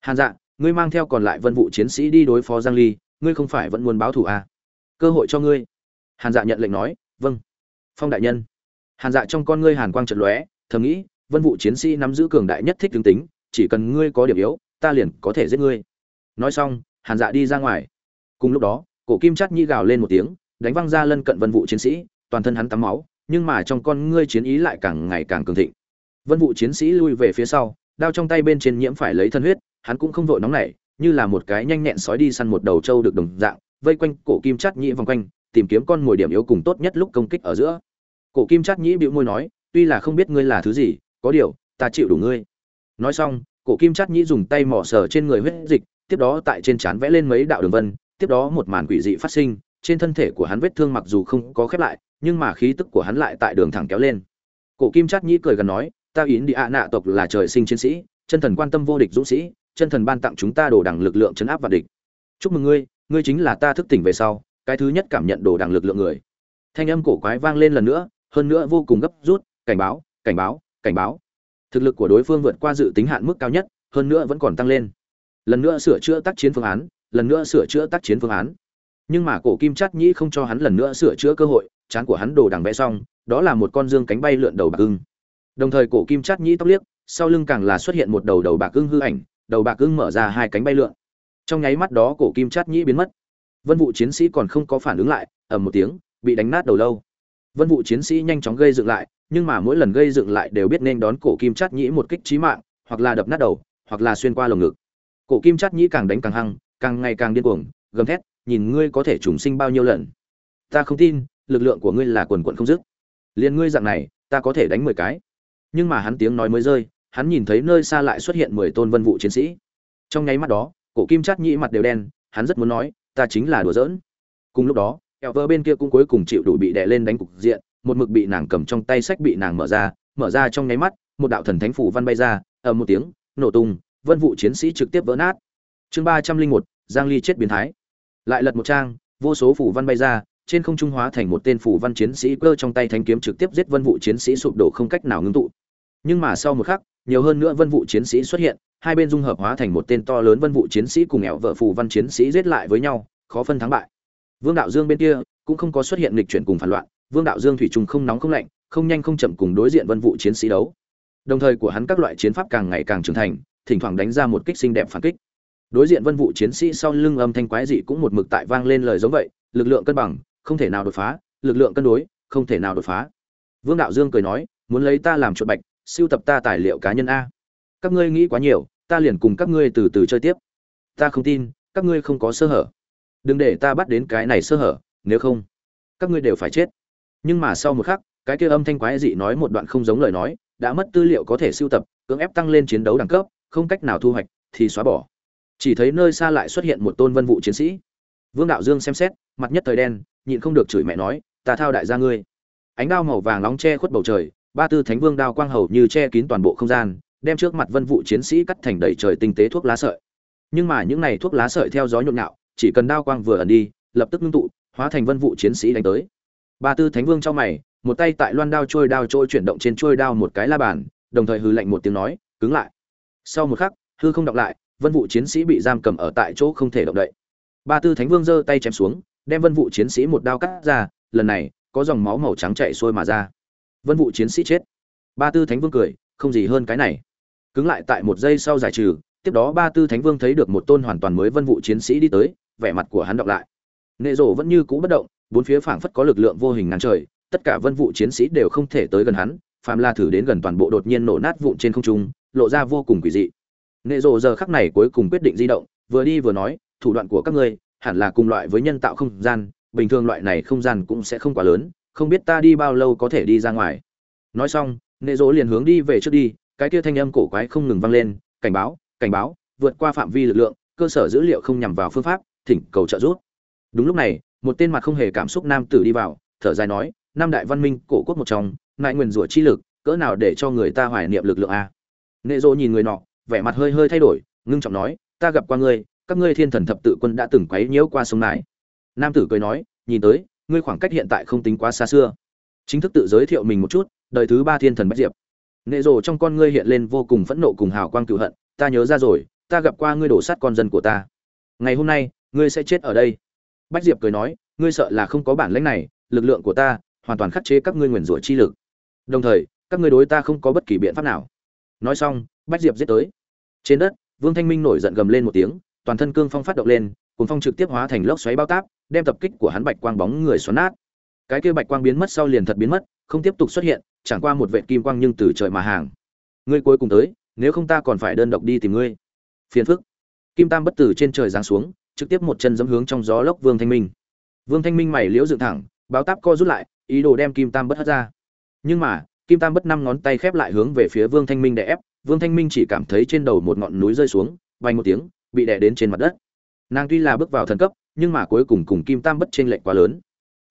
Hàn dạ ngươi mang theo còn lại vân vụ chiến sĩ đi đối phó giang ly, ngươi không phải vẫn muốn báo thù à? Cơ hội cho ngươi. Hàn dạ nhận lệnh nói vâng. Phong đại nhân. Hàn dạ trong con ngươi hàn quang trận lóe, thầm nghĩ, vân vụ chiến sĩ nắm giữ cường đại nhất thích tướng tính, chỉ cần ngươi có điểm yếu, ta liền có thể giết ngươi. Nói xong, hàn dạ đi ra ngoài. Cùng lúc đó, cổ kim chắt nhi gào lên một tiếng, đánh văng ra lân cận vân vụ chiến sĩ, toàn thân hắn tắm máu, nhưng mà trong con ngươi chiến ý lại càng ngày càng cường thịnh. Vân vụ chiến sĩ lui về phía sau, đao trong tay bên trên nhiễm phải lấy thân huyết, hắn cũng không vội nóng nảy, như là một cái nhanh nhẹn sói đi săn một đầu trâu được đồng dạng vây quanh cổ kim chát nhĩ vòng quanh, tìm kiếm con mồi điểm yếu cùng tốt nhất lúc công kích ở giữa. Cổ kim chát nhĩ bĩu môi nói, tuy là không biết ngươi là thứ gì, có điều, ta chịu đủ ngươi. Nói xong, cổ kim chát nhĩ dùng tay mỏ sờ trên người huyết dịch, tiếp đó tại trên trán vẽ lên mấy đạo đường vân, tiếp đó một màn quỷ dị phát sinh, trên thân thể của hắn vết thương mặc dù không có khép lại, nhưng mà khí tức của hắn lại tại đường thẳng kéo lên. Cổ kim chát nhĩ cười gần nói, ta yến đi ạ nạ tộc là trời sinh chiến sĩ, chân thần quan tâm vô địch dũng sĩ, chân thần ban tặng chúng ta đồ đẳng lực lượng chấn áp và địch. Chúc mừng ngươi ngươi chính là ta thức tỉnh về sau, cái thứ nhất cảm nhận đồ đằng lực lượng người. Thanh âm cổ quái vang lên lần nữa, hơn nữa vô cùng gấp rút, cảnh báo cảnh báo cảnh báo. Thực lực của đối phương vượt qua dự tính hạn mức cao nhất, hơn nữa vẫn còn tăng lên. Lần nữa sửa chữa tác chiến phương án, lần nữa sửa chữa tác chiến phương án. Nhưng mà cổ kim chát nhĩ không cho hắn lần nữa sửa chữa cơ hội, chán của hắn đồ đằng vẽ xong, đó là một con dương cánh bay lượn đầu bạc ưng. Đồng thời cổ kim chát nhĩ tóc liếc, sau lưng càng là xuất hiện một đầu đầu bạc ưng hư ảnh, đầu bạc ưng mở ra hai cánh bay lượn trong nháy mắt đó cổ kim chát nhĩ biến mất. Vân vụ chiến sĩ còn không có phản ứng lại, ầm một tiếng, bị đánh nát đầu lâu. Vân vụ chiến sĩ nhanh chóng gây dựng lại, nhưng mà mỗi lần gây dựng lại đều biết nên đón cổ kim chát nhĩ một kích trí mạng, hoặc là đập nát đầu, hoặc là xuyên qua lồng ngực. Cổ kim chát nhĩ càng đánh càng hăng, càng ngày càng điên cuồng, gầm thét, nhìn ngươi có thể trùng sinh bao nhiêu lần? Ta không tin, lực lượng của ngươi là quần quận không dứt. Liền ngươi dạng này, ta có thể đánh mười cái. Nhưng mà hắn tiếng nói mới rơi, hắn nhìn thấy nơi xa lại xuất hiện mười tôn vân vụ chiến sĩ. Trong nháy mắt đó cổ kim chát nhĩ mặt đều đen, hắn rất muốn nói, ta chính là đùa giỡn. Cùng lúc đó, kẹo vơ bên kia cũng cuối cùng chịu đủ bị đè lên đánh cục diện, một mực bị nàng cầm trong tay sách bị nàng mở ra mở ra trong nháy mắt, một đạo thần thánh phủ văn bay ra, ầm một tiếng, nổ tung, vân vụ chiến sĩ trực tiếp vỡ nát. Chương ba trăm linh một, giang ly chết biến thái. Lại lật một trang, vô số phủ văn bay ra, trên không trung hóa thành một tên phủ văn chiến sĩ cơ trong tay thanh kiếm trực tiếp giết vân vụ chiến sĩ sụp đổ không cách nào ngưng tụ. Nhưng mà sau một khắc nhiều hơn nữa vân vụ chiến sĩ xuất hiện, hai bên dung hợp hóa thành một tên to lớn vân vụ chiến sĩ cùng ẻo vợ phù văn chiến sĩ giết lại với nhau, khó phân thắng bại. Vương đạo dương bên kia cũng không có xuất hiện lịch chuyển cùng phản loạn, vương đạo dương thủy trùng không nóng không lạnh, không nhanh không chậm cùng đối diện vân vụ chiến sĩ đấu. Đồng thời của hắn các loại chiến pháp càng ngày càng trưởng thành, thỉnh thoảng đánh ra một kích xinh đẹp phản kích. Đối diện vân vụ chiến sĩ sau lưng âm thanh quái dị cũng một mực tại vang lên lời giống vậy, lực lượng cân bằng, không thể nào đột phá, lực lượng cân đối, không thể nào đột phá. Vương đạo dương cười nói, muốn lấy ta làm chuột bạch sưu tập ta tài liệu cá nhân a. Các ngươi nghĩ quá nhiều, ta liền cùng các ngươi từ từ chơi tiếp. Ta không tin, các ngươi không có sơ hở. Đừng để ta bắt đến cái này sơ hở, nếu không, các ngươi đều phải chết. Nhưng mà sau một khắc, cái kia âm thanh quái dị nói một đoạn không giống lời nói, đã mất tư liệu có thể sưu tập, cưỡng ép tăng lên chiến đấu đẳng cấp, không cách nào thu hoạch, thì xóa bỏ. Chỉ thấy nơi xa lại xuất hiện một tôn vân vụ chiến sĩ. Vương đạo dương xem xét, mặt nhất thời đen, nhịn không được chửi mẹ nói, ta thao đại gia ngươi. Ánh đao màu vàng nóng che khuất bầu trời ba tư thánh vương đao quang hầu như che kín toàn bộ không gian, đem trước mặt vân vụ chiến sĩ cắt thành đầy trời tinh tế thuốc lá sợi. Nhưng mà những này thuốc lá sợi theo gió nhộn nhạo, chỉ cần đao quang vừa ẩn đi, lập tức ngưng tụ, hóa thành vân vụ chiến sĩ đánh tới. Ba tư thánh vương trong mày, một tay tại loan đao trôi đao trôi chuyển động trên trôi đao một cái la bàn, đồng thời hư lạnh một tiếng nói, cứng lại. Sau một khắc, hư không đọc lại, vân vụ chiến sĩ bị giam cầm ở tại chỗ không thể động đậy. Ba tư thánh vương giơ tay chém xuống, đem vân vụ chiến sĩ một đao cắt ra, lần này, có dòng máu màu trắng chạy xuôi mà ra vân vụ chiến sĩ chết. Ba tư thánh vương cười, không gì hơn cái này. Cứng lại tại một giây sau giải trừ, tiếp đó ba tư thánh vương thấy được một tôn hoàn toàn mới vân vụ chiến sĩ đi tới, vẻ mặt của hắn đọc lại. Nệ rổ vẫn như cũ bất động, bốn phía phảng phất có lực lượng vô hình ngắn trời, tất cả vân vụ chiến sĩ đều không thể tới gần hắn, phàm la thử đến gần toàn bộ đột nhiên nổ nát vụn trên không trung, lộ ra vô cùng quỷ dị. Nệ rộ giờ khắc này cuối cùng quyết định di động, vừa đi vừa nói, thủ đoạn của các ngươi hẳn là cùng loại với nhân tạo không gian, bình thường loại này không gian cũng sẽ không quá lớn không biết ta đi bao lâu có thể đi ra ngoài. Nói xong, nệ rỗ liền hướng đi về trước đi, cái kia thanh âm cổ quái không ngừng vang lên, cảnh báo cảnh báo, vượt qua phạm vi lực lượng, cơ sở dữ liệu không nhằm vào phương pháp, thỉnh cầu trợ giúp. Đúng lúc này, một tên mặt không hề cảm xúc nam tử đi vào, thở dài nói, Nam đại văn minh, cổ quốc một trong, ngại nguyền rủa chi lực, cỡ nào để cho người ta hoài niệm lực lượng a? Nệ rỗ nhìn người nọ, vẻ mặt hơi hơi thay đổi, ngưng trọng nói, ta gặp qua ngươi, các ngươi thiên thần thập tự quân đã từng quấy nhiễu qua sông này. Nam tử cười nói, nhìn tới ngươi khoảng cách hiện tại không tính quá xa xưa. Chính thức tự giới thiệu mình một chút, đời thứ ba thiên thần bách diệp. Nệ rồ trong con ngươi hiện lên vô cùng phẫn nộ cùng hào quang cựu hận, ta nhớ ra rồi, ta gặp qua ngươi đổ sát con dân của ta. Ngày hôm nay, ngươi sẽ chết ở đây. Bách diệp cười nói, ngươi sợ là không có bản lãnh này, lực lượng của ta hoàn toàn khắc chế các ngươi nguyền rủa chi lực. Đồng thời, các ngươi đối ta không có bất kỳ biện pháp nào. Nói xong, bách diệp giết tới. Trên đất, vương thanh minh nổi giận gầm lên một tiếng, toàn thân cương phong phát động lên cùng phong trực tiếp hóa thành lốc xoáy bao táp đem tập kích của hắn bạch quang bóng người xoắn nát. Cái kia bạch quang biến mất sau liền thật biến mất, không tiếp tục xuất hiện, chẳng qua một vệt kim quang nhưng từ trời mà hàng. Ngươi cuối cùng tới, nếu không ta còn phải đơn độc đi tìm ngươi. Phiền phức. Kim tam bất tử trên trời giáng xuống, trực tiếp một chân giẫm hướng trong gió lốc vương thanh minh. Vương thanh minh mày liễu dựng thẳng, báo táp co rút lại, ý đồ đem kim tam bất hất ra. Nhưng mà, kim tam bất năm ngón tay khép lại hướng về phía vương thanh minh để ép, vương thanh minh chỉ cảm thấy trên đầu một ngọn núi rơi xuống vang một tiếng, bị đè đến trên mặt đất. Nàng tuy là bước vào thần cấp nhưng mà cuối cùng cùng kim tam bất trên lệnh quá lớn.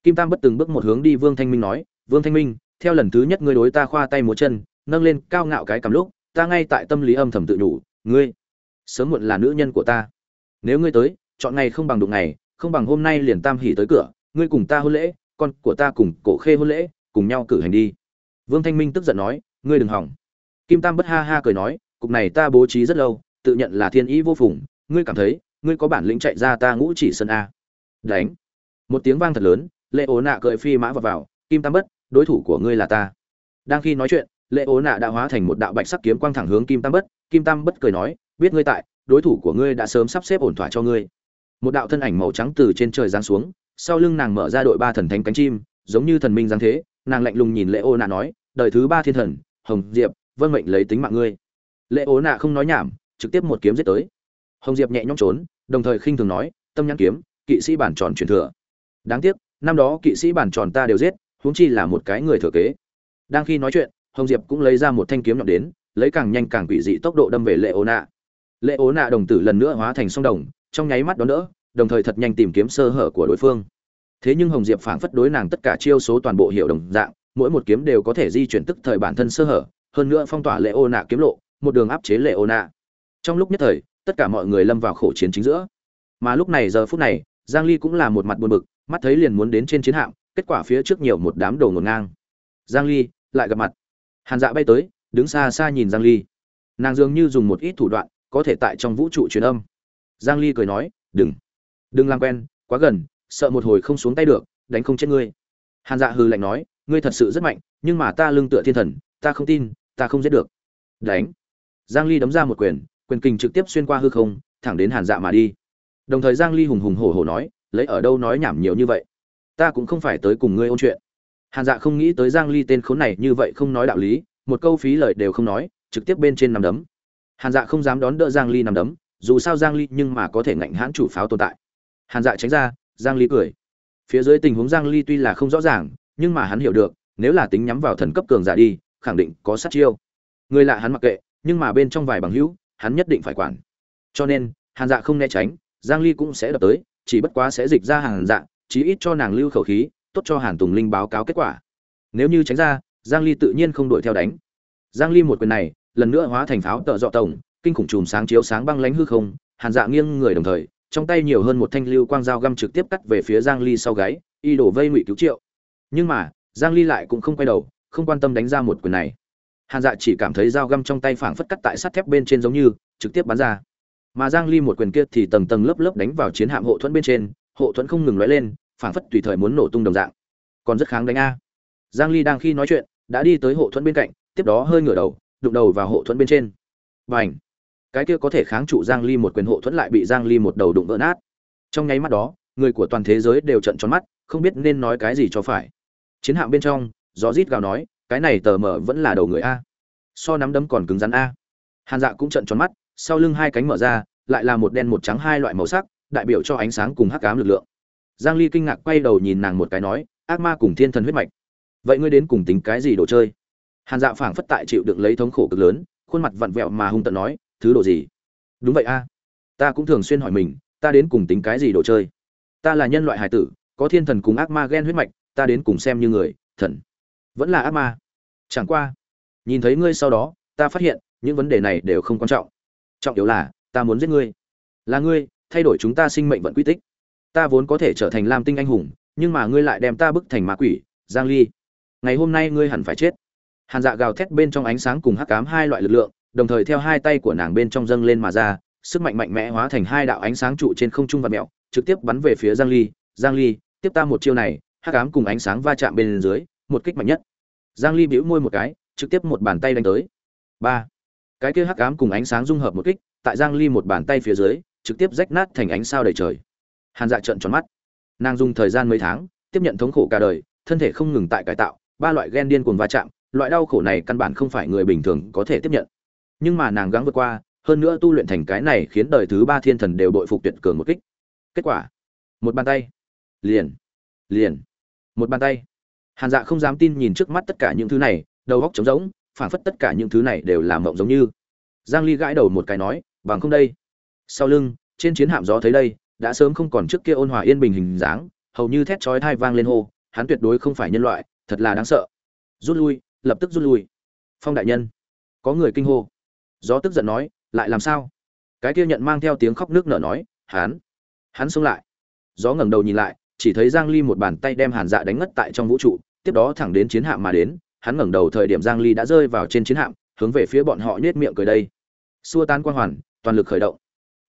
Kim tam bất từng bước một hướng đi vương thanh minh nói, vương thanh minh, theo lần thứ nhất ngươi đối ta khoa tay múa chân, nâng lên cao ngạo cái cầm lúc, ta ngay tại tâm lý âm thầm tự nhủ, ngươi sớm muộn là nữ nhân của ta. Nếu ngươi tới, chọn ngày không bằng đụng ngày, không bằng hôm nay liền tam hỉ tới cửa, ngươi cùng ta hôn lễ, con của ta cùng cổ khê hôn lễ, cùng nhau cử hành đi. Vương thanh minh tức giận nói, ngươi đừng hỏng. Kim tam bất ha ha cười nói, cục này ta bố trí rất lâu, tự nhận là thiên ý vô phùng, ngươi cảm thấy ngươi có bản lĩnh chạy ra ta ngũ chỉ sân a. Đánh. Một tiếng vang thật lớn, lệ ố nạ cởi phi mã vào vào, kim tam bất, đối thủ của ngươi là ta. Đang khi nói chuyện, lệ ố nạ đã hóa thành một đạo bạch sắc kiếm quang thẳng hướng kim tam bất. Kim tam bất cười nói, biết ngươi tại, đối thủ của ngươi đã sớm sắp xếp ổn thỏa cho ngươi. Một đạo thân ảnh màu trắng từ trên trời giáng xuống, sau lưng nàng mở ra đội ba thần thánh cánh chim, giống như thần minh giáng thế, nàng lạnh lùng nhìn lệ ô nạ nói, đời thứ ba thiên thần, hồng diệp vân mệnh lấy tính mạng ngươi. Lệ ố nạ không nói nhảm, trực tiếp một kiếm giết tới hồng diệp nhẹ nhõm trốn, đồng thời khinh thường nói, tâm nhãn kiếm, kỵ sĩ bản tròn truyền thừa. Đáng tiếc, năm đó kỵ sĩ bản tròn ta đều giết, huống chi là một cái người thừa kế. Đang khi nói chuyện, hồng diệp cũng lấy ra một thanh kiếm nhọn đến, lấy càng nhanh càng quỷ dị tốc độ đâm về lệ ố nạ. Lệ ố nạ đồng tử lần nữa hóa thành sông đồng, trong nháy mắt đó nữa đồng thời thật nhanh tìm kiếm sơ hở của đối phương. Thế nhưng hồng diệp phảng phất đối nàng tất cả chiêu số toàn bộ hiệu đồng dạng, mỗi một kiếm đều có thể di chuyển tức thời bản thân sơ hở, hơn nữa phong tỏa lệ ô nạ kiếm lộ, một đường áp chế lệ ô nạ. Trong lúc nhất thời tất cả mọi người lâm vào khổ chiến chính giữa. Mà lúc này giờ phút này, giang ly cũng là một mặt buồn bực, mắt thấy liền muốn đến trên chiến hạm, kết quả phía trước nhiều một đám đồ ngổn ngang. Giang ly, lại gặp mặt. Hàn dạ bay tới, đứng xa xa nhìn giang ly. Nàng dường như dùng một ít thủ đoạn, có thể tại trong vũ trụ truyền âm. Giang ly cười nói, đừng. Đừng làm quen, quá gần, sợ một hồi không xuống tay được, đánh không chết ngươi. Hàn dạ hừ lạnh nói, ngươi thật sự rất mạnh, nhưng mà ta lưng tựa thiên thần, ta không tin, ta không giết được. Đánh. Giang ly đấm ra một quyền quyền kình trực tiếp xuyên qua hư không, thẳng đến hàn dạ mà đi. Đồng thời giang ly hùng hùng hổ hổ nói, lấy ở đâu nói nhảm nhiều như vậy? Ta cũng không phải tới cùng ngươi ôn chuyện. Hàn dạ không nghĩ tới giang ly tên khốn này như vậy không nói đạo lý, một câu phí lời đều không nói, trực tiếp bên trên nằm đấm. Hàn dạ không dám đón đỡ giang ly nằm đấm, dù sao giang ly nhưng mà có thể ngạnh hãn chủ pháo tồn tại. Hàn dạ tránh ra, giang ly cười. Phía dưới tình huống giang ly tuy là không rõ ràng, nhưng mà hắn hiểu được, nếu là tính nhắm vào thần cấp cường giả đi, khẳng định có sát chiêu. Người lạ hắn mặc kệ, nhưng mà bên trong vài bằng hữu hắn nhất định phải quản. Cho nên, hàn dạ không né tránh, giang ly cũng sẽ đập tới, chỉ bất quá sẽ dịch ra hàn dạ chí ít cho nàng lưu khẩu khí, tốt cho hàn tùng linh báo cáo kết quả. Nếu như tránh ra, giang ly tự nhiên không đuổi theo đánh. Giang ly một quyền này, lần nữa hóa thành pháo tợ dọ tổng, kinh khủng chùm sáng chiếu sáng băng lánh hư không, hàn dạ nghiêng người đồng thời, trong tay nhiều hơn một thanh lưu quang dao găm trực tiếp cắt về phía giang ly sau gáy, y đổ vây ngụy cứu triệu. Nhưng mà, giang ly lại cũng không quay đầu, không quan tâm đánh ra một quyền này hàn dạ chỉ cảm thấy dao găm trong tay phảng phất cắt tại sắt thép bên trên giống như, trực tiếp bắn ra. Mà giang ly một quyền kia thì tầng tầng lớp lớp đánh vào chiến hạm hộ thuẫn bên trên, hộ thuẫn không ngừng lóe lên, phảng phất tùy thời muốn nổ tung đồng dạng. Còn rất kháng đánh a. Giang ly đang khi nói chuyện, đã đi tới hộ thuẫn bên cạnh, tiếp đó hơi ngửa đầu, đụng đầu vào hộ thuẫn bên trên. Bành! Cái kia có thể kháng trụ giang ly một quyền hộ thuẫn lại bị giang ly một đầu đụng vỡ nát. Trong nháy mắt đó, người của toàn thế giới đều trợn tròn mắt, không biết nên nói cái gì cho phải. Chiến hạm bên trong, gió rít gào nói cái này tờ mở vẫn là đầu người a. So nắm đấm còn cứng rắn a. Hàn dạ cũng trận tròn mắt, sau lưng hai cánh mở ra, lại là một đen một trắng hai loại màu sắc, đại biểu cho ánh sáng cùng hắc ám lực lượng. Giang ly kinh ngạc quay đầu nhìn nàng một cái nói, ác ma cùng thiên thần huyết mạch. Vậy ngươi đến cùng tính cái gì đồ chơi? Hàn dạ phảng phất tại chịu đựng lấy thống khổ cực lớn, khuôn mặt vặn vẹo mà hung tận nói, thứ đồ gì? Đúng vậy a. Ta cũng thường xuyên hỏi mình, ta đến cùng tính cái gì đồ chơi? Ta là nhân loại hài tử, có thiên thần cùng ác ma ghen huyết mạch, ta đến cùng xem như người, thần vẫn là ác ma. Chẳng qua, nhìn thấy ngươi sau đó, ta phát hiện, những vấn đề này đều không quan trọng. Trọng yếu là, ta muốn giết ngươi. Là ngươi, thay đổi chúng ta sinh mệnh vận quy tích. Ta vốn có thể trở thành lam tinh anh hùng, nhưng mà ngươi lại đem ta bức thành ma quỷ, giang ly. Ngày hôm nay ngươi hẳn phải chết. Hàn dạ gào thét bên trong ánh sáng cùng hắc ám hai loại lực lượng, đồng thời theo hai tay của nàng bên trong dâng lên mà ra, sức mạnh mạnh mẽ hóa thành hai đạo ánh sáng trụ trên không trung và mẹo, trực tiếp bắn về phía giang ly. Giang ly, tiếp ta một chiêu này. Hắc ám cùng ánh sáng va chạm bên dưới, một kích mạnh nhất giang ly bĩu môi một cái, trực tiếp một bàn tay đánh tới. Ba. Cái kia hắc ám cùng ánh sáng dung hợp một kích, tại giang ly một bàn tay phía dưới, trực tiếp rách nát thành ánh sao đầy trời. Hàn dạ trợn tròn mắt. Nàng dùng thời gian mấy tháng, tiếp nhận thống khổ cả đời, thân thể không ngừng tại cải tạo, ba loại gen điên cuồng va chạm, loại đau khổ này căn bản không phải người bình thường có thể tiếp nhận. Nhưng mà nàng gắng vượt qua, hơn nữa tu luyện thành cái này khiến đời thứ ba thiên thần đều bội phục tuyệt cường một kích. Kết quả. Một bàn tay. Liền. Liền. Một bàn tay hàn dạ không dám tin nhìn trước mắt tất cả những thứ này, đầu góc trống rỗng, phảng phất tất cả những thứ này đều là mộng giống như. Giang ly gãi đầu một cái nói, bằng không đây. Sau lưng, trên chiến hạm gió thấy đây, đã sớm không còn trước kia ôn hòa yên bình hình dáng, hầu như thét chói tai vang lên hô, hắn tuyệt đối không phải nhân loại, thật là đáng sợ. Rút lui, lập tức rút lui. Phong đại nhân, có người kinh hô. Gió tức giận nói, lại làm sao? Cái kia nhận mang theo tiếng khóc nước nở nói, hắn hắn xông lại. Gió ngẩng đầu nhìn lại, chỉ thấy giang ly một bàn tay đem hàn dạ đánh ngất tại trong vũ trụ tiếp đó thẳng đến chiến hạm mà đến, hắn ngẩng đầu thời điểm giang ly đã rơi vào trên chiến hạm, hướng về phía bọn họ nhếch miệng cười đây. Xua tan quan hoàn, toàn lực khởi động.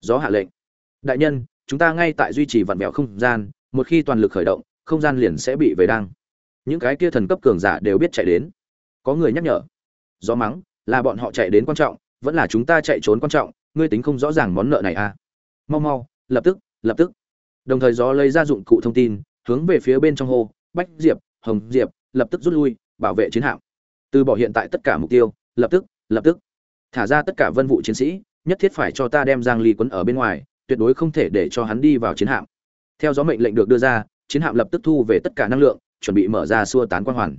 Gió hạ lệnh. Đại nhân, chúng ta ngay tại duy trì vặn mèo không gian, một khi toàn lực khởi động, không gian liền sẽ bị về đăng. Những cái kia thần cấp cường giả đều biết chạy đến. Có người nhắc nhở. Gió mắng, là bọn họ chạy đến quan trọng, vẫn là chúng ta chạy trốn quan trọng, ngươi tính không rõ ràng món nợ này à? Mau mau, lập tức lập tức. Đồng thời gió lấy ra dụng cụ thông tin, hướng về phía bên trong hồ bách diệp hồng diệp lập tức rút lui, bảo vệ chiến hạm. Từ bỏ hiện tại tất cả mục tiêu, lập tức lập tức. Thả ra tất cả vân vụ chiến sĩ, nhất thiết phải cho ta đem giang ly quấn ở bên ngoài, tuyệt đối không thể để cho hắn đi vào chiến hạm. Theo gió mệnh lệnh được đưa ra, chiến hạm lập tức thu về tất cả năng lượng, chuẩn bị mở ra xua tán quan hoàn.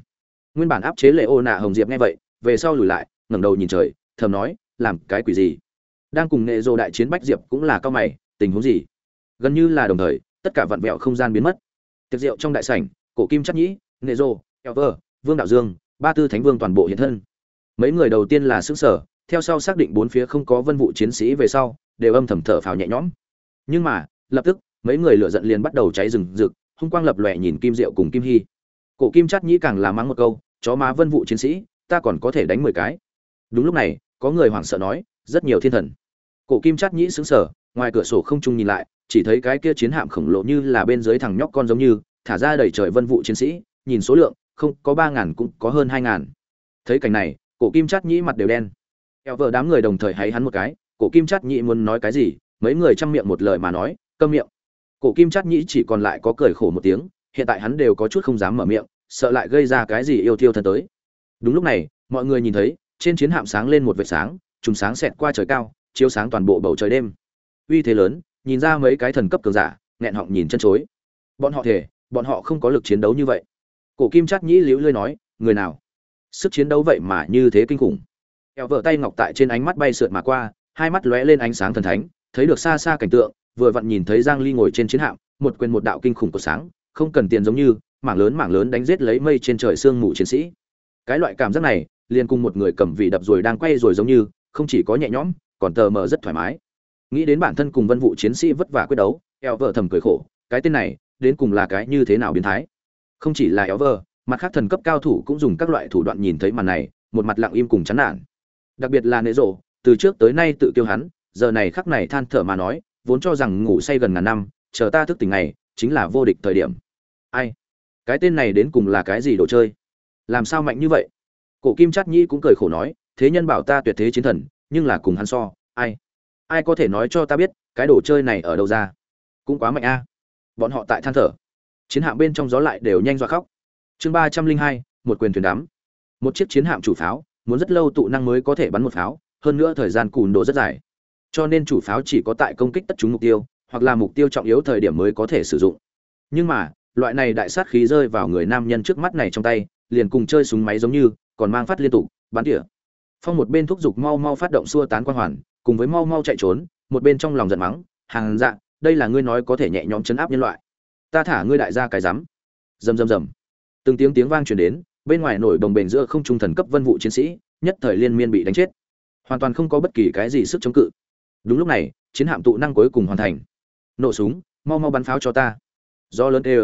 Nguyên bản áp chế lệ ô nạ hồng diệp nghe vậy, về sau lùi lại, ngẩng đầu nhìn trời, thầm nói, làm cái quỷ gì? Đang cùng nghệ dô đại chiến bách diệp cũng là cao mày, tình huống gì? Gần như là đồng thời, tất cả vặn vẹo không gian biến mất. Tiệc rượu trong đại sảnh, cổ kim chắc nhĩ nghệ elver vương đạo dương, ba tư thánh vương toàn bộ hiện thân. Mấy người đầu tiên là xứ sở theo sau xác định bốn phía không có vân vụ chiến sĩ về sau, đều âm thầm thở phào nhẹ nhõm. Nhưng mà, lập tức, mấy người lửa giận liền bắt đầu cháy rừng rực, hung quang lập lòe nhìn kim diệu cùng kim hy. Cổ kim chắt nhĩ càng là mắng một câu, chó má vân vụ chiến sĩ, ta còn có thể đánh mười cái. Đúng lúc này, có người hoảng sợ nói, rất nhiều thiên thần. Cổ kim chắt nhĩ sững sờ, ngoài cửa sổ không trung nhìn lại, chỉ thấy cái kia chiến hạm khổng lồ như là bên dưới thằng nhóc con giống như, thả ra đầy trời vân vụ chiến sĩ nhìn số lượng, không, có ba ngàn cũng có hơn hai ngàn. Thấy cảnh này, cổ kim chát nhĩ mặt đều đen. Eo vợ đám người đồng thời hay hắn một cái, cổ kim chát nhĩ muốn nói cái gì, mấy người chăm miệng một lời mà nói, câm miệng. Cổ kim chát nhĩ chỉ còn lại có cười khổ một tiếng, hiện tại hắn đều có chút không dám mở miệng, sợ lại gây ra cái gì yêu thiêu thân tới. Đúng lúc này, mọi người nhìn thấy, trên chiến hạm sáng lên một vệt sáng trùng sáng xẹt qua trời cao, chiếu sáng toàn bộ bầu trời đêm. Uy thế lớn, nhìn ra mấy cái thần cấp cường giả, nghẹn họng nhìn chân chối. Bọn họ thể bọn họ không có lực chiến đấu như vậy cổ kim chát nhĩ liễu lơi nói, người nào? Sức chiến đấu vậy mà như thế kinh khủng. Eo vợ tay ngọc tại trên ánh mắt bay sượt mà qua, hai mắt lóe lên ánh sáng thần thánh, thấy được xa xa cảnh tượng, vừa vặn nhìn thấy giang ly ngồi trên chiến hạm, một quyền một đạo kinh khủng của sáng, không cần tiền giống như, mảng lớn mảng lớn đánh giết lấy mây trên trời sương mù chiến sĩ. Cái loại cảm giác này, liền cùng một người cầm vị đập rồi đang quay rồi giống như, không chỉ có nhẹ nhõm, còn tờ mờ rất thoải mái. Nghĩ đến bản thân cùng vân vụ chiến sĩ vất vả quyết đấu eo vợ thầm cười khổ, cái tên này, đến cùng là cái như thế nào biến thái? Không chỉ là eo mặt khác thần cấp cao thủ cũng dùng các loại thủ đoạn nhìn thấy màn này, một mặt lặng im cùng chán nản. Đặc biệt là nệ rộ, từ trước tới nay tự kiêu hắn, giờ này khắc này than thở mà nói, vốn cho rằng ngủ say gần ngàn năm, chờ ta thức tỉnh này chính là vô địch thời điểm. Ai? Cái tên này đến cùng là cái gì đồ chơi? Làm sao mạnh như vậy? Cổ kim Trát Nhĩ cũng cười khổ nói, thế nhân bảo ta tuyệt thế chiến thần, nhưng là cùng hắn so, ai? Ai có thể nói cho ta biết, cái đồ chơi này ở đâu ra? Cũng quá mạnh a. Bọn họ tại than thở chiến hạm bên trong gió lại đều nhanh dọa khóc. Chương ba trăm linh hai, một quyền thuyền đắm. Một chiếc chiến hạm chủ pháo, muốn rất lâu tụ năng mới có thể bắn một pháo, hơn nữa thời gian cùn độ rất dài. Cho nên chủ pháo chỉ có tại công kích tất chúng mục tiêu, hoặc là mục tiêu trọng yếu thời điểm mới có thể sử dụng. Nhưng mà, loại này đại sát khí rơi vào người nam nhân trước mắt này trong tay, liền cùng chơi súng máy giống như, còn mang phát liên tục, bắn tỉa. Phong một bên thúc giục mau mau phát động xua tán quan hoàn, cùng với mau mau chạy trốn, một bên trong lòng giận mắng, hàng dạ đây là ngươi nói có thể nhẹ nhõm chấn áp nhân loại ta thả ngươi đại gia cái rắm. Rầm rầm rầm. Từng tiếng tiếng vang truyền đến, bên ngoài nổi đồng bền giữa không trung thần cấp vân vụ chiến sĩ, nhất thời liên miên bị đánh chết. Hoàn toàn không có bất kỳ cái gì sức chống cự. Đúng lúc này, chiến hạm tụ năng cuối cùng hoàn thành. Nổ súng, mau mau bắn pháo cho ta. Do lớn ê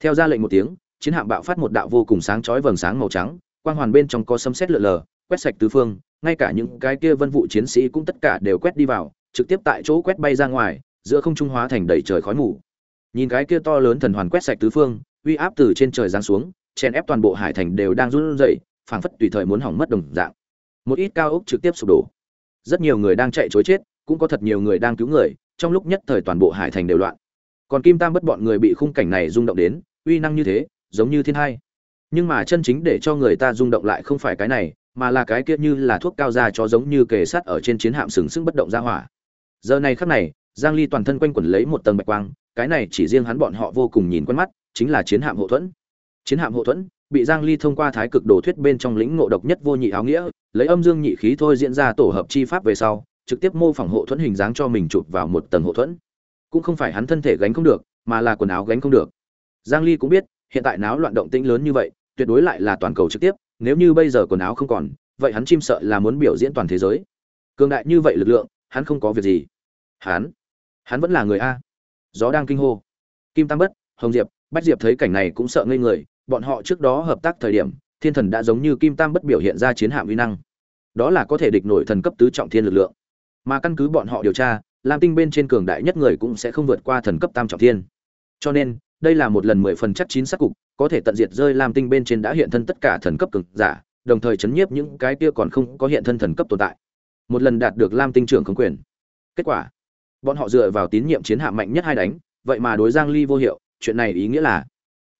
theo ra lệnh một tiếng, chiến hạm bạo phát một đạo vô cùng sáng chói vầng sáng màu trắng, quang hoàn bên trong có sấm sét lượn lờ, quét sạch tứ phương, ngay cả những cái kia vân vụ chiến sĩ cũng tất cả đều quét đi vào, trực tiếp tại chỗ quét bay ra ngoài, giữa không trung hóa thành đầy trời khói mù nhìn cái kia to lớn thần hoàn quét sạch tứ phương, uy áp từ trên trời giáng xuống, chèn ép toàn bộ hải thành đều đang run rẩy, phảng phất tùy thời muốn hỏng mất đồng dạng. Một ít cao ốc trực tiếp sụp đổ. Rất nhiều người đang chạy chối chết, cũng có thật nhiều người đang cứu người, trong lúc nhất thời toàn bộ hải thành đều loạn. Còn kim tam bất bọn người bị khung cảnh này rung động đến, uy năng như thế, giống như thiên hai. Nhưng mà chân chính để cho người ta rung động lại không phải cái này, mà là cái kia như là thuốc cao da cho giống như kề sắt ở trên chiến hạm sừng sững bất động ra hỏa. Giờ này khắc này, giang ly toàn thân quanh quẩn lấy một tầng bạch quang cái này chỉ riêng hắn bọn họ vô cùng nhìn quen mắt, chính là chiến hạm hộ thuẫn. Chiến hạm hộ thuẫn bị giang ly thông qua thái cực đồ thuyết bên trong lĩnh ngộ độc nhất vô nhị áo nghĩa, lấy âm dương nhị khí thôi diễn ra tổ hợp chi pháp về sau, trực tiếp mô phỏng hộ thuẫn hình dáng cho mình chụp vào một tầng hộ thuẫn. Cũng không phải hắn thân thể gánh không được, mà là quần áo gánh không được. Giang ly cũng biết, hiện tại náo loạn động tĩnh lớn như vậy, tuyệt đối lại là toàn cầu trực tiếp, nếu như bây giờ quần áo không còn, vậy hắn chim sợ là muốn biểu diễn toàn thế giới. Cường đại như vậy lực lượng, hắn không có việc gì. Hắn? Hắn vẫn là người a gió đang kinh hô. Kim tam bất, hồng diệp, bách diệp thấy cảnh này cũng sợ ngây người, bọn họ trước đó hợp tác thời điểm, thiên thần đã giống như kim tam bất biểu hiện ra chiến hạm uy năng. Đó là có thể địch nổi thần cấp tứ trọng thiên lực lượng. Mà căn cứ bọn họ điều tra, lam tinh bên trên cường đại nhất người cũng sẽ không vượt qua thần cấp tam trọng thiên. Cho nên, đây là một lần mười phần chắc chín sát cục, có thể tận diệt rơi lam tinh bên trên đã hiện thân tất cả thần cấp cường giả, đồng thời chấn nhiếp những cái kia còn không có hiện thân thần cấp tồn tại. Một lần đạt được lam tinh trưởng không quyền. Kết quả bọn họ dựa vào tín nhiệm chiến hạm mạnh nhất hai đánh, vậy mà đối giang ly vô hiệu, chuyện này ý nghĩa là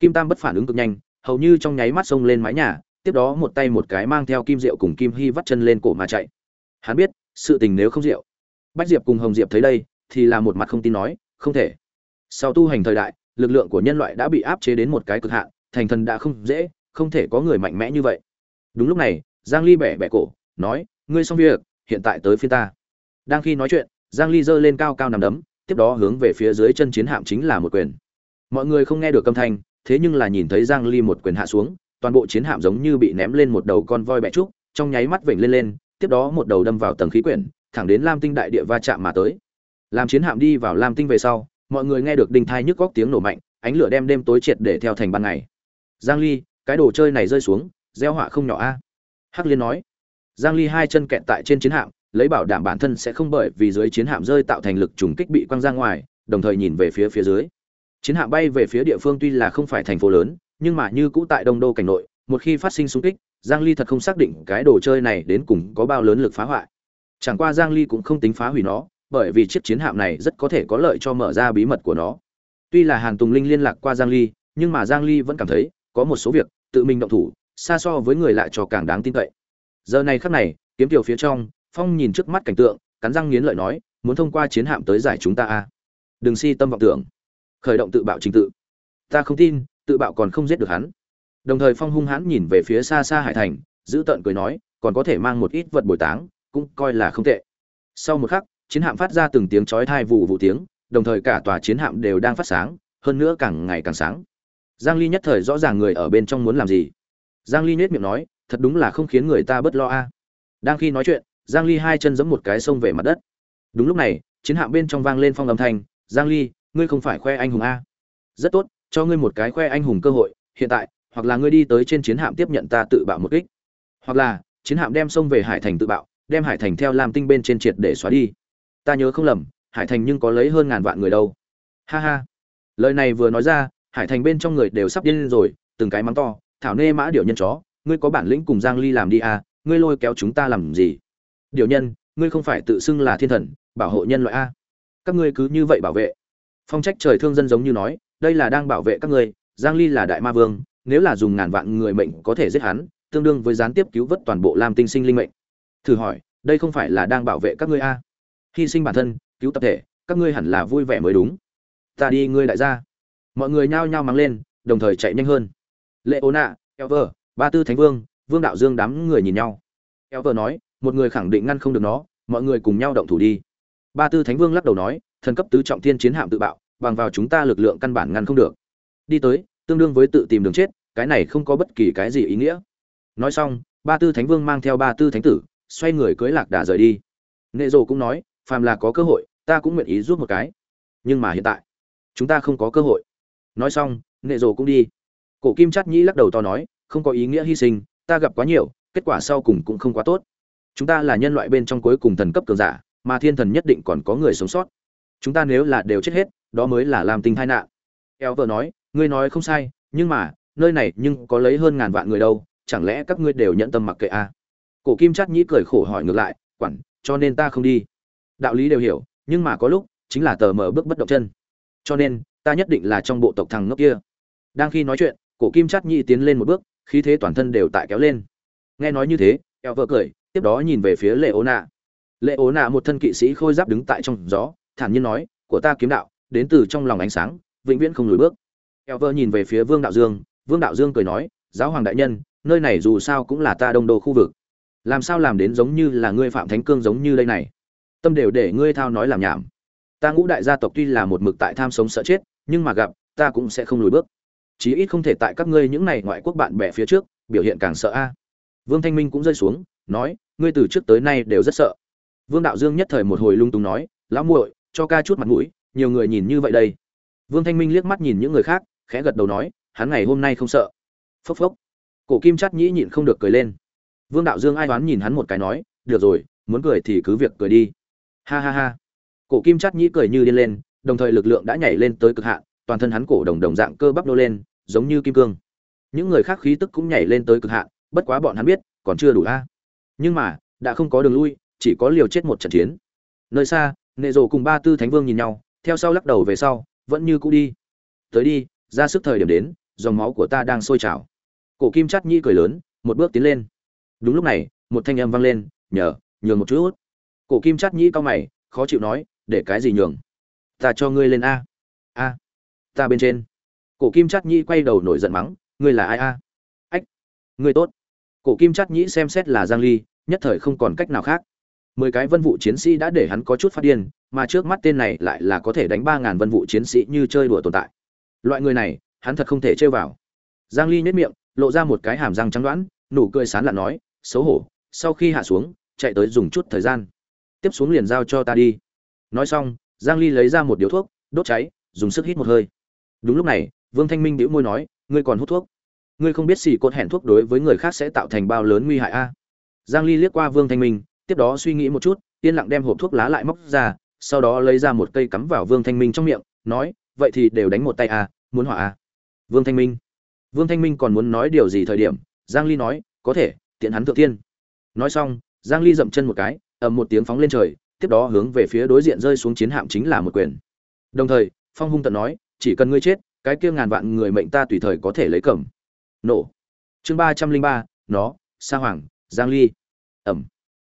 kim tam bất phản ứng cực nhanh, hầu như trong nháy mắt xông lên mái nhà, tiếp đó một tay một cái mang theo kim diệu cùng kim hy vắt chân lên cổ mà chạy. Hắn biết, sự tình nếu không diệu, bách diệp cùng hồng diệp thấy đây, thì là một mặt không tin nói, không thể. Sau tu hành thời đại, lực lượng của nhân loại đã bị áp chế đến một cái cực hạn, thành thần đã không dễ, không thể có người mạnh mẽ như vậy. Đúng lúc này, giang ly bẻ bẻ cổ, nói, ngươi xong việc, hiện tại tới phía ta. Đang khi nói chuyện giang ly giơ lên cao cao nằm đấm, tiếp đó hướng về phía dưới chân chiến hạm chính là một quyền. Mọi người không nghe được âm thanh, thế nhưng là nhìn thấy giang ly một quyền hạ xuống, toàn bộ chiến hạm giống như bị ném lên một đầu con voi bẹ trúc, trong nháy mắt vểnh lên lên, tiếp đó một đầu đâm vào tầng khí quyển, thẳng đến lam tinh đại địa va chạm mà tới. Làm chiến hạm đi vào lam tinh về sau, mọi người nghe được đinh thai nhức góc tiếng nổ mạnh, ánh lửa đem đêm tối triệt để theo thành ban ngày. Giang ly, cái đồ chơi này rơi xuống, gieo họa không nhỏ a. Hắc liên nói. Giang ly hai chân kẹt tại trên chiến hạm lấy bảo đảm bản thân sẽ không bởi vì dưới chiến hạm rơi tạo thành lực trùng kích bị quăng ra ngoài, đồng thời nhìn về phía phía dưới. Chiến hạm bay về phía địa phương tuy là không phải thành phố lớn, nhưng mà như cũ tại đông đô cảnh nội, một khi phát sinh xung kích, giang ly thật không xác định cái đồ chơi này đến cùng có bao lớn lực phá hoại. Chẳng qua giang ly cũng không tính phá hủy nó, bởi vì chiếc chiến hạm này rất có thể có lợi cho mở ra bí mật của nó. Tuy là hàn tùng linh liên lạc qua giang ly, nhưng mà giang ly vẫn cảm thấy có một số việc tự mình động thủ, xa so với người lại cho càng đáng tin cậy. Giờ này khắc này, kiếm tiểu phía trong phong nhìn trước mắt cảnh tượng, cắn răng nghiến lợi nói, muốn thông qua chiến hạm tới giải chúng ta a đừng si tâm vọng tưởng. Khởi động tự bạo trình tự. Ta không tin, tự bạo còn không giết được hắn. Đồng thời phong hung hãn nhìn về phía xa xa hải thành, giữ tợn cười nói, còn có thể mang một ít vật bồi táng, cũng coi là không tệ. Sau một khắc, chiến hạm phát ra từng tiếng chói tai vụ vụ tiếng, đồng thời cả tòa chiến hạm đều đang phát sáng, hơn nữa càng ngày càng sáng. Giang ly nhất thời rõ ràng người ở bên trong muốn làm gì. Giang ly nhếch miệng nói, thật đúng là không khiến người ta bất lo a. Đang khi nói chuyện giang ly hai chân giẫm một cái sông về mặt đất. Đúng lúc này, chiến hạm bên trong vang lên phong âm thanh, giang ly, ngươi không phải khoe anh hùng a. Rất tốt, cho ngươi một cái khoe anh hùng cơ hội, hiện tại, hoặc là ngươi đi tới trên chiến hạm tiếp nhận ta tự bạo một kích, hoặc là chiến hạm đem sông về hải thành tự bạo, đem hải thành theo làm tinh bên trên triệt để xóa đi. Ta nhớ không lầm, hải thành nhưng có lấy hơn ngàn vạn người đâu. Ha ha. Lời này vừa nói ra, hải thành bên trong người đều sắp điên rồi, từng cái mắng to, thảo nê mã điểu nhân chó, ngươi có bản lĩnh cùng giang ly làm đi à ngươi lôi kéo chúng ta làm gì? Điều nhân, ngươi không phải tự xưng là thiên thần, bảo hộ nhân loại a. Các ngươi cứ như vậy bảo vệ. Phong trách trời thương dân giống như nói, đây là đang bảo vệ các ngươi, giang ly là đại ma vương, nếu là dùng ngàn vạn người mệnh có thể giết hắn, tương đương với gián tiếp cứu vớt toàn bộ lam tinh sinh linh mệnh. Thử hỏi, đây không phải là đang bảo vệ các ngươi a? Hy sinh bản thân, cứu tập thể, các ngươi hẳn là vui vẻ mới đúng. Ta đi ngươi đại gia. Mọi người nhao nhao mắng lên, đồng thời chạy nhanh hơn. Lệ ố nạ ever ba tư thánh vương vương đạo dương đám người nhìn nhau. Elver nói một người khẳng định ngăn không được nó, mọi người cùng nhau động thủ đi. Ba tư thánh vương lắc đầu nói, thần cấp tứ trọng thiên chiến hạm tự bạo, bằng vào chúng ta lực lượng căn bản ngăn không được. Đi tới, tương đương với tự tìm đường chết, cái này không có bất kỳ cái gì ý nghĩa. Nói xong, ba tư thánh vương mang theo ba tư thánh tử, xoay người cưới lạc đà rời đi. Nệ rồ cũng nói, phàm là có cơ hội, ta cũng nguyện ý giúp một cái. Nhưng mà hiện tại, chúng ta không có cơ hội. Nói xong, nệ rồ cũng đi. Cổ kim chắt nhĩ lắc đầu to nói, không có ý nghĩa hy sinh, ta gặp quá nhiều, kết quả sau cùng cũng không quá tốt chúng ta là nhân loại bên trong cuối cùng thần cấp cường giả, mà thiên thần nhất định còn có người sống sót. Chúng ta nếu là đều chết hết, đó mới là làm tình tai nạn. Eo vợ nói, ngươi nói không sai, nhưng mà, nơi này nhưng có lấy hơn ngàn vạn người đâu, chẳng lẽ các ngươi đều nhận tâm mặc kệ à? cổ kim chắc nhĩ cười khổ hỏi ngược lại, quản, cho nên ta không đi. Đạo lý đều hiểu, nhưng mà có lúc, chính là tờ mở bước bất động chân. Cho nên, ta nhất định là trong bộ tộc thằng ngốc kia. Đang khi nói chuyện, cổ kim chắc nhĩ tiến lên một bước, khí thế toàn thân đều tại kéo lên. Nghe nói như thế, eo vợ cười tiếp đó nhìn về phía lệ ố nạ lệ ố nạ một thân kỵ sĩ khôi giáp đứng tại trong gió, thản nhiên nói, của ta kiếm đạo, đến từ trong lòng ánh sáng, vĩnh viễn không lùi bước. Eo vơ nhìn về phía vương đạo dương, vương đạo dương cười nói, giáo hoàng đại nhân, nơi này dù sao cũng là ta đông đô khu vực. Làm sao làm đến giống như là ngươi phạm thánh cương giống như đây này? Tâm đều để ngươi thao nói làm nhảm. Ta ngũ đại gia tộc tuy là một mực tại tham sống sợ chết, nhưng mà gặp, ta cũng sẽ không lùi bước. Chí ít không thể tại các ngươi những này ngoại quốc bạn bè phía trước, biểu hiện càng sợ a. Vương thanh minh cũng rơi xuống nói, ngươi từ trước tới nay đều rất sợ. Vương đạo dương nhất thời một hồi lung tung nói, lão muội, cho ca chút mặt mũi, nhiều người nhìn như vậy đây. Vương thanh minh liếc mắt nhìn những người khác, khẽ gật đầu nói, hắn ngày hôm nay không sợ. Phốc phốc. Cổ kim chắt nhĩ nhịn không được cười lên. Vương đạo dương ai đoán nhìn hắn một cái nói, được rồi, muốn cười thì cứ việc cười đi. Ha ha ha. Cổ kim chắt nhĩ cười như điên lên, đồng thời lực lượng đã nhảy lên tới cực hạn, toàn thân hắn cổ đồng đồng dạng cơ bắp nô lên, giống như kim cương. Những người khác khí tức cũng nhảy lên tới cực hạn, bất quá bọn hắn biết, còn chưa đủ a nhưng mà, đã không có đường lui, chỉ có liều chết một trận chiến. Nơi xa, nệ rồ cùng ba tư thánh vương nhìn nhau, theo sau lắc đầu về sau, vẫn như cũ đi. Tới đi, ra sức thời điểm đến, dòng máu của ta đang sôi trào. Cổ kim chắt nhĩ cười lớn, một bước tiến lên. Đúng lúc này, một thanh âm vang lên, nhờ, nhường một chút. Cổ kim chắt nhĩ cao mày, khó chịu nói, để cái gì nhường? Ta cho ngươi lên a. A, ta bên trên. Cổ kim chắt nhĩ quay đầu nổi giận mắng, ngươi là ai a? Ách, ngươi tốt cổ kim chắt nhĩ xem xét là giang ly, nhất thời không còn cách nào khác. Mười cái vân vụ chiến sĩ đã để hắn có chút phát điên, mà trước mắt tên này lại là có thể đánh ba ngàn vân vụ chiến sĩ như chơi đùa tồn tại. Loại người này, hắn thật không thể chơi vào. Giang ly nhếch miệng, lộ ra một cái hàm răng trắng đoán, nụ cười sán lạn nói, xấu hổ, sau khi hạ xuống, chạy tới dùng chút thời gian. Tiếp xuống liền giao cho ta đi. Nói xong, giang ly lấy ra một điếu thuốc, đốt cháy, dùng sức hít một hơi. Đúng lúc này, vương thanh minh bĩu môi nói, ngươi còn hút thuốc? Ngươi không biết xì cốt hẹn thuốc đối với người khác sẽ tạo thành bao lớn nguy hại a? Giang ly liếc qua vương thanh minh, tiếp đó suy nghĩ một chút, yên lặng đem hộp thuốc lá lại móc ra, sau đó lấy ra một cây cắm vào vương thanh minh trong miệng, nói, vậy thì đều đánh một tay a, muốn hỏa a? Vương thanh minh. Vương thanh minh còn muốn nói điều gì thời điểm, giang ly nói, có thể, tiện hắn thượng thiên. Nói xong, giang ly dậm chân một cái, ầm một tiếng phóng lên trời, tiếp đó hướng về phía đối diện rơi xuống chiến hạm chính là một quyền. Đồng thời, phong hung tận nói, chỉ cần ngươi chết, cái kia ngàn vạn người mệnh ta tùy thời có thể lấy cầm nổ. Chương ba trăm linh ba, nó, sa hoàng, giang ly. Ẩm.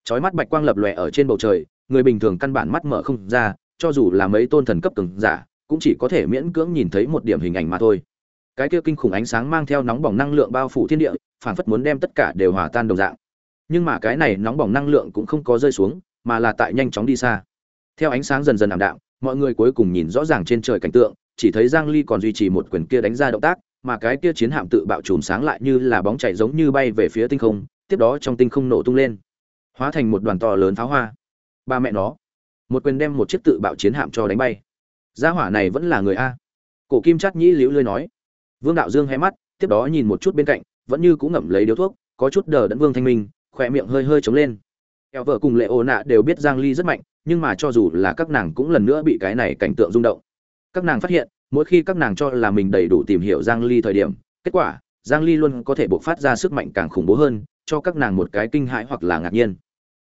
Chói mắt bạch quang lập lòe ở trên bầu trời, người bình thường căn bản mắt mở không ra, cho dù là mấy tôn thần cấp từng giả, cũng chỉ có thể miễn cưỡng nhìn thấy một điểm hình ảnh mà thôi. Cái kia kinh khủng ánh sáng mang theo nóng bỏng năng lượng bao phủ thiên địa phản phất muốn đem tất cả đều hòa tan đồng dạng. Nhưng mà cái này nóng bỏng năng lượng cũng không có rơi xuống, mà là tại nhanh chóng đi xa. Theo ánh sáng dần dần ảm đạm, mọi người cuối cùng nhìn rõ ràng trên trời cảnh tượng, chỉ thấy giang ly còn duy trì một quyền kia đánh ra động tác mà cái kia chiến hạm tự bạo chùm sáng lại như là bóng chảy giống như bay về phía tinh không, tiếp đó trong tinh không nổ tung lên. Hóa thành một đoàn to lớn pháo hoa. Ba mẹ nó. Một quyền đem một chiếc tự bạo chiến hạm cho đánh bay. Gia hỏa này vẫn là người a. Cổ kim Trát nhĩ liễu lươi nói. Vương đạo dương hé mắt, tiếp đó nhìn một chút bên cạnh, vẫn như cũng ngậm lấy điếu thuốc, có chút đờ đẫn vương thanh minh, khỏe miệng hơi hơi trống lên. Kẻo vợ cùng lệ ô nạ đều biết giang ly rất mạnh, nhưng mà cho dù là các nàng cũng lần nữa bị cái này cảnh tượng rung động. Các nàng phát hiện mỗi khi các nàng cho là mình đầy đủ tìm hiểu giang ly thời điểm, kết quả, giang ly luôn có thể bộc phát ra sức mạnh càng khủng bố hơn, cho các nàng một cái kinh hãi hoặc là ngạc nhiên.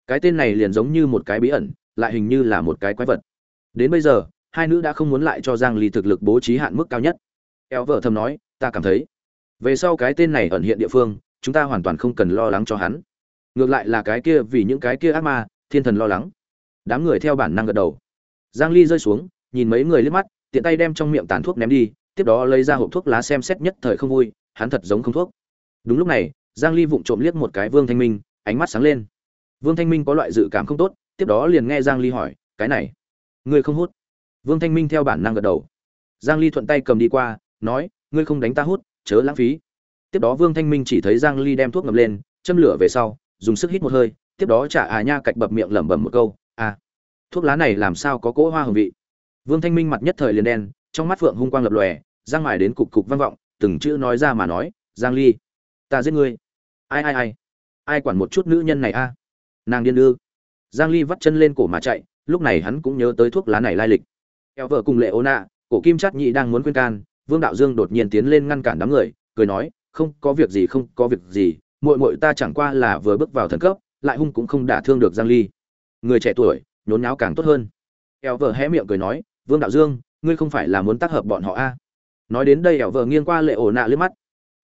Cái tên này liền giống như một cái bí ẩn, lại hình như là một cái quái vật. Đến bây giờ, hai nữ đã không muốn lại cho giang ly thực lực bố trí hạn mức cao nhất. Eo vợ thầm nói, ta cảm thấy, về sau cái tên này ẩn hiện địa phương, chúng ta hoàn toàn không cần lo lắng cho hắn. Ngược lại là cái kia vì những cái kia ác ma, thiên thần lo lắng. Đám người theo bản năng gật đầu. Giang ly rơi xuống, nhìn mấy người liếc mắt tiện tay đem trong miệng tàn thuốc ném đi, tiếp đó lấy ra hộp thuốc lá xem xét nhất thời không vui, hắn thật giống không thuốc. Đúng lúc này, giang ly vụng trộm liếc một cái vương thanh minh, ánh mắt sáng lên. Vương thanh minh có loại dự cảm không tốt, tiếp đó liền nghe giang ly hỏi, cái này, ngươi không hút? Vương thanh minh theo bản năng gật đầu. Giang ly thuận tay cầm đi qua, nói, ngươi không đánh ta hút, chớ lãng phí. Tiếp đó vương thanh minh chỉ thấy giang ly đem thuốc ngập lên, châm lửa về sau, dùng sức hít một hơi, tiếp đó trả à nha cạnh bập miệng lẩm bẩm một câu à thuốc lá này làm sao có cỗ hoa hương vị? Vương thanh minh mặt nhất thời liền đen, trong mắt phượng hung quang lập lòe giang mài đến cục cục vang vọng, từng chữ nói ra mà nói, giang ly, ta giết ngươi. Ai ai ai? Ai quản một chút nữ nhân này a? Nàng điên đưa giang ly vắt chân lên cổ mà chạy, lúc này hắn cũng nhớ tới thuốc lá này lai lịch. Eo vợ cùng lệ ô nạ, cổ kim Trát nhị đang muốn khuyên can, vương đạo dương đột nhiên tiến lên ngăn cản đám người, cười nói, không có việc gì, không có việc gì, muội muội ta chẳng qua là vừa bước vào thần cấp, lại hung cũng không đả thương được giang ly. Người trẻ tuổi, nhốn nháo càng tốt hơn. Eo vợ hé miệng cười nói vương đạo dương, ngươi không phải là muốn tác hợp bọn họ a? Nói đến đây, ẻo vợ nghiêng qua lệ ổ nạ lướt mắt.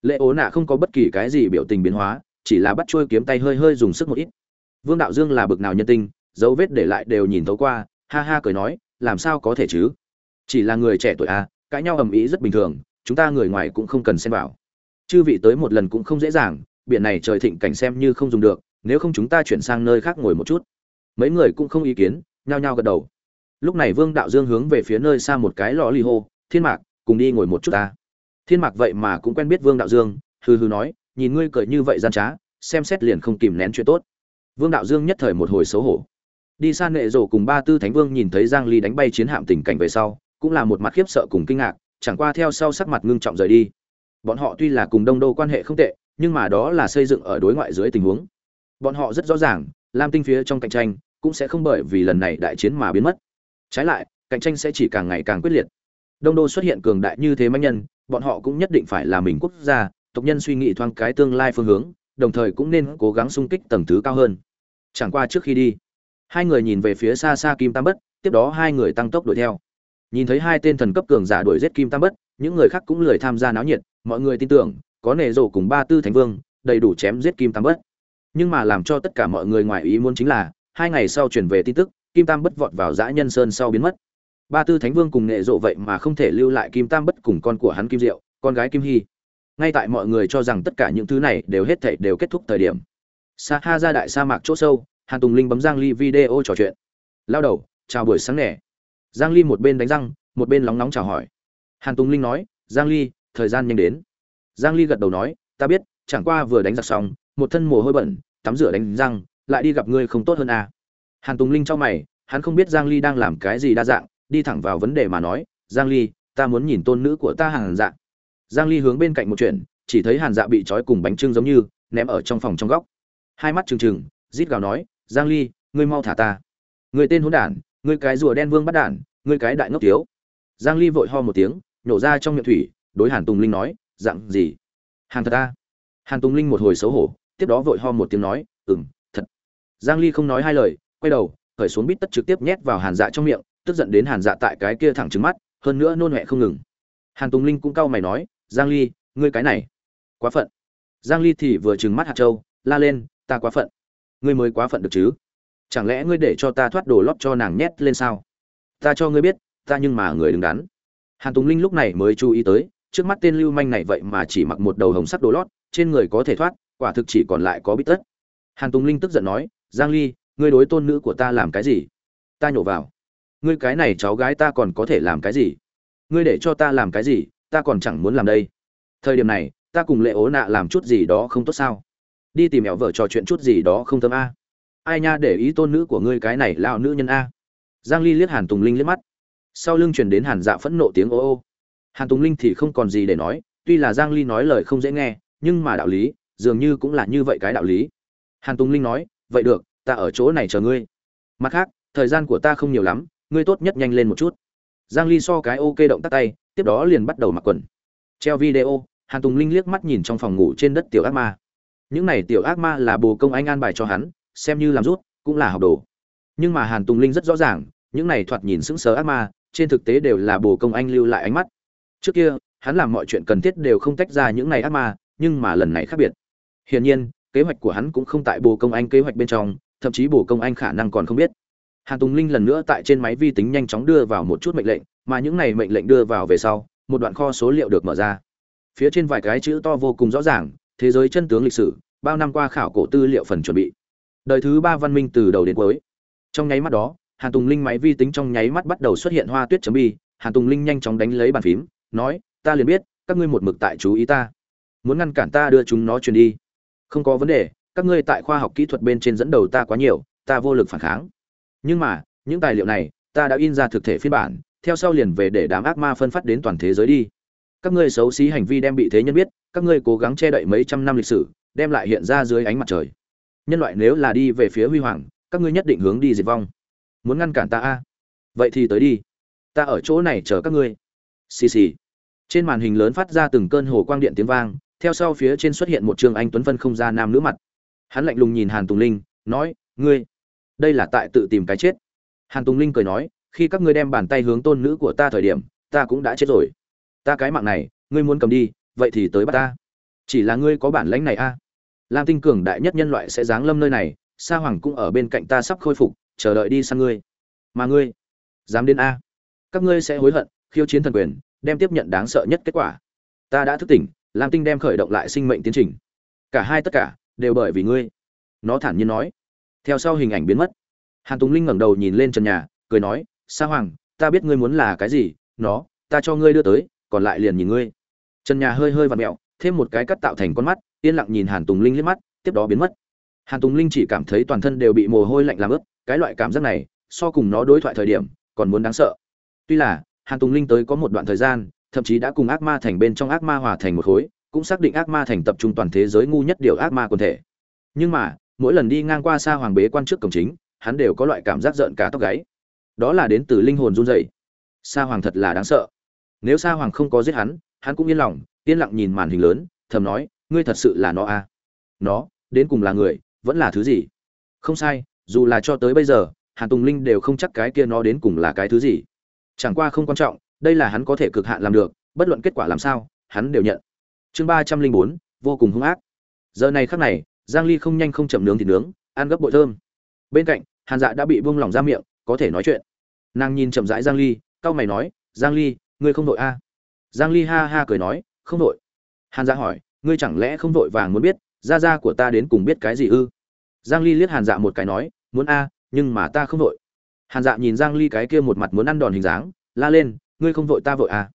Lệ ổ nạ không có bất kỳ cái gì biểu tình biến hóa, chỉ là bắt trôi kiếm tay hơi hơi dùng sức một ít. Vương đạo dương là bực nào nhân tinh, dấu vết để lại đều nhìn thấu qua, ha ha cười nói, làm sao có thể chứ? Chỉ là người trẻ tuổi a, cãi nhau ầm ĩ rất bình thường, chúng ta người ngoài cũng không cần xem vào. Chư vị tới một lần cũng không dễ dàng, biển này trời thịnh cảnh xem như không dùng được, nếu không chúng ta chuyển sang nơi khác ngồi một chút. Mấy người cũng không ý kiến, nhao nhao gật đầu lúc này vương đạo dương hướng về phía nơi xa một cái lò ly hô, thiên mạc, cùng đi ngồi một chút ta. Thiên mạc vậy mà cũng quen biết vương đạo dương, hừ hừ nói, nhìn ngươi cười như vậy gian trá, xem xét liền không kìm nén chuyện tốt. Vương đạo dương nhất thời một hồi xấu hổ. Đi san nệ rổ cùng ba tư thánh vương nhìn thấy giang ly đánh bay chiến hạm tình cảnh về sau, cũng là một mặt khiếp sợ cùng kinh ngạc, chẳng qua theo sau sắc mặt ngưng trọng rời đi. Bọn họ tuy là cùng đông đô quan hệ không tệ, nhưng mà đó là xây dựng ở đối ngoại dưới tình huống. Bọn họ rất rõ ràng, lam tinh phía trong cạnh tranh, cũng sẽ không bởi vì lần này đại chiến mà biến mất trái lại, cạnh tranh sẽ chỉ càng ngày càng quyết liệt. Đông đô xuất hiện cường đại như thế mạnh nhân, bọn họ cũng nhất định phải là mình quốc gia, tộc nhân suy nghĩ thoáng cái tương lai phương hướng, đồng thời cũng nên cố gắng sung kích tầng thứ cao hơn. Chẳng qua trước khi đi, hai người nhìn về phía xa xa kim tam bất, tiếp đó hai người tăng tốc đuổi theo. Nhìn thấy hai tên thần cấp cường giả đuổi giết kim tam bất, những người khác cũng lười tham gia náo nhiệt, mọi người tin tưởng, có nề rổ cùng ba tư thánh vương, đầy đủ chém giết kim tam bất. Nhưng mà làm cho tất cả mọi người ngoài ý muốn chính là, hai ngày sau chuyển về tin tức kim tam bất vọt vào dã nhân sơn sau biến mất. Ba tư thánh vương cùng nệ rộ vậy mà không thể lưu lại kim tam bất cùng con của hắn kim diệu, con gái kim hy. Ngay tại mọi người cho rằng tất cả những thứ này đều hết thảy đều kết thúc thời điểm sa ha ra đại sa mạc chỗ sâu, hàn tùng linh bấm giang ly video trò chuyện. Lao đầu, chào buổi sáng nẻ giang ly một bên đánh răng, một bên lóng nóng chào hỏi. Hàn tùng linh nói, giang ly, thời gian nhanh đến. Giang ly gật đầu nói, ta biết, chẳng qua vừa đánh giặc xong, một thân mồ hôi bẩn, tắm rửa đánh răng, lại đi gặp ngươi không tốt hơn à hàn tùng linh cho mày, hắn không biết giang ly đang làm cái gì đa dạng, đi thẳng vào vấn đề mà nói, giang ly, ta muốn nhìn tôn nữ của ta hàn dạ. Giang ly hướng bên cạnh một chuyện, chỉ thấy hàn dạ bị trói cùng bánh trưng giống như, ném ở trong phòng trong góc. Hai mắt trừng trừng, rít gào nói, giang ly, ngươi mau thả ta. Người tên hỗn đản, ngươi cái rùa đen vương bắt đản, ngươi cái đại ngốc thiếu. Giang ly vội ho một tiếng, nhổ ra trong miệng thủy, đối hàn tùng linh nói, dạng gì? Hàn thật ta? Hàn tùng linh một hồi xấu hổ, tiếp đó vội ho một tiếng nói, ừm, thật. Giang ly không nói hai lời quay đầu, khởi xuống bít tất trực tiếp nhét vào hàn dạ trong miệng, tức giận đến hàn dạ tại cái kia thẳng trứng mắt, hơn nữa nôn mẹ không ngừng. Hàn tùng linh cũng cau mày nói, giang ly, ngươi cái này, quá phận. Giang ly thì vừa trừng mắt hạt châu, la lên, ta quá phận. Ngươi mới quá phận được chứ. Chẳng lẽ ngươi để cho ta thoát đồ lót cho nàng nhét lên sao? Ta cho ngươi biết, ta nhưng mà người đứng đắn. Hàn tùng linh lúc này mới chú ý tới, trước mắt tên lưu manh này vậy mà chỉ mặc một đầu hồng sắc đồ lót, trên người có thể thoát, quả thực chỉ còn lại có bít tất. Hàn tùng linh tức giận nói, giang ly ngươi đối tôn nữ của ta làm cái gì? Ta nhổ vào. Ngươi cái này cháu gái ta còn có thể làm cái gì? Ngươi để cho ta làm cái gì, ta còn chẳng muốn làm đây. Thời điểm này, ta cùng lệ ố nạ làm chút gì đó không tốt sao? Đi tìm mẹo vợ trò chuyện chút gì đó không thơm a. Ai nha, để ý tôn nữ của ngươi cái này lao nữ nhân a. Giang ly liếc hàn tùng linh liếc mắt. Sau lưng truyền đến hàn dạ phẫn nộ tiếng ô ô. Hàn tùng linh thì không còn gì để nói, tuy là giang ly nói lời không dễ nghe, nhưng mà đạo lý, dường như cũng là như vậy cái đạo lý. Hàn tùng linh nói, vậy được ta ở chỗ này chờ ngươi. Mặt khác, thời gian của ta không nhiều lắm, ngươi tốt nhất nhanh lên một chút. Giang ly so cái ok động tác tay, tiếp đó liền bắt đầu mặc quần. Treo video, hàn tùng linh liếc mắt nhìn trong phòng ngủ trên đất tiểu ác ma. Những này tiểu ác ma là bồ công anh an bài cho hắn, xem như làm rút, cũng là học đồ. Nhưng mà hàn tùng linh rất rõ ràng, những này thoạt nhìn sững sờ ác ma, trên thực tế đều là bồ công anh lưu lại ánh mắt. Trước kia, hắn làm mọi chuyện cần thiết đều không tách ra những này ác ma, nhưng mà lần này khác biệt. Hiển nhiên, kế hoạch của hắn cũng không tại bồ công anh kế hoạch bên trong thậm chí bổ công anh khả năng còn không biết. Hàn tùng linh lần nữa tại trên máy vi tính nhanh chóng đưa vào một chút mệnh lệnh, mà những này mệnh lệnh đưa vào về sau, một đoạn kho số liệu được mở ra. Phía trên vài cái chữ to vô cùng rõ ràng, thế giới chân tướng lịch sử, bao năm qua khảo cổ tư liệu phần chuẩn bị. Đời thứ ba văn minh từ đầu đến cuối. Trong nháy mắt đó, hàn tùng linh máy vi tính trong nháy mắt bắt đầu xuất hiện hoa tuyết chấm bi. Hàn tùng linh nhanh chóng đánh lấy bàn phím, nói, ta liền biết, các ngươi một mực tại chú ý ta. Muốn ngăn cản ta đưa chúng nó truyền đi. Không có vấn đề các ngươi tại khoa học kỹ thuật bên trên dẫn đầu ta quá nhiều, ta vô lực phản kháng. Nhưng mà, những tài liệu này, ta đã in ra thực thể phiên bản, theo sau liền về để đám ác ma phân phát đến toàn thế giới đi. Các ngươi xấu xí hành vi đem bị thế nhân biết, các ngươi cố gắng che đậy mấy trăm năm lịch sử, đem lại hiện ra dưới ánh mặt trời. Nhân loại nếu là đi về phía huy hoàng, các ngươi nhất định hướng đi diệt vong. Muốn ngăn cản ta a? Vậy thì tới đi. Ta ở chỗ này chờ các ngươi. Xì xì. Trên màn hình lớn phát ra từng cơn hồ quang điện tiếng vang, theo sau phía trên xuất hiện một trường anh tuấn phân không ra nam nữ mặt hắn lạnh lùng nhìn hàn tùng linh, nói, ngươi, đây là tại tự tìm cái chết. Hàn tùng linh cười nói, khi các ngươi đem bàn tay hướng tôn nữ của ta thời điểm, ta cũng đã chết rồi. Ta cái mạng này, ngươi muốn cầm đi, vậy thì tới bắt ta. Chỉ là ngươi có bản lãnh này a. Lam tinh cường đại nhất nhân loại sẽ giáng lâm nơi này, sa hoàng cũng ở bên cạnh ta sắp khôi phục, chờ đợi đi sang ngươi. Mà ngươi, dám đến a. Các ngươi sẽ hối hận, khiêu chiến thần quyền, đem tiếp nhận đáng sợ nhất kết quả. Ta đã thức tỉnh, lam tinh đem khởi động lại sinh mệnh tiến trình. Cả hai tất cả đều bởi vì ngươi. Nó thản nhiên nói. Theo sau hình ảnh biến mất. Hàn tùng linh ngẩng đầu nhìn lên trần nhà, cười nói, sa hoàng, ta biết ngươi muốn là cái gì, nó, ta cho ngươi đưa tới, còn lại liền nhìn ngươi. Trần nhà hơi hơi vặn mẹo, thêm một cái cắt tạo thành con mắt, yên lặng nhìn hàn tùng linh liếc mắt, tiếp đó biến mất. Hàn tùng linh chỉ cảm thấy toàn thân đều bị mồ hôi lạnh làm ướt, cái loại cảm giác này, so cùng nó đối thoại thời điểm, còn muốn đáng sợ. Tuy là, hàn tùng linh tới có một đoạn thời gian, thậm chí đã cùng ác ma thành bên trong ác ma hòa thành một khối cũng xác định ác ma thành tập trung toàn thế giới ngu nhất điều ác ma quần thể. Nhưng mà, mỗi lần đi ngang qua xa hoàng bế quan trước cổng chính, hắn đều có loại cảm giác giận cả tóc gáy. Đó là đến từ linh hồn run rẩy. Sa hoàng thật là đáng sợ. Nếu sa hoàng không có giết hắn hắn cũng yên lòng, yên lặng nhìn màn hình lớn, thầm nói, ngươi thật sự là nó à? Nó, đến cùng là người, vẫn là thứ gì? Không sai, dù là cho tới bây giờ, hàn tùng linh đều không chắc cái kia nó đến cùng là cái thứ gì. Chẳng qua không quan trọng, đây là hắn có thể cực hạn làm được, bất luận kết quả làm sao, hắn đều nhận chương ba trăm linh bốn, vô cùng hung ác. Giờ này khắc này, giang ly không nhanh không chậm nướng thịt nướng, ăn gấp bội thơm. Bên cạnh, hàn dạ đã bị buông lỏng ra miệng, có thể nói chuyện. Nàng nhìn chậm rãi giang ly, cau mày nói, giang ly, ngươi không đội a? À? giang ly ha ha cười nói, không đội. Hàn dạ hỏi, ngươi chẳng lẽ không đội vàng muốn biết, gia gia của ta đến cùng biết cái gì ư? Giang ly liếc hàn dạ một cái nói, muốn a, nhưng mà ta không đội. Hàn dạ nhìn giang ly cái kia một mặt muốn ăn đòn hình dáng, la lên, ngươi không vội ta vội à?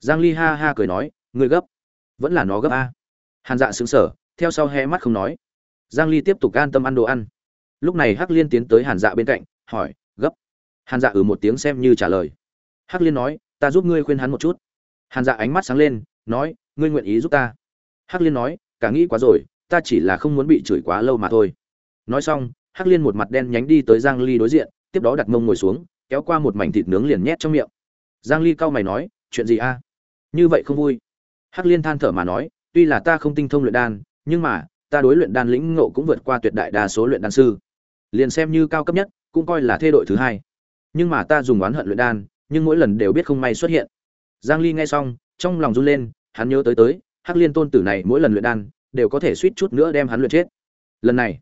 Giang ly ha ha cười nói, ngươi gấp vẫn là nó gấp a. Hàn dạ sững sờ, theo sau hé mắt không nói. Giang ly tiếp tục an tâm ăn đồ ăn. Lúc này hắc liên tiến tới hàn dạ bên cạnh, hỏi, gấp? Hàn dạ ừ một tiếng xem như trả lời. Hắc liên nói, ta giúp ngươi khuyên hắn một chút. Hàn dạ ánh mắt sáng lên, nói, ngươi nguyện ý giúp ta? Hắc liên nói, cả nghĩ quá rồi, ta chỉ là không muốn bị chửi quá lâu mà thôi. Nói xong, hắc liên một mặt đen nhánh đi tới giang ly đối diện, tiếp đó đặt mông ngồi xuống, kéo qua một mảnh thịt nướng liền nhét trong miệng. Giang ly cau mày nói, chuyện gì a? Như vậy không vui hắc liên than thở mà nói, tuy là ta không tinh thông luyện đan, nhưng mà, ta đối luyện đan lĩnh ngộ cũng vượt qua tuyệt đại đa số luyện đan sư. Liền xem như cao cấp nhất, cũng coi là thê đội thứ hai. Nhưng mà ta dùng oán hận luyện đan, nhưng mỗi lần đều biết không may xuất hiện. Giang ly nghe xong, trong lòng run lên, hắn nhớ tới tới, hắc liên tôn tử này mỗi lần luyện đan, đều có thể suýt chút nữa đem hắn luyện chết. Lần này,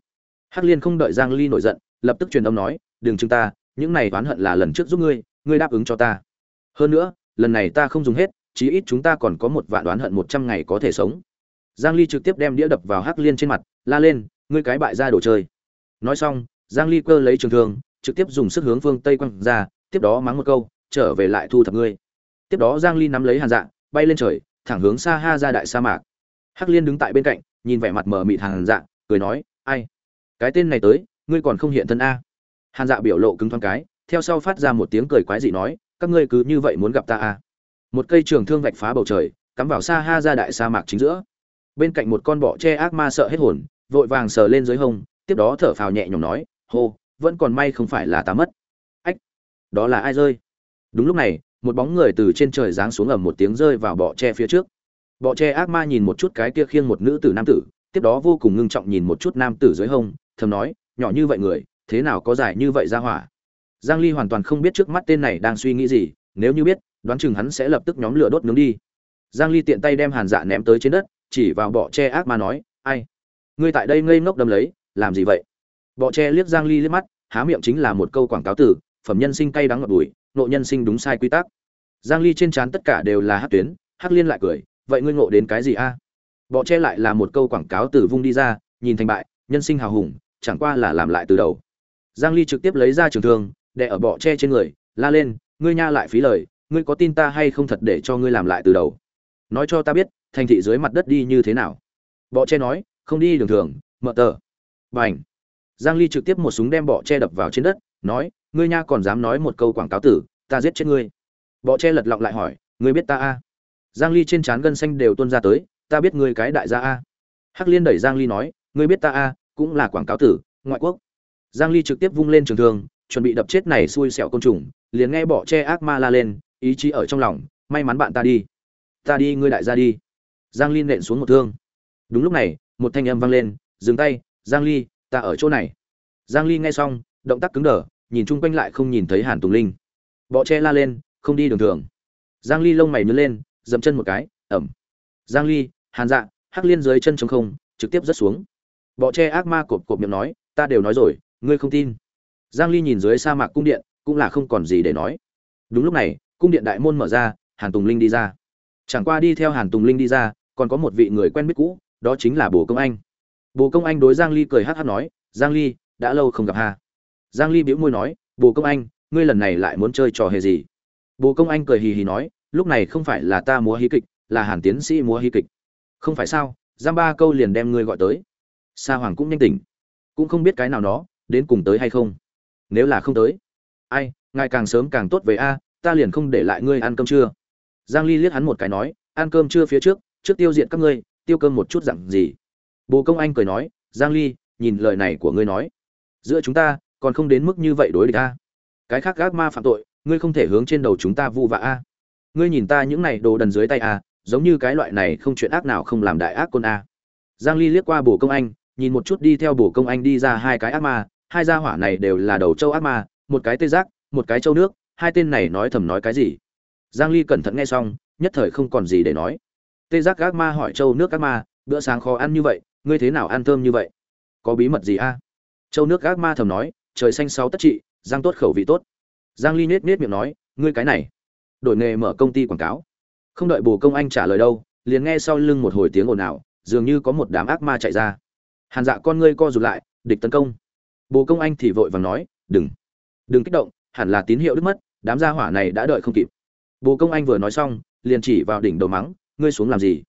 hắc liên không đợi giang ly nổi giận, lập tức truyền âm nói, đừng chúng ta, những này oán hận là lần trước giúp ngươi ngươi đáp ứng cho ta. Hơn nữa, lần này ta không dùng hết chí ít chúng ta còn có một vạn đoán hận một trăm ngày có thể sống. Giang ly trực tiếp đem đĩa đập vào hắc liên trên mặt, la lên, ngươi cái bại ra đồ chơi. Nói xong, giang ly cơ lấy trường thương, trực tiếp dùng sức hướng phương tây quăng ra, tiếp đó mắng một câu, trở về lại thu thập ngươi. Tiếp đó giang ly nắm lấy hàn dạ bay lên trời, thẳng hướng xa ha ra đại sa mạc. Hắc liên đứng tại bên cạnh, nhìn vẻ mặt mờ mịt hàn dạ cười nói, ai? Cái tên này tới, ngươi còn không hiện thân a? Hàn dạ biểu lộ cứng thoáng cái, theo sau phát ra một tiếng cười quái dị nói, các ngươi cứ như vậy muốn gặp ta a một cây trường thương vạch phá bầu trời, cắm vào xa ha ra đại sa mạc chính giữa. Bên cạnh một con bọ che ác ma sợ hết hồn, vội vàng sờ lên dưới hông, tiếp đó thở phào nhẹ nhõm nói, hô, vẫn còn may không phải là ta mất. Ách, đó là ai rơi? Đúng lúc này, một bóng người từ trên trời giáng xuống ầm một tiếng rơi vào bọ tre phía trước. Bọ tre ác ma nhìn một chút cái kia khiêng một nữ tử nam tử, tiếp đó vô cùng ngưng trọng nhìn một chút nam tử dưới hông, thầm nói, nhỏ như vậy người, thế nào có giải như vậy ra hỏa? Giang ly hoàn toàn không biết trước mắt tên này đang suy nghĩ gì nếu như biết, đoán chừng hắn sẽ lập tức nhóm lửa đốt nướng đi. Giang ly tiện tay đem hàn dạ ném tới trên đất, chỉ vào bọ che ác ma nói, ai? Ngươi tại đây ngây ngốc đâm lấy, làm gì vậy? Bọ che liếc giang ly liếc mắt, há miệng chính là một câu quảng cáo từ, phẩm nhân sinh cay đắng ngọt bùi nộ nhân sinh đúng sai quy tắc. Giang ly trên trán tất cả đều là hát tuyến hát liên lại cười, vậy ngươi ngộ đến cái gì a? Bọ che lại là một câu quảng cáo từ vung đi ra, nhìn thành bại, nhân sinh hào hùng, chẳng qua là làm lại từ đầu. Giang ly trực tiếp lấy ra trường thương, đè ở bọ che trên người, la lên ngươi nha lại phí lời, ngươi có tin ta hay không thật để cho ngươi làm lại từ đầu? Nói cho ta biết, thành thị dưới mặt đất đi như thế nào? Bọ che nói, không đi đường thường, mở tờ. Bành. Giang ly trực tiếp một súng đem bọ che đập vào trên đất, nói, ngươi nha còn dám nói một câu quảng cáo tử, ta giết chết ngươi. Bọ che lật lọng lại hỏi, ngươi biết ta a? Giang ly trên trán gân xanh đều tuôn ra tới, ta biết ngươi cái đại gia a. Hắc liên đẩy giang ly nói, ngươi biết ta a, cũng là quảng cáo tử, ngoại quốc. Giang ly trực tiếp vung lên trường thường chuẩn bị đập chết này xui xẻo côn trùng, liền nghe bọ che ác ma la lên, ý chí ở trong lòng, may mắn bạn ta đi. Ta đi, ngươi đại gia đi. Giang ly nện xuống một thương. Đúng lúc này, một thanh âm vang lên, dừng tay, giang ly, ta ở chỗ này. Giang ly nghe xong, động tác cứng đờ, nhìn chung quanh lại không nhìn thấy hàn tùng linh. Bọ che la lên, không đi đường thường. Giang ly lông mày nhướng lên, dậm chân một cái, ẩm. Giang ly, hàn dạ hắc liên dưới chân trống không, trực tiếp rớt xuống. Bọ che ác ma cộp cộp miệng nói, ta đều nói rồi, ngươi không tin giang ly nhìn dưới sa mạc cung điện, cũng là không còn gì để nói. Đúng lúc này, cung điện đại môn mở ra, hàn tùng linh đi ra. Chẳng qua đi theo hàn tùng linh đi ra, còn có một vị người quen biết cũ, đó chính là bồ công anh. Bồ công anh đối giang ly cười hát hắc nói, giang ly, đã lâu không gặp hà giang ly bĩu môi nói, bồ công anh, ngươi lần này lại muốn chơi trò hề gì? Bồ công anh cười hì hì nói, lúc này không phải là ta múa hí kịch, là hàn tiến sĩ múa hí kịch. Không phải sao, Giang ba câu liền đem ngươi gọi tới. Sa hoàng cũng nhanh tỉnh. Cũng không biết cái nào nó, đến cùng tới hay không nếu là không tới. Ai, ngài càng sớm càng tốt về a, ta liền không để lại ngươi ăn cơm trưa. Giang ly liếc hắn một cái nói, ăn cơm trưa phía trước trước tiêu diệt các ngươi, tiêu cơm một chút dặn gì. Bồ công anh cười nói, giang ly, nhìn lời này của ngươi nói. Giữa chúng ta, còn không đến mức như vậy đối địch a. Cái khác gác ma phạm tội, ngươi không thể hướng trên đầu chúng ta vu vạ a. Ngươi nhìn ta những này đồ đần dưới tay a, giống như cái loại này không chuyện ác nào không làm đại ác côn a. Giang ly liếc qua bồ công anh, nhìn một chút đi theo bồ công anh đi ra hai cái ác ma hai gia hỏa này đều là đầu châu ác ma, một cái tê giác, một cái châu nước, hai tên này nói thầm nói cái gì? Giang ly cẩn thận nghe xong, nhất thời không còn gì để nói. Tê giác ác ma hỏi châu nước ác ma, bữa sáng khó ăn như vậy, ngươi thế nào ăn thơm như vậy? Có bí mật gì a? Châu nước ác ma thầm nói, trời xanh sáu tất trị giang tốt khẩu vị tốt. Giang ly nết nết miệng nói, ngươi cái này. Đổi nghề mở công ty quảng cáo. Không đợi bồ công anh trả lời đâu, liền nghe sau lưng một hồi tiếng ồn ào, dường như có một đám ác ma chạy ra. Hàn dạ con ngươi co rụt lại, địch tấn công bồ công anh thì vội vàng nói, đừng đừng kích động, hẳn là tín hiệu đứt mất, đám gia hỏa này đã đợi không kịp. Bồ công anh vừa nói xong, liền chỉ vào đỉnh đầu mắng, ngươi xuống làm gì?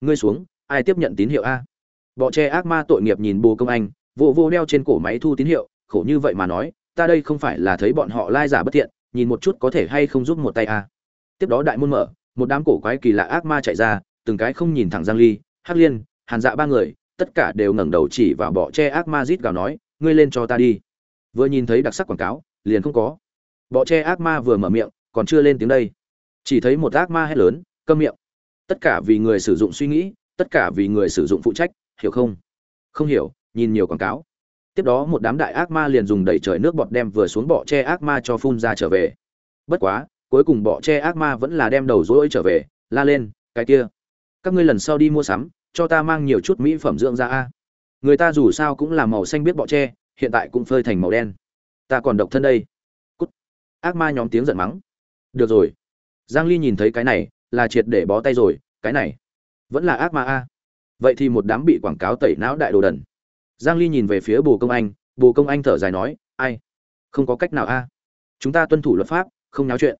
Ngươi xuống, ai tiếp nhận tín hiệu a? Bọ che ác ma tội nghiệp nhìn bồ công anh vô vô đeo trên cổ máy thu tín hiệu, khổ như vậy mà nói, ta đây không phải là thấy bọn họ lai giả bất thiện, nhìn một chút có thể hay không giúp một tay a. Tiếp đó đại môn mở, một đám cổ quái kỳ lạ ác ma chạy ra, từng cái không nhìn thẳng giang ly, hắc liên, hàn dạ ba người, tất cả đều ngẩng đầu chỉ vào bọ che ác ma rít gào nói ngươi lên cho ta đi. Vừa nhìn thấy đặc sắc quảng cáo, liền không có. Bọ che ác ma vừa mở miệng, còn chưa lên tiếng đây. Chỉ thấy một ác ma hét lớn, câm miệng. Tất cả vì người sử dụng suy nghĩ, tất cả vì người sử dụng phụ trách, hiểu không? Không hiểu, nhìn nhiều quảng cáo. Tiếp đó một đám đại ác ma liền dùng đẩy trời nước bọt đem vừa xuống bọ che ác ma cho phun ra trở về. Bất quá, cuối cùng bọ che ác ma vẫn là đem đầu dối trở về, la lên, cái kia, các ngươi lần sau đi mua sắm, cho ta mang nhiều chút mỹ phẩm dưỡng da a người ta dù sao cũng là màu xanh biết bọ tre, hiện tại cũng phơi thành màu đen. Ta còn độc thân đây. Cút. Ác ma nhóm tiếng giận mắng. Được rồi. Giang ly nhìn thấy cái này, là triệt để bó tay rồi, cái này vẫn là ác ma a. Vậy thì một đám bị quảng cáo tẩy não đại đồ đần. Giang ly nhìn về phía bồ công anh, bồ công anh thở dài nói, ai? Không có cách nào a. Chúng ta tuân thủ luật pháp, không náo chuyện.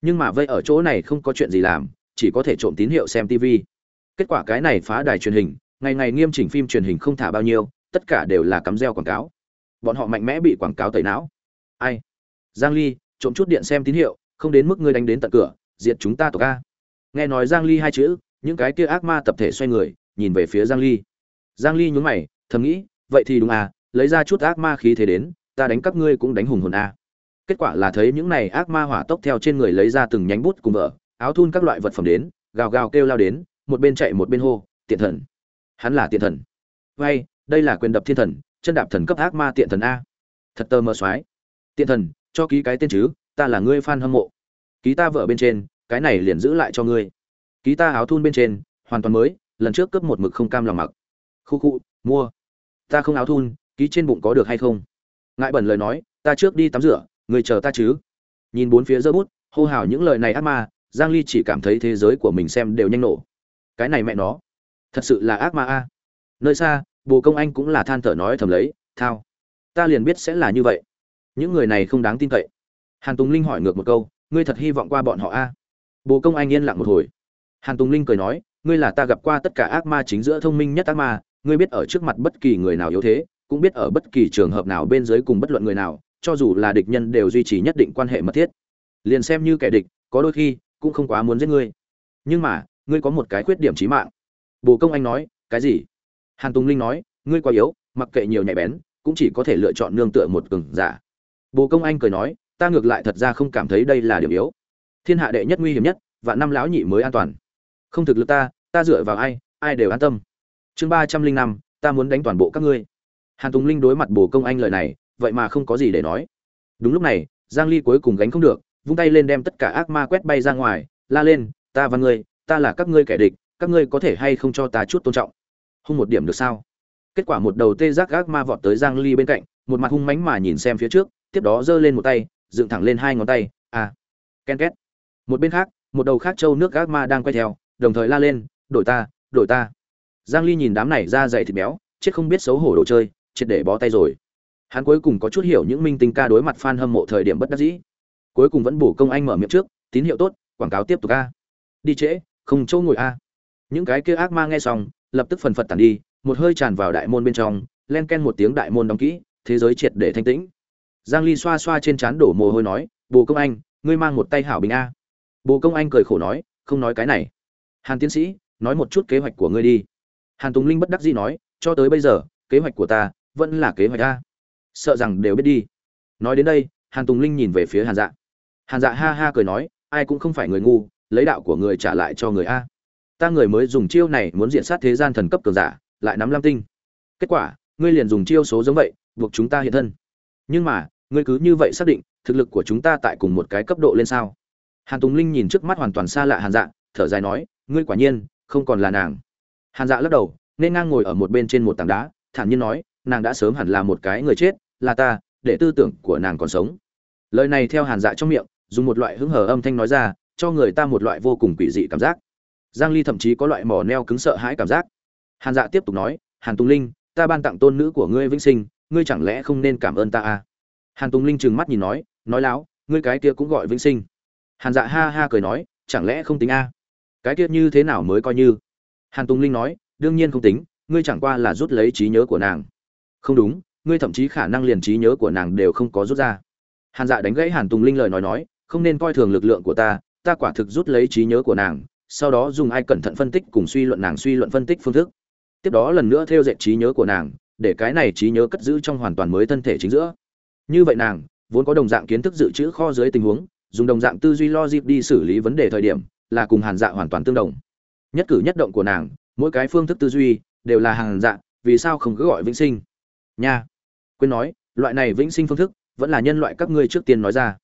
Nhưng mà vây ở chỗ này không có chuyện gì làm, chỉ có thể trộm tín hiệu xem tv kết quả cái này phá đài truyền hình ngày ngày nghiêm chỉnh phim truyền hình không thả bao nhiêu, tất cả đều là cắm reo quảng cáo. Bọn họ mạnh mẽ bị quảng cáo tẩy não. Ai? Giang ly, trộm chút điện xem tín hiệu, không đến mức ngươi đánh đến tận cửa, diệt chúng ta tộc a. Nghe nói giang ly hai chữ, những cái kia ác ma tập thể xoay người, nhìn về phía giang ly. Giang ly nhún mày, thầm nghĩ, vậy thì đúng à lấy ra chút ác ma khí thế đến, ta đánh các ngươi cũng đánh hùng hồn a. Kết quả là thấy những này ác ma hỏa tốc theo trên người lấy ra từng nhánh bút cùng vợ áo thun các loại vật phẩm đến, gào gào kêu lao đến, một bên chạy một bên hô, tiện thần hắn là tiện thần. Vay, đây là quyền đập thiên thần, chân đạp thần cấp ác ma tiện thần a. Thật tơ mơ soái tiện thần, cho ký cái tên chứ, ta là ngươi fan hâm mộ. Ký ta vợ bên trên, cái này liền giữ lại cho ngươi. Ký ta áo thun bên trên, hoàn toàn mới, lần trước cướp một mực không cam lòng mặc. Khu khu, mua. Ta không áo thun, ký trên bụng có được hay không? Ngại bẩn lời nói, ta trước đi tắm rửa, người chờ ta chứ. Nhìn bốn phía dơ bút, hô hào những lời này ác ma, giang ly chỉ cảm thấy thế giới của mình xem đều nhanh nổ. Cái này mẹ nó thật sự là ác ma a. Nơi xa, bồ công anh cũng là than thở nói thầm lấy, thao, ta liền biết sẽ là như vậy. Những người này không đáng tin cậy. Hàn tùng linh hỏi ngược một câu, ngươi thật hy vọng qua bọn họ a? Bồ công anh yên lặng một hồi. Hàn tùng linh cười nói, ngươi là ta gặp qua tất cả ác ma chính giữa thông minh nhất ác ma, ngươi biết ở trước mặt bất kỳ người nào yếu thế, cũng biết ở bất kỳ trường hợp nào bên dưới cùng bất luận người nào, cho dù là địch nhân đều duy trì nhất định quan hệ mật thiết. Liền xem như kẻ địch, có đôi khi cũng không quá muốn giết ngươi. Nhưng mà, ngươi có một cái khuyết điểm chí mạng bồ công anh nói, cái gì? Hàn tùng linh nói, ngươi quá yếu, mặc kệ nhiều nhạy bén, cũng chỉ có thể lựa chọn nương tựa một cường giả. Bồ công anh cười nói, ta ngược lại thật ra không cảm thấy đây là điểm yếu. Thiên hạ đệ nhất nguy hiểm nhất và năm lão nhị mới an toàn. Không thực lực ta ta dựa vào ai ai đều an tâm. Chương ba trăm linh năm, ta muốn đánh toàn bộ các ngươi. Hàn tùng linh đối mặt bồ công anh lời này, vậy mà không có gì để nói. Đúng lúc này, giang ly cuối cùng gánh không được, vung tay lên đem tất cả ác ma quét bay ra ngoài, la lên, ta và ngươi, ta là các ngươi kẻ địch các ngươi có thể hay không cho ta chút tôn trọng? Hung một điểm được sao? Kết quả một đầu tê giác gác ma vọt tới giang ly bên cạnh, một mặt hung mánh mà nhìn xem phía trước, tiếp đó giơ lên một tay, dựng thẳng lên hai ngón tay à ken két. Một bên khác, một đầu khác châu nước gác ma đang quay theo, đồng thời la lên, đổi ta đổi ta. Giang ly nhìn đám này ra dày thịt béo, chết không biết xấu hổ đồ chơi, triệt để bó tay rồi. Hắn cuối cùng có chút hiểu những minh tinh ca đối mặt fan hâm mộ thời điểm bất đắc dĩ. Cuối cùng vẫn bổ công anh mở miệng trước, tín hiệu tốt, quảng cáo tiếp tục a. Đi trễ, không chỗ ngồi a những cái kia ác ma nghe xong, lập tức phần phật tàn đi, một hơi tràn vào đại môn bên trong, len ken một tiếng đại môn đóng kỹ, thế giới triệt để thanh tĩnh. Giang ly xoa xoa trên trán đổ mồ hôi nói, bồ công anh, ngươi mang một tay hảo bình a. Bồ công anh cười khổ nói, không nói cái này. Hàn tiến sĩ, nói một chút kế hoạch của ngươi đi. Hàn tùng linh bất đắc dĩ nói, cho tới bây giờ, kế hoạch của ta vẫn là kế hoạch a. Sợ rằng đều biết đi. Nói đến đây, hàn tùng linh nhìn về phía hàn dạ. Hàn dạ ha ha cười nói, ai cũng không phải người ngu, lấy đạo của người trả lại cho người a ta người mới dùng chiêu này muốn diện sát thế gian thần cấp cường giả, lại nắm lam tinh. Kết quả, ngươi liền dùng chiêu số giống vậy, buộc chúng ta hiện thân. Nhưng mà, ngươi cứ như vậy xác định, thực lực của chúng ta tại cùng một cái cấp độ lên sao? Hàn tùng linh nhìn trước mắt hoàn toàn xa lạ hàn dạ thở dài nói, ngươi quả nhiên, không còn là nàng. Hàn dạ lắc đầu, nên ngang ngồi ở một bên trên một tảng đá, thản nhiên nói, nàng đã sớm hẳn là một cái người chết, là ta, để tư tưởng của nàng còn sống. Lời này theo hàn dạ trong miệng, dùng một loại hứng hờ âm thanh nói ra, cho người ta một loại vô cùng quỷ dị cảm giác giang ly thậm chí có loại mỏ neo cứng sợ hãi cảm giác. Hàn dạ tiếp tục nói, hàn tùng linh, ta ban tặng tôn nữ của ngươi vĩnh sinh, ngươi chẳng lẽ không nên cảm ơn ta à? Hàn tùng linh trừng mắt nhìn nói nói láo, ngươi cái kia cũng gọi vĩnh sinh. Hàn dạ ha ha cười nói, chẳng lẽ không tính a à? cái kia như thế nào mới coi như? Hàn tùng linh nói, đương nhiên không tính, ngươi chẳng qua là rút lấy trí nhớ của nàng. Không đúng, ngươi thậm chí khả năng liền trí nhớ của nàng đều không có rút ra. Hàn dạ đánh gãy hàn tùng linh lời nói nói, không nên coi thường lực lượng của ta ta quả thực rút lấy trí nhớ của nàng sau đó dùng ai cẩn thận phân tích cùng suy luận nàng suy luận phân tích phương thức. Tiếp đó lần nữa theo dệt trí nhớ của nàng, để cái này trí nhớ cất giữ trong hoàn toàn mới thân thể chính giữa. Như vậy nàng, vốn có đồng dạng kiến thức dự trữ kho dưới tình huống, dùng đồng dạng tư duy logic đi xử lý vấn đề thời điểm, là cùng hàn dạ hoàn toàn tương đồng. Nhất cử nhất động của nàng, mỗi cái phương thức tư duy đều là hàn dạ vì sao không cứ gọi vĩnh sinh? Nha. Quên nói, loại này vĩnh sinh phương thức vẫn là nhân loại các ngươi trước tiên nói ra.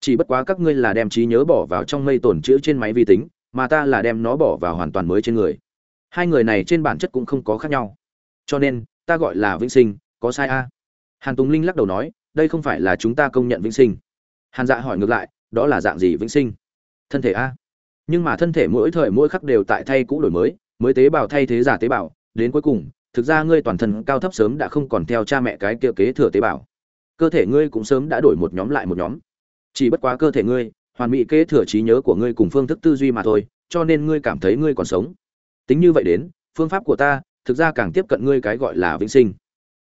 Chỉ bất quá các ngươi là đem trí nhớ bỏ vào trong mây tổn chữ trên máy vi tính mà ta là đem nó bỏ vào hoàn toàn mới trên người. Hai người này trên bản chất cũng không có khác nhau. Cho nên, ta gọi là vĩnh sinh, có sai a? Hàn tùng linh lắc đầu nói, đây không phải là chúng ta công nhận vĩnh sinh. Hàn dạ hỏi ngược lại, đó là dạng gì vĩnh sinh? Thân thể a? Nhưng mà thân thể mỗi thời mỗi khắc đều tại thay cũ đổi mới mới tế bào thay thế giả tế bào, đến cuối cùng, thực ra ngươi toàn thân cao thấp sớm đã không còn theo cha mẹ cái kia kế thừa tế bào. Cơ thể ngươi cũng sớm đã đổi một nhóm lại một nhóm. Chỉ bất quá cơ thể ngươi hoàn mỹ kế thừa trí nhớ của ngươi cùng phương thức tư duy mà thôi, cho nên ngươi cảm thấy ngươi còn sống. Tính như vậy đến, phương pháp của ta, thực ra càng tiếp cận ngươi cái gọi là vĩnh sinh.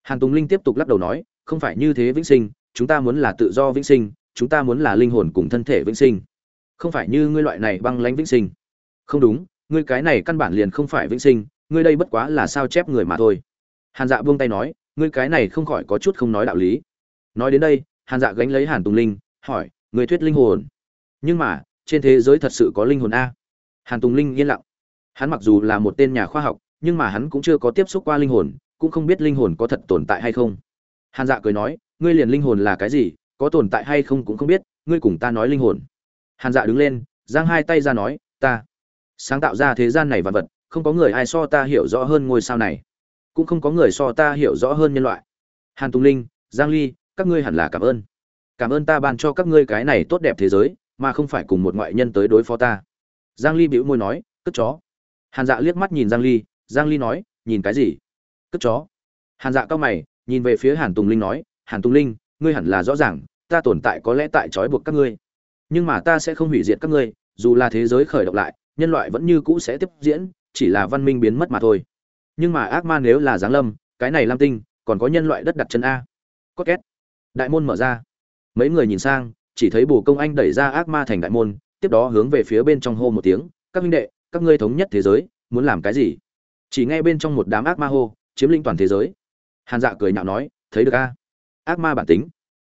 Hàn tùng linh tiếp tục lắc đầu nói, không phải như thế vĩnh sinh, chúng ta muốn là tự do vĩnh sinh, chúng ta muốn là linh hồn cùng thân thể vĩnh sinh. Không phải như ngươi loại này băng lánh vĩnh sinh. Không đúng, ngươi cái này căn bản liền không phải vĩnh sinh, ngươi đây bất quá là sao chép người mà thôi. Hàn dạ buông tay nói, ngươi cái này không khỏi có chút không nói đạo lý. Nói đến đây, hàn dạ gánh lấy hàn tùng linh, hỏi người thuyết linh hồn nhưng mà, trên thế giới thật sự có linh hồn a. Hàn tùng linh yên lặng. Hắn mặc dù là một tên nhà khoa học, nhưng mà hắn cũng chưa có tiếp xúc qua linh hồn, cũng không biết linh hồn có thật tồn tại hay không. Hàn dạ cười nói, ngươi liền linh hồn là cái gì, có tồn tại hay không cũng không biết, ngươi cùng ta nói linh hồn. Hàn dạ đứng lên, giang hai tay ra nói, ta sáng tạo ra thế gian này vật vật, không có người ai so ta hiểu rõ hơn ngôi sao này, cũng không có người so ta hiểu rõ hơn nhân loại. Hàn tùng linh, giang ly, các ngươi hẳn là cảm ơn. Cảm ơn ta ban cho các ngươi cái này tốt đẹp thế giới mà không phải cùng một ngoại nhân tới đối phó ta. Giang ly bĩu môi nói, cất chó. Hàn dạ liếc mắt nhìn giang ly giang ly nói, nhìn cái gì? Cất chó. Hàn dạ cao mày, nhìn về phía hàn tùng linh nói, hàn tùng linh, ngươi hẳn là rõ ràng, ta tồn tại có lẽ tại trói buộc các ngươi. Nhưng mà ta sẽ không hủy diệt các ngươi, dù là thế giới khởi động lại, nhân loại vẫn như cũ sẽ tiếp diễn, chỉ là văn minh biến mất mà thôi. Nhưng mà ác ma nếu là giáng lâm, cái này lam tinh, còn có nhân loại đất đặt chân a. Có két. Đại môn mở ra. Mấy người nhìn sang chỉ thấy bồ công anh đẩy ra ác ma thành đại môn, tiếp đó hướng về phía bên trong hô một tiếng, các huynh đệ, các ngươi thống nhất thế giới, muốn làm cái gì? Chỉ nghe bên trong một đám ác ma hô, chiếm lĩnh toàn thế giới. Hàn dạ cười nhạo nói, thấy được a? Ác ma bản tính.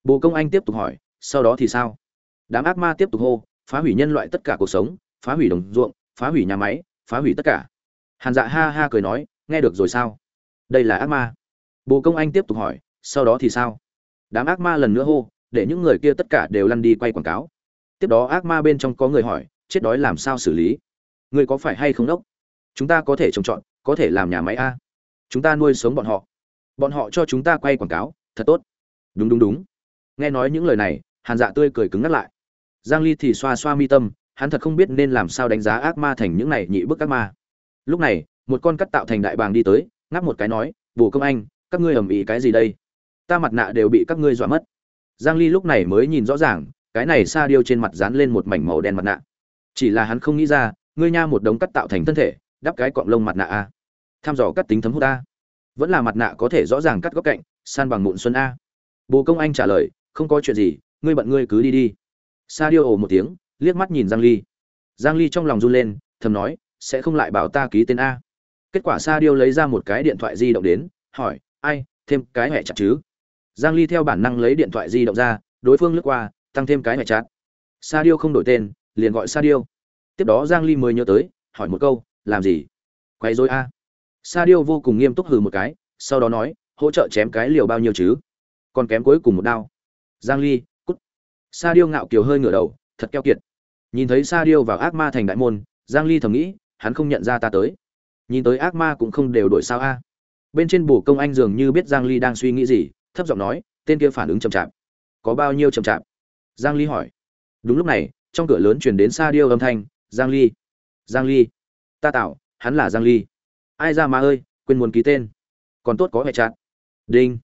Bồ công anh tiếp tục hỏi, sau đó thì sao? Đám ác ma tiếp tục hô, phá hủy nhân loại tất cả cuộc sống, phá hủy đồng ruộng, phá hủy nhà máy, phá hủy tất cả. Hàn dạ ha ha cười nói, nghe được rồi sao? Đây là ác ma. Bồ công anh tiếp tục hỏi, sau đó thì sao? Đám ác ma lần nữa hô để những người kia tất cả đều lăn đi quay quảng cáo. Tiếp đó ác ma bên trong có người hỏi, chết đói làm sao xử lý? Người có phải hay không đốc? Chúng ta có thể trồng trọt, có thể làm nhà máy a. Chúng ta nuôi sống bọn họ. Bọn họ cho chúng ta quay quảng cáo, thật tốt. Đúng đúng đúng. Nghe nói những lời này, hàn dạ tươi cười cứng ngắt lại. Giang ly thì xoa xoa mi tâm, hắn thật không biết nên làm sao đánh giá ác ma thành những này nhị bức ác ma. Lúc này, một con cắt tạo thành đại bàng đi tới, ngáp một cái nói, bồ công anh, các ngươi ầm ĩ cái gì đây? Ta mặt nạ đều bị các ngươi dọa mất giang ly lúc này mới nhìn rõ ràng, cái này sa Diêu trên mặt dán lên một mảnh màu đen mặt nạ. Chỉ là hắn không nghĩ ra, ngươi nha một đống cắt tạo thành thân thể, đắp cái quặng lông mặt nạ a. Tham dò cắt tính thấm hút a. Vẫn là mặt nạ có thể rõ ràng cắt góc cạnh, san bằng mụn xuân a. Bồ công anh trả lời, không có chuyện gì, ngươi bận ngươi cứ đi đi. Sa Diêu ồ một tiếng, liếc mắt nhìn giang ly. Giang ly trong lòng run lên, thầm nói, sẽ không lại bảo ta ký tên a? Kết quả sa Diêu lấy ra một cái điện thoại di động đến, hỏi, ai, thêm cái hệ chặt chứ? Giang ly theo bản năng lấy điện thoại di động ra, đối phương lướt qua, tăng thêm cái ngoại chặt sa điêu không đổi tên, liền gọi sa điêu tiếp đó giang ly mới nhớ tới, hỏi một câu, làm gì? Quay rồi a. Sa điêu vô cùng nghiêm túc hừ một cái, sau đó nói, hỗ trợ chém cái liều bao nhiêu chứ? Còn kém cuối cùng một đao. Giang ly, cút. Sa điêu ngạo kiều hơi ngửa đầu, thật keo kiệt. Nhìn thấy sa điêu vào ác ma thành đại môn, giang ly thầm nghĩ, hắn không nhận ra ta tới. Nhìn tới ác ma cũng không đều đổi sao a. Bên trên bổ công anh dường như biết giang ly đang suy nghĩ gì thấp giọng nói, tên kia phản ứng chậm chạp. Có bao nhiêu chậm chạp? Giang ly hỏi. Đúng lúc này, trong cửa lớn truyền đến sa điêu âm thanh, giang ly giang ly. Ta tạo, hắn là giang ly. Ai ra mà ơi, quên muốn ký tên. Còn tốt có hệ chặt đinh.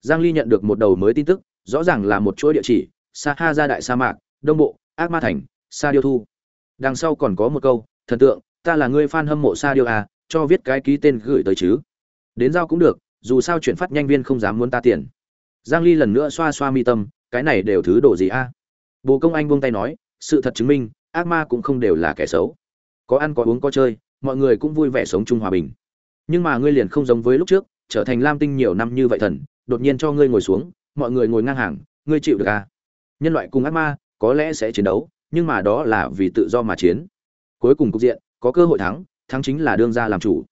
Giang ly nhận được một đầu mới tin tức, rõ ràng là một chuỗi địa chỉ, sa ha ra đại sa mạc, đông bộ, ác ma thành, sa điêu thu. Đằng sau còn có một câu, thần tượng, ta là người fan hâm mộ sa điêu à cho viết cái ký tên gửi tới chứ. Đến giao cũng được dù sao chuyển phát nhanh viên không dám muốn ta tiền. Giang ly lần nữa xoa xoa mi tâm, cái này đều thứ đồ gì a? À? bồ công anh buông tay nói, sự thật chứng minh, ác ma cũng không đều là kẻ xấu. Có ăn có uống có chơi, mọi người cũng vui vẻ sống chung hòa bình. Nhưng mà ngươi liền không giống với lúc trước, trở thành lam tinh nhiều năm như vậy thần, đột nhiên cho ngươi ngồi xuống, mọi người ngồi ngang hàng, ngươi chịu được à? Nhân loại cùng ác ma, có lẽ sẽ chiến đấu, nhưng mà đó là vì tự do mà chiến. Cuối cùng cục diện, có cơ hội thắng thắng chính là đương ra làm chủ.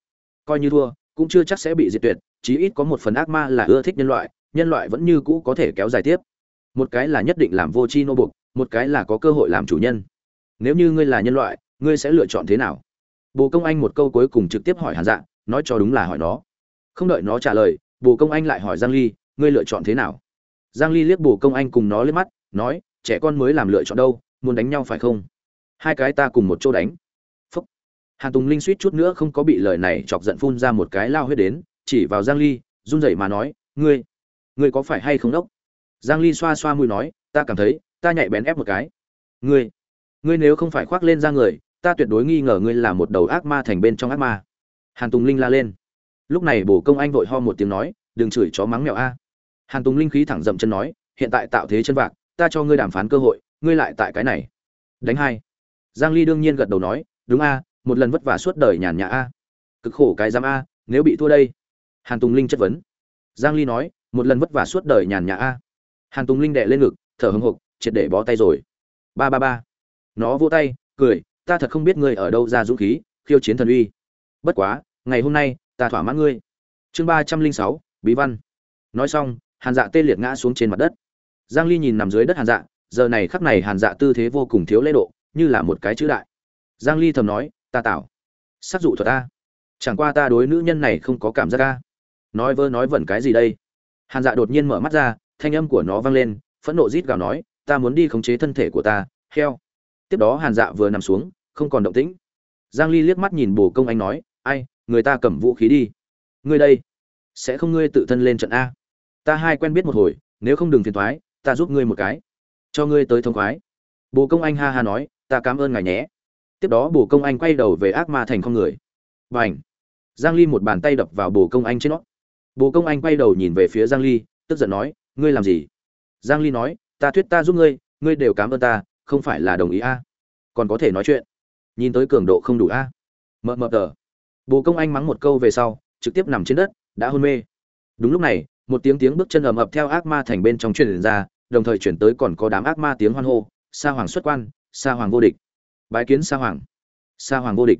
Coi như thua cũng chưa chắc sẽ bị diệt tuyệt, chí ít có một phần ác ma là ưa thích nhân loại nhân loại vẫn như cũ có thể kéo dài tiếp. Một cái là nhất định làm vô tri nô bục, một cái là có cơ hội làm chủ nhân. Nếu như ngươi là nhân loại, ngươi sẽ lựa chọn thế nào? Bồ công anh một câu cuối cùng trực tiếp hỏi hàn dạ nói cho đúng là hỏi nó. Không đợi nó trả lời, bồ công anh lại hỏi giang ly, ngươi lựa chọn thế nào? Giang ly liếc bồ công anh cùng nó liếc mắt, nói, trẻ con mới làm lựa chọn đâu, muốn đánh nhau phải không? Hai cái ta cùng một chỗ đánh hàn tùng linh suýt chút nữa không có bị lời này chọc giận phun ra một cái lao huyết đến, chỉ vào giang ly, run rẩy mà nói, ngươi ngươi có phải hay không đốc? Giang ly xoa xoa mũi nói, ta cảm thấy, ta nhạy bén ép một cái. Ngươi ngươi nếu không phải khoác lên ra người, ta tuyệt đối nghi ngờ ngươi là một đầu ác ma thành bên trong ác ma. Hàn tùng linh la lên. Lúc này bổ công anh vội ho một tiếng nói, đừng chửi chó mắng mèo a. Hàn tùng linh khí thẳng dậm chân nói, hiện tại tạo thế chân vạc, ta cho ngươi đàm phán cơ hội, ngươi lại tại cái này. Đánh hai. Giang ly đương nhiên gật đầu nói, đúng a một lần vất vả suốt đời nhàn nhã a. Cực khổ cái giám a, nếu bị thua đây. Hàn tùng linh chất vấn. Giang ly nói, một lần vất vả suốt đời nhàn nhã a. Hàn tùng linh đệ lên ngực, thở hững hực triệt để bó tay rồi. Ba ba ba. Nó vỗ tay, cười, ta thật không biết ngươi ở đâu ra dũng khí, khiêu chiến thần uy. Bất quá, ngày hôm nay, ta thỏa mãn ngươi. Chương ba trăm linh sáu, bí văn. Nói xong, hàn dạ tê liệt ngã xuống trên mặt đất. Giang ly nhìn nằm dưới đất hàn dạ giờ này khắc này hàn dạ tư thế vô cùng thiếu lễ độ, như là một cái chữ đại. Giang ly thầm nói ta tạo sát dụ thuật ta chẳng qua ta đối nữ nhân này không có cảm giác ta nói vơ nói vẩn cái gì đây? Hàn dạ đột nhiên mở mắt ra, thanh âm của nó vang lên, phẫn nộ rít gào nói, ta muốn đi khống chế thân thể của ta, heo. Tiếp đó hàn dạ vừa nằm xuống, không còn động tĩnh. Giang ly liếc mắt nhìn bồ công anh nói, ai, người ta cầm vũ khí đi. Ngươi đây, sẽ không ngươi tự thân lên trận a. Ta hai quen biết một hồi, nếu không đừng phiền thoái ta giúp ngươi một cái. Cho ngươi tới thông khoái. Bồ công anh ha ha nói, ta cảm ơn ngài nhé tiếp đó bồ công anh quay đầu về ác ma thành con người. Và ảnh giang ly một bàn tay đập vào bồ công anh trên nó. Bồ công anh quay đầu nhìn về phía giang ly, tức giận nói, ngươi làm gì? Giang ly nói, ta thuyết ta giúp ngươi ngươi đều cảm ơn ta, không phải là đồng ý a. Còn có thể nói chuyện. Nhìn tới cường độ không đủ a. Mờ mờ tờ. Bồ công anh mắng một câu về sau, trực tiếp nằm trên đất, đã hôn mê. Đúng lúc này, một tiếng tiếng bước chân ầm ập theo ác ma thành bên trong truyền ra, đồng thời chuyển tới còn có đám ác ma tiếng hoan hô, sa hoàng xuất quan, sa hoàng vô địch bái kiến sa hoàng. Sa hoàng vô địch.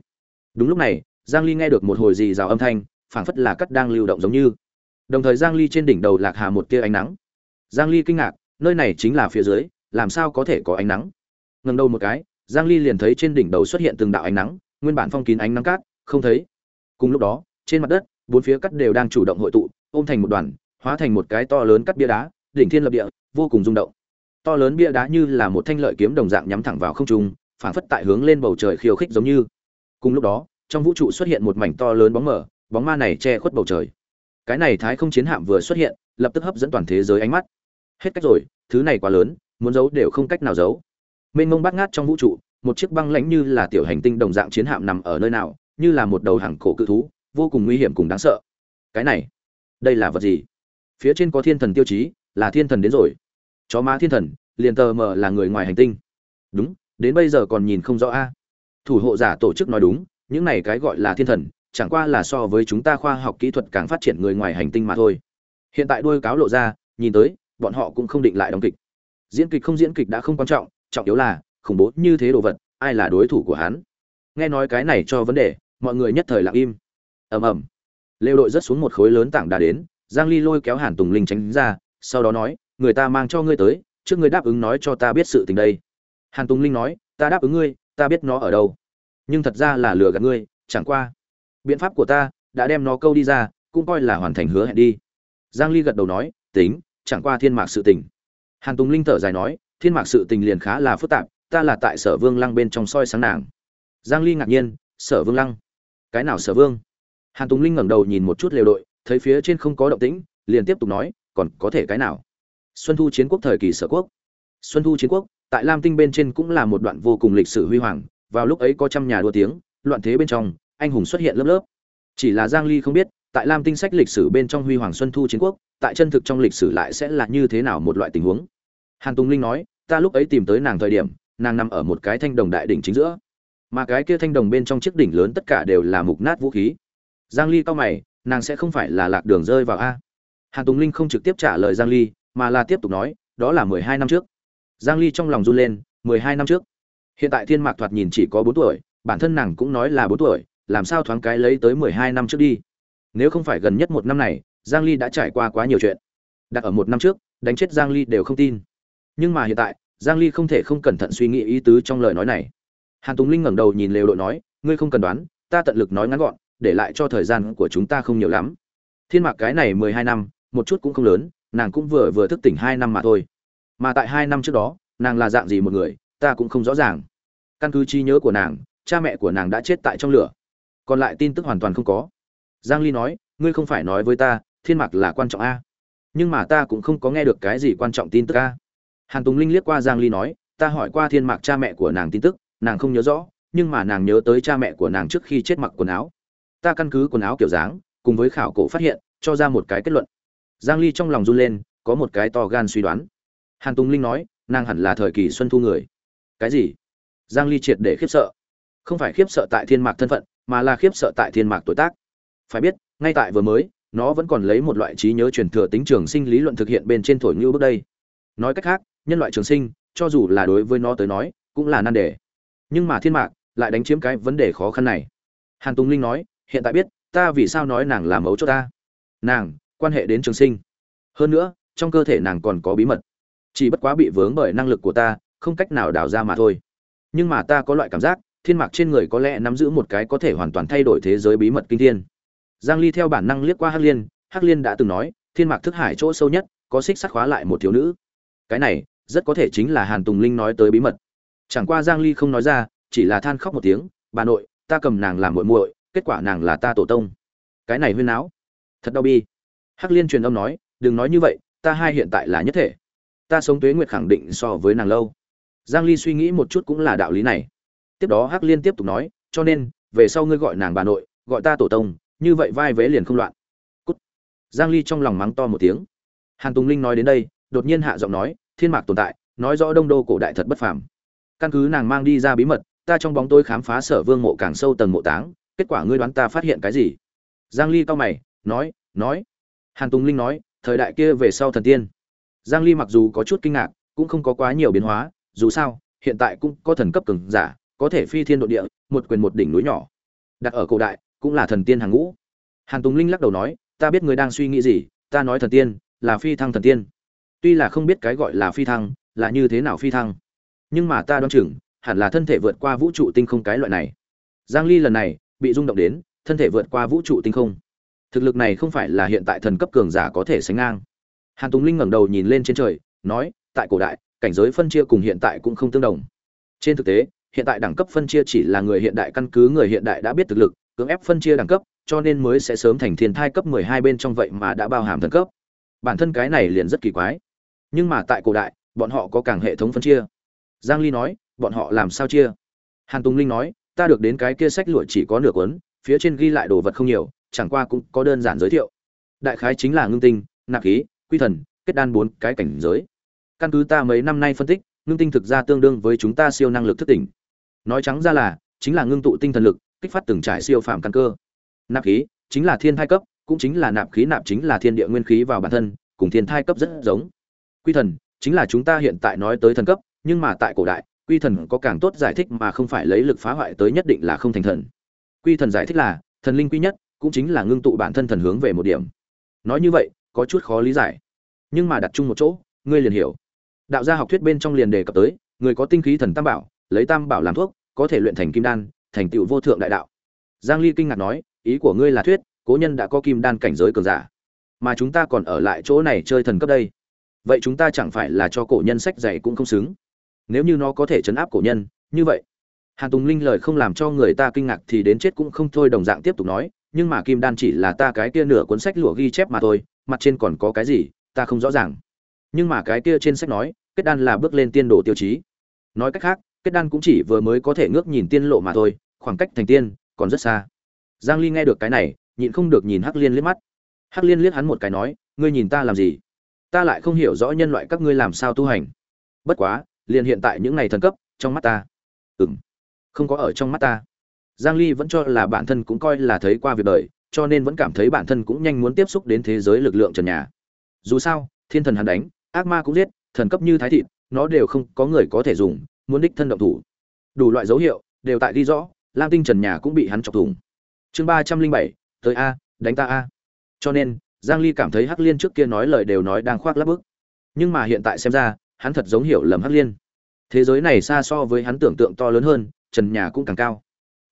Đúng lúc này, giang ly nghe được một hồi gì rào âm thanh, phảng phất là cắt đang lưu động giống như. Đồng thời giang ly trên đỉnh đầu lạc hà một tia ánh nắng. Giang ly kinh ngạc, nơi này chính là phía dưới, làm sao có thể có ánh nắng? Ngẩng đầu một cái, giang ly liền thấy trên đỉnh đầu xuất hiện từng đạo ánh nắng, nguyên bản phong kín ánh nắng cát, không thấy. Cùng lúc đó, trên mặt đất, bốn phía cắt đều đang chủ động hội tụ, ôm thành một đoàn, hóa thành một cái to lớn cắt bia đá, đỉnh thiên lập địa, vô cùng rung động. To lớn bia đá như là một thanh lợi kiếm đồng dạng nhắm thẳng vào không trung phảng phất tại hướng lên bầu trời khiêu khích giống như. Cùng lúc đó, trong vũ trụ xuất hiện một mảnh to lớn bóng mờ, bóng ma này che khuất bầu trời. Cái này thái không chiến hạm vừa xuất hiện, lập tức hấp dẫn toàn thế giới ánh mắt. Hết cách rồi, thứ này quá lớn, muốn giấu đều không cách nào giấu. Mênh mông bát ngát trong vũ trụ, một chiếc băng lãnh như là tiểu hành tinh đồng dạng chiến hạm nằm ở nơi nào, như là một đầu hàng cổ cự thú, vô cùng nguy hiểm cùng đáng sợ. Cái này, đây là vật gì? Phía trên có thiên thần tiêu chí, là thiên thần đến rồi. Chó má thiên thần, liền tờ mờ là người ngoài hành tinh. Đúng đến bây giờ còn nhìn không rõ a. Thủ hộ giả tổ chức nói đúng, những này cái gọi là thiên thần, chẳng qua là so với chúng ta khoa học kỹ thuật càng phát triển người ngoài hành tinh mà thôi. Hiện tại đôi cáo lộ ra, nhìn tới, bọn họ cũng không định lại đóng kịch. Diễn kịch không diễn kịch đã không quan trọng trọng yếu là, khủng bố như thế đồ vật, ai là đối thủ của hắn? Nghe nói cái này cho vấn đề, mọi người nhất thời lặng im. Ầm ầm. Lêu đội rất xuống một khối lớn tảng đá đến, giang ly lôi kéo hàn tùng linh tránh ra, sau đó nói, người ta mang cho ngươi tới, trước ngươi đáp ứng nói cho ta biết sự tình đây hàn tùng linh nói, ta đáp ứng ngươi, ta biết nó ở đâu. Nhưng thật ra là lừa gạt ngươi, chẳng qua. Biện pháp của ta đã đem nó câu đi ra, cũng coi là hoàn thành hứa hẹn đi. Giang ly gật đầu nói, tính, chẳng qua thiên mạc sự tình. Hàn tùng linh thở dài nói, thiên mạc sự tình liền khá là phức tạp, ta là tại sở vương lăng bên trong soi sáng nàng. Giang ly ngạc nhiên, sở vương lăng? Cái nào sở vương? Hàn tùng linh ngẩng đầu nhìn một chút lều đội, thấy phía trên không có động tĩnh, liền tiếp tục nói, còn có thể cái nào? Xuân thu chiến quốc thời kỳ sở quốc. Xuân thu chiến quốc tại lam tinh bên trên cũng là một đoạn vô cùng lịch sử huy hoàng, vào lúc ấy có trăm nhà đua tiếng, loạn thế bên trong, anh hùng xuất hiện lớp lớp. Chỉ là giang ly không biết, tại lam tinh sách lịch sử bên trong huy hoàng xuân thu chiến quốc, tại chân thực trong lịch sử lại sẽ là như thế nào một loại tình huống? Hàn tùng linh nói, ta lúc ấy tìm tới nàng thời điểm, nàng nằm ở một cái thanh đồng đại đỉnh chính giữa. Mà cái kia thanh đồng bên trong chiếc đỉnh lớn tất cả đều là mục nát vũ khí. Giang ly cao mày, nàng sẽ không phải là lạc đường rơi vào a? Hàn tùng linh không trực tiếp trả lời giang ly, mà là tiếp tục nói, đó là 12 năm trước giang ly trong lòng run lên 12 năm trước. Hiện tại thiên mạc thoạt nhìn chỉ có 4 tuổi, bản thân nàng cũng nói là 4 tuổi, làm sao thoáng cái lấy tới 12 năm trước đi? Nếu không phải gần nhất một năm này, giang ly đã trải qua quá nhiều chuyện. Đặt ở một năm trước, đánh chết giang ly đều không tin. Nhưng mà hiện tại, giang ly không thể không cẩn thận suy nghĩ ý tứ trong lời nói này. Hàn tùng linh ngẩng đầu nhìn lều đội nói, ngươi không cần đoán, ta tận lực nói ngắn gọn, để lại cho thời gian của chúng ta không nhiều lắm. Thiên mạc cái này 12 năm, một chút cũng không lớn, nàng cũng vừa vừa thức tỉnh hai năm mà thôi mà tại hai năm trước đó, nàng là dạng gì một người, ta cũng không rõ ràng. Căn cứ trí nhớ của nàng, cha mẹ của nàng đã chết tại trong lửa. Còn lại tin tức hoàn toàn không có. Giang ly nói, ngươi không phải nói với ta, thiên mạc là quan trọng a. Nhưng mà ta cũng không có nghe được cái gì quan trọng tin tức a. Hàn tùng linh liếc qua giang ly nói, ta hỏi qua thiên mạc cha mẹ của nàng tin tức, nàng không nhớ rõ, nhưng mà nàng nhớ tới cha mẹ của nàng trước khi chết mặc quần áo. Ta căn cứ quần áo kiểu dáng, cùng với khảo cổ phát hiện, cho ra một cái kết luận. Giang ly trong lòng run lên, có một cái to gan suy đoán hàn tùng linh nói, nàng hẳn là thời kỳ xuân thu người. Cái gì? Giang ly triệt để khiếp sợ. Không phải khiếp sợ tại thiên mạc thân phận, mà là khiếp sợ tại thiên mạc tuổi tác. Phải biết, ngay tại vừa mới, nó vẫn còn lấy một loại trí nhớ truyền thừa tính trường sinh lý luận thực hiện bên trên thổi như bước đây. Nói cách khác, nhân loại trường sinh, cho dù là đối với nó tới nói, cũng là nan đề. Nhưng mà thiên mạc lại đánh chiếm cái vấn đề khó khăn này. Hàn tùng linh nói, hiện tại biết, ta vì sao nói nàng là mấu cho ta? Nàng, quan hệ đến trường sinh. Hơn nữa, trong cơ thể nàng còn có bí mật chỉ bất quá bị vướng bởi năng lực của ta, không cách nào đào ra mà thôi. Nhưng mà ta có loại cảm giác, thiên mạc trên người có lẽ nắm giữ một cái có thể hoàn toàn thay đổi thế giới bí mật kinh thiên. Giang ly theo bản năng liếc qua hắc liên hắc liên đã từng nói, thiên mạc thức hải chỗ sâu nhất, có xích sắt khóa lại một thiếu nữ. Cái này, rất có thể chính là hàn tùng linh nói tới bí mật. Chẳng qua giang ly không nói ra, chỉ là than khóc một tiếng, bà nội, ta cầm nàng làm muội muội, kết quả nàng là ta tổ tông. Cái này huyên não thật đau bi. Hắc liên truyền âm nói, đừng nói như vậy, ta hai hiện tại là nhất thể ta sống tuế nguyệt khẳng định so với nàng lâu. Giang ly suy nghĩ một chút cũng là đạo lý này. Tiếp đó hắc liên tiếp tục nói, cho nên, về sau ngươi gọi nàng bà nội, gọi ta tổ tông, như vậy vai vế liền không loạn. Cút. Giang ly trong lòng mắng to một tiếng. Hàn tùng linh nói đến đây, đột nhiên hạ giọng nói, thiên mạc tồn tại, nói rõ đông đô cổ đại thật bất phàm. Căn cứ nàng mang đi ra bí mật, ta trong bóng tôi khám phá sở vương mộ càng sâu tầng mộ táng, kết quả ngươi đoán ta phát hiện cái gì? Giang ly cao mày, nói nói. Hàn tùng linh nói, thời đại kia về sau thần tiên giang ly mặc dù có chút kinh ngạc, cũng không có quá nhiều biến hóa, dù sao, hiện tại cũng có thần cấp cường giả, có thể phi thiên độ địa, một quyền một đỉnh núi nhỏ. Đặt ở cổ đại, cũng là thần tiên hàng ngũ. Hàn tùng linh lắc đầu nói, ta biết người đang suy nghĩ gì, ta nói thần tiên, là phi thăng thần tiên. Tuy là không biết cái gọi là phi thăng, là như thế nào phi thăng. Nhưng mà ta đoán chừng, hẳn là thân thể vượt qua vũ trụ tinh không cái loại này. Giang ly lần này, bị rung động đến, thân thể vượt qua vũ trụ tinh không. Thực lực này không phải là hiện tại thần cấp cường giả có thể sánh ngang hàn tùng linh ngẩng đầu nhìn lên trên trời, nói, tại cổ đại, cảnh giới phân chia cùng hiện tại cũng không tương đồng. Trên thực tế, hiện tại đẳng cấp phân chia chỉ là người hiện đại căn cứ, người hiện đại đã biết thực lực, cưỡng ép phân chia đẳng cấp, cho nên mới sẽ sớm thành thiên thai cấp 12 bên trong vậy mà đã bao hàm thần cấp. Bản thân cái này liền rất kỳ quái. Nhưng mà tại cổ đại, bọn họ có càng hệ thống phân chia. Giang ly nói, bọn họ làm sao chia? Hàn tùng linh nói, ta được đến cái kia sách lụa chỉ có nửa cuốn, phía trên ghi lại đồ vật không nhiều, chẳng qua cũng có đơn giản giới thiệu. Đại khái chính là ngưng tinh, nạp khí quy thần, kết đan bốn cái cảnh giới. Căn cứ ta mấy năm nay phân tích, ngưng tinh thực ra tương đương với chúng ta siêu năng lực thức tỉnh. Nói trắng ra là, chính là ngưng tụ tinh thần lực, kích phát từng trải siêu phạm căn cơ. Nạp khí, chính là thiên thai cấp, cũng chính là nạp khí, nạp chính là thiên địa nguyên khí vào bản thân, cùng thiên thai cấp rất giống. Quy thần, chính là chúng ta hiện tại nói tới thần cấp, nhưng mà tại cổ đại, quy thần có càng tốt giải thích mà không phải lấy lực phá hoại tới nhất định là không thành thần. Quy thần giải thích là, thần linh quy nhất, cũng chính là ngưng tụ bản thân thần hướng về một điểm. Nói như vậy có chút khó lý giải. Nhưng mà đặt chung một chỗ, ngươi liền hiểu. Đạo gia học thuyết bên trong liền đề cập tới, người có tinh khí thần tam bảo, lấy tam bảo làm thuốc, có thể luyện thành kim đan, thành tựu vô thượng đại đạo. Giang ly kinh ngạc nói, ý của ngươi là thuyết, cố nhân đã có kim đan cảnh giới cường giả, mà chúng ta còn ở lại chỗ này chơi thần cấp đây. Vậy chúng ta chẳng phải là cho cổ nhân sách dạy cũng không xứng? Nếu như nó có thể chấn áp cổ nhân, như vậy, hàn tùng linh lời không làm cho người ta kinh ngạc thì đến chết cũng không thôi đồng dạng tiếp tục nói, nhưng mà kim đan chỉ là ta cái kia nửa cuốn sách lụa ghi chép mà thôi mặt trên còn có cái gì, ta không rõ ràng. Nhưng mà cái kia trên sách nói, kết đan là bước lên tiên đồ tiêu chí. Nói cách khác, kết đan cũng chỉ vừa mới có thể ngước nhìn tiên lộ mà thôi, khoảng cách thành tiên còn rất xa. Giang ly nghe được cái này, nhịn không được nhìn hắc liên liếc mắt. Hắc liên liếc hắn một cái nói, ngươi nhìn ta làm gì? Ta lại không hiểu rõ nhân loại các ngươi làm sao tu hành. Bất quá, liền hiện tại những này thần cấp, trong mắt ta. Ừm, không có ở trong mắt ta. Giang ly vẫn cho là bản thân cũng coi là thấy qua việc đời cho nên vẫn cảm thấy bản thân cũng nhanh muốn tiếp xúc đến thế giới lực lượng trần nhà. Dù sao, thiên thần hắn đánh, ác ma cũng giết, thần cấp như thái thịt, nó đều không có người có thể dùng, muốn đích thân động thủ. Đủ loại dấu hiệu, đều tại đi rõ, lam tinh trần nhà cũng bị hắn chọc thủng. Chương ba trăm linh bảy, tới a, đánh ta a. Cho nên, giang ly cảm thấy hắc liên trước kia nói lời đều nói đang khoác lắp bức. Nhưng mà hiện tại xem ra, hắn thật giống hiểu lầm hắc liên. Thế giới này xa so với hắn tưởng tượng to lớn hơn, trần nhà cũng càng cao.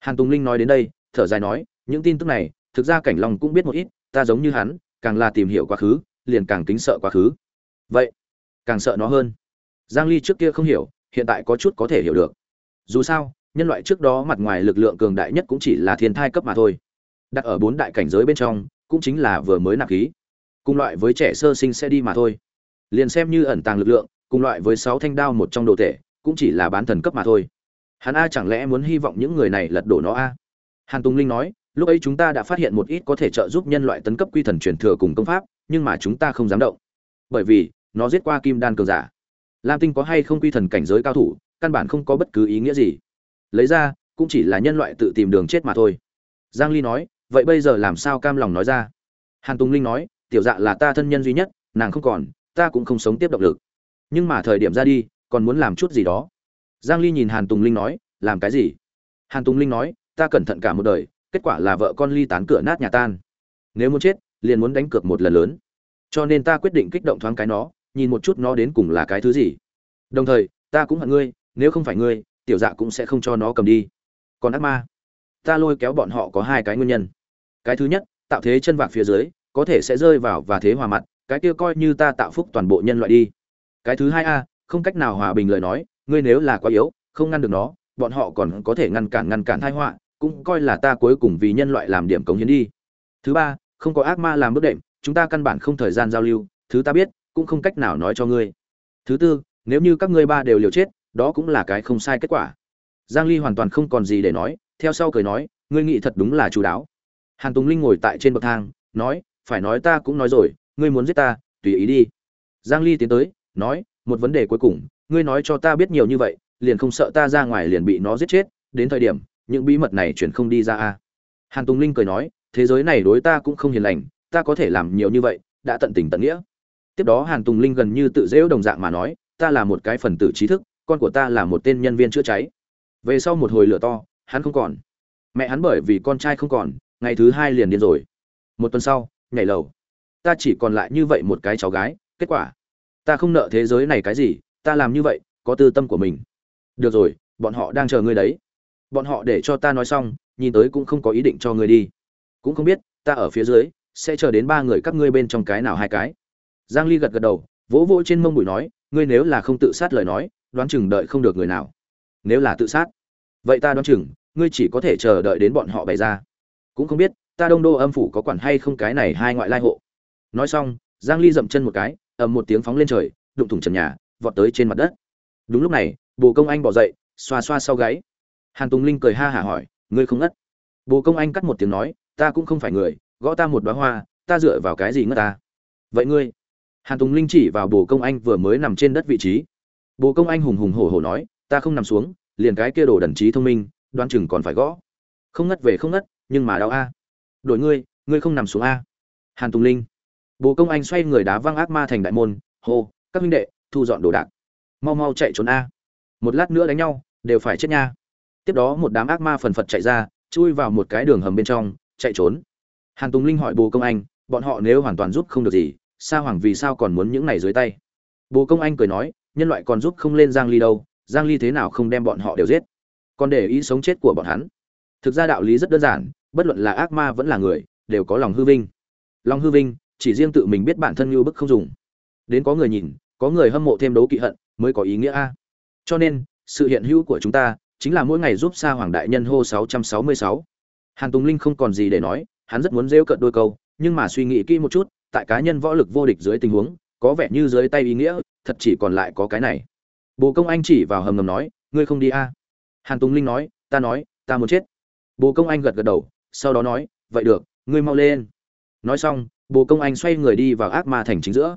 Hàn tùng linh nói đến đây, thở dài nói, những tin tức này thực ra cảnh long cũng biết một ít, ta giống như hắn, càng là tìm hiểu quá khứ, liền càng kính sợ quá khứ. Vậy, càng sợ nó hơn. Giang ly trước kia không hiểu, hiện tại có chút có thể hiểu được. Dù sao, nhân loại trước đó mặt ngoài lực lượng cường đại nhất cũng chỉ là thiên thai cấp mà thôi. Đặt ở bốn đại cảnh giới bên trong, cũng chính là vừa mới nạp khí. Cùng loại với trẻ sơ sinh sẽ đi mà thôi. Liền xem như ẩn tàng lực lượng, cùng loại với sáu thanh đao một trong đồ tể cũng chỉ là bán thần cấp mà thôi. Hắn a chẳng lẽ muốn hy vọng những người này lật đổ nó a? Hàn tùng linh nói lúc ấy chúng ta đã phát hiện một ít có thể trợ giúp nhân loại tấn cấp quy thần truyền thừa cùng công pháp, nhưng mà chúng ta không dám động. Bởi vì, nó giết qua kim đan cường giả. Lam tinh có hay không quy thần cảnh giới cao thủ, căn bản không có bất cứ ý nghĩa gì. Lấy ra, cũng chỉ là nhân loại tự tìm đường chết mà thôi. Giang ly nói, vậy bây giờ làm sao cam lòng nói ra? Hàn tùng linh nói, tiểu dạ là ta thân nhân duy nhất, nàng không còn, ta cũng không sống tiếp động lực. Nhưng mà thời điểm ra đi, còn muốn làm chút gì đó. Giang ly nhìn hàn tùng linh nói, làm cái gì? Hàn tùng linh nói, ta cẩn thận cả một đời kết quả là vợ con ly tán cửa nát nhà tan. Nếu muốn chết, liền muốn đánh cược một lần lớn. Cho nên ta quyết định kích động thoáng cái nó, nhìn một chút nó đến cùng là cái thứ gì. Đồng thời, ta cũng hận ngươi, nếu không phải ngươi, tiểu dạ cũng sẽ không cho nó cầm đi. Còn ác ma. Ta lôi kéo bọn họ có hai cái nguyên nhân. Cái thứ nhất, tạo thế chân vạc phía dưới, có thể sẽ rơi vào và thế hòa mặt, cái kia coi như ta tạo phúc toàn bộ nhân loại đi. Cái thứ hai a, không cách nào hòa bình lời nói, ngươi nếu là quá yếu, không ngăn được nó, bọn họ còn có thể ngăn cản ngăn cản thai họa cũng coi là ta cuối cùng vì nhân loại làm điểm cống hiến đi. Thứ ba, không có ác ma làm bước đệm, chúng ta căn bản không thời gian giao lưu, thứ ta biết, cũng không cách nào nói cho ngươi. Thứ tư, nếu như các ngươi ba đều liều chết, đó cũng là cái không sai kết quả. Giang ly hoàn toàn không còn gì để nói, theo sau cười nói, ngươi nghĩ thật đúng là chú đáo. Hàn tùng linh ngồi tại trên bậc thang, nói, phải nói ta cũng nói rồi, ngươi muốn giết ta, tùy ý đi. Giang ly tiến tới, nói, một vấn đề cuối cùng, ngươi nói cho ta biết nhiều như vậy, liền không sợ ta ra ngoài liền bị nó giết chết, đến thời điểm những bí mật này chuyển không đi ra a. Hàn tùng linh cười nói, thế giới này đối ta cũng không hiền lành, ta có thể làm nhiều như vậy, đã tận tình tận nghĩa. Tiếp đó hàn tùng linh gần như tự dễu đồng dạng mà nói, ta là một cái phần tử trí thức, con của ta là một tên nhân viên chữa cháy. Về sau một hồi lửa to, hắn không còn. Mẹ hắn bởi vì con trai không còn, ngày thứ hai liền điên rồi. Một tuần sau, nhảy lầu. Ta chỉ còn lại như vậy một cái cháu gái, kết quả. Ta không nợ thế giới này cái gì, ta làm như vậy, có tư tâm của mình. Được rồi, bọn họ đang chờ ngươi đấy bọn họ để cho ta nói xong, nhìn tới cũng không có ý định cho ngươi đi. Cũng không biết, ta ở phía dưới, sẽ chờ đến ba người các ngươi bên trong cái nào hai cái. Giang ly gật gật đầu, vỗ vỗ trên mông bụi nói, ngươi nếu là không tự sát lời nói, đoán chừng đợi không được người nào. Nếu là tự sát, vậy ta đoán chừng, ngươi chỉ có thể chờ đợi đến bọn họ bày ra. Cũng không biết, ta đông đô âm phủ có quản hay không cái này hai ngoại lai hộ. Nói xong, giang ly dậm chân một cái, ầm một tiếng phóng lên trời, đụng thủng trần nhà, vọt tới trên mặt đất. Đúng lúc này, bồ công anh bỏ dậy, xoa xoa sau gáy hàn tùng linh cười ha hả hỏi, ngươi không ngất? Bồ công anh cắt một tiếng nói, ta cũng không phải người, gõ ta một đóa hoa, ta dựa vào cái gì ngất ta? Vậy ngươi? Hàn tùng linh chỉ vào bồ công anh vừa mới nằm trên đất vị trí. Bồ công anh hùng hùng hổ hổ nói, ta không nằm xuống, liền cái kia đồ đần trí thông minh đoan chừng còn phải gõ. Không ngất về không ngất, nhưng mà đau a. Đổi ngươi ngươi không nằm xuống a. Hàn tùng linh. Bồ công anh xoay người đá văng ác ma thành đại môn, hô, các huynh đệ, thu dọn đồ đạc. Mau mau chạy trốn a. Một lát nữa đánh nhau, đều phải chết nha tiếp đó một đám ác ma phần phật chạy ra, chui vào một cái đường hầm bên trong, chạy trốn. Hàn tùng linh hỏi bồ công anh, bọn họ nếu hoàn toàn giúp không được gì, sa hoàng vì sao còn muốn những này dưới tay? Bồ công anh cười nói, nhân loại còn giúp không lên giang ly đâu, giang ly thế nào không đem bọn họ đều giết? Còn để ý sống chết của bọn hắn. Thực ra đạo lý rất đơn giản, bất luận là ác ma vẫn là người, đều có lòng hư vinh. Lòng hư vinh, chỉ riêng tự mình biết bản thân như bức không dùng. Đến có người nhìn, có người hâm mộ thêm đấu kỵ hận, mới có ý nghĩa a. Cho nên, sự hiện hữu của chúng ta chính là mỗi ngày giúp sa hoàng đại nhân hô 666. hàn tùng linh không còn gì để nói, hắn rất muốn rêu cận đôi câu, nhưng mà suy nghĩ kỹ một chút, tại cá nhân võ lực vô địch dưới tình huống, có vẻ như dưới tay ý nghĩa, thật chỉ còn lại có cái này. Bồ công anh chỉ vào hầm ngầm nói, ngươi không đi a hàn tùng linh nói, ta nói, ta muốn chết. Bồ công anh gật gật đầu, sau đó nói, vậy được, ngươi mau lên. Nói xong, bồ công anh xoay người đi vào ác ma thành chính giữa.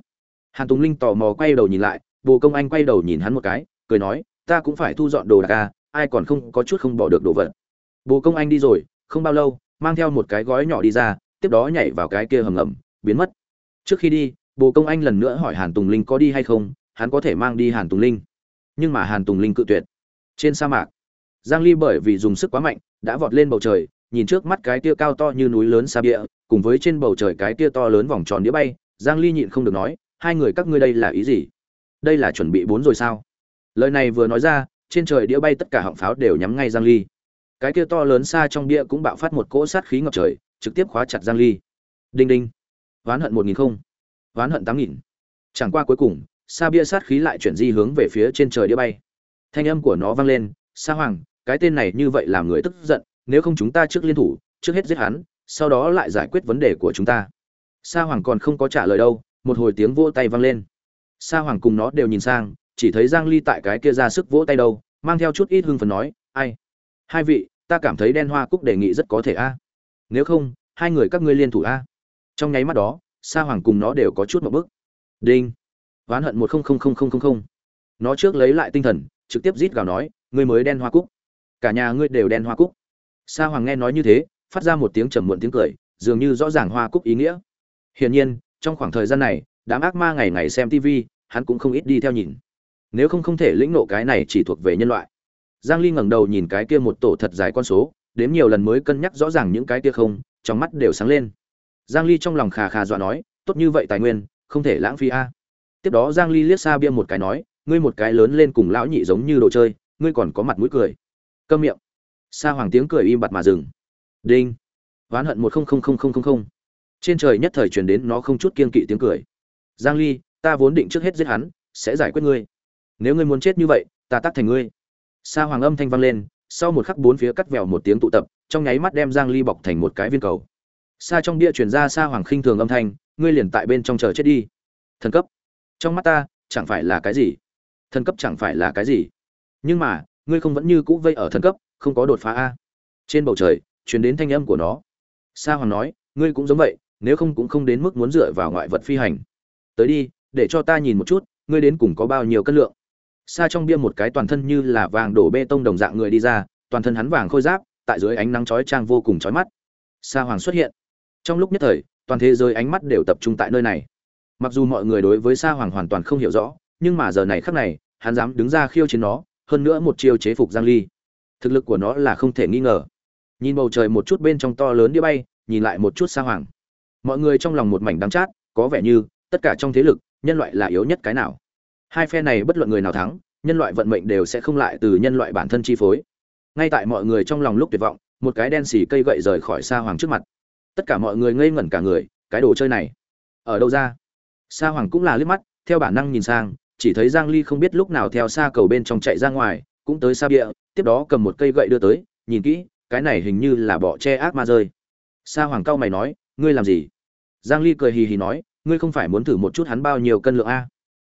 Hàn tùng linh tò mò quay đầu nhìn lại, bồ công anh quay đầu nhìn hắn một cái, cười nói, ta cũng phải thu dọn đồ đạc à, ai còn không có chút không bỏ được đồ vật. Bồ công anh đi rồi, không bao lâu, mang theo một cái gói nhỏ đi ra, tiếp đó nhảy vào cái kia hầm ngầm, biến mất. Trước khi đi, bồ công anh lần nữa hỏi hàn tùng linh có đi hay không, hắn có thể mang đi hàn tùng linh. Nhưng mà hàn tùng linh cự tuyệt. Trên sa mạc, giang ly bởi vì dùng sức quá mạnh, đã vọt lên bầu trời, nhìn trước mắt cái kia cao to như núi lớn xa bịa cùng với trên bầu trời cái kia to lớn vòng tròn đĩa bay, giang ly nhịn không được nói, hai người các ngươi đây là ý gì? Đây là chuẩn bị bốn rồi sao? Lời này vừa nói ra trên trời đĩa bay tất cả họng pháo đều nhắm ngay giang ly. Cái kia to lớn xa trong bia cũng bạo phát một cỗ sát khí ngập trời, trực tiếp khóa chặt giang ly. Đinh đinh. Ván hận một nghìn không. Ván hận tám nghìn. Chẳng qua cuối cùng, xa bia sát khí lại chuyển di hướng về phía trên trời đĩa bay. Thanh âm của nó vang lên, sa hoàng, cái tên này như vậy làm người tức giận, nếu không chúng ta trước liên thủ, trước hết giết hắn, sau đó lại giải quyết vấn đề của chúng ta. Sa hoàng còn không có trả lời đâu, một hồi tiếng vỗ tay vang lên. Sa hoàng cùng nó đều nhìn sang chỉ thấy giang ly tại cái kia ra sức vỗ tay đâu, mang theo chút ít hưng phấn nói, ai? Hai vị, ta cảm thấy đen hoa cúc đề nghị rất có thể a. Nếu không, hai người các ngươi liên thủ a. Trong nháy mắt đó, sa hoàng cùng nó đều có chút một bước. Đinh. Oán hận một không không không không không không. Nó trước lấy lại tinh thần, trực tiếp rít gào nói, ngươi mới đen hoa cúc. Cả nhà ngươi đều đen hoa cúc. Sa hoàng nghe nói như thế, phát ra một tiếng trầm muộn tiếng cười, dường như rõ ràng hoa cúc ý nghĩa. Hiển nhiên, trong khoảng thời gian này, đám ác ma ngày ngày xem tv hắn cũng không ít đi theo nhìn nếu không không thể lĩnh nộ cái này chỉ thuộc về nhân loại. Giang ly ngẩng đầu nhìn cái kia một tổ thật dài con số đếm nhiều lần mới cân nhắc rõ ràng những cái kia không, trong mắt đều sáng lên. Giang ly trong lòng khà khà dọa nói, tốt như vậy tài nguyên, không thể lãng phí a. Tiếp đó giang ly liếc xa bia một cái nói, ngươi một cái lớn lên cùng lão nhị giống như đồ chơi, ngươi còn có mặt mũi cười. Câm miệng. Sa hoàng tiếng cười im bặt mà dừng. Đinh. Oán hận một không không không không không không. Trên trời nhất thời truyền đến nó không chút kiên kỵ tiếng cười. Giang ly, ta vốn định trước hết giết hắn, sẽ giải quyết ngươi nếu ngươi muốn chết như vậy, ta tắt thành ngươi. Sa hoàng âm thanh vang lên, sau một khắc bốn phía cắt vèo một tiếng tụ tập, trong nháy mắt đem giang ly bọc thành một cái viên cầu. Xa trong bia truyền ra Sa hoàng khinh thường âm thanh, ngươi liền tại bên trong chờ chết đi. Thần cấp. Trong mắt ta, chẳng phải là cái gì? Thần cấp chẳng phải là cái gì? Nhưng mà, ngươi không vẫn như cũ vây ở thần cấp, không có đột phá a. Trên bầu trời, truyền đến thanh âm của nó. Sa hoàng nói, ngươi cũng giống vậy, nếu không cũng không đến mức muốn dựa vào ngoại vật phi hành. Tới đi, để cho ta nhìn một chút, ngươi đến cùng có bao nhiêu cân lượng? Xa trong bia một cái toàn thân như là vàng đổ bê tông đồng dạng người đi ra, toàn thân hắn vàng khôi giáp, tại dưới ánh nắng chói chang vô cùng chói mắt. Sa hoàng xuất hiện. Trong lúc nhất thời, toàn thế giới ánh mắt đều tập trung tại nơi này. Mặc dù mọi người đối với sa hoàng hoàn toàn không hiểu rõ, nhưng mà giờ này khắc này, hắn dám đứng ra khiêu chiến nó, hơn nữa một chiêu chế phục giang ly. Thực lực của nó là không thể nghi ngờ. Nhìn bầu trời một chút bên trong to lớn đĩa bay, nhìn lại một chút sa hoàng. Mọi người trong lòng một mảnh đắng chát, có vẻ như tất cả trong thế lực, nhân loại là yếu nhất cái nào hai phe này bất luận người nào thắng, nhân loại vận mệnh đều sẽ không lại từ nhân loại bản thân chi phối. Ngay tại mọi người trong lòng lúc tuyệt vọng, một cái đen xì cây gậy rời khỏi sa hoàng trước mặt. Tất cả mọi người ngây ngẩn cả người, cái đồ chơi này ở đâu ra? Sa hoàng cũng là liếc mắt, theo bản năng nhìn sang, chỉ thấy giang ly không biết lúc nào theo xa cầu bên trong chạy ra ngoài, cũng tới xa bia tiếp đó cầm một cây gậy đưa tới, nhìn kỹ, cái này hình như là bỏ che ác ma rơi. Sa hoàng cao mày nói, ngươi làm gì? Giang ly cười hì hì nói, ngươi không phải muốn thử một chút hắn bao nhiêu cân lượng a?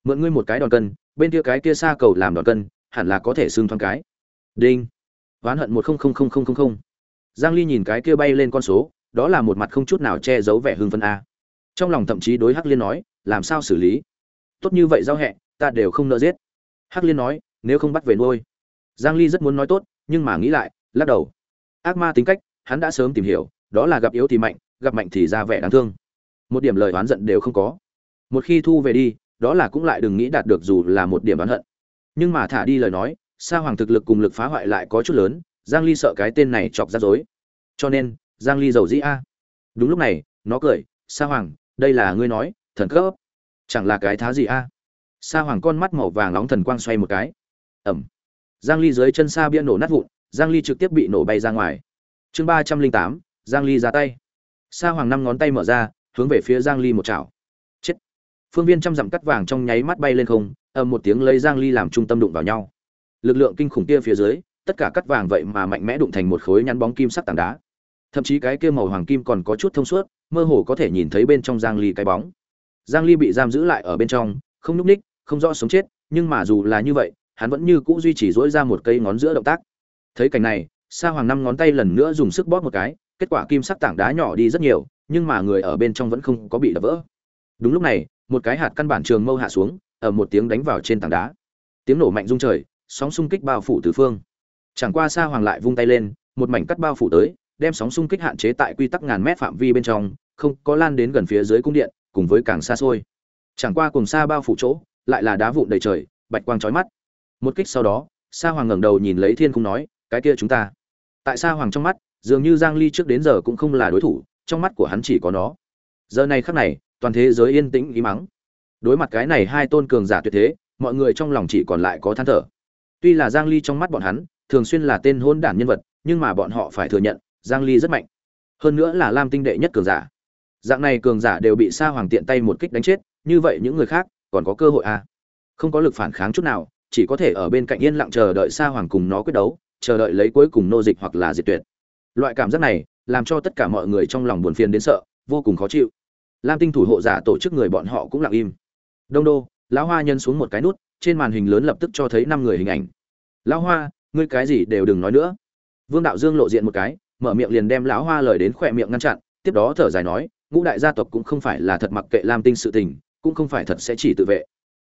Mượn ngươi một cái đòn cân, bên kia cái kia xa cầu làm đòn cân, hẳn là có thể xương thoáng cái. Đinh. Oán hận một không không không không không không. Giang ly nhìn cái kia bay lên con số, đó là một mặt không chút nào che giấu vẻ hưng phấn a. Trong lòng thậm chí đối hắc liên nói, làm sao xử lý? Tốt như vậy giao hẹ, ta đều không nợ giết. Hắc liên nói, nếu không bắt về nuôi. Giang ly rất muốn nói tốt, nhưng mà nghĩ lại, lắc đầu. Ác ma tính cách, hắn đã sớm tìm hiểu, đó là gặp yếu thì mạnh, gặp mạnh thì ra vẻ đáng thương. Một điểm lời oán giận đều không có. Một khi thu về đi đó là cũng lại đừng nghĩ đạt được dù là một điểm oán hận. Nhưng mà thả đi lời nói, sa hoàng thực lực cùng lực phá hoại lại có chút lớn, giang ly sợ cái tên này chọc ra dối cho nên, giang ly giàu dĩ a. Đúng lúc này, nó cười, sa hoàng, đây là ngươi nói, thần cấp. Chẳng là cái thá gì a? Sa hoàng con mắt màu vàng nóng thần quang xoay một cái. Ẩm. Giang ly dưới chân sa bia nổ nát vụn, giang ly trực tiếp bị nổ bay ra ngoài. Chương ba trăm linh tám, giang ly ra tay. Sa hoàng năm ngón tay mở ra, hướng về phía giang ly một chảo phương viên trăm dặm cắt vàng trong nháy mắt bay lên không, ầm một tiếng lấy giang ly làm trung tâm đụng vào nhau. Lực lượng kinh khủng kia phía dưới, tất cả cắt vàng vậy mà mạnh mẽ đụng thành một khối nhăn bóng kim sắc tảng đá. Thậm chí cái kia màu hoàng kim còn có chút thông suốt, mơ hồ có thể nhìn thấy bên trong giang ly cái bóng. Giang ly bị giam giữ lại ở bên trong, không núp ních, không rõ sống chết, nhưng mà dù là như vậy, hắn vẫn như cũ duy trì dỗi ra một cây ngón giữa động tác. Thấy cảnh này, sa hoàng năm ngón tay lần nữa dùng sức bóp một cái, kết quả kim sắc tảng đá nhỏ đi rất nhiều, nhưng mà người ở bên trong vẫn không có bị đập vỡ. Đúng lúc này một cái hạt căn bản trường mâu hạ xuống, ở một tiếng đánh vào trên tảng đá. Tiếng nổ mạnh rung trời, sóng xung kích bao phủ tứ phương. Chẳng qua sa hoàng lại vung tay lên, một mảnh cắt bao phủ tới, đem sóng xung kích hạn chế tại quy tắc ngàn mét phạm vi bên trong, không có lan đến gần phía dưới cung điện, cùng với càng xa xôi. Chẳng qua cùng xa bao phủ chỗ, lại là đá vụn đầy trời, bạch quang chói mắt. Một kích sau đó, sa hoàng ngẩng đầu nhìn lấy thiên cung nói, cái kia chúng ta. Tại sa hoàng trong mắt, dường như giang ly trước đến giờ cũng không là đối thủ, trong mắt của hắn chỉ có nó. Giờ này khắc này toàn thế giới yên tĩnh ý mắng. Đối mặt cái này hai tôn cường giả tuyệt thế, mọi người trong lòng chỉ còn lại có than thở. Tuy là giang ly trong mắt bọn hắn, thường xuyên là tên hôn đản nhân vật, nhưng mà bọn họ phải thừa nhận, giang ly rất mạnh. Hơn nữa là lam tinh đệ nhất cường giả. Dạng này cường giả đều bị sa hoàng tiện tay một kích đánh chết, như vậy những người khác còn có cơ hội à? Không có lực phản kháng chút nào, chỉ có thể ở bên cạnh yên lặng chờ đợi sa hoàng cùng nó quyết đấu, chờ đợi lấy cuối cùng nô dịch hoặc là diệt tuyệt. Loại cảm giác này, làm cho tất cả mọi người trong lòng buồn phiền đến sợ, vô cùng khó chịu lam tinh thủ hộ giả tổ chức người bọn họ cũng lặng im. Đông đô, lão hoa nhân xuống một cái nút, trên màn hình lớn lập tức cho thấy năm người hình ảnh. Lão hoa, ngươi cái gì đều đừng nói nữa. Vương đạo dương lộ diện một cái, mở miệng liền đem lão hoa lời đến khỏe miệng ngăn chặn, tiếp đó thở dài nói, ngũ đại gia tộc cũng không phải là thật mặc kệ lam tinh sự tình, cũng không phải thật sẽ chỉ tự vệ.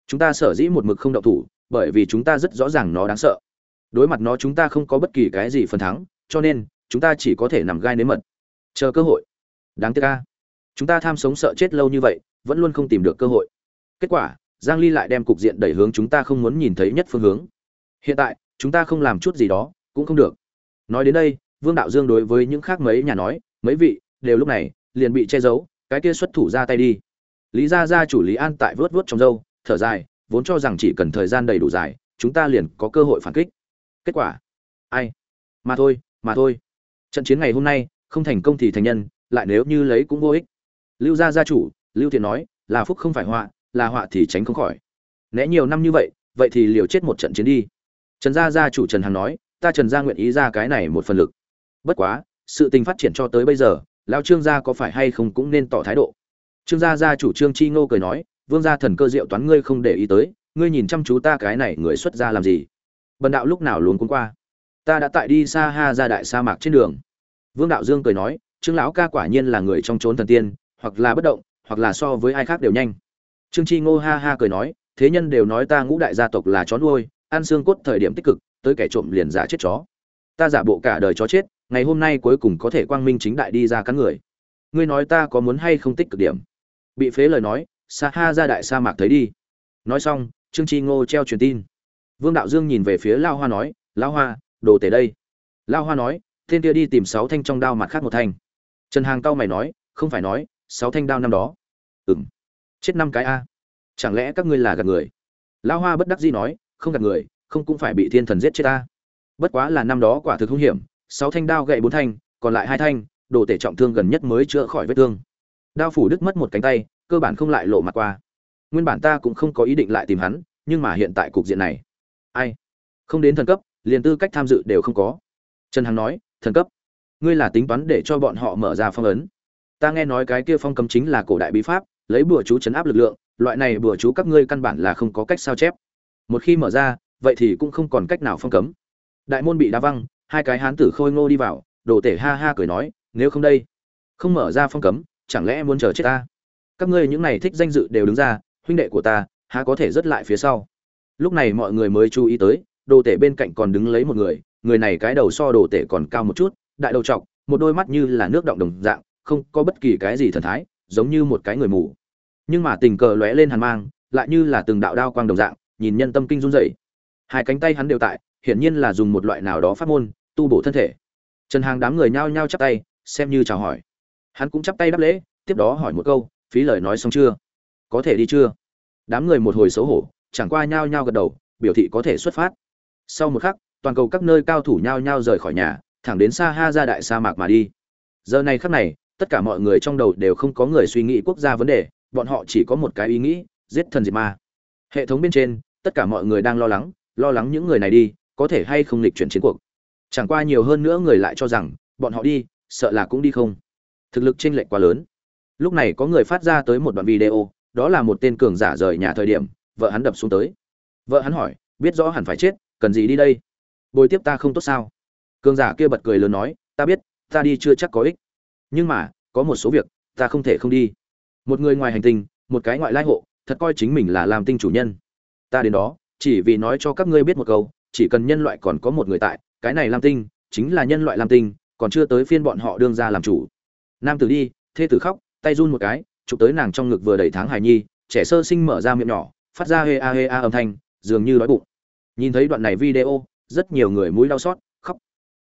Chúng ta sở dĩ một mực không động thủ, bởi vì chúng ta rất rõ ràng nó đáng sợ. Đối mặt nó chúng ta không có bất kỳ cái gì phần thắng, cho nên, chúng ta chỉ có thể nằm gai nếm mật. Chờ cơ hội. Đáng tiếc ca chúng ta tham sống sợ chết lâu như vậy, vẫn luôn không tìm được cơ hội. Kết quả, giang ly lại đem cục diện đẩy hướng chúng ta không muốn nhìn thấy nhất phương hướng. Hiện tại, chúng ta không làm chút gì đó, cũng không được. Nói đến đây, vương đạo dương đối với những khác mấy nhà nói, mấy vị, đều lúc này, liền bị che giấu, cái kia xuất thủ ra tay đi. Lý gia gia chủ lý an tại vớt vớt trong dâu thở dài, vốn cho rằng chỉ cần thời gian đầy đủ dài, chúng ta liền có cơ hội phản kích. Kết quả, ai? Mà thôi mà thôi. Trận chiến ngày hôm nay, không thành công thì thành nhân, lại nếu như lấy cũng vô ích lưu gia gia chủ, lưu thiện nói, là phúc không phải họa, là họa thì tránh không khỏi. Né nhiều năm như vậy vậy thì liều chết một trận chiến đi. Trần gia gia chủ trần hằng nói, ta trần gia nguyện ý ra cái này một phần lực. Bất quá, sự tình phát triển cho tới bây giờ lao trương gia có phải hay không cũng nên tỏ thái độ. Trương gia gia chủ trương chi ngô cười nói, vương gia thần cơ diệu toán ngươi không để ý tới, ngươi nhìn chăm chú ta cái này người xuất gia làm gì. Bần đạo lúc nào luôn cuốn qua. Ta đã tại đi xa ha ra đại sa mạc trên đường. Vương đạo dương cười nói, trương lão ca quả nhiên là người trong trốn thần tiên hoặc là bất động, hoặc là so với ai khác đều nhanh. Trương Tri ngô ha ha cười nói, thế nhân đều nói ta ngũ đại gia tộc là chó nuôi, ăn xương cốt thời điểm tích cực, tới kẻ trộm liền giả chết chó. Ta giả bộ cả đời chó chết, ngày hôm nay cuối cùng có thể quang minh chính đại đi ra cắn người. Ngươi nói ta có muốn hay không tích cực điểm? Bị phế lời nói, sa ha ra đại sa mạc thấy đi. Nói xong, trương Tri ngô treo truyền tin. Vương đạo dương nhìn về phía lao hoa nói, lao hoa, đồ tể đây. Lao hoa nói tên kia đi tìm sáu thanh trong đao mặt khác một thanh. Trần hàng cao mày nói, không phải nói sáu thanh đao năm đó. Ừng chết năm cái a. Chẳng lẽ các ngươi là gạt người? Lão hoa bất đắc dĩ nói, không gạt người, không cũng phải bị thiên thần giết chết ta. Bất quá là năm đó quả thực hung hiểm, sáu thanh đao gậy bốn thanh, còn lại hai thanh, đồ tể trọng thương gần nhất mới chữa khỏi vết thương. Đao phủ đứt mất một cánh tay, cơ bản không lại lộ mặt qua. Nguyên bản ta cũng không có ý định lại tìm hắn, nhưng mà hiện tại cục diện này. Ai? Không đến thần cấp, liền tư cách tham dự đều không có. Trần hằng nói, thần cấp. Ngươi là tính toán để cho bọn họ mở ra phong ấn ta nghe nói cái kia phong cấm chính là cổ đại bí pháp, lấy bùa chú chấn áp lực lượng, loại này bùa chú các ngươi căn bản là không có cách sao chép. Một khi mở ra, vậy thì cũng không còn cách nào phong cấm. Đại môn bị đá văng, hai cái hán tử khôi ngô đi vào, đồ tể ha ha cười nói, nếu không đây, không mở ra phong cấm, chẳng lẽ muốn chờ chết ta? Các ngươi những này thích danh dự đều đứng ra, huynh đệ của ta, há có thể rất lại phía sau? Lúc này mọi người mới chú ý tới, đồ tể bên cạnh còn đứng lấy một người người này cái đầu so đồ tể còn cao một chút, đại đầu trọc, một đôi mắt như là nước động đồng dạng không có bất kỳ cái gì thần thái, giống như một cái người mù. Nhưng mà tình cờ lóe lên hàn mang, lại như là từng đạo đao quang đồng dạng, nhìn nhân tâm kinh run rẩy. Hai cánh tay hắn đều tại, hiển nhiên là dùng một loại nào đó phát môn, tu bổ thân thể. Trần hàng đám người nhao nhao chắp tay, xem như chào hỏi. Hắn cũng chắp tay đáp lễ, tiếp đó hỏi một câu, phí lời nói xong chưa? Có thể đi chưa? Đám người một hồi xấu hổ, chẳng qua nhao nhao gật đầu, biểu thị có thể xuất phát. Sau một khắc, toàn cầu các nơi cao thủ nhao nhao rời khỏi nhà, thẳng đến xa ha ra đại sa mạc mà đi. Giờ này khắc này tất cả mọi người trong đầu đều không có người suy nghĩ quốc gia vấn đề, bọn họ chỉ có một cái ý nghĩ, giết thần diệt ma. Hệ thống bên trên, tất cả mọi người đang lo lắng lo lắng những người này đi, có thể hay không lịch chuyển chiến cuộc. Chẳng qua nhiều hơn nữa người lại cho rằng, bọn họ đi, sợ là cũng đi không. Thực lực chênh lệch quá lớn. Lúc này có người phát ra tới một đoạn video, đó là một tên cường giả rời nhà thời điểm, vợ hắn đập xuống tới. Vợ hắn hỏi, biết rõ hẳn phải chết, cần gì đi đây? Bồi tiếp ta không tốt sao? Cường giả kia bật cười lớn nói, ta biết, ta đi chưa chắc có ích nhưng mà, có một số việc, ta không thể không đi. Một người ngoài hành tinh, một cái ngoại lai hộ, thật coi chính mình là làm tinh chủ nhân. Ta đến đó, chỉ vì nói cho các ngươi biết một câu, chỉ cần nhân loại còn có một người tại, cái này làm tinh, chính là nhân loại làm tinh, còn chưa tới phiên bọn họ đương ra làm chủ. Nam tử đi, thê tử khóc, tay run một cái, chụp tới nàng trong ngực vừa đầy tháng hài nhi, trẻ sơ sinh mở ra miệng nhỏ, phát ra hê a hê a âm thanh, dường như đói bụng. Nhìn thấy đoạn này video, rất nhiều người mũi đau xót, khóc.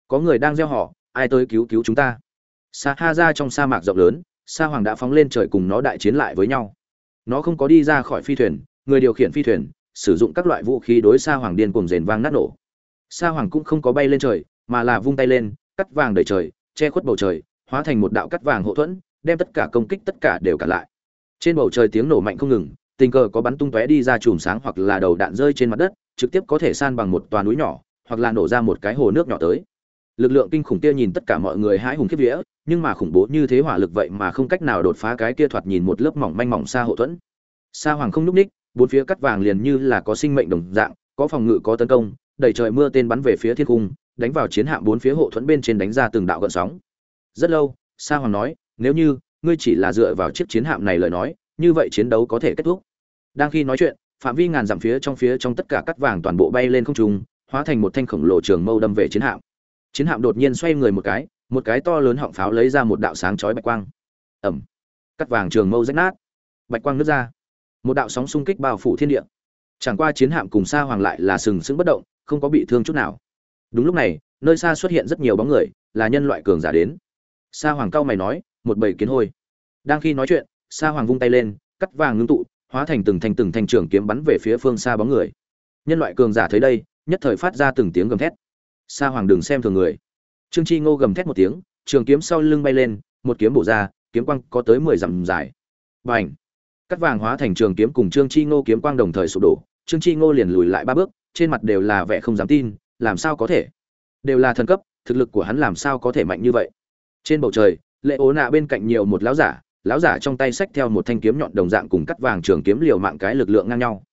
Có người đang gieo họ, ai tới cứu cứu chúng ta? Sa ha ra trong sa mạc rộng lớn, sa hoàng đã phóng lên trời cùng nó đại chiến lại với nhau. Nó không có đi ra khỏi phi thuyền, người điều khiển phi thuyền, sử dụng các loại vũ khí đối sa hoàng điên cuồng rền vang nát nổ. Sa hoàng cũng không có bay lên trời, mà là vung tay lên, cắt vàng đầy trời, che khuất bầu trời, hóa thành một đạo cắt vàng hậu thuẫn, đem tất cả công kích tất cả đều cản lại. Trên bầu trời tiếng nổ mạnh không ngừng, tình cờ có bắn tung tóe đi ra chùm sáng hoặc là đầu đạn rơi trên mặt đất, trực tiếp có thể san bằng một tòa núi nhỏ, hoặc là nổ ra một cái hồ nước nhỏ tới lực lượng kinh khủng kia nhìn tất cả mọi người hãi hùng khiếp vía, nhưng mà khủng bố như thế hỏa lực vậy mà không cách nào đột phá cái kia thoạt nhìn một lớp mỏng manh mỏng xa hậu thuẫn. Sa hoàng không nhúc ních, bốn phía cắt vàng liền như là có sinh mệnh đồng dạng, có phòng ngự, có tấn công, đẩy trời mưa tên bắn về phía thiên cung, đánh vào chiến hạm bốn phía hộ thuẫn bên trên đánh ra từng đạo gợn sóng. Rất lâu, sa hoàng nói, nếu như ngươi chỉ là dựa vào chiếc chiến hạm này lời nói, như vậy chiến đấu có thể kết thúc. Đang khi nói chuyện, phạm vi ngàn dặm phía trong phía trong tất cả cắt vàng toàn bộ bay lên không trung, hóa thành một thanh khổng lồ trường mâu đâm về chiến hạm chiến hạm đột nhiên xoay người một cái một cái to lớn họng pháo lấy ra một đạo sáng chói bạch quang. Ẩm cắt vàng trường mâu rách nát. Bạch quang nước ra. Một đạo sóng xung kích bao phủ thiên địa. Chẳng qua chiến hạm cùng xa hoàng lại là sừng sững bất động, không có bị thương chút nào. Đúng lúc này, nơi xa xuất hiện rất nhiều bóng người, là nhân loại cường giả đến. Sa hoàng cao mày nói, một bầy kiến hôi. Đang khi nói chuyện, sa hoàng vung tay lên, cắt vàng ngưng tụ, hóa thành từng thành từng thành trường kiếm bắn về phía phương xa bóng người. Nhân loại cường giả thấy đây, nhất thời phát ra từng tiếng gầm thét sa hoàng đừng xem thường người. Trương chi ngô gầm thét một tiếng trường kiếm sau lưng bay lên một kiếm bổ ra kiếm quang có tới mười dặm dài. Bành, cắt vàng hóa thành trường kiếm cùng trương chi ngô kiếm quang đồng thời sụp đổ. Trương chi ngô liền lùi lại ba bước trên mặt đều là vẻ không dám tin làm sao có thể? Đều là thần cấp thực lực của hắn làm sao có thể mạnh như vậy? Trên bầu trời lệ ố nạ bên cạnh nhiều một lão giả lão giả trong tay xách theo một thanh kiếm nhọn đồng dạng cùng cắt vàng trường kiếm liều mạng cái lực lượng ngang nhau.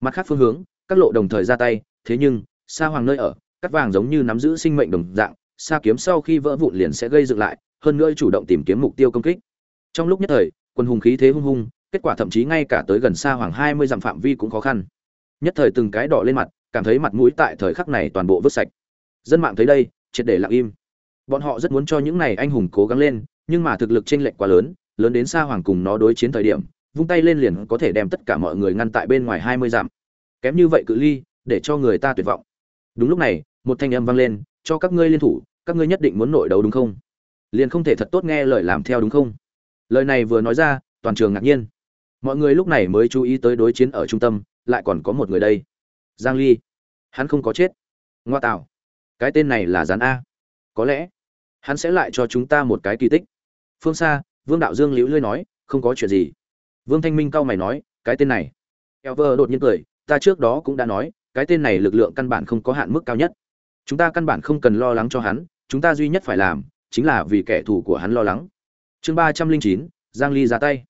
Mặt khác phương hướng các lộ đồng thời ra tay thế nhưng xa hoàng nơi ở cắt vàng giống như nắm giữ sinh mệnh đồng dạng xa kiếm sau khi vỡ vụn liền sẽ gây dựng lại, hơn nữa chủ động tìm kiếm mục tiêu công kích. Trong lúc nhất thời quân hùng khí thế hung hung, kết quả thậm chí ngay cả tới gần xa hoàng hai mươi dặm phạm vi cũng khó khăn. Nhất thời từng cái đỏ lên mặt, cảm thấy mặt mũi tại thời khắc này toàn bộ vứt sạch. Dân mạng thấy đây, triệt để lặng im. Bọn họ rất muốn cho những này anh hùng cố gắng lên, nhưng mà thực lực chênh lệch quá lớn lớn đến xa hoàng cùng nó đối chiến thời điểm, vung tay lên liền có thể đem tất cả mọi người ngăn tại bên ngoài hai mươi dặm. Kém như vậy cự ly, để cho người ta tuyệt vọng. Đúng lúc này một thanh âm vang lên, cho các ngươi liên thủ, các ngươi nhất định muốn nội đấu đúng không? Liền không thể thật tốt nghe lời làm theo đúng không? Lời này vừa nói ra, toàn trường ngạc nhiên. Mọi người lúc này mới chú ý tới đối chiến ở trung tâm, lại còn có một người đây. Giang ly. Hắn không có chết. Ngoa tạo. Cái tên này là gián a. Có lẽ, hắn sẽ lại cho chúng ta một cái kỳ tích. Phương xa vương đạo dương liễu lươi nói, không có chuyện gì. Vương thanh minh cau mày nói, cái tên này. Elver đột nhiên cười, ta trước đó cũng đã nói, cái tên này lực lượng căn bản không có hạn mức cao nhất chúng ta căn bản không cần lo lắng cho hắn, chúng ta duy nhất phải làm chính là vì kẻ thù của hắn lo lắng. Chương ba trăm linh chín, giang ly ra tay.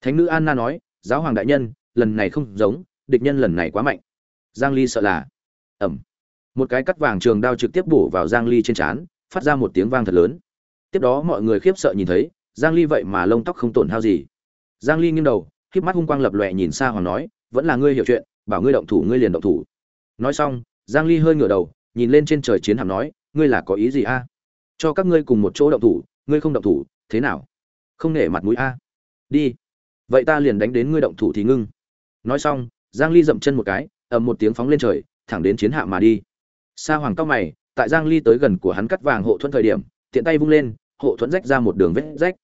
Thánh nữ anna nói, giáo hoàng đại nhân, lần này không giống, địch nhân lần này quá mạnh. Giang ly sợ là ẩm một cái cắt vàng trường đao trực tiếp bổ vào giang ly trên trán, phát ra một tiếng vang thật lớn. Tiếp đó mọi người khiếp sợ nhìn thấy, giang ly vậy mà lông tóc không tổn hao gì. Giang ly nghiêng đầu khiếp mắt hung quang lập lòe nhìn xa hoàng nói, vẫn là ngươi hiểu chuyện, bảo ngươi động thủ, ngươi liền động thủ. Nói xong, giang ly hơi ngửa đầu nhìn lên trên trời chiến hạm nói, ngươi là có ý gì a? Cho các ngươi cùng một chỗ động thủ, ngươi không động thủ, thế nào? Không nể mặt mũi a? Đi. Vậy ta liền đánh đến ngươi động thủ thì ngưng. Nói xong, giang ly dậm chân một cái, ầm một tiếng phóng lên trời, thẳng đến chiến hạm mà đi. Sa hoàng cao mày, tại giang ly tới gần của hắn cắt vàng hộ thuẫn thời điểm, tiện tay vung lên, hộ thuẫn rách ra một đường vết rách.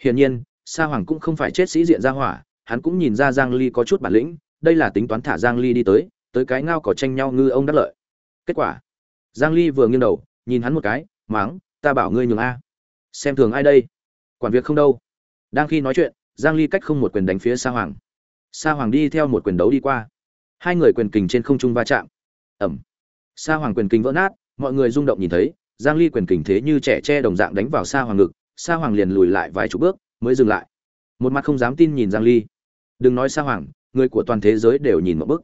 Hiển nhiên, sa hoàng cũng không phải chết sĩ diện ra hỏa, hắn cũng nhìn ra giang ly có chút bản lĩnh, đây là tính toán thả giang ly đi tới tới cái ngao có tranh nhau ngư ông đắc lợi. Kết quả giang ly vừa nghiêng đầu, nhìn hắn một cái, máng, ta bảo ngươi nhường a. Xem thường ai đây? Quản việc không đâu. Đang khi nói chuyện, giang ly cách không một quyền đánh phía sa hoàng. Sa hoàng đi theo một quyền đấu đi qua. Hai người quyền kình trên không trung va chạm. Ẩm. Sa hoàng quyền kình vỡ nát, mọi người rung động nhìn thấy, giang ly quyền kình thế như trẻ tre đồng dạng đánh vào sa hoàng ngực, sa hoàng liền lùi lại vài chục bước, mới dừng lại. Một mặt không dám tin nhìn giang ly. Đừng nói sa hoàng, người của toàn thế giới đều nhìn một bức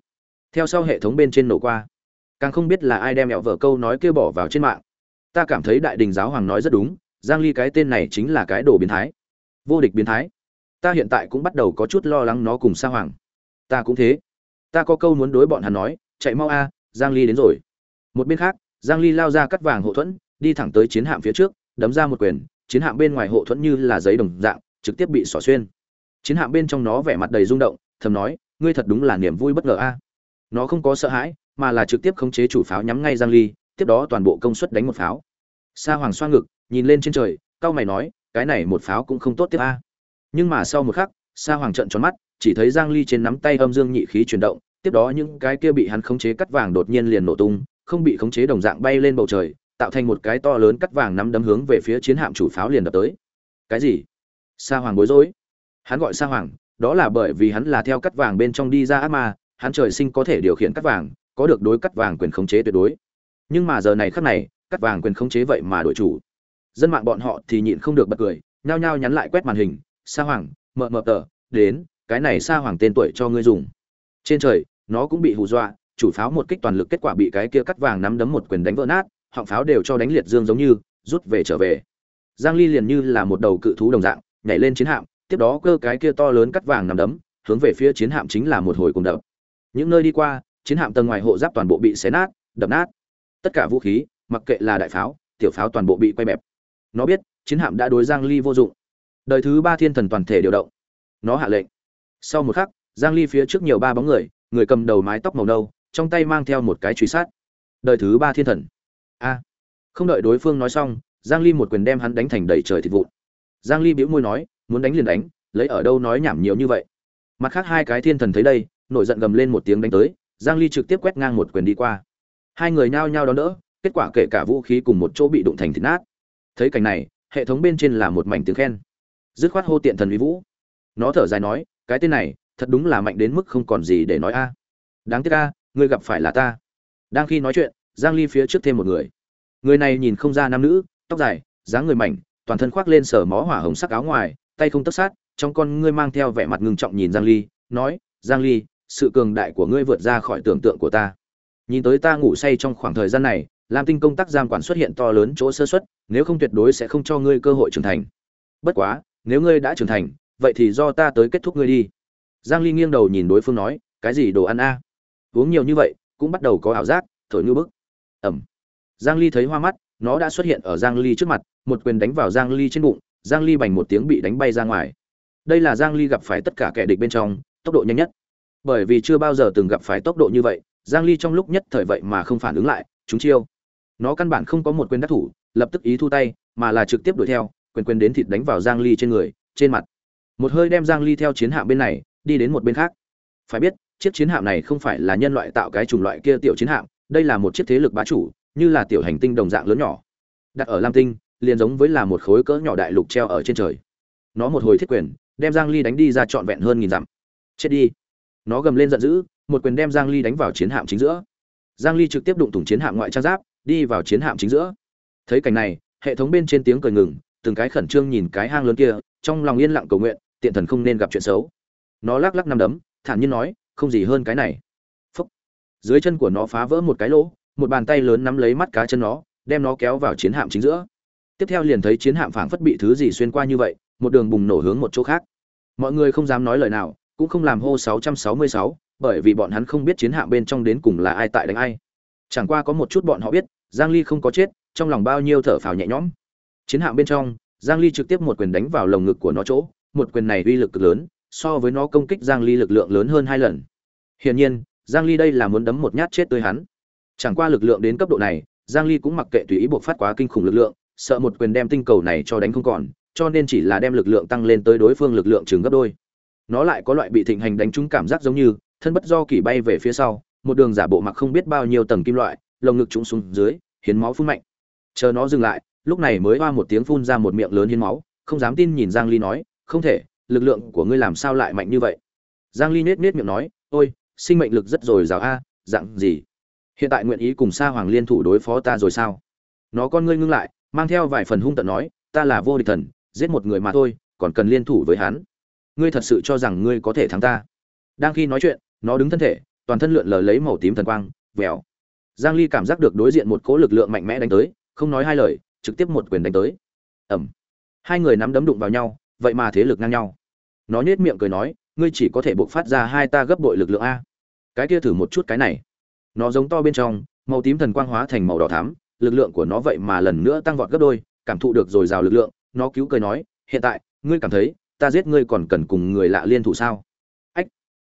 theo sau hệ thống bên trên nổ qua càng không biết là ai đem mẹo vợ câu nói kia bỏ vào trên mạng. Ta cảm thấy đại đình giáo hoàng nói rất đúng, giang ly cái tên này chính là cái đồ biến thái. Vô địch biến thái. Ta hiện tại cũng bắt đầu có chút lo lắng nó cùng sa hoàng. Ta cũng thế. Ta có câu muốn đối bọn hắn nói, chạy mau a, giang ly đến rồi. Một bên khác, giang ly lao ra cắt vàng hộ thuẫn, đi thẳng tới chiến hạm phía trước, đấm ra một quyền, chiến hạm bên ngoài hộ thuẫn như là giấy đồng dạng, trực tiếp bị xỏ xuyên. Chiến hạm bên trong nó vẻ mặt đầy rung động, thầm nói, ngươi thật đúng là niềm vui bất ngờ a. Nó không có sợ hãi mà là trực tiếp khống chế chủ pháo nhắm ngay giang ly, tiếp đó toàn bộ công suất đánh một pháo. Sa hoàng xoa ngực, nhìn lên trên trời cao mày nói, cái này một pháo cũng không tốt tiếp a. Nhưng mà sau một khắc, sa hoàng trợn tròn mắt, chỉ thấy giang ly trên nắm tay âm dương nhị khí chuyển động, tiếp đó những cái kia bị hắn khống chế cắt vàng đột nhiên liền nổ tung, không bị khống chế đồng dạng bay lên bầu trời, tạo thành một cái to lớn cắt vàng nắm đấm hướng về phía chiến hạm chủ pháo liền đập tới. Cái gì? Sa hoàng bối rối. Hắn gọi sa hoàng, đó là bởi vì hắn là theo cắt vàng bên trong đi ra ác ma, hắn trời sinh có thể điều khiển cắt vàng có được đối cắt vàng quyền khống chế tuyệt đối. Nhưng mà giờ này khắc này, cắt vàng quyền khống chế vậy mà đổi chủ. Dân mạng bọn họ thì nhịn không được bật cười, nhao nhao nhắn lại quét màn hình, sa hoàng mờ mờ tờ, đến, cái này sa hoàng tên tuổi cho ngươi dùng. Trên trời, nó cũng bị hù dọa, chủ pháo một kích toàn lực kết quả bị cái kia cắt vàng nắm đấm một quyền đánh vỡ nát, họng pháo đều cho đánh liệt dương giống như, rút về trở về. Giang ly liền như là một đầu cự thú đồng dạng, nhảy lên chiến hạm, tiếp đó cơ cái kia to lớn cắt vàng nắm đấm, hướng về phía chiến hạm chính là một hồi cùng đập. Những nơi đi qua chiến hạm tầng ngoài hộ giáp toàn bộ bị xé nát, đập nát. Tất cả vũ khí, mặc kệ là đại pháo, tiểu pháo toàn bộ bị quay bẹp. Nó biết, chiến hạm đã đối giang ly vô dụng. Đời thứ ba thiên thần toàn thể điều động. Nó hạ lệnh. Sau một khắc, giang ly phía trước nhiều ba bóng người người cầm đầu mái tóc màu nâu, trong tay mang theo một cái truy sát. Đời thứ ba thiên thần. A. Không đợi đối phương nói xong, giang ly một quyền đem hắn đánh thành đầy trời thịt vụn. Giang ly bĩu môi nói, muốn đánh liền đánh, lấy ở đâu nói nhảm nhiều như vậy? Mặt khác hai cái thiên thần thấy đây, nổi giận gầm lên một tiếng đánh tới giang ly trực tiếp quét ngang một quyền đi qua. Hai người nhao nhao đón đỡ, kết quả kể cả vũ khí cùng một chỗ bị đụng thành thịt nát. Thấy cảnh này, hệ thống bên trên là một mảnh tiếng khen. Dứt khoát hô tiện thần uy vũ. Nó thở dài nói, cái tên này, thật đúng là mạnh đến mức không còn gì để nói a. Đáng tiếc a, ngươi gặp phải là ta. Đang khi nói chuyện, giang ly phía trước thêm một người. Người này nhìn không ra nam nữ, tóc dài, dáng người mảnh, toàn thân khoác lên sở mó hỏa hồng sắc áo ngoài, tay không tất sát, trong con ngươi mang theo vẻ mặt ngưng trọng nhìn giang ly, nói, giang ly sự cường đại của ngươi vượt ra khỏi tưởng tượng của ta. Nhìn tới ta ngủ say trong khoảng thời gian này, lam tinh công tác giam quản xuất hiện to lớn chỗ sơ xuất nếu không tuyệt đối sẽ không cho ngươi cơ hội trưởng thành. Bất quá, nếu ngươi đã trưởng thành, vậy thì do ta tới kết thúc ngươi đi. Giang ly nghiêng đầu nhìn đối phương nói, cái gì đồ ăn a? Uống nhiều như vậy, cũng bắt đầu có ảo giác, thổi như bức. Ẩm. Giang ly thấy hoa mắt, nó đã xuất hiện ở giang ly trước mặt, một quyền đánh vào giang ly trên bụng, giang ly bành một tiếng bị đánh bay ra ngoài. Đây là giang ly gặp phải tất cả kẻ địch bên trong, tốc độ nhanh nhất bởi vì chưa bao giờ từng gặp phải tốc độ như vậy, giang ly trong lúc nhất thời vậy mà không phản ứng lại chúng chiêu. Nó căn bản không có một quyền đắc thủ, lập tức ý thu tay, mà là trực tiếp đuổi theo, quyền quyền đến thịt đánh vào giang ly trên người, trên mặt. Một hơi đem giang ly theo chiến hạm bên này, đi đến một bên khác. Phải biết, chiếc chiến hạm này không phải là nhân loại tạo cái chủng loại kia tiểu chiến hạm, đây là một chiếc thế lực bá chủ, như là tiểu hành tinh đồng dạng lớn nhỏ. Đặt ở lam tinh, liền giống với là một khối cỡ nhỏ đại lục treo ở trên trời. Nó một hồi thiết quyền, đem giang ly đánh đi ra trọn vẹn hơn nghìn dặm. Chết đi nó gầm lên giận dữ, một quyền đem giang ly đánh vào chiến hạm chính giữa. Giang ly trực tiếp đụng thủng chiến hạm ngoại trang giáp, đi vào chiến hạm chính giữa. Thấy cảnh này, hệ thống bên trên tiếng cười ngừng, từng cái khẩn trương nhìn cái hang lớn kia, trong lòng yên lặng cầu nguyện, tiện thần không nên gặp chuyện xấu. Nó lắc lắc năm đấm, thản nhiên nói, không gì hơn cái này. Phúc. dưới chân của nó phá vỡ một cái lỗ, một bàn tay lớn nắm lấy mắt cá chân nó, đem nó kéo vào chiến hạm chính giữa. Tiếp theo liền thấy chiến hạm phảng phất bị thứ gì xuyên qua như vậy, một đường bùng nổ hướng một chỗ khác. Mọi người không dám nói lời nào cũng không làm hô 666, bởi vì bọn hắn không biết chiến hạm bên trong đến cùng là ai tại đánh ai. Chẳng qua có một chút bọn họ biết giang ly không có chết trong lòng bao nhiêu thở phào nhẹ nhõm. Chiến hạm bên trong giang ly trực tiếp một quyền đánh vào lồng ngực của nó chỗ một quyền này uy lực cực lớn so với nó công kích giang ly lực lượng lớn hơn hai lần. Hiển nhiên giang ly đây là muốn đấm một nhát chết tươi hắn. Chẳng qua lực lượng đến cấp độ này giang ly cũng mặc kệ tùy ý buộc phát quá kinh khủng lực lượng sợ một quyền đem tinh cầu này cho đánh không còn cho nên chỉ là đem lực lượng tăng lên tới đối phương lực lượng chừng gấp đôi nó lại có loại bị thịnh hành đánh trúng cảm giác giống như, thân bất do kỳ bay về phía sau, một đường giả bộ mặc không biết bao nhiêu tầng kim loại, lồng ngực trúng xuống dưới, hiến máu phun mạnh. Chờ nó dừng lại, lúc này mới hoa một tiếng phun ra một miệng lớn hiến máu, không dám tin nhìn giang ly nói, không thể, lực lượng của ngươi làm sao lại mạnh như vậy? Giang ly nết nết miệng nói, ôi, sinh mệnh lực rất dồi dào a, dạng gì? Hiện tại nguyện ý cùng sa hoàng liên thủ đối phó ta rồi sao? Nó con ngươi ngưng lại, mang theo vài phần hung tận nói, ta là vô địch thần, giết một người mà thôi, còn cần liên thủ với hắn ngươi thật sự cho rằng ngươi có thể thắng ta? Đang khi nói chuyện, nó đứng thân thể, toàn thân lượn lờ lấy màu tím thần quang, vèo. Giang ly cảm giác được đối diện một cỗ lực lượng mạnh mẽ đánh tới, không nói hai lời, trực tiếp một quyền đánh tới. Ẩm hai người nắm đấm đụng vào nhau, vậy mà thế lực ngang nhau. Nó nhếch miệng cười nói, ngươi chỉ có thể buộc phát ra hai ta gấp bội lực lượng a. Cái kia thử một chút cái này. Nó giống to bên trong, màu tím thần quang hóa thành màu đỏ thắm, lực lượng của nó vậy mà lần nữa tăng vọt gấp đôi, cảm thụ được dồi dào lực lượng, nó cứu cười nói, hiện tại, ngươi cảm thấy ta giết ngươi còn cần cùng người lạ liên thủ sao? Ách,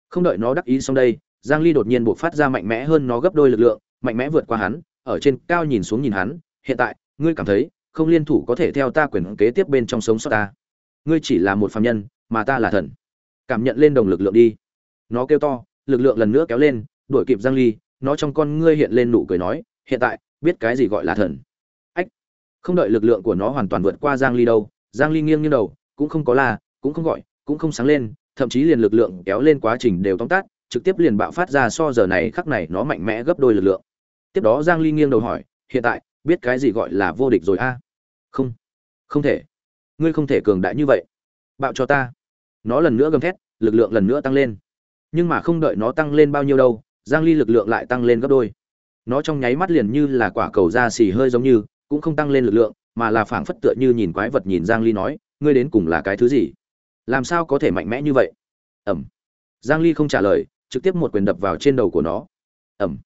không đợi nó đắc ý xong đây, giang ly đột nhiên buộc phát ra mạnh mẽ hơn nó gấp đôi lực lượng, mạnh mẽ vượt qua hắn, ở trên cao nhìn xuống nhìn hắn, hiện tại, ngươi cảm thấy, không liên thủ có thể theo ta quyền kế tiếp bên trong sống sót ta. Ngươi chỉ là một phàm nhân, mà ta là thần. Cảm nhận lên đồng lực lượng đi. Nó kêu to, lực lượng lần nữa kéo lên, đuổi kịp giang ly, nó trong con ngươi hiện lên nụ cười nói, hiện tại, biết cái gì gọi là thần. Ách, không đợi lực lượng của nó hoàn toàn vượt qua giang ly đâu, giang ly nghiêng nghiêng đầu, cũng không có là cũng không gọi, cũng không sáng lên, thậm chí liền lực lượng kéo lên quá trình đều tóm tắt, trực tiếp liền bạo phát ra so giờ này khắc này nó mạnh mẽ gấp đôi lực lượng. Tiếp đó giang ly nghiêng đầu hỏi, hiện tại, biết cái gì gọi là vô địch rồi a? Không không thể. Ngươi không thể cường đại như vậy. Bạo cho ta. Nó lần nữa gầm thét, lực lượng lần nữa tăng lên. Nhưng mà không đợi nó tăng lên bao nhiêu đâu, giang ly lực lượng lại tăng lên gấp đôi. Nó trong nháy mắt liền như là quả cầu da xì hơi giống như, cũng không tăng lên lực lượng, mà là phảng phất tựa như nhìn quái vật nhìn giang ly nói, ngươi đến cùng là cái thứ gì? Làm sao có thể mạnh mẽ như vậy? Ẩm. Giang ly không trả lời, trực tiếp một quyền đập vào trên đầu của nó. Ẩm.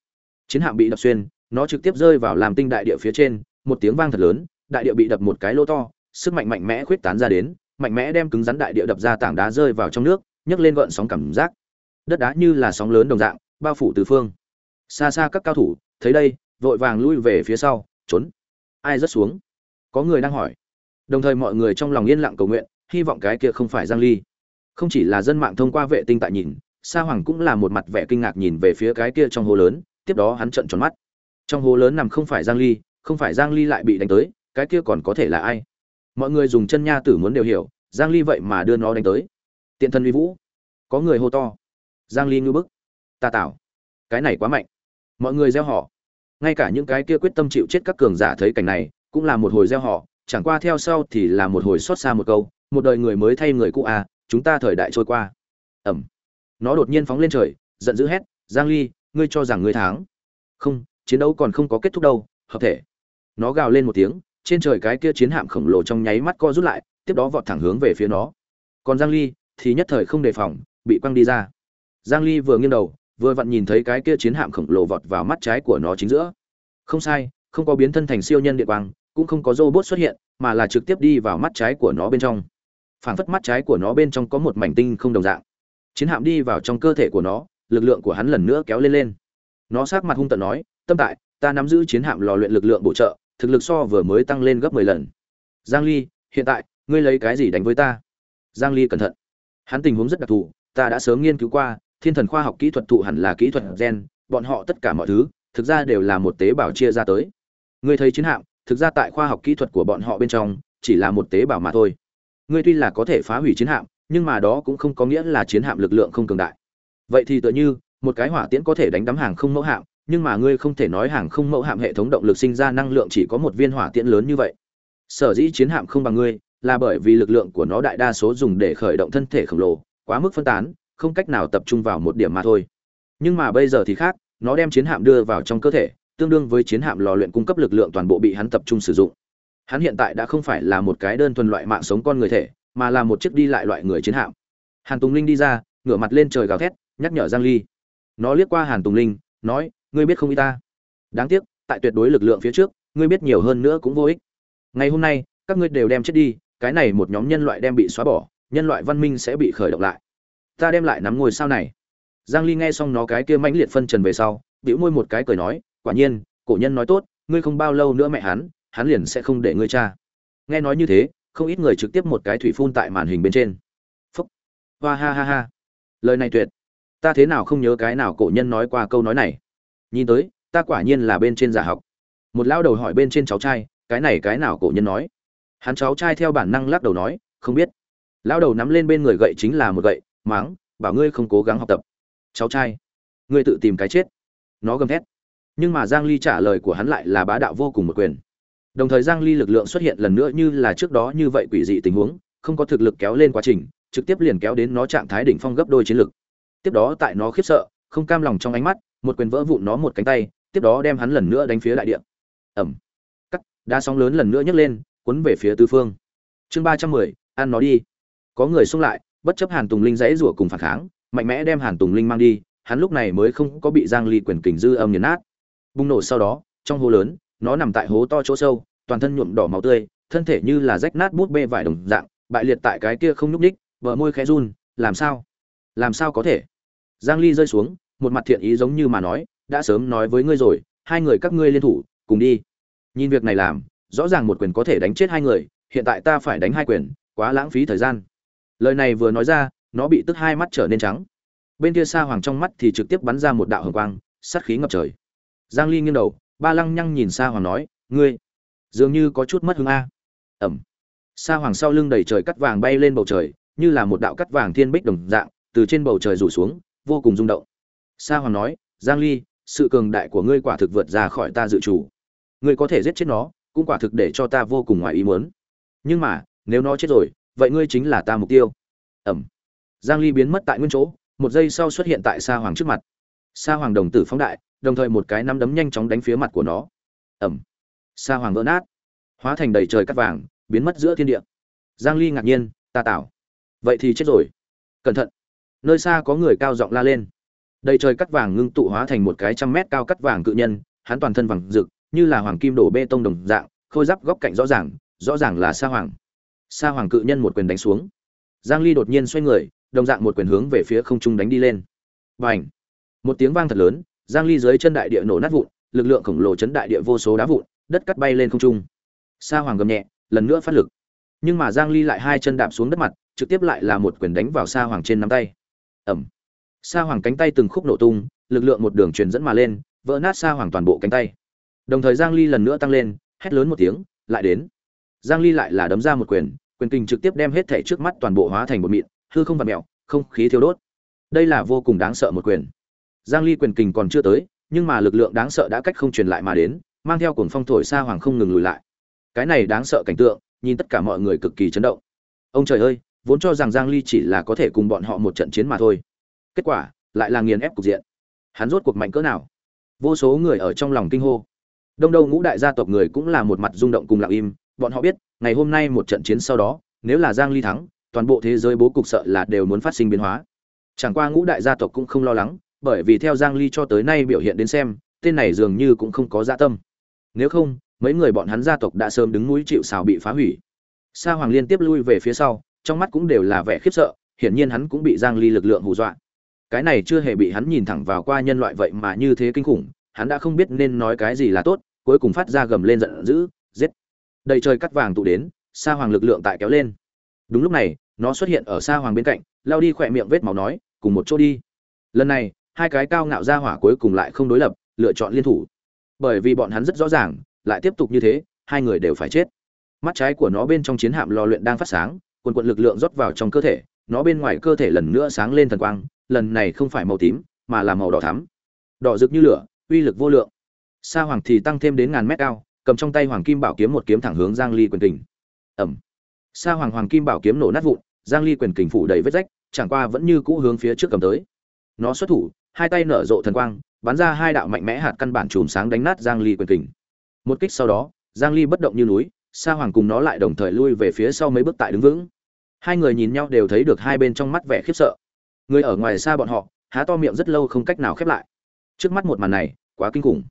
Chiến hạm bị đập xuyên, nó trực tiếp rơi vào làm tinh đại địa phía trên, một tiếng vang thật lớn, đại địa bị đập một cái lỗ to, sức mạnh mạnh mẽ khuyết tán ra đến, mạnh mẽ đem cứng rắn đại địa đập ra tảng đá rơi vào trong nước, nhấc lên gợn sóng cảm giác. Đất đá như là sóng lớn đồng dạng, bao phủ từ phương. Xa xa các cao thủ, thấy đây, vội vàng lui về phía sau, trốn. Ai rớt xuống? Có người đang hỏi. Đồng thời mọi người trong lòng yên lặng cầu nguyện hy vọng cái kia không phải giang ly. Không chỉ là dân mạng thông qua vệ tinh tại nhìn, sa hoàng cũng là một mặt vẻ kinh ngạc nhìn về phía cái kia trong hồ lớn, tiếp đó hắn trợn tròn mắt. Trong hồ lớn nằm không phải giang ly, không phải giang ly lại bị đánh tới, cái kia còn có thể là ai? Mọi người dùng chân nha tử muốn đều hiểu, giang ly vậy mà đưa nó đánh tới. Tiện thân uy vũ. Có người hô to. Giang ly ngư bức. Ta tảo. Cái này quá mạnh. Mọi người gieo họ. Ngay cả những cái kia quyết tâm chịu chết các cường giả thấy cảnh này, cũng là một hồi gieo họ, chẳng qua theo sau thì là một hồi xót xa một câu một đời người mới thay người cũ à chúng ta thời đại trôi qua. Ẩm. Nó đột nhiên phóng lên trời, giận dữ hét, giang ly, ngươi cho rằng ngươi thắng. Không, chiến đấu còn không có kết thúc đâu, hợp thể. Nó gào lên một tiếng, trên trời cái kia chiến hạm khổng lồ trong nháy mắt co rút lại, tiếp đó vọt thẳng hướng về phía nó. Còn giang ly, thì nhất thời không đề phòng, bị quăng đi ra. Giang ly vừa nghiêng đầu, vừa vặn nhìn thấy cái kia chiến hạm khổng lồ vọt vào mắt trái của nó chính giữa. Không sai, không có biến thân thành siêu nhân điện quang, cũng không có robot xuất hiện, mà là trực tiếp đi vào mắt trái của nó bên trong phảng phất mắt trái của nó bên trong có một mảnh tinh không đồng dạng. Chiến hạm đi vào trong cơ thể của nó, lực lượng của hắn lần nữa kéo lên lên. Nó sát mặt hung tận nói, tâm tại, ta nắm giữ chiến hạm lò luyện lực lượng bổ trợ, thực lực so vừa mới tăng lên gấp 10 lần. Giang ly, hiện tại, ngươi lấy cái gì đánh với ta? Giang ly cẩn thận. Hắn tình huống rất đặc thù, ta đã sớm nghiên cứu qua, thiên thần khoa học kỹ thuật thụ hẳn là kỹ thuật gen, bọn họ tất cả mọi thứ, thực ra đều là một tế bào chia ra tới. Ngươi thấy chiến hạm, thực ra tại khoa học kỹ thuật của bọn họ bên trong, chỉ là một tế bào mà thôi ngươi tuy là có thể phá hủy chiến hạm, nhưng mà đó cũng không có nghĩa là chiến hạm lực lượng không cường đại. Vậy thì tựa như, một cái hỏa tiễn có thể đánh đắm hàng không mẫu hạm, nhưng mà ngươi không thể nói hàng không mẫu hạm hệ thống động lực sinh ra năng lượng chỉ có một viên hỏa tiễn lớn như vậy. Sở dĩ chiến hạm không bằng ngươi, là bởi vì lực lượng của nó đại đa số dùng để khởi động thân thể khổng lồ, quá mức phân tán, không cách nào tập trung vào một điểm mà thôi. Nhưng mà bây giờ thì khác, nó đem chiến hạm đưa vào trong cơ thể, tương đương với chiến hạm lò luyện cung cấp lực lượng toàn bộ bị hắn tập trung sử dụng hắn hiện tại đã không phải là một cái đơn thuần loại mạng sống con người thể, mà là một chiếc đi lại loại người chiến hạm. Hàn tùng linh đi ra, ngửa mặt lên trời gào thét, nhắc nhở giang ly. Nó liếc qua hàn tùng linh, nói, ngươi biết không y ta? Đáng tiếc, tại tuyệt đối lực lượng phía trước, ngươi biết nhiều hơn nữa cũng vô ích. Ngày hôm nay, các ngươi đều đem chết đi, cái này một nhóm nhân loại đem bị xóa bỏ, nhân loại văn minh sẽ bị khởi động lại. Ta đem lại nắm ngôi sao này. Giang ly nghe xong nó cái kia mãnh liệt phân trần về sau, bĩu môi một cái cười nói, quả nhiên, cổ nhân nói tốt, ngươi không bao lâu nữa mẹ hắn hắn liền sẽ không để ngươi cha nghe nói như thế, không ít người trực tiếp một cái thủy phun tại màn hình bên trên. Phúc. Hoa ha ha ha. Lời này tuyệt. Ta thế nào không nhớ cái nào cổ nhân nói qua câu nói này. Nhìn tới, ta quả nhiên là bên trên giả học. Một lão đầu hỏi bên trên cháu trai, cái này cái nào cổ nhân nói? Hắn cháu trai theo bản năng lắc đầu nói, không biết. Lão đầu nắm lên bên người gậy chính là một gậy, máng, bảo ngươi không cố gắng học tập. Cháu trai, ngươi tự tìm cái chết. Nó gầm thét. Nhưng mà giang ly trả lời của hắn lại là bá đạo vô cùng một quyền đồng thời giang ly lực lượng xuất hiện lần nữa như là trước đó như vậy quỷ dị tình huống, không có thực lực kéo lên quá trình, trực tiếp liền kéo đến nó trạng thái đỉnh phong gấp đôi chiến lực. Tiếp đó tại nó khiếp sợ, không cam lòng trong ánh mắt, một quyền vỡ vụn nó một cánh tay, tiếp đó đem hắn lần nữa đánh phía đại địa. Ẩm cắt, đá sóng lớn lần nữa nhấc lên, cuốn về phía tứ phương. Chương ba trăm mười, ăn nó đi. Có người xung lại, bất chấp hàn tùng linh dãy rủa cùng phản kháng, mạnh mẽ đem hàn tùng linh mang đi, hắn lúc này mới không có bị giang ly quyền kình dư âm nghiền nát. Bùng nổ sau đó, trong hố lớn nó nằm tại hố to chỗ sâu, toàn thân nhuộm đỏ máu tươi, thân thể như là rách nát bút bê vải đồng dạng, bại liệt tại cái kia không nhúc ních vợ môi khẽ run, làm sao? Làm sao có thể? Giang ly rơi xuống, một mặt thiện ý giống như mà nói, đã sớm nói với ngươi rồi, hai người các ngươi liên thủ, cùng đi. Nhìn việc này làm, rõ ràng một quyền có thể đánh chết hai người, hiện tại ta phải đánh hai quyền, quá lãng phí thời gian. Lời này vừa nói ra, nó bị tức hai mắt trở nên trắng. Bên kia xa hoàng trong mắt thì trực tiếp bắn ra một đạo hồng quang, sát khí ngập trời. Giang ly nghiêng đầu ba lăng nhăng nhìn xa hoàng nói, ngươi, dường như có chút mất hứng a. Ẩm. Xa hoàng sau lưng đầy trời cắt vàng bay lên bầu trời, như là một đạo cắt vàng thiên bích đồng dạng, từ trên bầu trời rủ xuống, vô cùng rung động. Sa hoàng nói, giang ly, sự cường đại của ngươi quả thực vượt ra khỏi ta dự chủ. Ngươi có thể giết chết nó, cũng quả thực để cho ta vô cùng ngoài ý muốn. Nhưng mà, nếu nó chết rồi, vậy ngươi chính là ta mục tiêu. Ẩm. Giang ly biến mất tại nguyên chỗ, một giây sau xuất hiện tại sa hoàng trước mặt. Sa hoàng đồng tử phóng đại đồng thời một cái nắm đấm nhanh chóng đánh phía mặt của nó. Ẩm. Sa hoàng vỡ nát. Hóa thành đầy trời cắt vàng, biến mất giữa thiên địa. Giang ly ngạc nhiên, ta tạo vậy thì chết rồi. Cẩn thận. Nơi xa có người cao giọng la lên. Đầy trời cắt vàng ngưng tụ hóa thành một cái trăm mét cao cắt vàng cự nhân, hắn toàn thân vàng rực, như là hoàng kim đổ bê tông đồng dạng, khôi giáp góc cạnh rõ ràng rõ ràng là sa hoàng. Sa hoàng cự nhân một quyền đánh xuống. Giang ly đột nhiên xoay người, đồng dạng một quyền hướng về phía không trung đánh đi lên. Bành! Một tiếng vang thật lớn giang ly dưới chân đại địa nổ nát vụn, lực lượng khổng lồ chấn đại địa vô số đá vụn, đất cắt bay lên không trung. Sa hoàng gầm nhẹ, lần nữa phát lực. Nhưng mà giang ly lại hai chân đạp xuống đất mặt, trực tiếp lại là một quyền đánh vào sa hoàng trên nắm tay. Ẩm sa hoàng cánh tay từng khúc nổ tung, lực lượng một đường truyền dẫn mà lên, vỡ nát sa hoàng toàn bộ cánh tay. Đồng thời giang ly lần nữa tăng lên, hét lớn một tiếng, lại đến. Giang ly lại là đấm ra một quyền quyền kinh trực tiếp đem hết thể trước mắt toàn bộ hóa thành một mịn, hư không vặt mèo, không khí thiêu đốt. Đây là vô cùng đáng sợ một quyền giang ly quyền kình còn chưa tới, nhưng mà lực lượng đáng sợ đã cách không truyền lại mà đến, mang theo cuồng phong thổi xa hoàng không ngừng lùi lại. Cái này đáng sợ cảnh tượng, nhìn tất cả mọi người cực kỳ chấn động. Ông trời ơi, vốn cho rằng giang ly chỉ là có thể cùng bọn họ một trận chiến mà thôi. Kết quả, lại là nghiền ép cục diện. Hắn rốt cuộc mạnh cỡ nào? Vô số người ở trong lòng kinh hô. Đông đâu ngũ đại gia tộc người cũng là một mặt rung động cùng lặng im. Bọn họ biết, ngày hôm nay một trận chiến sau đó, nếu là giang ly thắng, toàn bộ thế giới bố cục sợ là đều muốn phát sinh biến hóa. Chẳng qua ngũ đại gia tộc cũng không lo lắng bởi vì theo giang ly cho tới nay biểu hiện đến xem, tên này dường như cũng không có dạ tâm. Nếu không, mấy người bọn hắn gia tộc đã sớm đứng núi chịu sào bị phá hủy. Sa hoàng liên tiếp lui về phía sau, trong mắt cũng đều là vẻ khiếp sợ, hiển nhiên hắn cũng bị giang ly lực lượng hù dọa. Cái này chưa hề bị hắn nhìn thẳng vào qua nhân loại vậy mà như thế kinh khủng, hắn đã không biết nên nói cái gì là tốt, cuối cùng phát ra gầm lên giận dữ, giết. Đầy trời cắt vàng tụ đến, sa hoàng lực lượng tại kéo lên. Đúng lúc này, nó xuất hiện ở sa hoàng bên cạnh, lao đi khỏe miệng vết máu nói, cùng một chỗ đi. Lần này hai cái cao ngạo ra hỏa cuối cùng lại không đối lập, lựa chọn liên thủ. Bởi vì bọn hắn rất rõ ràng, lại tiếp tục như thế, hai người đều phải chết. Mắt trái của nó bên trong chiến hạm lò luyện đang phát sáng, quần quận lực lượng rót vào trong cơ thể, nó bên ngoài cơ thể lần nữa sáng lên thần quang, lần này không phải màu tím, mà là màu đỏ thắm. Đỏ rực như lửa, uy lực vô lượng. Sa hoàng thì tăng thêm đến ngàn mét cao, cầm trong tay hoàng kim bảo kiếm một kiếm thẳng hướng giang ly quyền kình. Ẩm sa hoàng hoàng kim bảo kiếm nổ nát vụn, giang ly quyền kình phủ đầy vết rách, chẳng qua vẫn như cũ hướng phía trước cầm tới. Nó xuất thủ hai tay nở rộ thần quang, bắn ra hai đạo mạnh mẽ hạt căn bản chùm sáng đánh nát giang ly quyền kình. Một kích sau đó, giang ly bất động như núi, sa hoàng cùng nó lại đồng thời lui về phía sau mấy bước tại đứng vững. Hai người nhìn nhau đều thấy được hai bên trong mắt vẻ khiếp sợ. Người ở ngoài xa bọn họ, há to miệng rất lâu không cách nào khép lại. Trước mắt một màn này, quá kinh khủng.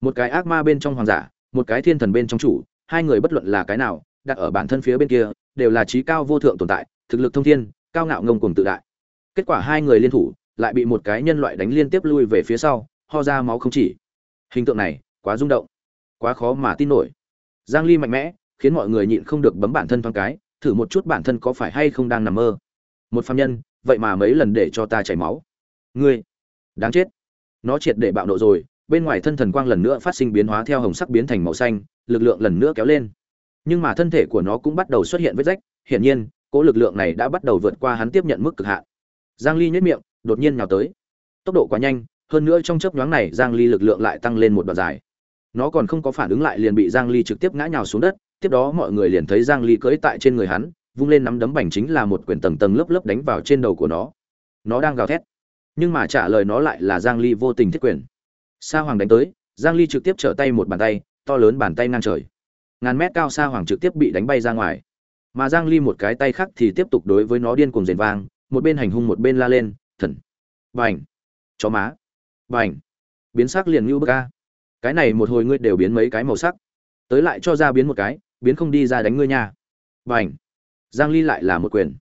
Một cái ác ma bên trong hoàng giả, một cái thiên thần bên trong chủ, hai người bất luận là cái nào, đặt ở bản thân phía bên kia, đều là trí cao vô thượng tồn tại, thực lực thông thiên, cao ngạo ngông cuồng tự đại. Kết quả hai người liên thủ lại bị một cái nhân loại đánh liên tiếp lui về phía sau, ho ra máu không chỉ. Hình tượng này, quá rung động, quá khó mà tin nổi. Giang ly mạnh mẽ, khiến mọi người nhịn không được bấm bản thân thoáng cái, thử một chút bản thân có phải hay không đang nằm mơ. Một phạm nhân, vậy mà mấy lần để cho ta chảy máu. Ngươi, đáng chết. Nó triệt để bạo nộ rồi, bên ngoài thân thần quang lần nữa phát sinh biến hóa theo hồng sắc biến thành màu xanh, lực lượng lần nữa kéo lên. Nhưng mà thân thể của nó cũng bắt đầu xuất hiện vết rách, hiển nhiên, cỗ lực lượng này đã bắt đầu vượt qua hắn tiếp nhận mức cực hạn. Giang ly nhếch miệng đột nhiên nhào tới. Tốc độ quá nhanh, hơn nữa trong chớp nhoáng này giang ly lực lượng lại tăng lên một đoạn dài. Nó còn không có phản ứng lại liền bị giang ly trực tiếp ngã nhào xuống đất, tiếp đó mọi người liền thấy giang ly cưỡi tại trên người hắn, vung lên nắm đấm bành chính là một quyển tầng tầng lớp lớp đánh vào trên đầu của nó. Nó đang gào thét, nhưng mà trả lời nó lại là giang ly vô tình thiết quyền. Sa hoàng đánh tới, giang ly trực tiếp trở tay một bàn tay, to lớn bàn tay ngang trời. Ngàn mét cao sa hoàng trực tiếp bị đánh bay ra ngoài. Mà giang ly một cái tay khác thì tiếp tục đối với nó điên cuồng rền vang, một bên hành hung một bên la lên thần. Bành. Chó má. Bành. Biến sắc liền như bức ca cái này một hồi ngươi đều biến mấy cái màu sắc. Tới lại cho ra biến một cái, biến không đi ra đánh ngươi nha. Bành. Giang ly lại là một quyền.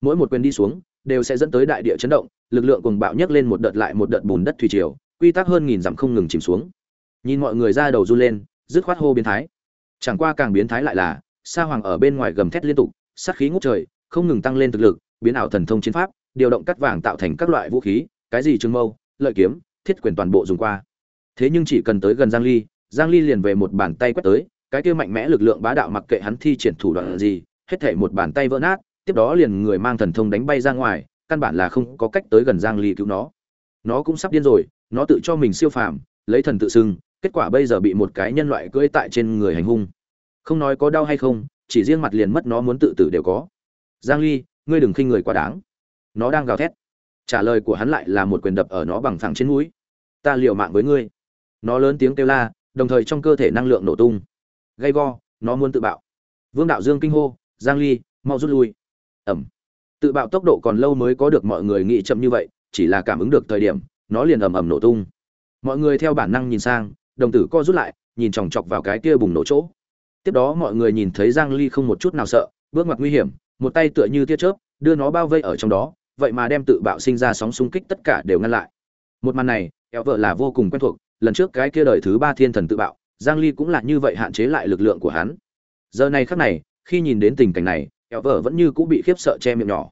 Mỗi một quyền đi xuống, đều sẽ dẫn tới đại địa chấn động, lực lượng cùng bạo nhấc lên một đợt lại một đợt bùn đất thủy triều, quy tắc hơn nghìn dặm không ngừng chìm xuống. Nhìn mọi người ra đầu run lên, dứt khoát hô biến thái. Chẳng qua càng biến thái lại là, sa hoàng ở bên ngoài gầm thét liên tục, sát khí ngút trời, không ngừng tăng lên thực lực, biến ảo thần thông chiến pháp điều động cắt vàng tạo thành các loại vũ khí, cái gì trường mâu, lợi kiếm, thiết quyền toàn bộ dùng qua. Thế nhưng chỉ cần tới gần giang ly giang ly liền về một bàn tay quét tới, cái kia mạnh mẽ lực lượng bá đạo mặc kệ hắn thi triển thủ đoạn gì, hết thảy một bàn tay vỡ nát, tiếp đó liền người mang thần thông đánh bay ra ngoài, căn bản là không có cách tới gần giang ly cứu nó. Nó cũng sắp điên rồi, nó tự cho mình siêu phàm, lấy thần tự xưng, kết quả bây giờ bị một cái nhân loại cưỡi tại trên người hành hung. Không nói có đau hay không, chỉ riêng mặt liền mất nó muốn tự tử đều có. Giang ly, ngươi đừng khinh người quá đáng nó đang gào thét. Trả lời của hắn lại là một quyền đập ở nó bằng thẳng trên mũi. Ta liều mạng với ngươi. Nó lớn tiếng kêu la, đồng thời trong cơ thể năng lượng nổ tung. Gay go, nó muốn tự bạo. Vương đạo dương kinh hô, giang ly, mau rút lui. Ẩm. Tự bạo tốc độ còn lâu mới có được mọi người nghĩ chậm như vậy, chỉ là cảm ứng được thời điểm, nó liền ầm ầm nổ tung. Mọi người theo bản năng nhìn sang, đồng tử co rút lại, nhìn chòng chọc vào cái kia bùng nổ chỗ. Tiếp đó mọi người nhìn thấy giang ly không một chút nào sợ, bước ngoặt nguy hiểm, một tay tựa như tia chớp, đưa nó bao vây ở trong đó vậy mà đem tự bạo sinh ra sóng xung kích tất cả đều ngăn lại. Một màn này, eo vợ là vô cùng quen thuộc, lần trước cái kia đời thứ ba thiên thần tự bạo, giang ly cũng là như vậy hạn chế lại lực lượng của hắn. Giờ này khắc này, khi nhìn đến tình cảnh này, eo vợ vẫn như cũ bị khiếp sợ che miệng nhỏ.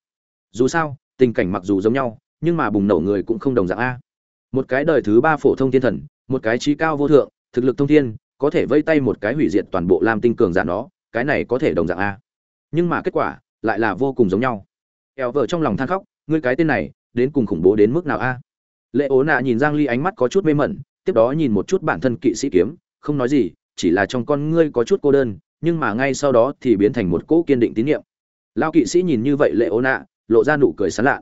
Dù sao, tình cảnh mặc dù giống nhau, nhưng mà bùng nổ người cũng không đồng dạng a. Một cái đời thứ ba phổ thông thiên thần, một cái trí cao vô thượng, thực lực thông thiên, có thể vây tay một cái hủy diệt toàn bộ lam tinh cường giả nó, cái này có thể đồng dạng a. Nhưng mà kết quả, lại là vô cùng giống nhau. Eo vợ trong lòng than khóc ngươi cái tên này, đến cùng khủng bố đến mức nào a? Lệ ố nạ nhìn giang ly ánh mắt có chút mê mẩn, tiếp đó nhìn một chút bản thân kỵ sĩ kiếm, không nói gì, chỉ là trong con ngươi có chút cô đơn, nhưng mà ngay sau đó thì biến thành một cỗ kiên định tín nhiệm lao kỵ sĩ nhìn như vậy lệ ố nạ, lộ ra nụ cười sán lạ.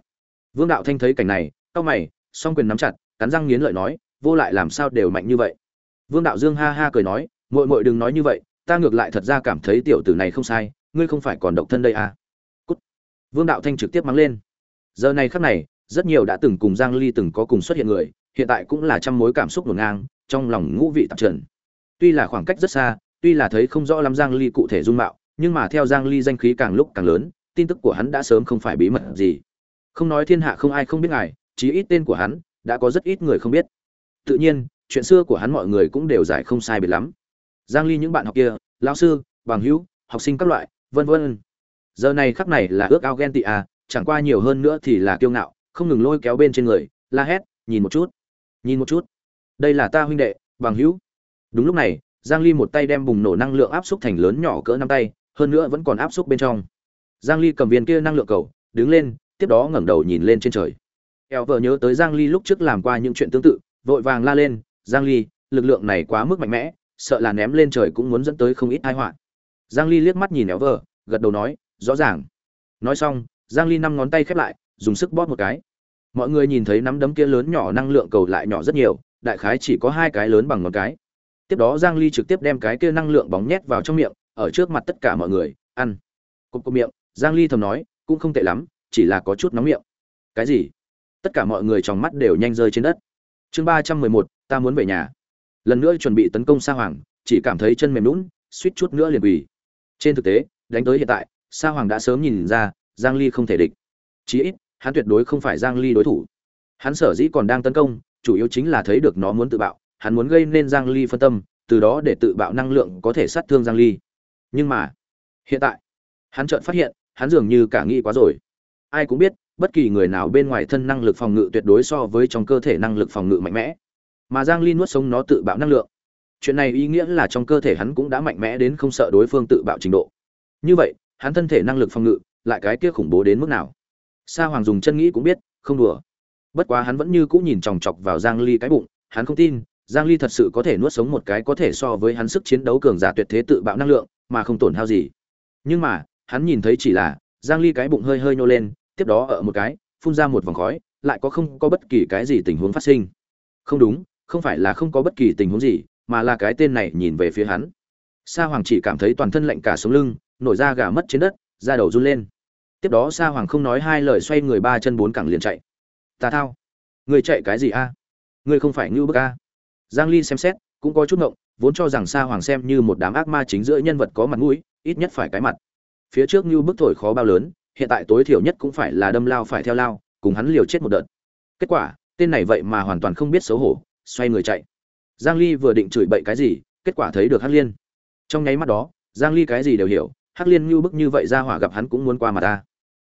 Vương đạo thanh thấy cảnh này, cau mày, song quyền nắm chặt, cắn răng nghiến lợi nói, vô lại làm sao đều mạnh như vậy? Vương đạo dương ha ha cười nói, muội muội đừng nói như vậy, ta ngược lại thật ra cảm thấy tiểu tử này không sai, ngươi không phải còn độc thân đây à? Cút. Vương đạo thanh trực tiếp mắng lên giờ này khắc này, rất nhiều đã từng cùng giang ly từng có cùng xuất hiện người, hiện tại cũng là trăm mối cảm xúc ngổn ngang, trong lòng ngũ vị tạp trần. Tuy là khoảng cách rất xa, tuy là thấy không rõ lắm giang ly cụ thể dung mạo, nhưng mà theo giang ly danh khí càng lúc càng lớn, tin tức của hắn đã sớm không phải bí mật gì. Không nói thiên hạ không ai không biết ngài, chí ít tên của hắn đã có rất ít người không biết. Tự nhiên, chuyện xưa của hắn mọi người cũng đều giải không sai biệt lắm. Giang ly những bạn học kia, lão sư, bằng hữu, học sinh các loại, vân vân. Giờ này khắc này là ước ao ghen tị à chẳng qua nhiều hơn nữa thì là kiêu ngạo, không ngừng lôi kéo bên trên người, la hét, nhìn một chút, nhìn một chút. Đây là ta huynh đệ, bằng hữu. Đúng lúc này, giang ly một tay đem bùng nổ năng lượng áp xúc thành lớn nhỏ cỡ năm tay, hơn nữa vẫn còn áp xúc bên trong. Giang ly cầm viên kia năng lượng cầu, đứng lên, tiếp đó ngẩng đầu nhìn lên trên trời. Eo vợ nhớ tới giang ly lúc trước làm qua những chuyện tương tự, vội vàng la lên, giang ly, lực lượng này quá mức mạnh mẽ, sợ là ném lên trời cũng muốn dẫn tới không ít tai họa. Giang ly liếc mắt nhìn eo vợ, gật đầu nói, rõ ràng. Nói xong giang ly năm ngón tay khép lại dùng sức bóp một cái. Mọi người nhìn thấy nắm đấm kia lớn nhỏ năng lượng cầu lại nhỏ rất nhiều đại khái chỉ có hai cái lớn bằng ngón cái. Tiếp đó giang ly trực tiếp đem cái kia năng lượng bóng nhét vào trong miệng ở trước mặt tất cả mọi người ăn. Cục cục miệng giang ly thầm nói cũng không tệ lắm chỉ là có chút nóng miệng. Cái gì? Tất cả mọi người trong mắt đều nhanh rơi trên đất. Chương 311, ta muốn về nhà. Lần nữa chuẩn bị tấn công sa hoàng chỉ cảm thấy chân mềm nhũn, suýt chút nữa liền quỳ. Trên thực tế đánh tới hiện tại sa hoàng đã sớm nhìn ra giang ly không thể địch. Chí ít, hắn tuyệt đối không phải giang ly đối thủ. Hắn sở dĩ còn đang tấn công, chủ yếu chính là thấy được nó muốn tự bạo, hắn muốn gây nên giang ly phân tâm, từ đó để tự bạo năng lượng có thể sát thương giang ly. Nhưng mà, hiện tại, hắn chợt phát hiện, hắn dường như cả nghĩ quá rồi. Ai cũng biết, bất kỳ người nào bên ngoài thân năng lực phòng ngự tuyệt đối so với trong cơ thể năng lực phòng ngự mạnh mẽ. Mà giang ly nuốt sống nó tự bạo năng lượng. Chuyện này ý nghĩa là trong cơ thể hắn cũng đã mạnh mẽ đến không sợ đối phương tự bạo trình độ. Như vậy, hắn thân thể năng lực phòng ngự lại cái kia khủng bố đến mức nào? Sa hoàng dùng chân nghĩ cũng biết, không đùa. Bất quá hắn vẫn như cũ nhìn chòng chọc vào giang ly cái bụng, hắn không tin, giang ly thật sự có thể nuốt sống một cái có thể so với hắn sức chiến đấu cường giả tuyệt thế tự bạo năng lượng, mà không tổn hao gì. Nhưng mà, hắn nhìn thấy chỉ là, giang ly cái bụng hơi hơi nhô lên, tiếp đó ở một cái, phun ra một vòng khói, lại có không có bất kỳ cái gì tình huống phát sinh. Không đúng, không phải là không có bất kỳ tình huống gì, mà là cái tên này nhìn về phía hắn. Sa hoàng chỉ cảm thấy toàn thân lạnh cả sống lưng, nổi da gà mất trên đất, da đầu run lên tiếp đó sa hoàng không nói hai lời xoay người ba chân bốn cẳng liền chạy. Tà thao. Người chạy cái gì a? À? người không phải ngưu bức a? Giang ly xem xét, cũng có chút ngộng, vốn cho rằng sa hoàng xem như một đám ác ma chính giữa nhân vật có mặt mũi, ít nhất phải cái mặt. Phía trước ngưu bức thổi khó bao lớn, hiện tại tối thiểu nhất cũng phải là đâm lao phải theo lao, cùng hắn liều chết một đợt. Kết quả, tên này vậy mà hoàn toàn không biết xấu hổ, xoay người chạy. Giang ly vừa định chửi bậy cái gì, kết quả thấy được hắc liên. Trong nháy mắt đó, giang ly cái gì đều hiểu, hắc liên như bức như vậy ra hỏa gặp hắn cũng muốn qua mà ta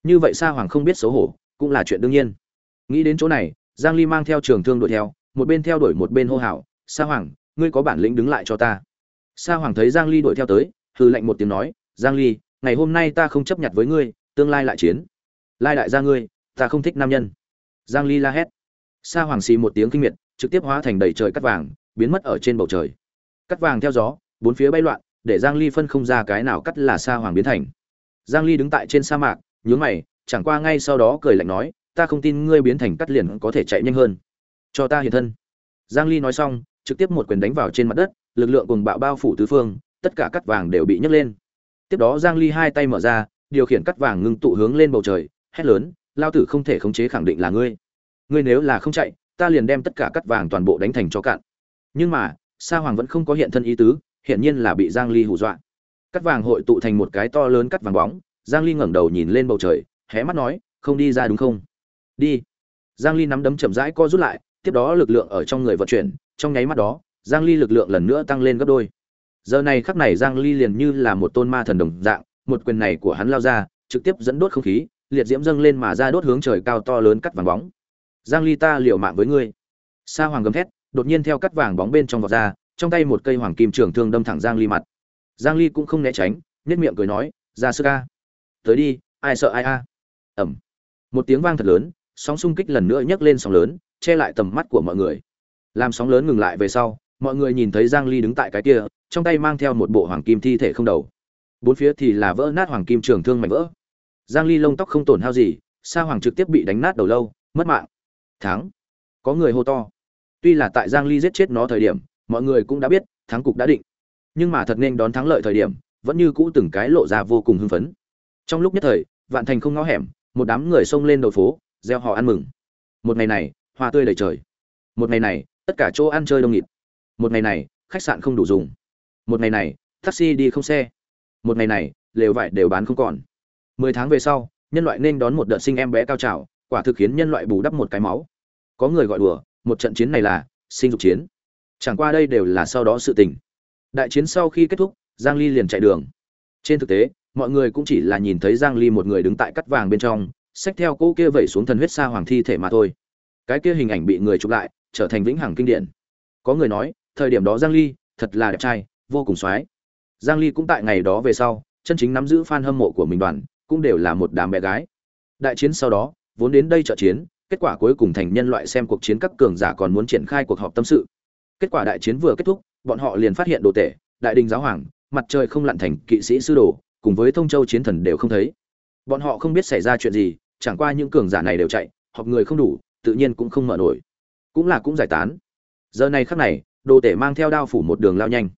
như vậy sa hoàng không biết xấu hổ, cũng là chuyện đương nhiên. Nghĩ đến chỗ này, giang ly mang theo trường thương đuổi theo, một bên theo đuổi một bên hô hào, sa hoàng, ngươi có bản lĩnh đứng lại cho ta. Sa hoàng thấy giang ly đuổi theo tới, hừ lạnh một tiếng nói, giang ly, ngày hôm nay ta không chấp nhận với ngươi, tương lai lại chiến. Lai đại gia ngươi, ta không thích nam nhân. Giang ly la hét. Sa hoàng xì một tiếng kinh miệt, trực tiếp hóa thành đầy trời cắt vàng, biến mất ở trên bầu trời. Cắt vàng theo gió, bốn phía bay loạn, để giang ly phân không ra cái nào cắt là sa hoàng biến thành. Giang ly đứng tại trên sa mạc nhướng mày, chẳng qua ngay sau đó cười lạnh nói, ta không tin ngươi biến thành cắt liền có thể chạy nhanh hơn. Cho ta hiện thân. Giang ly nói xong, trực tiếp một quyền đánh vào trên mặt đất, lực lượng cùng bạo bao phủ tứ phương, tất cả cắt vàng đều bị nhấc lên. Tiếp đó giang ly hai tay mở ra, điều khiển cắt vàng ngưng tụ hướng lên bầu trời, hét lớn, lao tử không thể khống chế khẳng định là ngươi. Ngươi nếu là không chạy, ta liền đem tất cả cắt vàng toàn bộ đánh thành cho cạn. Nhưng mà, sa hoàng vẫn không có hiện thân ý tứ hiện nhiên là bị giang ly hù dọa. Cắt vàng hội tụ thành một cái to lớn cắt vàng bóng giang ly ngẩng đầu nhìn lên bầu trời hé mắt nói, không đi ra đúng không? Đi. Giang ly nắm đấm chậm rãi co rút lại, tiếp đó lực lượng ở trong người vận chuyển, trong nháy mắt đó, giang ly lực lượng lần nữa tăng lên gấp đôi. Giờ này khắc này giang ly liền như là một tôn ma thần đồng dạng, một quyền này của hắn lao ra, trực tiếp dẫn đốt không khí, liệt diễm dâng lên mà ra đốt hướng trời cao to lớn cắt vàng bóng. Giang ly ta liều mạng với ngươi. Sa hoàng gầm thét, đột nhiên theo cắt vàng bóng bên trong vọt ra, trong tay một cây hoàng kim trường thương đâm thẳng giang ly mặt. Giang ly cũng không né tránh, nhếch miệng cười nói, ra sư ca tới đi, ai sợ ai a? Ẩm một tiếng vang thật lớn, sóng xung kích lần nữa nhấc lên sóng lớn, che lại tầm mắt của mọi người. Làm sóng lớn ngừng lại về sau, mọi người nhìn thấy giang ly đứng tại cái kia, trong tay mang theo một bộ hoàng kim thi thể không đầu. Bốn phía thì là vỡ nát hoàng kim trường thương mảnh vỡ. Giang ly lông tóc không tổn hao gì, sa hoàng trực tiếp bị đánh nát đầu lâu, mất mạng. Thắng. Có người hô to. Tuy là tại giang ly giết chết nó thời điểm, mọi người cũng đã biết, thắng cục đã định. Nhưng mà thật nên đón thắng lợi thời điểm, vẫn như cũ từng cái lộ ra vô cùng hưng phấn trong lúc nhất thời, vạn thành không ngõ hẻm, một đám người xông lên đầu phố, gieo họ ăn mừng. Một ngày này, hoa tươi đầy trời. Một ngày này, tất cả chỗ ăn chơi đông nghịt. Một ngày này, khách sạn không đủ dùng. Một ngày này, taxi đi không xe. Một ngày này, lều vải đều bán không còn. Mười tháng về sau, nhân loại nên đón một đợt sinh em bé cao trào, quả thực khiến nhân loại bù đắp một cái máu. Có người gọi đùa, một trận chiến này là sinh dục chiến. Chẳng qua đây đều là sau đó sự tình. Đại chiến sau khi kết thúc, giang ly liền chạy đường. Trên thực tế mọi người cũng chỉ là nhìn thấy giang ly một người đứng tại cắt vàng bên trong, xách theo cô kia vẩy xuống thần huyết sa hoàng thi thể mà thôi. Cái kia hình ảnh bị người chụp lại, trở thành vĩnh hằng kinh điển. Có người nói, thời điểm đó giang ly, thật là đẹp trai, vô cùng xoái giang ly cũng tại ngày đó về sau, chân chính nắm giữ fan hâm mộ của mình đoàn, cũng đều là một đám bé gái. Đại chiến sau đó, vốn đến đây trợ chiến, kết quả cuối cùng thành nhân loại xem cuộc chiến các cường giả còn muốn triển khai cuộc họp tâm sự. Kết quả đại chiến vừa kết thúc, bọn họ liền phát hiện đồ tể, đại đình giáo hoàng, mặt trời không lặn thành kỵ sĩ sư đồ cùng với thông châu chiến thần đều không thấy. Bọn họ không biết xảy ra chuyện gì, chẳng qua những cường giả này đều chạy, họp người không đủ, tự nhiên cũng không mở nổi. Cũng là cũng giải tán. Giờ này khắc này, đồ tể mang theo đao phủ một đường lao nhanh.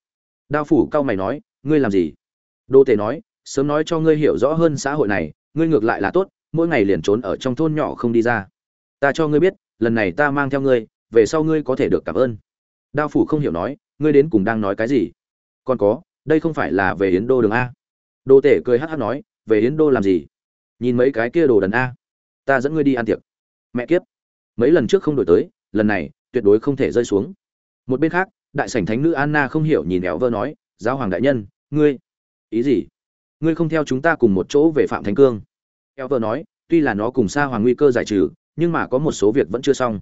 Đao phủ cao mày nói, ngươi làm gì? Đồ tể nói, sớm nói cho ngươi hiểu rõ hơn xã hội này, ngươi ngược lại là tốt, mỗi ngày liền trốn ở trong thôn nhỏ không đi ra. Ta cho ngươi biết, lần này ta mang theo ngươi, về sau ngươi có thể được cảm ơn. Đao phủ không hiểu nói, ngươi đến cùng đang nói cái gì? Còn có, đây không phải là về yến đô đường a? Đồ tể cười hát hát nói, về yến đô làm gì? Nhìn mấy cái kia đồ đần a. Ta dẫn ngươi đi ăn tiệc. Mẹ kiếp. Mấy lần trước không đổi tới, lần này, tuyệt đối không thể rơi xuống. Một bên khác, đại sảnh thánh nữ anna không hiểu nhìn éo vơ nói, giáo hoàng đại nhân, ngươi, ý gì? Ngươi không theo chúng ta cùng một chỗ về phạm thánh cương? Éo vơ nói, tuy là nó cùng xa hoàng nguy cơ giải trừ, nhưng mà có một số việc vẫn chưa xong.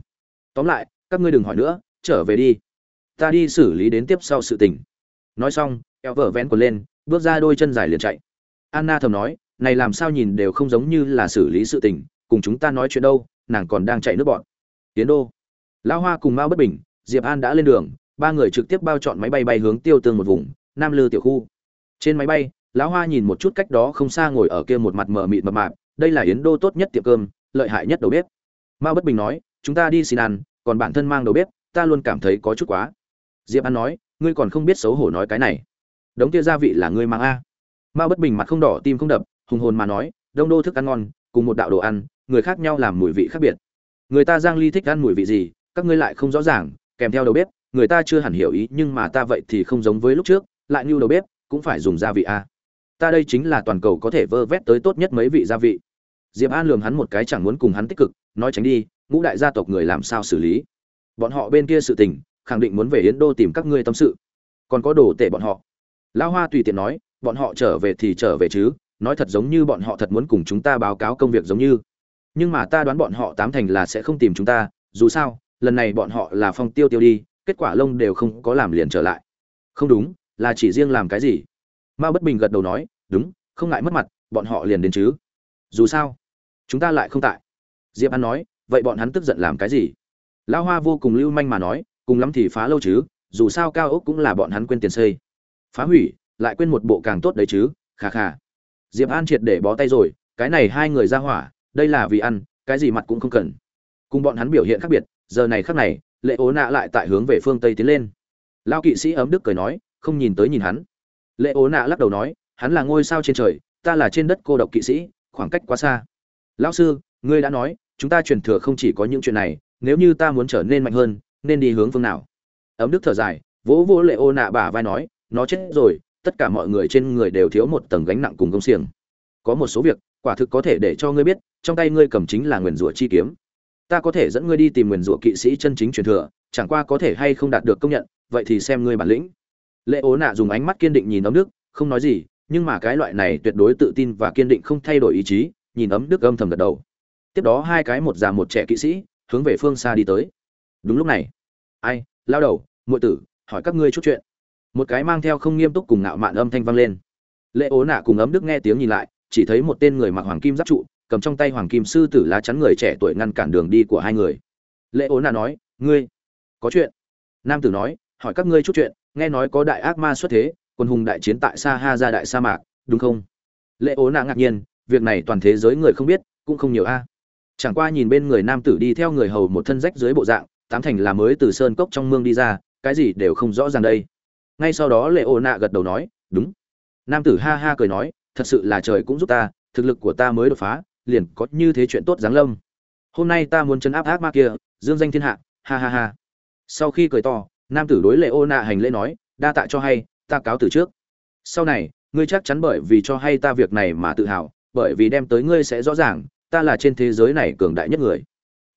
Tóm lại, các ngươi đừng hỏi nữa, trở về đi. Ta đi xử lý đến tiếp sau sự tình. Nói xong éo vơ vén quần lên bước ra đôi chân dài liền chạy. Anna thầm nói, này làm sao nhìn đều không giống như là xử lý sự tình, cùng chúng ta nói chuyện đâu, nàng còn đang chạy nước bọn. Tiến đô. Lão hoa cùng mao bất bình, diệp an đã lên đường, ba người trực tiếp bao chọn máy bay bay hướng tiêu tương một vùng, nam lư tiểu khu. Trên máy bay, lão hoa nhìn một chút cách đó không xa ngồi ở kia một mặt mờ mịt mập mạp, đây là yến đô tốt nhất tiệm cơm, lợi hại nhất đầu bếp. Mao bất bình nói, chúng ta đi xin ăn, còn bản thân mang đầu bếp, ta luôn cảm thấy có chút quá. Diệp an nói, ngươi còn không biết xấu hổ nói cái này đống kia gia vị là ngươi mang a. Mao bất bình mặt không đỏ, tim không đập, hùng hồn mà nói, đông đô thức ăn ngon, cùng một đạo đồ ăn, người khác nhau làm mùi vị khác biệt. Người ta giang ly thích ăn mùi vị gì, các ngươi lại không rõ ràng, kèm theo đầu bếp, người ta chưa hẳn hiểu ý, nhưng mà ta vậy thì không giống với lúc trước, lại như đầu bếp, cũng phải dùng gia vị a. Ta đây chính là toàn cầu có thể vơ vét tới tốt nhất mấy vị gia vị. Diệp an lường hắn một cái chẳng muốn cùng hắn tích cực, nói tránh đi, ngũ đại gia tộc người làm sao xử lý? Bọn họ bên kia sự tình, khẳng định muốn về yến đô tìm các ngươi tâm sự. Còn có đồ tệ bọn họ lão hoa tùy tiện nói, bọn họ trở về thì trở về chứ, nói thật giống như bọn họ thật muốn cùng chúng ta báo cáo công việc giống như. Nhưng mà ta đoán bọn họ tám thành là sẽ không tìm chúng ta, dù sao, lần này bọn họ là phong tiêu tiêu đi, kết quả lông đều không có làm liền trở lại. Không đúng, là chỉ riêng làm cái gì? Mao bất bình gật đầu nói, đúng, không ngại mất mặt, bọn họ liền đến chứ. Dù sao, chúng ta lại không tại. Diệp an nói, vậy bọn hắn tức giận làm cái gì? Lão hoa vô cùng lưu manh mà nói, cùng lắm thì phá lâu chứ, dù sao cao ốc cũng là bọn hắn quên tiền xây phá hủy, lại quên một bộ càng tốt đấy chứ khà khà diệp an triệt để bó tay rồi, cái này hai người ra hỏa, đây là vì ăn, cái gì mặt cũng không cần. Cùng bọn hắn biểu hiện khác biệt, giờ này khác này, lệ ố nạ lại tại hướng về phương tây tiến lên. Lao kỵ sĩ ấm đức cười nói, không nhìn tới nhìn hắn. Lệ ố nạ lắc đầu nói, hắn là ngôi sao trên trời, ta là trên đất cô độc kỵ sĩ, khoảng cách quá xa. Lão sư, ngươi đã nói, chúng ta truyền thừa không chỉ có những chuyện này, nếu như ta muốn trở nên mạnh hơn, nên đi hướng phương nào? Ấm đức thở dài, vỗ vỗ lệ ô nạ bả vai nói nó chết rồi, tất cả mọi người trên người đều thiếu một tầng gánh nặng cùng công xiềng. Có một số việc, quả thực có thể để cho ngươi biết, trong tay ngươi cầm chính là nguyền rủa chi kiếm. Ta có thể dẫn ngươi đi tìm nguyền rủa kỵ sĩ chân chính truyền thừa, chẳng qua có thể hay không đạt được công nhận, vậy thì xem ngươi bản lĩnh. Lệ ố nạ dùng ánh mắt kiên định nhìn ấm đức không nói gì, nhưng mà cái loại này tuyệt đối tự tin và kiên định không thay đổi ý chí, nhìn ấm đức âm thầm gật đầu. Tiếp đó hai cái một già một trẻ kỵ sĩ, hướng về phương xa đi tới. Đúng lúc này. Ai? Lao đầu, muội tử, hỏi các ngươi chút chuyện một cái mang theo không nghiêm túc cùng ngạo mạn âm thanh vang lên. Lệ ố nạ cùng ấm đức nghe tiếng nhìn lại, chỉ thấy một tên người mặc hoàng kim giáp trụ, cầm trong tay hoàng kim sư tử lá chắn người trẻ tuổi ngăn cản đường đi của hai người. Lệ ố nạ nói, ngươi, có chuyện? Nam tử nói, hỏi các ngươi chút chuyện, nghe nói có đại ác ma xuất thế, quân hùng đại chiến tại sa ha ra đại sa mạc, đúng không? Lệ ố nạ ngạc nhiên, việc này toàn thế giới người không biết, cũng không nhiều a. Chẳng qua nhìn bên người nam tử đi theo người hầu một thân rách dưới bộ dạng, tám thành là mới từ sơn cốc trong mương đi ra, cái gì đều không rõ ràng đây ngay sau đó lệ ô nạ gật đầu nói, đúng. Nam tử ha ha cười nói, thật sự là trời cũng giúp ta, thực lực của ta mới đột phá, liền có như thế chuyện tốt giáng lâm. Hôm nay ta muốn chấn áp ác ma kia, dương danh thiên hạ, ha ha ha. Sau khi cười to, nam tử đối lệ ô nạ hành lễ nói, đa tạ cho hay, ta cáo từ trước. Sau này, ngươi chắc chắn bởi vì cho hay ta việc này mà tự hào, bởi vì đem tới ngươi sẽ rõ ràng, ta là trên thế giới này cường đại nhất người.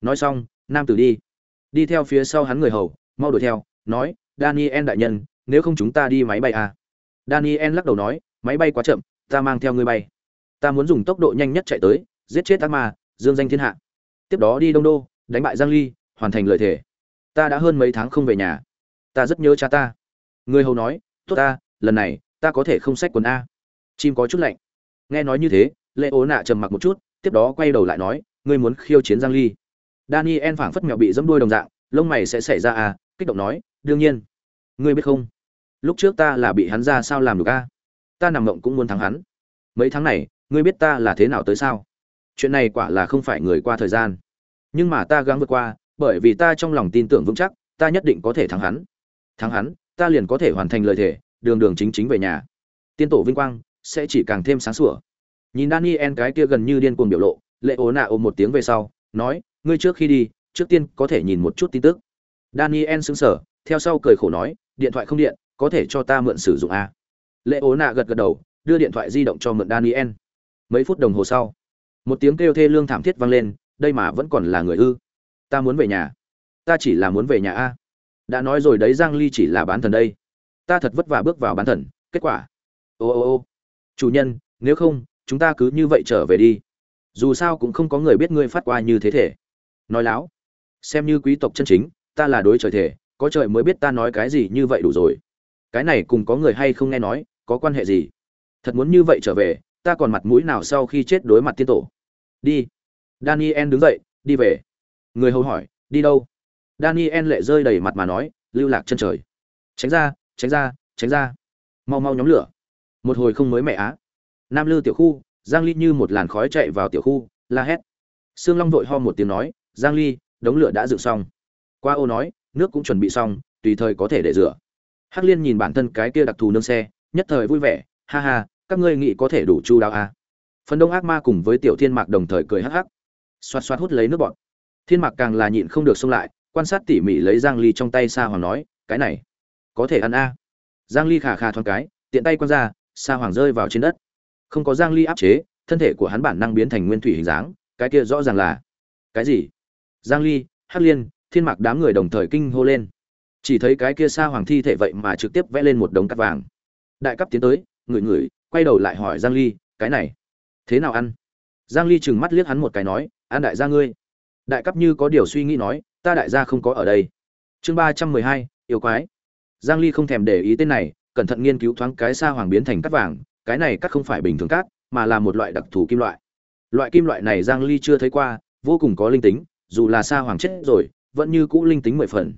Nói xong, nam tử đi. Đi theo phía sau hắn người hầu, mau đuổi theo, nói, daniel đại nhân nếu không chúng ta đi máy bay à. daniel lắc đầu nói, máy bay quá chậm, ta mang theo ngươi bay. Ta muốn dùng tốc độ nhanh nhất chạy tới, giết chết ác ma, dương danh thiên hạ. Tiếp đó đi đông đô, đánh bại giang ly, hoàn thành lời thề ta đã hơn mấy tháng không về nhà. Ta rất nhớ cha ta. Người hầu nói, tốt ta, lần này, ta có thể không xách quần a. Chim có chút lạnh. Nghe nói như thế lệ ố nạ trầm mặc một chút, tiếp đó quay đầu lại nói, ngươi muốn khiêu chiến giang ly? Daniel phảng phất mèo bị dẫm đuôi đồng dạng, lông mày sẽ xảy ra à kích động nói, đương nhiên. Ngươi biết không? Lúc trước ta là bị hắn ra sao làm được a? Ta nằm mộng cũng muốn thắng hắn. Mấy tháng này, ngươi biết ta là thế nào tới sao? Chuyện này quả là không phải người qua thời gian. Nhưng mà ta gắng vượt qua, bởi vì ta trong lòng tin tưởng vững chắc, ta nhất định có thể thắng hắn. Thắng hắn, ta liền có thể hoàn thành lời thề, đường đường chính chính về nhà. Tiên tổ vinh quang, sẽ chỉ càng thêm sáng sủa. Nhìn daniel cái kia gần như điên cuồng biểu lộ, lệ ố nạ ôm một tiếng về sau, nói, ngươi trước khi đi, trước tiên có thể nhìn một chút tin tức. Daniel sững sờ, theo sau cười khổ nói, điện thoại không điện có thể cho ta mượn sử dụng a? Lệ ố nạ gật gật đầu, đưa điện thoại di động cho mượn daniel. Mấy phút đồng hồ sau, một tiếng kêu thê lương thảm thiết vang lên, đây mà vẫn còn là người ư? Ta muốn về nhà. Ta chỉ là muốn về nhà a. Đã nói rồi đấy, giang ly chỉ là bán thần đây. Ta thật vất vả bước vào bán thần, kết quả. Ô ô ô. Chủ nhân, nếu không, chúng ta cứ như vậy trở về đi. Dù sao cũng không có người biết ngươi phát qua như thế thể. Nói láo. Xem như quý tộc chân chính, ta là đối trời thể, có trời mới biết ta nói cái gì như vậy đủ rồi cái này cùng có người hay không nghe nói, có quan hệ gì? Thật muốn như vậy trở về, ta còn mặt mũi nào sau khi chết đối mặt tiên tổ? Đi. Daniel đứng dậy, đi về. Người hầu hỏi, đi đâu? Daniel lệ rơi đầy mặt mà nói, lưu lạc chân trời. Tránh ra tránh ra tránh ra. Mau mau nhóm lửa. Một hồi không mới mẹ á. Nam lư tiểu khu, giang ly như một làn khói chạy vào tiểu khu, la hét. Sương long vội ho một tiếng nói, giang ly, đống lửa đã dựng xong. Qua ô nói, nước cũng chuẩn bị xong, tùy thời có thể để rửa hắc liên nhìn bản thân cái kia đặc thù nương xe, nhất thời vui vẻ, ha ha, các ngươi nghĩ có thể đủ chu đáo à. phần đông ác ma cùng với tiểu thiên mạc đồng thời cười hắc hắc. Xoát xoát hút lấy nước bọt. Thiên mạc càng là nhịn không được xông lại, quan sát tỉ mỉ lấy giang ly trong tay sa hoàng nói, cái này, có thể ăn a. À. giang ly khà khà thoáng cái, tiện tay quăng ra, sa hoàng rơi vào trên đất. Không có giang ly áp chế, thân thể của hắn bản năng biến thành nguyên thủy hình dáng, cái kia rõ ràng là, cái gì? Giang ly, hắc liên, thiên mạc đám người đồng thời kinh hô lên chỉ thấy cái kia sa hoàng thi thể vậy mà trực tiếp vẽ lên một đống cát vàng. Đại cấp tiến tới ngửi ngửi quay đầu lại hỏi giang ly cái này thế nào ăn? Giang ly chừng mắt liếc hắn một cái nói an đại gia ngươi. Đại cấp như có điều suy nghĩ nói ta đại gia không có ở đây. Chương 312, yêu quái. Giang ly không thèm để ý tên này cẩn thận nghiên cứu thoáng cái sa hoàng biến thành cát vàng. Cái này cát không phải bình thường cát mà là một loại đặc thù kim loại. Loại kim loại này giang ly chưa thấy qua vô cùng có linh tính dù là sa hoàng chết rồi vẫn như cũ linh tính mười phần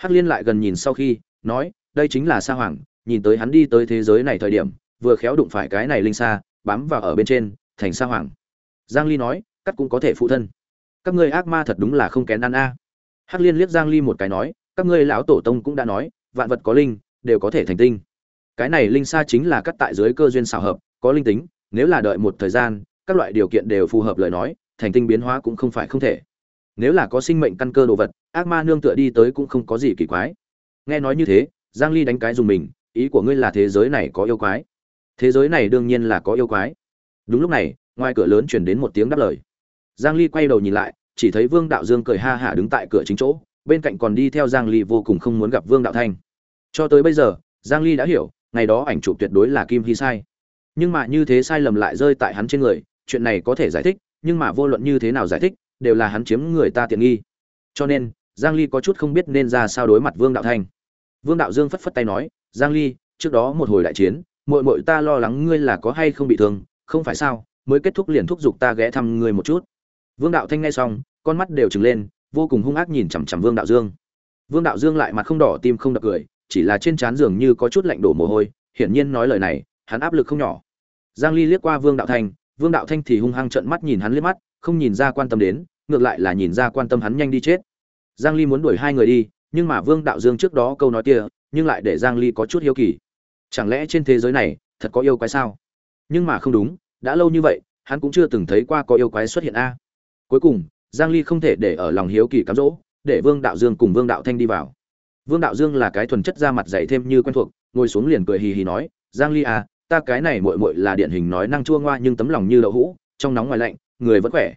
hắc liên lại gần nhìn sau khi, nói, đây chính là sa hoàng, nhìn tới hắn đi tới thế giới này thời điểm, vừa khéo đụng phải cái này linh sa, bám vào ở bên trên, thành sa hoàng. Giang ly nói cắt cũng có thể phụ thân. Các ngươi ác ma thật đúng là không kén ăn a. Hắc liên liếc giang ly một cái nói, các ngươi lão tổ tông cũng đã nói, vạn vật có linh, đều có thể thành tinh. Cái này linh sa chính là cắt tại dưới cơ duyên xảo hợp, có linh tính, nếu là đợi một thời gian, các loại điều kiện đều phù hợp lời nói, thành tinh biến hóa cũng không phải không thể. Nếu là có sinh mệnh căn cơ đồ vật ác ma nương tựa đi tới cũng không có gì kỳ quái. Nghe nói như thế, giang ly đánh cái dùng mình, ý của ngươi là thế giới này có yêu quái. Thế giới này đương nhiên là có yêu quái. Đúng lúc này, ngoài cửa lớn truyền đến một tiếng đáp lời. Giang ly quay đầu nhìn lại, chỉ thấy vương đạo dương cười ha hả đứng tại cửa chính chỗ, bên cạnh còn đi theo giang ly vô cùng không muốn gặp vương đạo thanh. Cho tới bây giờ, giang ly đã hiểu, ngày đó ảnh chụp tuyệt đối là kim hy sai. Nhưng mà như thế sai lầm lại rơi tại hắn trên người, chuyện này có thể giải thích, nhưng mà vô luận như thế nào giải thích, đều là hắn chiếm người ta tiện nghi. Cho nên giang ly có chút không biết nên ra sao đối mặt vương đạo thanh. Vương đạo dương phất phất tay nói, giang ly, trước đó một hồi đại chiến, muội muội ta lo lắng ngươi là có hay không bị thương, không phải sao, mới kết thúc liền thúc giục ta ghé thăm ngươi một chút. Vương đạo thanh nghe xong, con mắt đều trừng lên, vô cùng hung ác nhìn chằm chằm vương đạo dương. Vương đạo dương lại mặt không đỏ tim không đập cười, chỉ là trên trán giường như có chút lạnh đổ mồ hôi, hiển nhiên nói lời này, hắn áp lực không nhỏ. Giang ly liếc qua vương đạo thanh, vương đạo thanh thì hung hăng trợn mắt nhìn hắn liếc mắt, không nhìn ra quan tâm đến, ngược lại là nhìn ra quan tâm hắn nhanh đi chết giang ly muốn đuổi hai người đi, nhưng mà vương đạo dương trước đó câu nói kia, nhưng lại để giang ly có chút hiếu kỳ. Chẳng lẽ trên thế giới này, thật có yêu quái sao? Nhưng mà không đúng, đã lâu như vậy, hắn cũng chưa từng thấy qua có yêu quái xuất hiện a. Cuối cùng, giang ly không thể để ở lòng hiếu kỳ cám dỗ, để vương đạo dương cùng vương đạo thanh đi vào. Vương đạo dương là cái thuần chất da mặt dày thêm như quen thuộc, ngồi xuống liền cười hì hì nói, giang ly à ta cái này muội muội là điển hình nói năng chua ngoa nhưng tấm lòng như đậu hũ, trong nóng ngoài lạnh, người vẫn khỏe.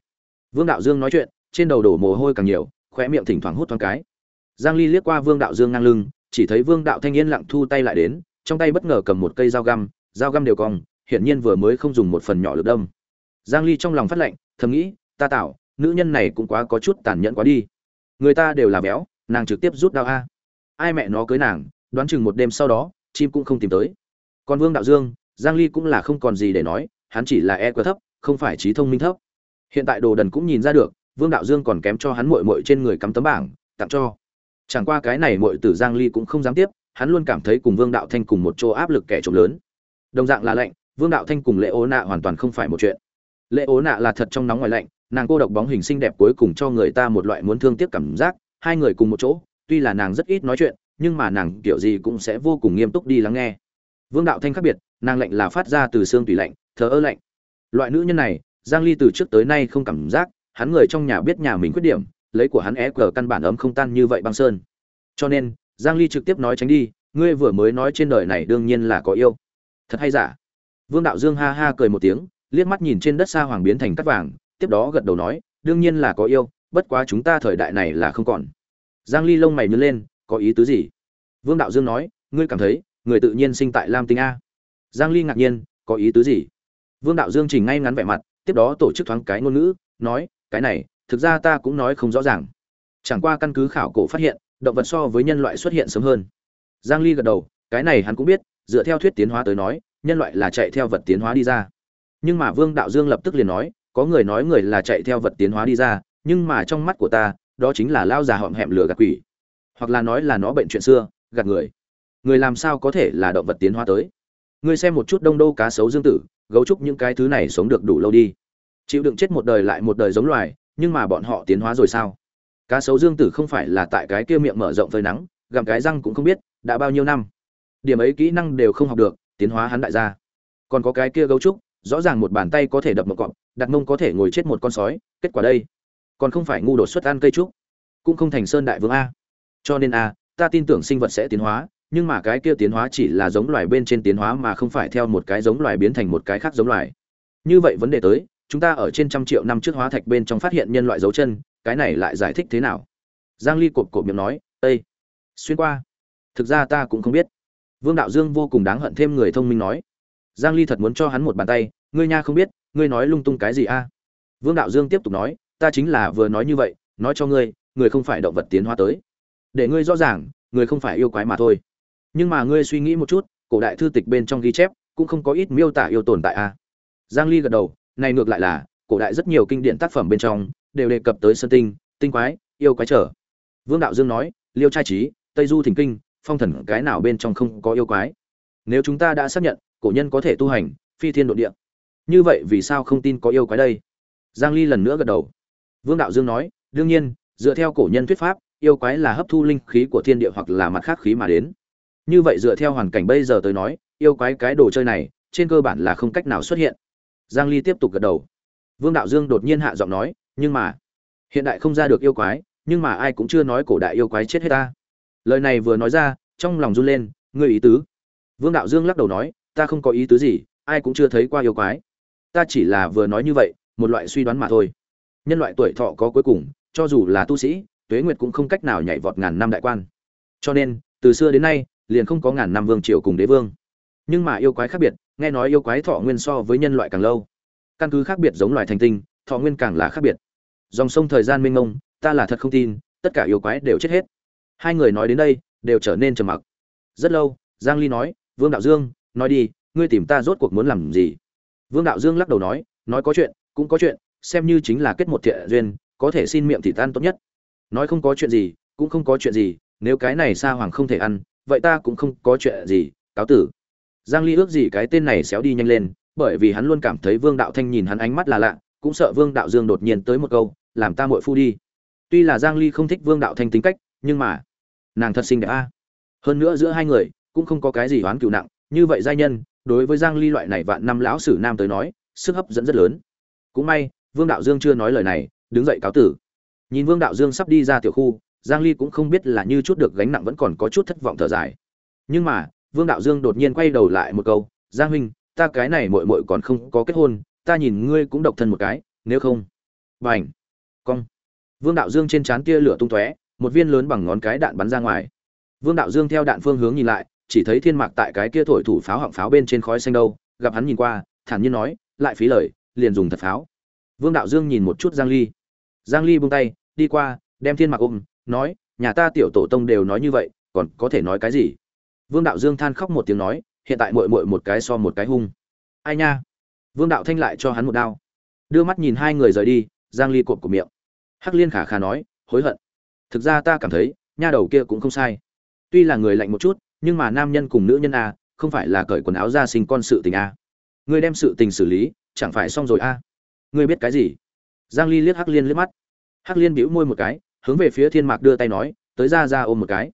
Vương đạo dương nói chuyện, trên đầu đổ mồ hôi càng nhiều khóe miệng thỉnh thoảng hút thoáng cái. Giang ly liếc qua vương đạo dương ngang lưng, chỉ thấy vương đạo thanh yên lặng thu tay lại đến, trong tay bất ngờ cầm một cây dao găm dao găm đều cong, hiển nhiên vừa mới không dùng một phần nhỏ lực đâm. Giang ly trong lòng phát lệnh, thầm nghĩ, ta tạo nữ nhân này cũng quá có chút tàn nhẫn quá đi. Người ta đều là béo, nàng trực tiếp rút đao a. Ai mẹ nó cưới nàng, đoán chừng một đêm sau đó, chim cũng không tìm tới. Còn vương đạo dương, giang ly cũng là không còn gì để nói, hắn chỉ là e quá thấp, không phải trí thông minh thấp. Hiện tại đồ đần cũng nhìn ra được vương đạo dương còn kém cho hắn muội muội trên người cắm tấm bảng tặng cho. Chẳng qua cái này muội tử giang ly cũng không dám tiếp hắn luôn cảm thấy cùng vương đạo thanh cùng một chỗ áp lực kẻ trộm lớn. Đồng dạng là lạnh, vương đạo thanh cùng lệ ố nạ hoàn toàn không phải một chuyện. Lệ ố nạ là thật trong nóng ngoài lạnh nàng cô độc bóng hình xinh đẹp cuối cùng cho người ta một loại muốn thương tiếc cảm giác hai người cùng một chỗ tuy là nàng rất ít nói chuyện nhưng mà nàng kiểu gì cũng sẽ vô cùng nghiêm túc đi lắng nghe. Vương đạo thanh khác biệt nàng lạnh là phát ra từ xương tùy lạnh thờ ơ lạnh. Loại nữ nhân này giang ly từ trước tới nay không cảm giác hắn người trong nhà biết nhà mình khuyết điểm, lấy của hắn é cờ căn bản ấm không tan như vậy băng sơn. Cho nên, giang ly trực tiếp nói tránh đi, ngươi vừa mới nói trên đời này đương nhiên là có yêu. Thật hay giả? Vương đạo dương ha ha cười một tiếng, liếc mắt nhìn trên đất xa hoàng biến thành cắt vàng, tiếp đó gật đầu nói, đương nhiên là có yêu, bất quá chúng ta thời đại này là không còn. Giang ly lông mày nhướng lên, có ý tứ gì? Vương đạo dương nói, ngươi cảm thấy, người tự nhiên sinh tại lam tinh a. Giang ly ngạc nhiên, có ý tứ gì? Vương đạo dương chỉnh ngay ngắn vẻ mặt, tiếp đó tổ chức thoáng cái ngôn ngữ, nói cái này, thực ra ta cũng nói không rõ ràng. Chẳng qua căn cứ khảo cổ phát hiện, động vật so với nhân loại xuất hiện sớm hơn. Giang ly gật đầu, cái này hắn cũng biết, dựa theo thuyết tiến hóa tới nói, nhân loại là chạy theo vật tiến hóa đi ra. Nhưng mà vương đạo dương lập tức liền nói, có người nói người là chạy theo vật tiến hóa đi ra, nhưng mà trong mắt của ta, đó chính là lao già họm hẹm lửa gạt quỷ. Hoặc là nói là nó bệnh chuyện xưa, gạt người. Người làm sao có thể là động vật tiến hóa tới? Ngươi xem một chút đông đô cá sấu dương tử, gấu trúc những cái thứ này sống được đủ lâu đi chịu đựng chết một đời lại một đời giống loài, nhưng mà bọn họ tiến hóa rồi sao? Cá sấu dương tử không phải là tại cái kia miệng mở rộng phơi nắng, gặm cái răng cũng không biết, đã bao nhiêu năm? Điểm ấy kỹ năng đều không học được, tiến hóa hắn đại gia. Còn có cái kia gấu trúc, rõ ràng một bàn tay có thể đập một cọp, đặt mông có thể ngồi chết một con sói, kết quả đây. Còn không phải ngu đột xuất ăn cây trúc, cũng không thành sơn đại vương a. Cho nên a, ta tin tưởng sinh vật sẽ tiến hóa, nhưng mà cái kia tiến hóa chỉ là giống loài bên trên tiến hóa mà không phải theo một cái giống loài biến thành một cái khác giống loài. Như vậy vấn đề tới chúng ta ở trên trăm triệu năm trước hóa thạch bên trong phát hiện nhân loại dấu chân, cái này lại giải thích thế nào? Giang ly cột cột miệng nói ây xuyên qua. Thực ra ta cũng không biết. Vương đạo dương vô cùng đáng hận thêm người thông minh nói. Giang ly thật muốn cho hắn một bàn tay, ngươi nha không biết, ngươi nói lung tung cái gì a? Vương đạo dương tiếp tục nói, ta chính là vừa nói như vậy, nói cho ngươi, người không phải động vật tiến hóa tới. Để ngươi rõ ràng, người không phải yêu quái mà thôi. Nhưng mà ngươi suy nghĩ một chút, cổ đại thư tịch bên trong ghi chép, cũng không có ít miêu tả yêu tồn tại a. Giang ly gật đầu này ngược lại là, cổ đại rất nhiều kinh điển tác phẩm bên trong, đều đề cập tới sơn tinh tinh quái, yêu quái trở. Vương đạo dương nói, liêu trai trí, tây du thỉnh kinh, phong thần cái nào bên trong không có yêu quái? Nếu chúng ta đã xác nhận, cổ nhân có thể tu hành, phi thiên độ địa. Như vậy vì sao không tin có yêu quái đây? Giang ly lần nữa gật đầu. Vương đạo dương nói, đương nhiên, dựa theo cổ nhân thuyết pháp, yêu quái là hấp thu linh khí của thiên địa hoặc là mặt khác khí mà đến. Như vậy dựa theo hoàn cảnh bây giờ tới nói, yêu quái cái đồ chơi này, trên cơ bản là không cách nào xuất hiện giang ly tiếp tục gật đầu. Vương đạo dương đột nhiên hạ giọng nói, nhưng mà, hiện đại không ra được yêu quái, nhưng mà ai cũng chưa nói cổ đại yêu quái chết hết ta. Lời này vừa nói ra, trong lòng run lên, ngươi ý tứ? Vương đạo dương lắc đầu nói, ta không có ý tứ gì, ai cũng chưa thấy qua yêu quái. Ta chỉ là vừa nói như vậy, một loại suy đoán mà thôi. Nhân loại tuổi thọ có cuối cùng, cho dù là tu sĩ, tuế nguyệt cũng không cách nào nhảy vọt ngàn năm đại quan. Cho nên, từ xưa đến nay, liền không có ngàn năm vương triều cùng đế vương. Nhưng mà yêu quái khác biệt nghe nói yêu quái thọ nguyên so với nhân loại càng lâu. Căn cứ khác biệt giống loài thành tinh, thọ nguyên càng là khác biệt. Dòng sông thời gian mênh mông, ta là thật không tin, tất cả yêu quái đều chết hết. Hai người nói đến đây, đều trở nên trầm mặc. Rất lâu, giang ly nói, vương đạo dương, nói đi, ngươi tìm ta rốt cuộc muốn làm gì? Vương đạo dương lắc đầu nói nói có chuyện, cũng có chuyện, xem như chính là kết một thiện duyên, có thể xin miệng thì tan tốt nhất. Nói không có chuyện gì, cũng không có chuyện gì, nếu cái này sa hoàng không thể ăn, vậy ta cũng không có chuyện gì, cáo tử giang ly ước gì cái tên này xéo đi nhanh lên, bởi vì hắn luôn cảm thấy vương đạo thanh nhìn hắn ánh mắt là lạ, cũng sợ vương đạo dương đột nhiên tới một câu, làm ta muội phu đi. Tuy là giang ly không thích vương đạo thanh tính cách, nhưng mà nàng thật xinh đẹp a. Hơn nữa giữa hai người cũng không có cái gì oán cựu nặng, như vậy giai nhân, đối với giang ly loại này vạn năm lão sử nam tới nói, sức hấp dẫn rất lớn. Cũng may, vương đạo dương chưa nói lời này, đứng dậy cáo tử. Nhìn vương đạo dương sắp đi ra tiểu khu, giang ly cũng không biết là như chút được gánh nặng vẫn còn có chút thất vọng thở dài. Nhưng mà vương đạo dương đột nhiên quay đầu lại một câu, giang huynh, ta cái này muội muội còn không có kết hôn, ta nhìn ngươi cũng độc thân một cái, nếu không bảnh cong! Vương đạo dương trên trán tia lửa tung tóe, một viên lớn bằng ngón cái đạn bắn ra ngoài. Vương đạo dương theo đạn phương hướng nhìn lại, chỉ thấy thiên mạc tại cái kia thổi thủ pháo họng pháo bên trên khói xanh đâu, gặp hắn nhìn qua, thản nhiên nói, lại phí lời, liền dùng thật pháo. Vương đạo dương nhìn một chút giang ly. Giang ly buông tay, đi qua, đem thiên mạc ôm, nói, nhà ta tiểu tổ tông đều nói như vậy, còn có thể nói cái gì? Vương đạo dương than khóc một tiếng nói, hiện tại muội muội một cái so một cái hung. Ai nha? Vương đạo thanh lại cho hắn một đao. Đưa mắt nhìn hai người rời đi, giang ly cột của miệng. Hắc liên khả khả nói, hối hận. Thực ra ta cảm thấy, nha đầu kia cũng không sai. Tuy là người lạnh một chút, nhưng mà nam nhân cùng nữ nhân a không phải là cởi quần áo ra sinh con sự tình à. a ngươi đem sự tình xử lý, chẳng phải xong rồi à? a ngươi biết cái gì? Giang ly liếc hắc liên liếc mắt. Hắc liên bĩu môi một cái, hướng về phía thiên mạc đưa tay nói, tới ra ra ôm một cái.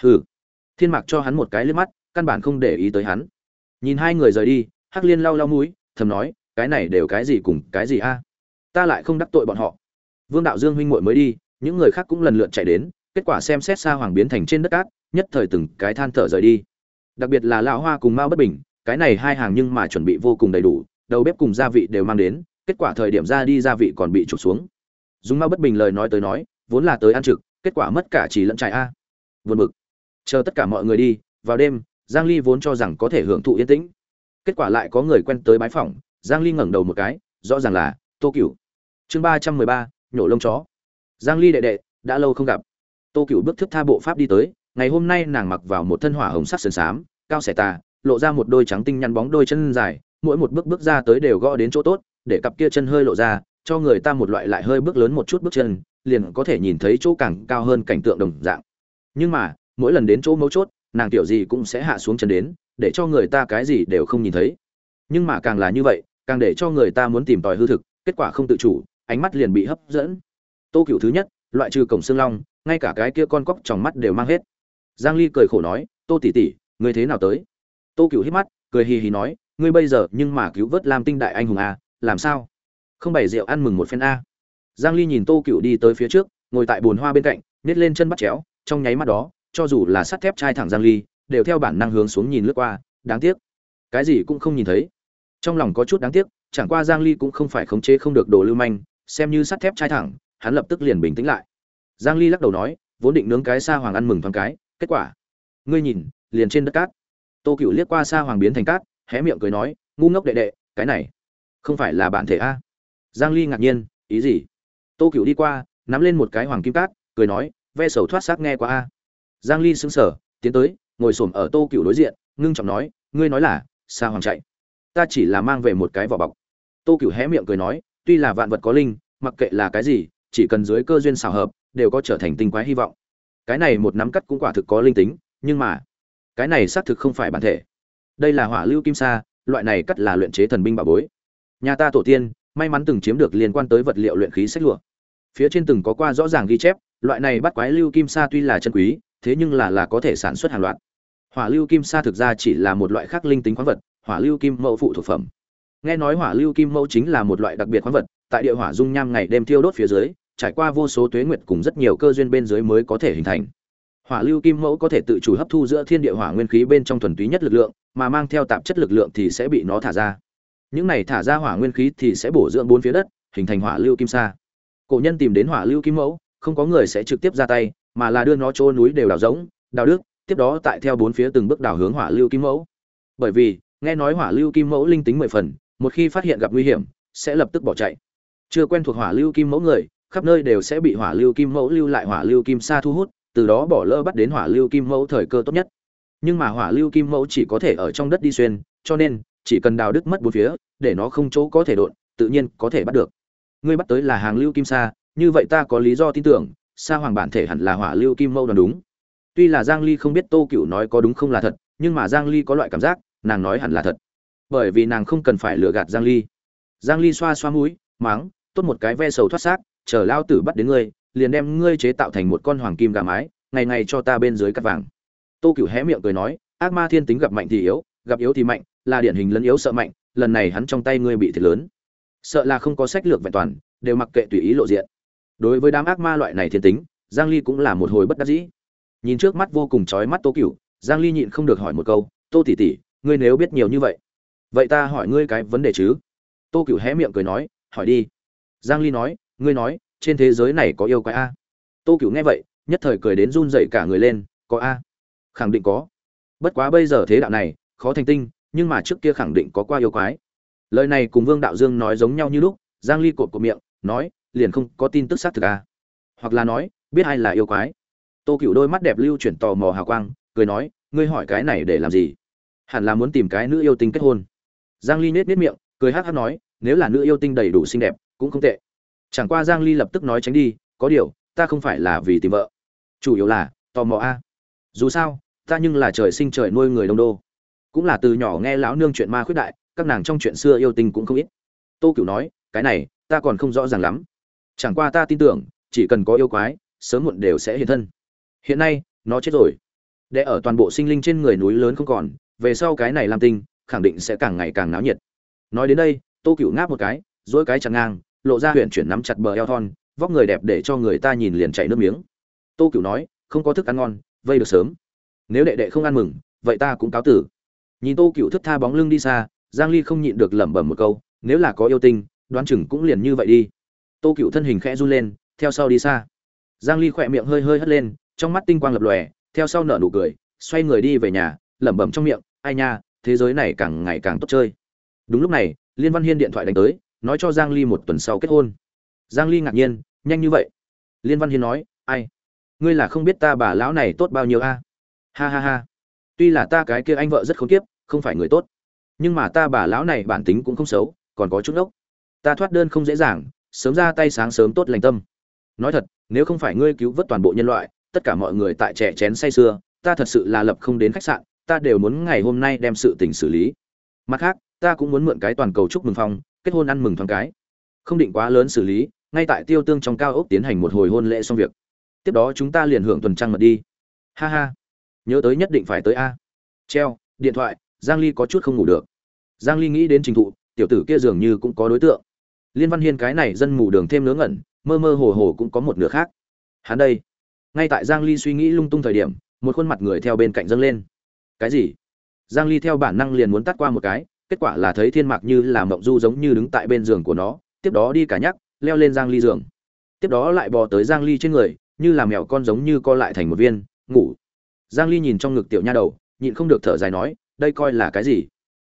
Hừ thiên mạc cho hắn một cái liếc mắt, căn bản không để ý tới hắn. Nhìn hai người rời đi, hắc liên lau lau mũi, thầm nói, cái này đều cái gì cùng cái gì a? Ta lại không đắc tội bọn họ. Vương đạo dương huynh muội mới đi, những người khác cũng lần lượt chạy đến, kết quả xem xét xa hoàng biến thành trên đất cát, nhất thời từng cái than thở rời đi. Đặc biệt là lão hoa cùng mao bất bình, cái này hai hàng nhưng mà chuẩn bị vô cùng đầy đủ, đầu bếp cùng gia vị đều mang đến, kết quả thời điểm ra đi gia vị còn bị trục xuống. Dùng mao bất bình lời nói tới nói, vốn là tới ăn trực, kết quả mất cả chỉ lẫn trại a. Vượt mực chờ tất cả mọi người đi vào đêm giang ly vốn cho rằng có thể hưởng thụ yên tĩnh. Kết quả lại có người quen tới bái phỏng giang ly ngẩng đầu một cái rõ ràng là tô cửu. Chương 313, nhổ lông chó. Giang ly đệ đệ đã lâu không gặp. Tô cửu bước thước tha bộ pháp đi tới ngày hôm nay nàng mặc vào một thân hỏa hồng sắc sườn xám cao xẻ tà lộ ra một đôi trắng tinh nhăn bóng đôi chân dài mỗi một bước bước ra tới đều gõ đến chỗ tốt để cặp kia chân hơi lộ ra cho người ta một loại lại hơi bước lớn một chút bước chân liền có thể nhìn thấy chỗ càng cao hơn cảnh tượng đồng dạng. Nhưng mà mỗi lần đến chỗ mấu chốt, nàng tiểu gì cũng sẽ hạ xuống chân đến, để cho người ta cái gì đều không nhìn thấy. Nhưng mà càng là như vậy, càng để cho người ta muốn tìm tòi hư thực, kết quả không tự chủ, ánh mắt liền bị hấp dẫn. Tô cựu thứ nhất, loại trừ cổng xương long, ngay cả cái kia con cóc trong mắt đều mang hết. Giang ly cười khổ nói, tô tỷ tỷ, ngươi thế nào tới? Tô cựu hít mắt, cười hì hì nói, ngươi bây giờ nhưng mà cứu vớt lam tinh đại anh hùng a làm sao? Không bày rượu ăn mừng một phen a. Giang ly nhìn tô cựu đi tới phía trước, ngồi tại bồn hoa bên cạnh nhét lên chân bắt chéo, trong nháy mắt đó cho dù là sắt thép chai thẳng giang ly, đều theo bản năng hướng xuống nhìn lướt qua, đáng tiếc. Cái gì cũng không nhìn thấy. Trong lòng có chút đáng tiếc, chẳng qua giang ly cũng không phải khống chế không được đồ lưu manh, xem như sắt thép chai thẳng, hắn lập tức liền bình tĩnh lại. Giang ly lắc đầu nói, vốn định nướng cái sa hoàng ăn mừng thoáng cái, kết quả. Ngươi nhìn, liền trên đất cát. Tô cửu liếc qua sa hoàng biến thành cát, hé miệng cười nói, ngu ngốc đệ đệ, cái này không phải là bản thể a. Giang ly ngạc nhiên, ý gì? Tô cửu đi qua, nắm lên một cái hoàng kim cát, cười nói, ve sầu thoát xác nghe qua a giang ly sững sờ, tiến tới, ngồi xổm ở tô cựu đối diện, ngưng trọng nói, ngươi nói là, sa hoàng chạy. Ta chỉ là mang về một cái vỏ bọc. Tô cựu hé miệng cười nói, tuy là vạn vật có linh, mặc kệ là cái gì, chỉ cần dưới cơ duyên xào hợp, đều có trở thành tinh quái hy vọng. Cái này một nắm cắt cũng quả thực có linh tính, nhưng mà, cái này xác thực không phải bản thể. Đây là hỏa lưu kim sa, loại này cắt là luyện chế thần binh bảo bối. Nhà ta tổ tiên, may mắn từng chiếm được liên quan tới vật liệu luyện khí sách lụa. Phía trên từng có qua rõ ràng ghi chép, loại này bắt quái lưu kim sa tuy là chân quý thế nhưng là là có thể sản xuất hàng loạt. Hỏa lưu kim sa thực ra chỉ là một loại khác linh tính khoáng vật, hỏa lưu kim mẫu phụ thuộc phẩm. Nghe nói hỏa lưu kim mẫu chính là một loại đặc biệt khoáng vật, tại địa hỏa dung nham ngày đêm thiêu đốt phía dưới, trải qua vô số tuế nguyệt cùng rất nhiều cơ duyên bên dưới mới có thể hình thành. Hỏa lưu kim mẫu có thể tự chủ hấp thu giữa thiên địa hỏa nguyên khí bên trong thuần túy nhất lực lượng, mà mang theo tạp chất lực lượng thì sẽ bị nó thả ra. Những này thả ra hỏa nguyên khí thì sẽ bổ dưỡng bốn phía đất, hình thành hỏa lưu kim sa. Cổ nhân tìm đến hỏa lưu kim mẫu, không có người sẽ trực tiếp ra tay mà là đưa nó chỗ núi đều đào rỗng, đào đức tiếp đó tại theo bốn phía từng bước đào hướng hỏa lưu kim mẫu. Bởi vì, nghe nói hỏa lưu kim mẫu linh tính mười phần, một khi phát hiện gặp nguy hiểm, sẽ lập tức bỏ chạy. Chưa quen thuộc hỏa lưu kim mẫu người, khắp nơi đều sẽ bị hỏa lưu kim mẫu lưu lại hỏa lưu kim sa thu hút, từ đó bỏ lỡ bắt đến hỏa lưu kim mẫu thời cơ tốt nhất. Nhưng mà hỏa lưu kim mẫu chỉ có thể ở trong đất đi xuyên, cho nên, chỉ cần đào đứt mất bốn phía, để nó không chỗ có thể đột tự nhiên có thể bắt được. Ngươi bắt tới là hàng lưu kim sa, như vậy ta có lý do tin tưởng sa hoàng bản thể hẳn là hỏa lưu kim mâu đoán đúng. Tuy là giang ly không biết tô Cửu nói có đúng không là thật, nhưng mà giang ly có loại cảm giác, nàng nói hẳn là thật. Bởi vì nàng không cần phải lừa gạt giang ly. Giang ly xoa xoa mũi máng tốt một cái ve sầu thoát xác, chờ lao tử bắt đến ngươi, liền đem ngươi chế tạo thành một con hoàng kim gà mái, ngày ngày cho ta bên dưới cắt vàng. Tô Cửu hé miệng cười nói, ác ma thiên tính gặp mạnh thì yếu, gặp yếu thì mạnh, là điển hình lấn yếu sợ mạnh, lần này hắn trong tay ngươi bị thiệt lớn. Sợ là không có sách lược vẹn toàn, đều mặc kệ tùy ý lộ diện đối với đám ác ma loại này thiên tính, giang ly cũng là một hồi bất đắc dĩ. Nhìn trước mắt vô cùng chói mắt tô cửu, giang ly nhịn không được hỏi một câu, tô tỷ tỷ, ngươi nếu biết nhiều như vậy vậy ta hỏi ngươi cái vấn đề chứ? Tô cửu hé miệng cười nói, hỏi đi. Giang ly nói, ngươi nói, trên thế giới này có yêu quái a? Tô cửu nghe vậy, nhất thời cười đến run rẩy cả người lên, có a? Khẳng định có. Bất quá bây giờ thế đạo này, khó thành tinh, nhưng mà trước kia khẳng định có qua yêu quái. Lời này cùng vương đạo dương nói giống nhau như lúc, giang ly cột của miệng, nói liền không có tin tức xác thực à? hoặc là nói, biết ai là yêu quái? Tô cựu đôi mắt đẹp lưu chuyển tò mò hào quang, cười nói, ngươi hỏi cái này để làm gì? Hẳn là muốn tìm cái nữ yêu tinh kết hôn. Giang ly nết nết miệng, cười hát hát nói, nếu là nữ yêu tinh đầy đủ xinh đẹp, cũng không tệ. Chẳng qua giang ly lập tức nói tránh đi, có điều, ta không phải là vì tìm vợ. Chủ yếu là, tò mò a. Dù sao, ta nhưng là trời sinh trời nuôi người đông đô. Cũng là từ nhỏ nghe lão nương chuyện ma khuyết đại, các nàng trong chuyện xưa yêu tinh cũng không ít. Tô cửu nói, cái này, ta còn không rõ ràng lắm chẳng qua ta tin tưởng, chỉ cần có yêu quái, sớm muộn đều sẽ hiện thân. Hiện nay, nó chết rồi. Để ở toàn bộ sinh linh trên người núi lớn không còn, về sau cái này làm tinh, khẳng định sẽ càng ngày càng náo nhiệt. Nói đến đây, tô cựu ngáp một cái dỗi cái chặt ngang, lộ ra huyện chuyển nắm chặt bờ eo thon, vóc người đẹp để cho người ta nhìn liền chảy nước miếng. Tô cựu nói, không có thức ăn ngon, vây được sớm. Nếu đệ đệ không ăn mừng, vậy ta cũng cáo tử. Nhìn tô cựu thức tha bóng lưng đi xa, giang ly không nhịn được lẩm bẩm một câu, nếu là có yêu tinh, đoán chừng cũng liền như vậy đi tô cựu thân hình khẽ run lên, theo sau đi xa. Giang ly khỏe miệng hơi hơi hất lên, trong mắt tinh quang lập lòe, theo sau nở nụ cười, xoay người đi về nhà, lẩm bẩm trong miệng, ai nha, thế giới này càng ngày càng tốt chơi. Đúng lúc này, liên văn hiên điện thoại đánh tới, nói cho giang ly một tuần sau kết hôn. Giang ly ngạc nhiên, nhanh như vậy? Liên văn hiên nói, ai? Ngươi là không biết ta bà lão này tốt bao nhiêu a? Ha ha ha. Tuy là ta cái kia anh vợ rất khốn kiếp, không phải người tốt, nhưng mà ta bà lão này bản tính cũng không xấu, còn có chút ốc. Ta thoát đơn không dễ dàng sớm ra tay sáng sớm tốt lành tâm. Nói thật, nếu không phải ngươi cứu vớt toàn bộ nhân loại, tất cả mọi người tại trẻ chén say sưa, ta thật sự là lập không đến khách sạn, ta đều muốn ngày hôm nay đem sự tình xử lý. Mặt khác, ta cũng muốn mượn cái toàn cầu chúc mừng phong, kết hôn ăn mừng thoáng cái. Không định quá lớn xử lý, ngay tại tiêu tương trong cao ốc tiến hành một hồi hôn lễ xong việc. Tiếp đó chúng ta liền hưởng tuần trăng mật đi. Ha ha. Nhớ tới nhất định phải tới a. Treo, điện thoại, giang ly có chút không ngủ được. Giang ly nghĩ đến trình thụ, tiểu tử kia dường như cũng có đối tượng liên văn hiên cái này dân mù đường thêm nướng ngẩn, mơ mơ hồ hồ cũng có một nửa khác. Hắn đây. Ngay tại giang ly suy nghĩ lung tung thời điểm, một khuôn mặt người theo bên cạnh dâng lên. Cái gì? Giang ly theo bản năng liền muốn tắt qua một cái, kết quả là thấy thiên mạc như là mộng du giống như đứng tại bên giường của nó, tiếp đó đi cả nhắc, leo lên giang ly giường. Tiếp đó lại bò tới giang ly trên người, như là mèo con giống như co lại thành một viên, ngủ. Giang ly nhìn trong ngực tiểu nha đầu, nhịn không được thở dài nói, đây coi là cái gì?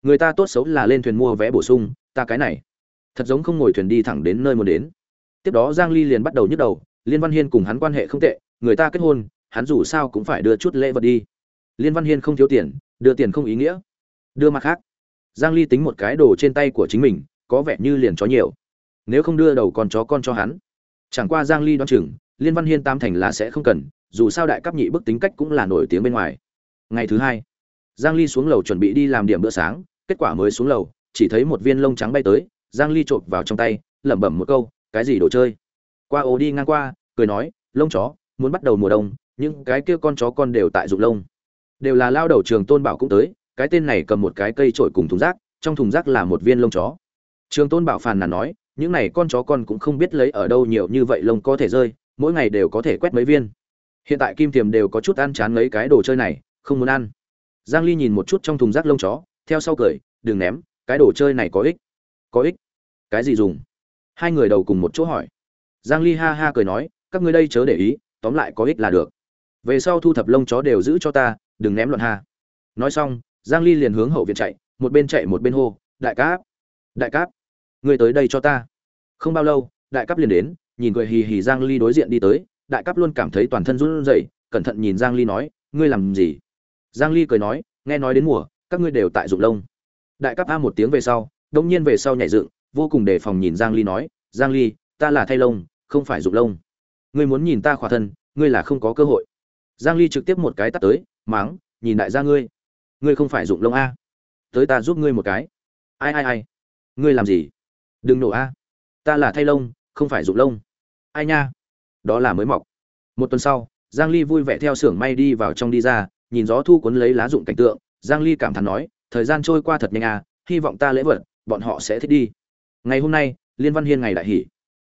Người ta tốt xấu là lên thuyền mua vé bổ sung, ta cái này thật giống không ngồi thuyền đi thẳng đến nơi muốn đến. Tiếp đó giang ly liền bắt đầu nhức đầu, liên văn hiên cùng hắn quan hệ không tệ, người ta kết hôn, hắn dù sao cũng phải đưa chút lễ vật đi. Liên văn hiên không thiếu tiền, đưa tiền không ý nghĩa. Đưa mặt khác. Giang ly tính một cái đồ trên tay của chính mình, có vẻ như liền chó nhiều. Nếu không đưa đầu con chó con cho hắn. Chẳng qua giang ly đoán chừng, liên văn hiên tam thành là sẽ không cần, dù sao đại cấp nhị bức tính cách cũng là nổi tiếng bên ngoài. Ngày thứ hai, giang ly xuống lầu chuẩn bị đi làm điểm bữa sáng, kết quả mới xuống lầu, chỉ thấy một viên lông trắng bay tới giang ly trộm vào trong tay, lẩm bẩm một câu, cái gì đồ chơi? Qua ô đi ngang qua, cười nói, lông chó, muốn bắt đầu mùa đông, những cái kia con chó con đều tại dụng lông. Đều là lao đầu trường tôn bảo cũng tới, cái tên này cầm một cái cây trổi cùng thùng rác, trong thùng rác là một viên lông chó. Trường tôn bảo phàn nàn nói, những này con chó con cũng không biết lấy ở đâu nhiều như vậy lông có thể rơi, mỗi ngày đều có thể quét mấy viên. Hiện tại kim tiềm đều có chút ăn chán lấy cái đồ chơi này, không muốn ăn. Giang ly nhìn một chút trong thùng rác lông chó, theo sau cười, đừng ném, cái đồ chơi này có ích có ích. Cái gì dùng? Hai người đầu cùng một chỗ hỏi. Giang ly ha ha cười nói, các ngươi đây chớ để ý, tóm lại có ích là được. Về sau thu thập lông chó đều giữ cho ta, đừng ném loạn ha. Nói xong, giang ly liền hướng hậu viện chạy, một bên chạy một bên hô, đại cáp! Đại cáp! Ngươi tới đây cho ta. Không bao lâu, đại cáp liền đến, nhìn cười hì hì giang ly đối diện đi tới, đại cáp luôn cảm thấy toàn thân run rẩy, cẩn thận nhìn giang ly nói, ngươi làm gì? Giang ly cười nói, nghe nói đến mùa, các ngươi đều tại dụng lông. Đại cáp a một tiếng về sau đông nhiên về sau nhảy dựng, vô cùng đề phòng nhìn giang ly nói, giang ly, ta là thay lông không phải dụng lông ngươi muốn nhìn ta khỏa thân, ngươi là không có cơ hội. Giang ly trực tiếp một cái tắt tới, máng, nhìn đại gia ngươi. Ngươi không phải dụng lông a. Tới ta giúp ngươi một cái. Ai ai ai? Ngươi làm gì? Đừng nổ a. Ta là thay lông không phải dụng lông ai nha? Đó là mới mọc. Một tuần sau, giang ly vui vẻ theo xưởng may đi vào trong đi ra, nhìn gió thu cuốn lấy lá dụng cảnh tượng. Giang ly cảm thán nói, thời gian trôi qua thật nhanh à hy vọng ta lễ vật bọn họ sẽ thích đi. Ngày hôm nay, liên văn hiên ngày đại hỷ.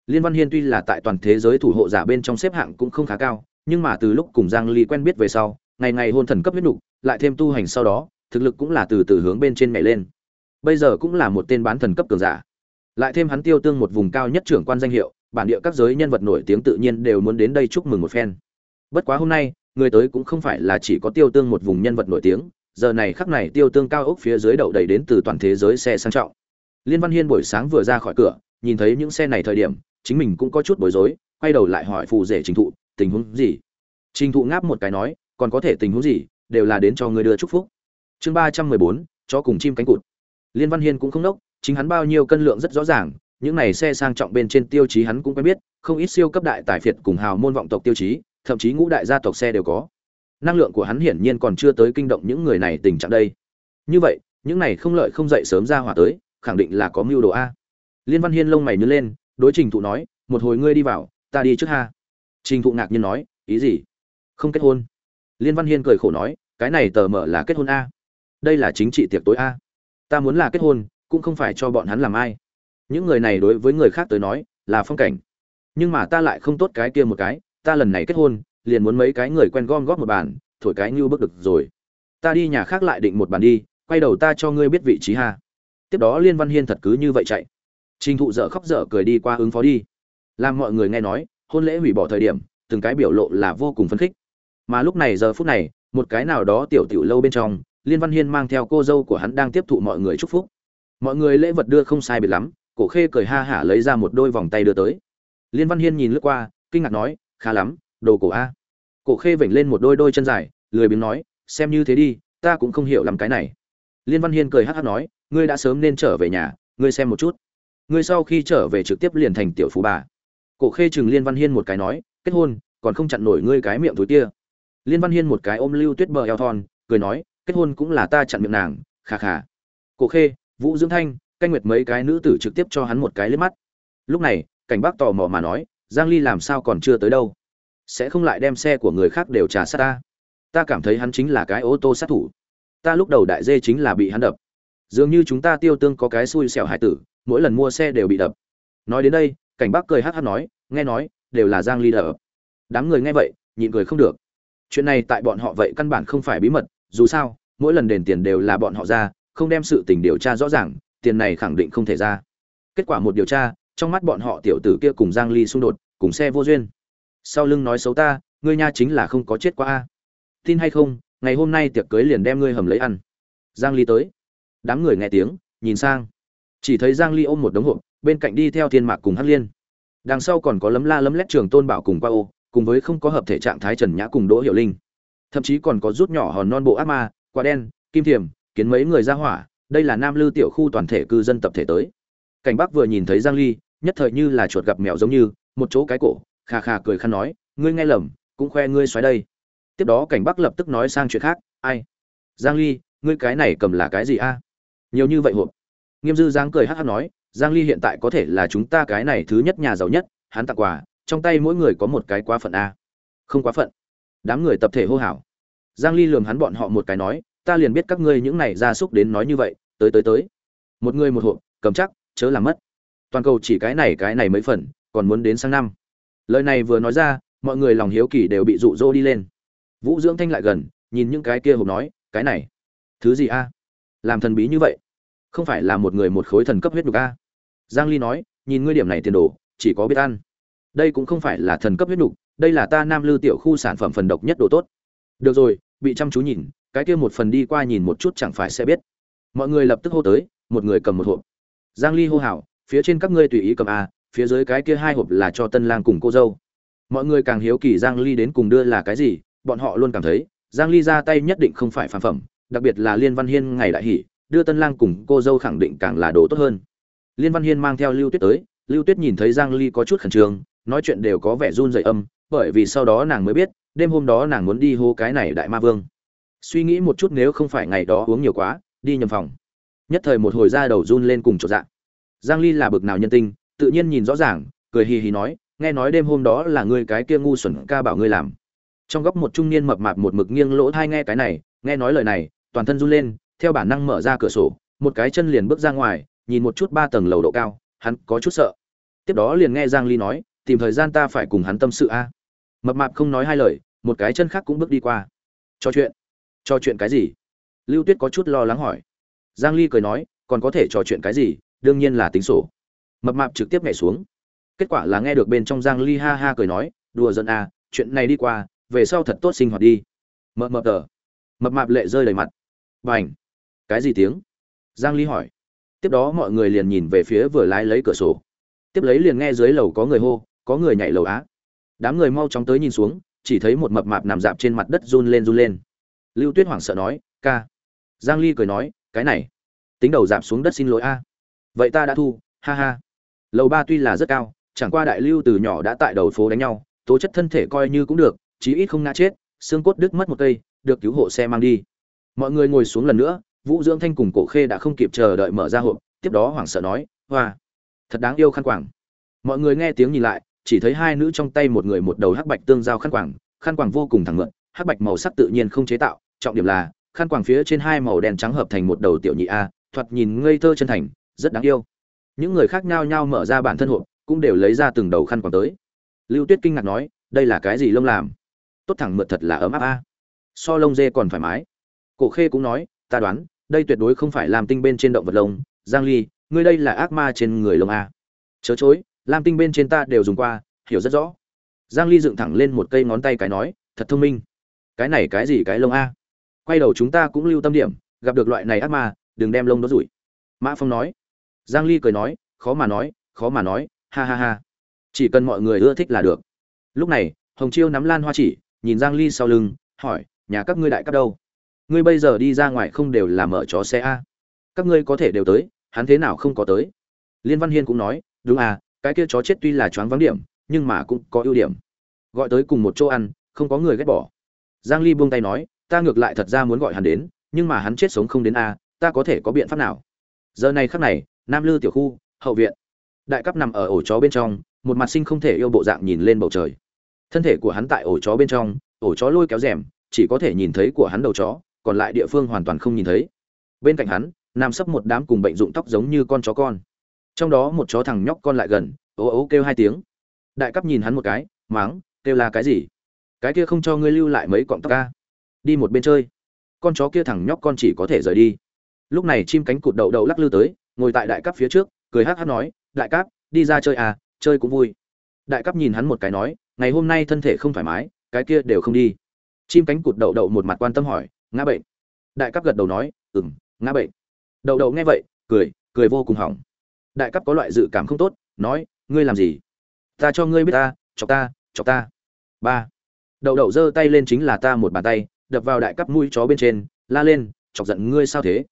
Liên văn hiên tuy là tại toàn thế giới thủ hộ giả bên trong xếp hạng cũng không khá cao, nhưng mà từ lúc cùng giang ly quen biết về sau, ngày ngày hôn thần cấp huyết nục, lại thêm tu hành sau đó, thực lực cũng là từ từ hướng bên trên nhảy lên. Bây giờ cũng là một tên bán thần cấp cường giả. Lại thêm hắn tiêu tương một vùng cao nhất trưởng quan danh hiệu, bản địa các giới nhân vật nổi tiếng tự nhiên đều muốn đến đây chúc mừng một phen. Bất quá hôm nay, người tới cũng không phải là chỉ có tiêu tương một vùng nhân vật nổi tiếng, giờ này khắc này tiêu tương cao ốc phía dưới đậu đầy đến từ toàn thế giới xe sang trọng liên văn hiên buổi sáng vừa ra khỏi cửa, nhìn thấy những xe này thời điểm, chính mình cũng có chút bối rối, quay đầu lại hỏi phù rể trình thụ, tình huống gì? Trình thụ ngáp một cái nói, còn có thể tình huống gì, đều là đến cho người đưa chúc phúc. Chương ba trăm mười bốn, cho cùng chim cánh cụt. Liên văn hiên cũng không đốc chính hắn bao nhiêu cân lượng rất rõ ràng, những này xe sang trọng bên trên tiêu chí hắn cũng quen biết, không ít siêu cấp đại tài phiệt cùng hào môn vọng tộc tiêu chí, thậm chí ngũ đại gia tộc xe đều có. Năng lượng của hắn hiển nhiên còn chưa tới kinh động những người này tình trạng đây. Như vậy, những này không lợi không dậy sớm ra hỏa tới khẳng định là có mưu đồ a. Liên văn hiên lông mày nhớ lên, đối trình thụ nói, một hồi ngươi đi vào, ta đi trước ha. Trình thụ ngạc nhiên nói, ý gì? Không kết hôn? Liên văn hiên cười khổ nói, cái này tờ mở là kết hôn a. Đây là chính trị tiệc tối a. Ta muốn là kết hôn, cũng không phải cho bọn hắn làm ai. Những người này đối với người khác tới nói, là phong cảnh. Nhưng mà ta lại không tốt cái kia một cái, ta lần này kết hôn, liền muốn mấy cái người quen gom góp một bàn, thổi cái như bước được rồi. Ta đi nhà khác lại định một bàn đi, quay đầu ta cho ngươi biết vị trí ha tiếp đó liên văn hiên thật cứ như vậy chạy. Trình thụ dở khóc dở cười đi qua ứng phó đi. Làm mọi người nghe nói, hôn lễ hủy bỏ thời điểm, từng cái biểu lộ là vô cùng phấn khích. Mà lúc này giờ phút này, một cái nào đó tiểu tiểu lâu bên trong, liên văn hiên mang theo cô dâu của hắn đang tiếp thụ mọi người chúc phúc. Mọi người lễ vật đưa không sai biệt lắm, cổ khê cười ha hả lấy ra một đôi vòng tay đưa tới. Liên văn hiên nhìn lướt qua, kinh ngạc nói, khá lắm, đồ cổ a. Cổ khê vểnh lên một đôi đôi chân dài, lười biếng nói, xem như thế đi, ta cũng không hiểu làm cái này. Liên văn hiên cười hắc hắc nói ngươi đã sớm nên trở về nhà, ngươi xem một chút. Ngươi sau khi trở về trực tiếp liền thành tiểu phú bà. Cổ khê chừng liên văn hiên một cái nói, kết hôn, còn không chặn nổi ngươi cái miệng túi tia liên văn hiên một cái ôm lưu tuyết bờ eo thon, cười nói, kết hôn cũng là ta chặn miệng nàng khà khà cổ khê, vũ dưỡng thanh, canh nguyệt mấy cái nữ tử trực tiếp cho hắn một cái liếc mắt. Lúc này, cảnh bác tò mò mà nói, giang ly làm sao còn chưa tới đâu? Sẽ không lại đem xe của người khác đều trả sát ta? Ta cảm thấy hắn chính là cái ô tô sát thủ. Ta lúc đầu đại dê chính là bị hắn đập dường như chúng ta tiêu tương có cái xui xẻo hải tử, mỗi lần mua xe đều bị đập. Nói đến đây, cảnh bác cười hát hát nói, nghe nói, đều là giang ly đập. Đám người nghe vậy, nhịn cười không được. Chuyện này tại bọn họ vậy căn bản không phải bí mật, dù sao, mỗi lần đền tiền đều là bọn họ ra, không đem sự tình điều tra rõ ràng, tiền này khẳng định không thể ra. Kết quả một điều tra, trong mắt bọn họ tiểu tử kia cùng giang ly xung đột, cùng xe vô duyên. Sau lưng nói xấu ta, ngươi nha chính là không có chết qua a. Tin hay không, ngày hôm nay tiệc cưới liền đem ngươi hầm lấy ăn. Giang ly tới đám người nghe tiếng, nhìn sang. Chỉ thấy giang ly ôm một đống hộp, bên cạnh đi theo thiên mạc cùng hắc liên. Đằng sau còn có lấm la lấm lét trường tôn bảo cùng qua ô, cùng với không có hợp thể trạng thái trần nhã cùng đỗ hiểu linh. Thậm chí còn có rút nhỏ hòn non bộ ác ma, quả đen, kim thiềm kiến mấy người ra hỏa, đây là nam lư tiểu khu toàn thể cư dân tập thể tới. Cảnh bắc vừa nhìn thấy giang ly, nhất thời như là chuột gặp mèo giống như, một chỗ cái cổ khà khà cười khăn nói, ngươi nghe lầm, cũng khoe ngươi xoáy đây. Tiếp đó cảnh bắc lập tức nói sang chuyện khác, ai? Giang ly, ngươi cái này cầm là cái gì a? Nhiều như vậy hộp. Nghiêm dư giang cười hắc hắc nói, giang ly hiện tại có thể là chúng ta cái này thứ nhất nhà giàu nhất, hắn tặng quà, trong tay mỗi người có một cái quá phận a. Không quá phận. Đám người tập thể hô hào. Giang ly lườm hắn bọn họ một cái nói, ta liền biết các ngươi những này ra súc đến nói như vậy, tới tới tới. Một người một hộp, cầm chắc, chớ làm mất. Toàn cầu chỉ cái này cái này mấy phần, còn muốn đến sang năm. Lời này vừa nói ra, mọi người lòng hiếu kỳ đều bị rụ rỗ đi lên. Vũ dưỡng thanh lại gần, nhìn những cái kia hộp nói, cái này, thứ gì a? Làm thần bí như vậy không phải là một người một khối thần cấp huyết nhục a? Giang ly nói, nhìn ngươi điểm này tiền đồ, chỉ có biết ăn. Đây cũng không phải là thần cấp huyết nhục, đây là ta nam lư tiểu khu sản phẩm phần độc nhất độ tốt. Được rồi, bị chăm chú nhìn, cái kia một phần đi qua nhìn một chút chẳng phải sẽ biết. Mọi người lập tức hô tới, một người cầm một hộp. Giang ly hô hào, phía trên các ngươi tùy ý cầm a, phía dưới cái kia hai hộp là cho tân lang cùng cô dâu. Mọi người càng hiếu kỳ giang ly đến cùng đưa là cái gì, bọn họ luôn cảm thấy, giang ly ra tay nhất định không phải phàm phẩm, đặc biệt là liên văn hiên ngày đại hỷ đưa tân lang cùng cô dâu khẳng định càng là đồ tốt hơn. Liên văn hiên mang theo lưu tuyết tới, lưu tuyết nhìn thấy giang ly có chút khẩn trương, nói chuyện đều có vẻ run rẩy âm, bởi vì sau đó nàng mới biết, đêm hôm đó nàng muốn đi hô cái này đại ma vương. Suy nghĩ một chút nếu không phải ngày đó uống nhiều quá, đi nhầm phòng. Nhất thời một hồi ra đầu run lên cùng chỗ dạng giang ly là bực nào nhân tinh tự nhiên nhìn rõ ràng, cười hì hì nói, nghe nói đêm hôm đó là ngươi cái kia ngu xuẩn ca bảo ngươi làm. Trong góc một trung niên mập mạp một mực nghiêng lỗ thai nghe cái này, nghe nói lời này, toàn thân run lên theo bản năng mở ra cửa sổ, một cái chân liền bước ra ngoài, nhìn một chút ba tầng lầu độ cao, hắn có chút sợ. Tiếp đó liền nghe giang ly nói, tìm thời gian ta phải cùng hắn tâm sự a. Mập mạp không nói hai lời, một cái chân khác cũng bước đi qua. Trò chuyện? Trò chuyện cái gì? Lưu tuyết có chút lo lắng hỏi. Giang ly cười nói, còn có thể trò chuyện cái gì? Đương nhiên là tính sổ. Mập mạp trực tiếp nhảy xuống. Kết quả là nghe được bên trong giang ly ha ha cười nói, đùa giận à chuyện này đi qua, về sau thật tốt sinh hoạt đi. Mập mập tờ. Mập mạp lệ rơi đầy mặt. Bảnh cái gì tiếng? Giang ly hỏi. Tiếp đó mọi người liền nhìn về phía vừa lái lấy cửa sổ. Tiếp lấy liền nghe dưới lầu có người hô, có người nhảy lầu á. Đám người mau chóng tới nhìn xuống, chỉ thấy một mập mạp nằm dạp trên mặt đất run lên run lên. Lưu tuyết hoảng sợ nói, ca. Giang ly cười nói, cái này, tính đầu dạp xuống đất xin lỗi a. Vậy ta đã thu, ha ha. Lầu ba tuy là rất cao, chẳng qua đại lưu từ nhỏ đã tại đầu phố đánh nhau, tố chất thân thể coi như cũng được, chí ít không ngã chết, xương cốt đứt mất một cây, được cứu hộ xe mang đi. Mọi người ngồi xuống lần nữa vũ dưỡng thanh cùng cổ khê đã không kịp chờ đợi mở ra hộp, tiếp đó hoảng sợ nói, hoa, thật đáng yêu khăn quảng mọi người nghe tiếng nhìn lại, chỉ thấy hai nữ trong tay một người một đầu hắc bạch tương giao khăn quảng khăn quàng vô cùng thẳng mượn hắc bạch màu sắc tự nhiên không chế tạo, trọng điểm là, khăn quàng phía trên hai màu đen trắng hợp thành một đầu tiểu nhị a, thoạt nhìn ngây thơ chân thành, rất đáng yêu. Những người khác nhao nhao mở ra bản thân hộp, cũng đều lấy ra từng đầu khăn quàng tới. Lưu tuyết kinh ngạc nói, đây là cái gì lông làm? Tốt thẳng mượt thật là ấm áp a. So lông dê còn thoải mái. Cổ khê cũng nói, ta đoán đây tuyệt đối không phải làm tinh bên trên động vật lông. Giang ly, ngươi đây là ác ma trên người lông a chớ chối, lam tinh bên trên ta đều dùng qua, hiểu rất rõ. Giang ly dựng thẳng lên một cây ngón tay cái nói, thật thông minh. Cái này cái gì cái lông a? Quay đầu chúng ta cũng lưu tâm điểm, gặp được loại này ác ma, đừng đem lông đó rủi. Mã phong nói. Giang ly cười nói, khó mà nói, khó mà nói, ha ha ha. Chỉ cần mọi người ưa thích là được. Lúc này, hồng chiêu nắm lan hoa chỉ, nhìn giang ly sau lưng, hỏi, nhà các ngươi đại cấp đâu? Ngươi bây giờ đi ra ngoài không đều là mở chó xe a? Các ngươi có thể đều tới, hắn thế nào không có tới? Liên văn hiên cũng nói, đúng à cái kia chó chết tuy là choáng vắng điểm, nhưng mà cũng có ưu điểm. Gọi tới cùng một chỗ ăn, không có người ghét bỏ. Giang ly buông tay nói, ta ngược lại thật ra muốn gọi hắn đến, nhưng mà hắn chết sống không đến a, ta có thể có biện pháp nào? Giờ này khắc này, nam lư tiểu khu, hậu viện. Đại cấp nằm ở ổ chó bên trong, một mặt sinh không thể yêu bộ dạng nhìn lên bầu trời. Thân thể của hắn tại ổ chó bên trong, ổ chó lôi kéo rèm, chỉ có thể nhìn thấy của hắn đầu chó còn lại địa phương hoàn toàn không nhìn thấy. Bên cạnh hắn, nằm sấp một đám cùng bệnh dụng tóc giống như con chó con. Trong đó một chó thằng nhóc con lại gần, ố ố kêu hai tiếng. Đại cấp nhìn hắn một cái, máng, kêu là cái gì? Cái kia không cho ngươi lưu lại mấy cọng tóc ca đi một bên chơi. Con chó kia thằng nhóc con chỉ có thể rời đi. Lúc này chim cánh cụt đậu đậu lắc lư tới, ngồi tại đại cấp phía trước, cười hát hát nói, đại cấp, đi ra chơi à chơi cũng vui. Đại cấp nhìn hắn một cái nói, ngày hôm nay thân thể không thoải mái, cái kia đều không đi. Chim cánh cụt đậu đậu một mặt quan tâm hỏi ngã bệnh. Đại cấp gật đầu nói ừng ngã bệnh. Đầu đầu nghe vậy, cười cười vô cùng hỏng. Đại cấp có loại dự cảm không tốt, nói, ngươi làm gì? Ta cho ngươi biết ta, chọc ta chọc ta. Ba. Đậu đậu giơ tay lên chính là ta một bàn tay, đập vào đại cấp mũi chó bên trên, la lên, chọc giận ngươi sao thế?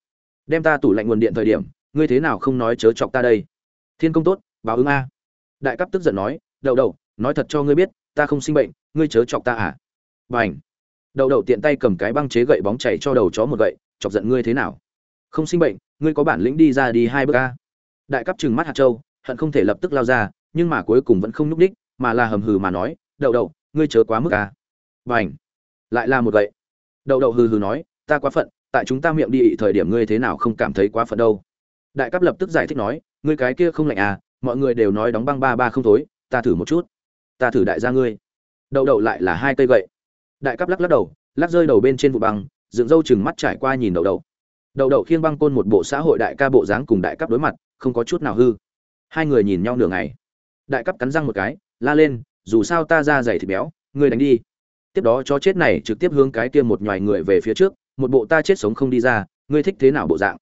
Đem ta tủ lạnh nguồn điện thời điểm, ngươi thế nào không nói chớ chọc ta đây? Thiên công tốt, báo ứng a. Đại cấp tức giận nói, đậu đậu, nói thật cho ngươi biết, ta không sinh bệnh, ngươi chớ chọc ta à? B à n h đậu đậu tiện tay cầm cái băng chế gậy bóng chảy cho đầu chó một gậy, chọc giận ngươi thế nào? Không sinh bệnh, ngươi có bản lĩnh đi ra đi hai bước ca đại cấp trừng mắt hạt châu, hận không thể lập tức lao ra, nhưng mà cuối cùng vẫn không nhúc đích mà là hầm hừ mà nói, đậu đậu, ngươi chớ quá mức ca và ảnh lại là một gậy. Đậu đậu hừ hừ nói, ta quá phận, tại chúng ta miệng đi thời điểm ngươi thế nào không cảm thấy quá phận đâu. Đại cấp lập tức giải thích nói, ngươi cái kia không lạnh à mọi người đều nói đóng băng ba ba không thối, ta thử một chút. Ta thử đại gia ngươi. Đậu đậu lại là hai cây gậy đại cấp lắc lắc đầu, lắc rơi đầu bên trên vụ băng, dựng râu chừng mắt trải qua nhìn đầu đậu. Đầu đậu khiêng băng côn một bộ xã hội đại ca bộ dáng cùng đại cấp đối mặt, không có chút nào hư. Hai người nhìn nhau nửa ngày. Đại cấp cắn răng một cái, la lên, dù sao ta ra dày thịt béo, ngươi đánh đi. Tiếp đó chó chết này trực tiếp hướng cái kia một nhòi người về phía trước, một bộ ta chết sống không đi ra, ngươi thích thế nào bộ dạng?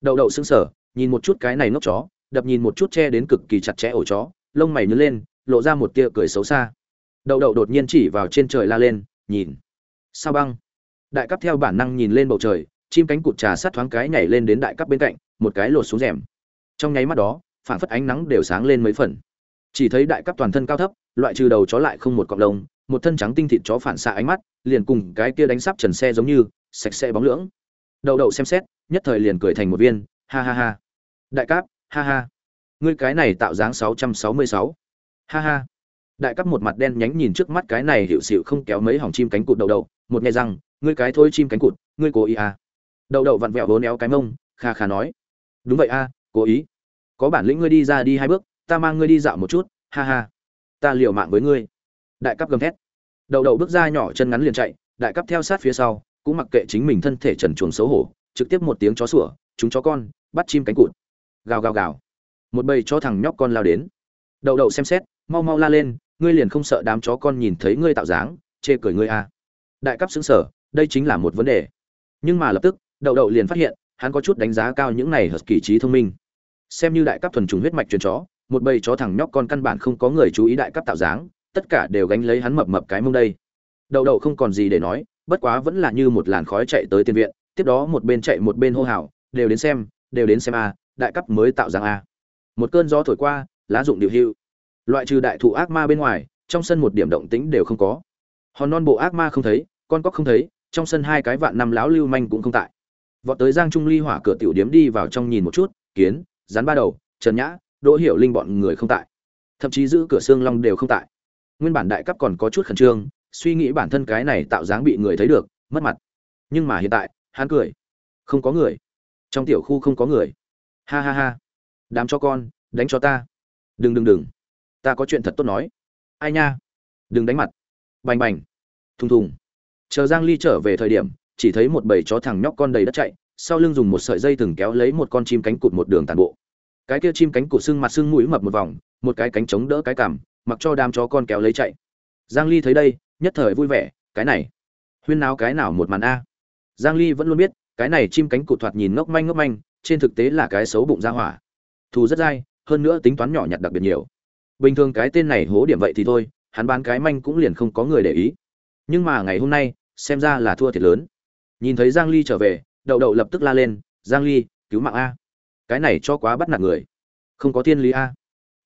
Đậu đậu sững sờ, nhìn một chút cái này ngốc chó, đập nhìn một chút che đến cực kỳ chặt chẽ ổ chó, lông mày nhớ lên, lộ ra một tia cười xấu xa. Đậu đậu đột nhiên chỉ vào trên trời la lên nhìn. Sao băng? Đại cấp theo bản năng nhìn lên bầu trời, chim cánh cụt trà sát thoáng cái nhảy lên đến đại cấp bên cạnh, một cái lột xuống rèm. Trong nháy mắt đó, phản phất ánh nắng đều sáng lên mấy phần. Chỉ thấy đại cấp toàn thân cao thấp, loại trừ đầu chó lại không một cọng lông, một thân trắng tinh thịt chó phản xạ ánh mắt, liền cùng cái kia đánh sắp trần xe giống như, sạch sẽ bóng lưỡng. Đậu đậu xem xét, nhất thời liền cười thành một viên, ha ha ha. Đại cáp, ha ha. Ngươi cái này tạo dáng sáu trăm sáu mươi sáu. Ha ha đại cấp một mặt đen nhánh nhìn trước mắt cái này hiệu xịu không kéo mấy hỏng chim cánh cụt đầu đầu. một nghe rằng ngươi cái thôi chim cánh cụt ngươi cố ý à? Đầu đầu vặn vẹo vốn éo cái mông kha kha nói đúng vậy a à, cố ý. Có bản lĩnh ngươi đi ra đi hai bước ta mang ngươi đi dạo một chút ha ha. Ta liều mạng với ngươi. Đại cấp gầm thét. Đầu đầu bước ra nhỏ chân ngắn liền chạy đại cấp theo sát phía sau cũng mặc kệ chính mình thân thể trần chuồng xấu hổ trực tiếp một tiếng chó sủa chúng chó con bắt chim cánh cụt. Gào gào gào. Một bầy chó thằng nhóc con lao đến. Đậu đậu xem xét mau mau la lên, ngươi liền không sợ đám chó con nhìn thấy ngươi tạo dáng, chê cười ngươi à. đại cấp xứng sở, đây chính là một vấn đề. Nhưng mà lập tức, đậu đậu liền phát hiện, hắn có chút đánh giá cao những này hợp kỳ trí thông minh. Xem như đại cấp thuần trùng huyết mạch truyền chó, một bầy chó thằng nhóc con căn bản không có người chú ý đại cấp tạo dáng, tất cả đều gánh lấy hắn mập mập cái mông đây. Đậu đậu không còn gì để nói, bất quá vẫn là như một làn khói chạy tới tiền viện, tiếp đó một bên chạy một bên hô hào, đều đến xem, đều đến xem a đại cấp mới tạo dáng a một cơn gió thổi qua, lá dụng điều hưu loại trừ đại thụ ác ma bên ngoài, trong sân một điểm động tĩnh đều không có. Hòn non bộ ác ma không thấy, con cóc không thấy, trong sân hai cái vạn năm lão lưu manh cũng không tại. Vọt tới giang trung ly hỏa cửa tiểu điếm đi vào trong nhìn một chút, kiến, rắn ba đầu, trần nhã, đỗ hiểu linh bọn người không tại. Thậm chí giữ cửa xương long đều không tại. Nguyên bản đại cấp còn có chút khẩn trương, suy nghĩ bản thân cái này tạo dáng bị người thấy được, mất mặt. Nhưng mà hiện tại, hắn cười. Không có người. Trong tiểu khu không có người. Ha ha ha. Đám cho con, đánh cho ta. Đừng đừng đừng ta có chuyện thật tốt nói. Ai nha? Đừng đánh mặt. Bành bành. Thùng thùng. Chờ giang ly trở về thời điểm, chỉ thấy một bầy chó thằng nhóc con đầy đất chạy, sau lưng dùng một sợi dây thừng kéo lấy một con chim cánh cụt một đường tàn bộ. Cái kia chim cánh cụt sưng mặt sưng mũi mập một vòng, một cái cánh chống đỡ cái cằm, mặc cho đám chó con kéo lấy chạy. Giang ly thấy đây, nhất thời vui vẻ, cái này. Huyên náo cái nào một màn a. Giang ly vẫn luôn biết, cái này chim cánh cụt thoạt nhìn ngốc manh ngốc manh, trên thực tế là cái xấu bụng ra hỏa. Thù rất dai, hơn nữa tính toán nhỏ nhặt đặc biệt nhiều bình thường cái tên này hố điểm vậy thì thôi, hắn bán cái manh cũng liền không có người để ý. Nhưng mà ngày hôm nay, xem ra là thua thiệt lớn. Nhìn thấy giang ly trở về, đậu đậu lập tức la lên, giang ly, cứu mạng a. Cái này cho quá bắt nạt người. Không có thiên lý a.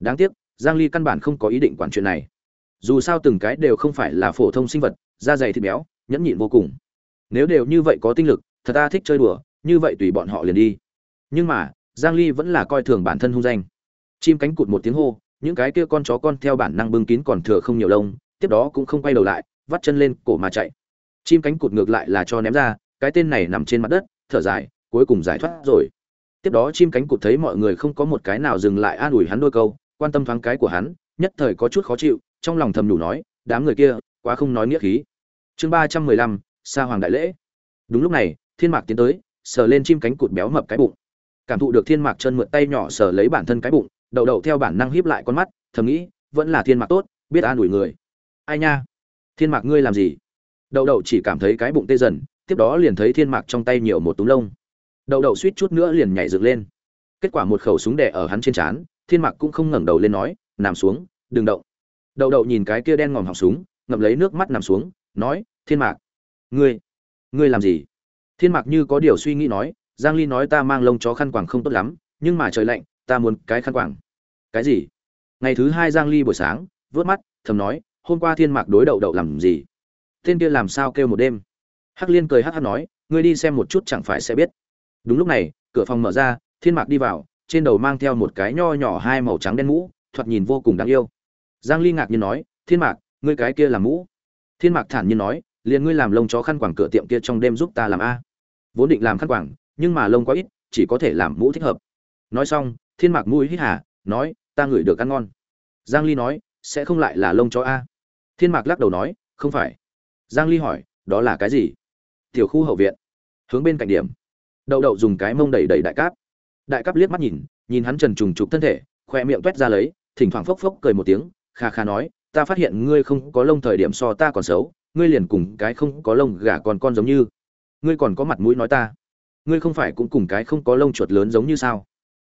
Đáng tiếc, giang ly căn bản không có ý định quản chuyện này. Dù sao từng cái đều không phải là phổ thông sinh vật, da dày thịt béo, nhẫn nhịn vô cùng. Nếu đều như vậy có tinh lực, thật ta thích chơi đùa, như vậy tùy bọn họ liền đi. Nhưng mà, giang ly vẫn là coi thường bản thân hung danh. Chim cánh cụt một tiếng hô những cái kia con chó con theo bản năng bưng kín còn thừa không nhiều lông, tiếp đó cũng không quay đầu lại, vắt chân lên cổ mà chạy. Chim cánh cụt ngược lại là cho ném ra, cái tên này nằm trên mặt đất, thở dài, cuối cùng giải thoát rồi. Tiếp đó chim cánh cụt thấy mọi người không có một cái nào dừng lại an ủi hắn đôi câu, quan tâm thoáng cái của hắn, nhất thời có chút khó chịu, trong lòng thầm đủ nói, đám người kia, quá không nói nghĩa khí. Chương ba trăm mười lăm, sa hoàng đại lễ. Đúng lúc này, thiên mạc tiến tới, sờ lên chim cánh cụt béo mập cái bụng. Cảm thụ được thiên mạc chân mượn tay nhỏ sờ lấy bản thân cái bụng đậu đậu theo bản năng híp lại con mắt, thầm nghĩ, vẫn là thiên mạc tốt, biết an ủi người. Ai nha? Thiên mạc ngươi làm gì? Đậu đậu chỉ cảm thấy cái bụng tê dần, tiếp đó liền thấy thiên mạc trong tay nhiều một túm lông. Đậu đậu suýt chút nữa liền nhảy dựng lên. Kết quả một khẩu súng đẻ ở hắn trên trán, thiên mạc cũng không ngẩng đầu lên nói, nằm xuống, đừng động. Đậu đậu nhìn cái kia đen ngòm học súng, ngậm lấy nước mắt nằm xuống, nói, thiên mạc, ngươi ngươi làm gì? Thiên mạc như có điều suy nghĩ nói, giang ly nói ta mang lông chó khăn quàng không tốt lắm, nhưng mà trời lạnh, ta muốn cái khăn quàng cái gì? Ngày thứ hai giang ly buổi sáng, vớt mắt, thầm nói, hôm qua thiên mạc đối đầu đậu làm gì? Tên kia làm sao kêu một đêm? Hắc liên cười hắc hắc nói, ngươi đi xem một chút chẳng phải sẽ biết. Đúng lúc này, cửa phòng mở ra, thiên mạc đi vào, trên đầu mang theo một cái nho nhỏ hai màu trắng đen mũ, thoạt nhìn vô cùng đáng yêu. Giang ly ngạc nhiên nói, thiên mạc, ngươi cái kia làm mũ? Thiên mạc thản nhiên nói, liền ngươi làm lông chó khăn quàng cửa tiệm kia trong đêm giúp ta làm a. Vốn định làm khăn quàng, nhưng mà lông quá ít, chỉ có thể làm mũ thích hợp. Nói xong, thiên mạc mũi hít hà, nói ta ngửi được ăn ngon. Giang ly nói, sẽ không lại là lông chó a. Thiên mạc lắc đầu nói, không phải. Giang ly hỏi, đó là cái gì? Tiểu khu hậu viện. Hướng bên cạnh điểm. Đậu đậu dùng cái mông đẩy đẩy đại cáp. Đại cáp liếc mắt nhìn nhìn hắn trần trùng trục thân thể khoe miệng tuét ra lấy, thỉnh thoảng phốc phốc cười một tiếng, kha kha nói, ta phát hiện ngươi không có lông thời điểm so ta còn xấu, ngươi liền cùng cái không có lông gà còn con giống như. Ngươi còn có mặt mũi nói ta. Ngươi không phải cũng cùng cái không có lông chuột lớn giống như sao?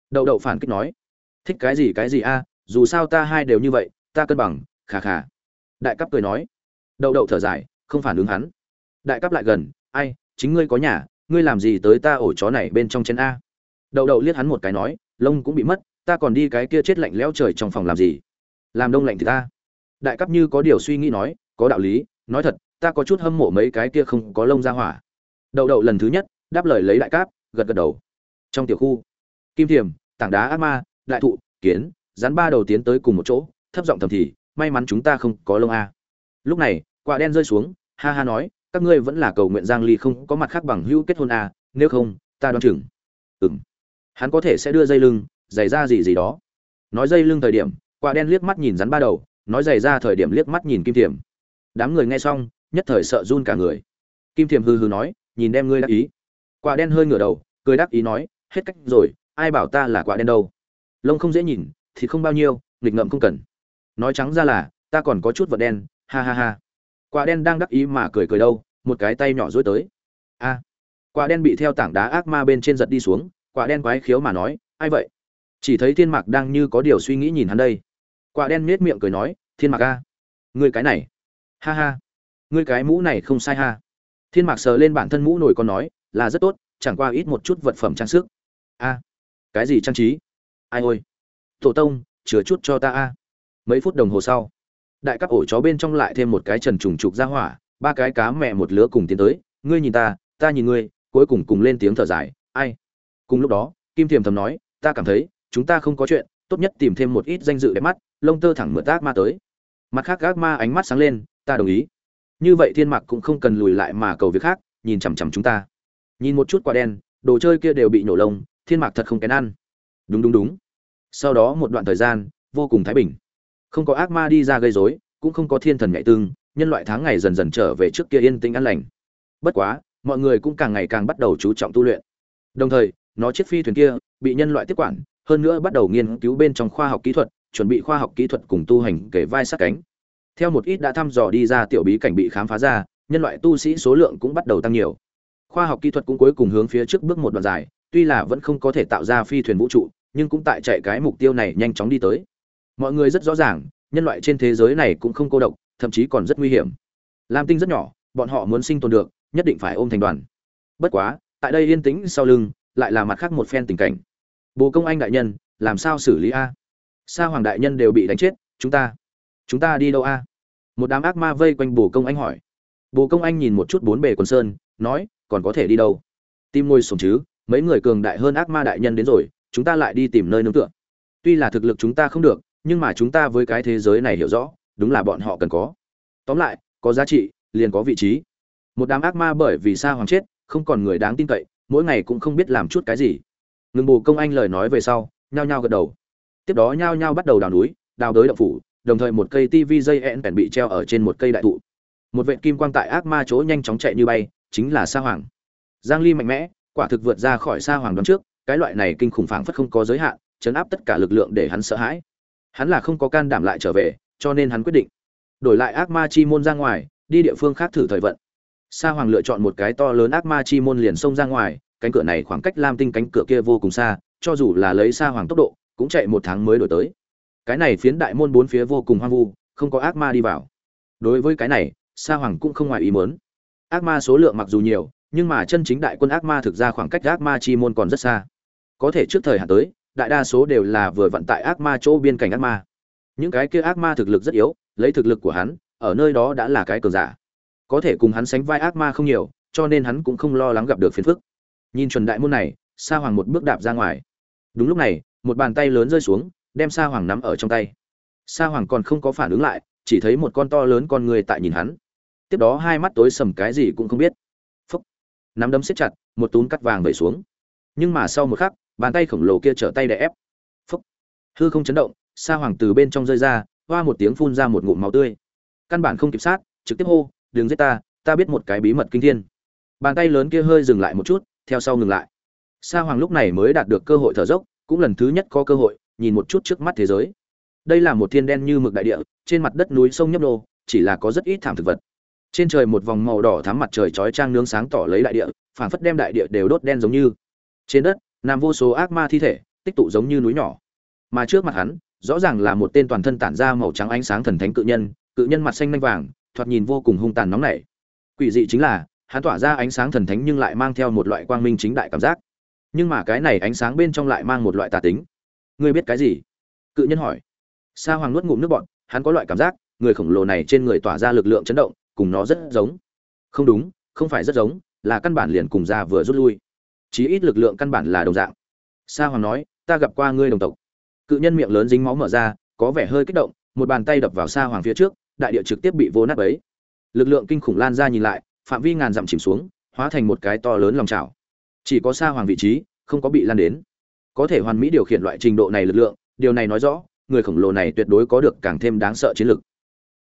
Đậu đậu phản kích nói thích cái gì cái gì a, dù sao ta hai đều như vậy, ta cân bằng, khà khà. Đại cấp cười nói. Đậu đậu thở dài, không phản ứng hắn. Đại cấp lại gần, ai, chính ngươi có nhà, ngươi làm gì tới ta ổ chó này bên trong chân a? Đậu đậu liếc hắn một cái nói, lông cũng bị mất, ta còn đi cái kia chết lạnh lẽo trời trong phòng làm gì? Làm đông lạnh thì ta. Đại cấp như có điều suy nghĩ nói, có đạo lý, nói thật, ta có chút hâm mộ mấy cái kia không có lông ra hỏa. Đậu đậu lần thứ nhất đáp lời lấy đại cáp, gật gật đầu. Trong tiểu khu, kim thiềm tảng đá ác ma đại thụ, kiến, rắn ba đầu tiến tới cùng một chỗ, thấp giọng thầm thì, may mắn chúng ta không có lông a. Lúc này, quả đen rơi xuống, ha ha nói, các ngươi vẫn là cầu nguyện giang ly không có mặt khác bằng hữu kết hôn a, nếu không, ta đoán chừng. Ừm. Hắn có thể sẽ đưa dây lưng, giày ra gì gì đó. Nói dây lưng thời điểm, quả đen liếc mắt nhìn rắn ba đầu, nói giày ra thời điểm liếc mắt nhìn kim thiềm đám người nghe xong, nhất thời sợ run cả người. Kim thiềm hừ hừ nói, nhìn đem ngươi đắc ý. Quả đen hơi ngửa đầu, cười đắc ý nói, hết cách rồi, ai bảo ta là quả đen đâu? Lông không dễ nhìn, thì không bao nhiêu, nghịch ngợm không cần. Nói trắng ra là, ta còn có chút vật đen, ha ha ha. Quả đen đang đắc ý mà cười cười đâu, một cái tay nhỏ dối tới. A. Quả đen bị theo tảng đá ác ma bên trên giật đi xuống, quả đen quái khiếu mà nói, ai vậy? Chỉ thấy thiên mạc đang như có điều suy nghĩ nhìn hắn đây. Quả đen nết miệng cười nói, thiên mạc a, ngươi cái này. Ha ha, ngươi cái mũ này không sai ha. Thiên mạc sờ lên bản thân mũ nổi con nói, là rất tốt, chẳng qua ít một chút vật phẩm trang sức. A, cái gì trang trí? Ai ôi, tổ tông, chừa chút cho ta a. Mấy phút đồng hồ sau, đại các ổ chó bên trong lại thêm một cái trần trùng trục ra hỏa, ba cái cá mẹ một lứa cùng tiến tới, ngươi nhìn ta ta nhìn ngươi, cuối cùng cùng lên tiếng thở dài, ai. Cùng lúc đó, kim thiềm thầm nói, ta cảm thấy, chúng ta không có chuyện, tốt nhất tìm thêm một ít danh dự đẹp mắt, lông tơ thẳng mượt ác ma tới. Mặt khác ác ma ánh mắt sáng lên, ta đồng ý. Như vậy thiên mạc cũng không cần lùi lại mà cầu việc khác, nhìn chằm chằm chúng ta. Nhìn một chút quả đen, đồ chơi kia đều bị nổ lông, thiên mạc thật không kén ăn đúng đúng đúng. Sau đó một đoạn thời gian, vô cùng thái bình. Không có ác ma đi ra gây rối, cũng không có thiên thần nhạy tương, nhân loại tháng ngày dần dần trở về trước kia yên tĩnh an lành. Bất quá, mọi người cũng càng ngày càng bắt đầu chú trọng tu luyện. Đồng thời, nó chiếc phi thuyền kia bị nhân loại tiếp quản, hơn nữa bắt đầu nghiên cứu bên trong khoa học kỹ thuật, chuẩn bị khoa học kỹ thuật cùng tu hành kể vai sát cánh. Theo một ít đã thăm dò đi ra tiểu bí cảnh bị khám phá ra, nhân loại tu sĩ số lượng cũng bắt đầu tăng nhiều. Khoa học kỹ thuật cũng cuối cùng hướng phía trước bước một đoạn dài, tuy là vẫn không có thể tạo ra phi thuyền vũ trụ nhưng cũng tại chạy cái mục tiêu này nhanh chóng đi tới. Mọi người rất rõ ràng, nhân loại trên thế giới này cũng không cô độc, thậm chí còn rất nguy hiểm. Lam tinh rất nhỏ, bọn họ muốn sinh tồn được, nhất định phải ôm thành đoàn. Bất quá, tại đây yên tĩnh sau lưng, lại là mặt khác một phen tình cảnh. Bồ công anh đại nhân, làm sao xử lý a? Sa hoàng đại nhân đều bị đánh chết, chúng ta chúng ta đi đâu a? Một đám ác ma vây quanh bồ công anh hỏi. Bồ công anh nhìn một chút bốn bề quần sơn, nói, còn có thể đi đâu? Tim ngôi sổm chứ, mấy người cường đại hơn ác ma đại nhân đến rồi chúng ta lại đi tìm nơi nương tựa. Tuy là thực lực chúng ta không được, nhưng mà chúng ta với cái thế giới này hiểu rõ, đúng là bọn họ cần có. Tóm lại, có giá trị, liền có vị trí. Một đám ác ma bởi vì sa hoàng chết, không còn người đáng tin cậy, mỗi ngày cũng không biết làm chút cái gì. Ngừng bù công anh lời nói về sau, nhao nhao gật đầu. Tiếp đó nhao nhao bắt đầu đào núi, đào đới động phủ, đồng thời một cây tv dây ẹn bèn bị treo ở trên một cây đại thụ. Một vệ kim quang tại ác ma chỗ nhanh chóng chạy như bay, chính là sa hoàng. Giang ly mạnh mẽ, quả thực vượt ra khỏi sa hoàng đón trước cái loại này kinh khủng phảng phất không có giới hạn, chấn áp tất cả lực lượng để hắn sợ hãi. Hắn là không có can đảm lại trở về, cho nên hắn quyết định đổi lại ác ma chi môn ra ngoài, đi địa phương khác thử thời vận. Sa hoàng lựa chọn một cái to lớn ác ma chi môn liền xông ra ngoài, cánh cửa này khoảng cách lam tinh cánh cửa kia vô cùng xa, cho dù là lấy sa hoàng tốc độ, cũng chạy một tháng mới đổi tới. Cái này phiến đại môn bốn phía vô cùng hoang vu, không có ác ma đi vào. Đối với cái này, sa hoàng cũng không ngoài ý muốn. Ác ma số lượng mặc dù nhiều, nhưng mà chân chính đại quân ác ma thực ra khoảng cách ác ma chi môn còn rất xa có thể trước thời hạn tới, đại đa số đều là vừa vận tại ác ma chỗ biên cảnh ác ma. Những cái kia ác ma thực lực rất yếu, lấy thực lực của hắn, ở nơi đó đã là cái cường giả. Có thể cùng hắn sánh vai ác ma không nhiều, cho nên hắn cũng không lo lắng gặp được phiền phức. Nhìn chuẩn đại môn này, sa hoàng một bước đạp ra ngoài. Đúng lúc này, một bàn tay lớn rơi xuống, đem sa hoàng nắm ở trong tay. Sa hoàng còn không có phản ứng lại, chỉ thấy một con to lớn con người tại nhìn hắn. Tiếp đó hai mắt tối sầm cái gì cũng không biết. Phúc! Nắm đấm xếp chặt, một túm cắt vàng vẩy xuống. Nhưng mà sau một khắc bàn tay khổng lồ kia trở tay đè ép. Phúc. Hư không chấn động, sa hoàng từ bên trong rơi ra, hoa một tiếng phun ra một ngụm máu tươi. Căn bản không kịp sát, trực tiếp hô, đừng giết ta ta biết một cái bí mật kinh thiên. Bàn tay lớn kia hơi dừng lại một chút, theo sau ngừng lại. Sa hoàng lúc này mới đạt được cơ hội thở dốc, cũng lần thứ nhất có cơ hội, nhìn một chút trước mắt thế giới. Đây là một thiên đen như mực đại địa, trên mặt đất núi sông nhấp nô, chỉ là có rất ít thảm thực vật. Trên trời một vòng màu đỏ thắm mặt trời chói trang nướng sáng tỏ lấy đại địa, phảng phất đem đại địa đều đốt đen giống như. Trên đất nằm vô số ác ma thi thể, tích tụ giống như núi nhỏ. Mà trước mặt hắn, rõ ràng là một tên toàn thân tản ra màu trắng ánh sáng thần thánh cự nhân cự nhân mặt xanh nanh vàng, thoạt nhìn vô cùng hung tàn nóng nảy. Quỷ dị chính là, hắn tỏa ra ánh sáng thần thánh nhưng lại mang theo một loại quang minh chính đại cảm giác. Nhưng mà cái này ánh sáng bên trong lại mang một loại tà tính. Ngươi biết cái gì? Cự nhân hỏi. Sa hoàng nuốt ngụm nước bọn hắn có loại cảm giác, người khổng lồ này trên người tỏa ra lực lượng chấn động, cùng nó rất giống. Không đúng, không phải rất giống, là căn bản liền cùng ra vừa rút lui chí ít lực lượng căn bản là đồng dạng. Sa hoàng nói, ta gặp qua ngươi đồng tộc. Cự nhân miệng lớn dính máu mở ra, có vẻ hơi kích động, một bàn tay đập vào sa hoàng phía trước, đại địa trực tiếp bị vô nát ấy lực lượng kinh khủng lan ra nhìn lại, phạm vi ngàn dặm chìm xuống, hóa thành một cái to lớn lòng chảo. Chỉ có sa hoàng vị trí, không có bị lan đến. Có thể hoàn mỹ điều khiển loại trình độ này lực lượng, điều này nói rõ, người khổng lồ này tuyệt đối có được càng thêm đáng sợ chiến lực.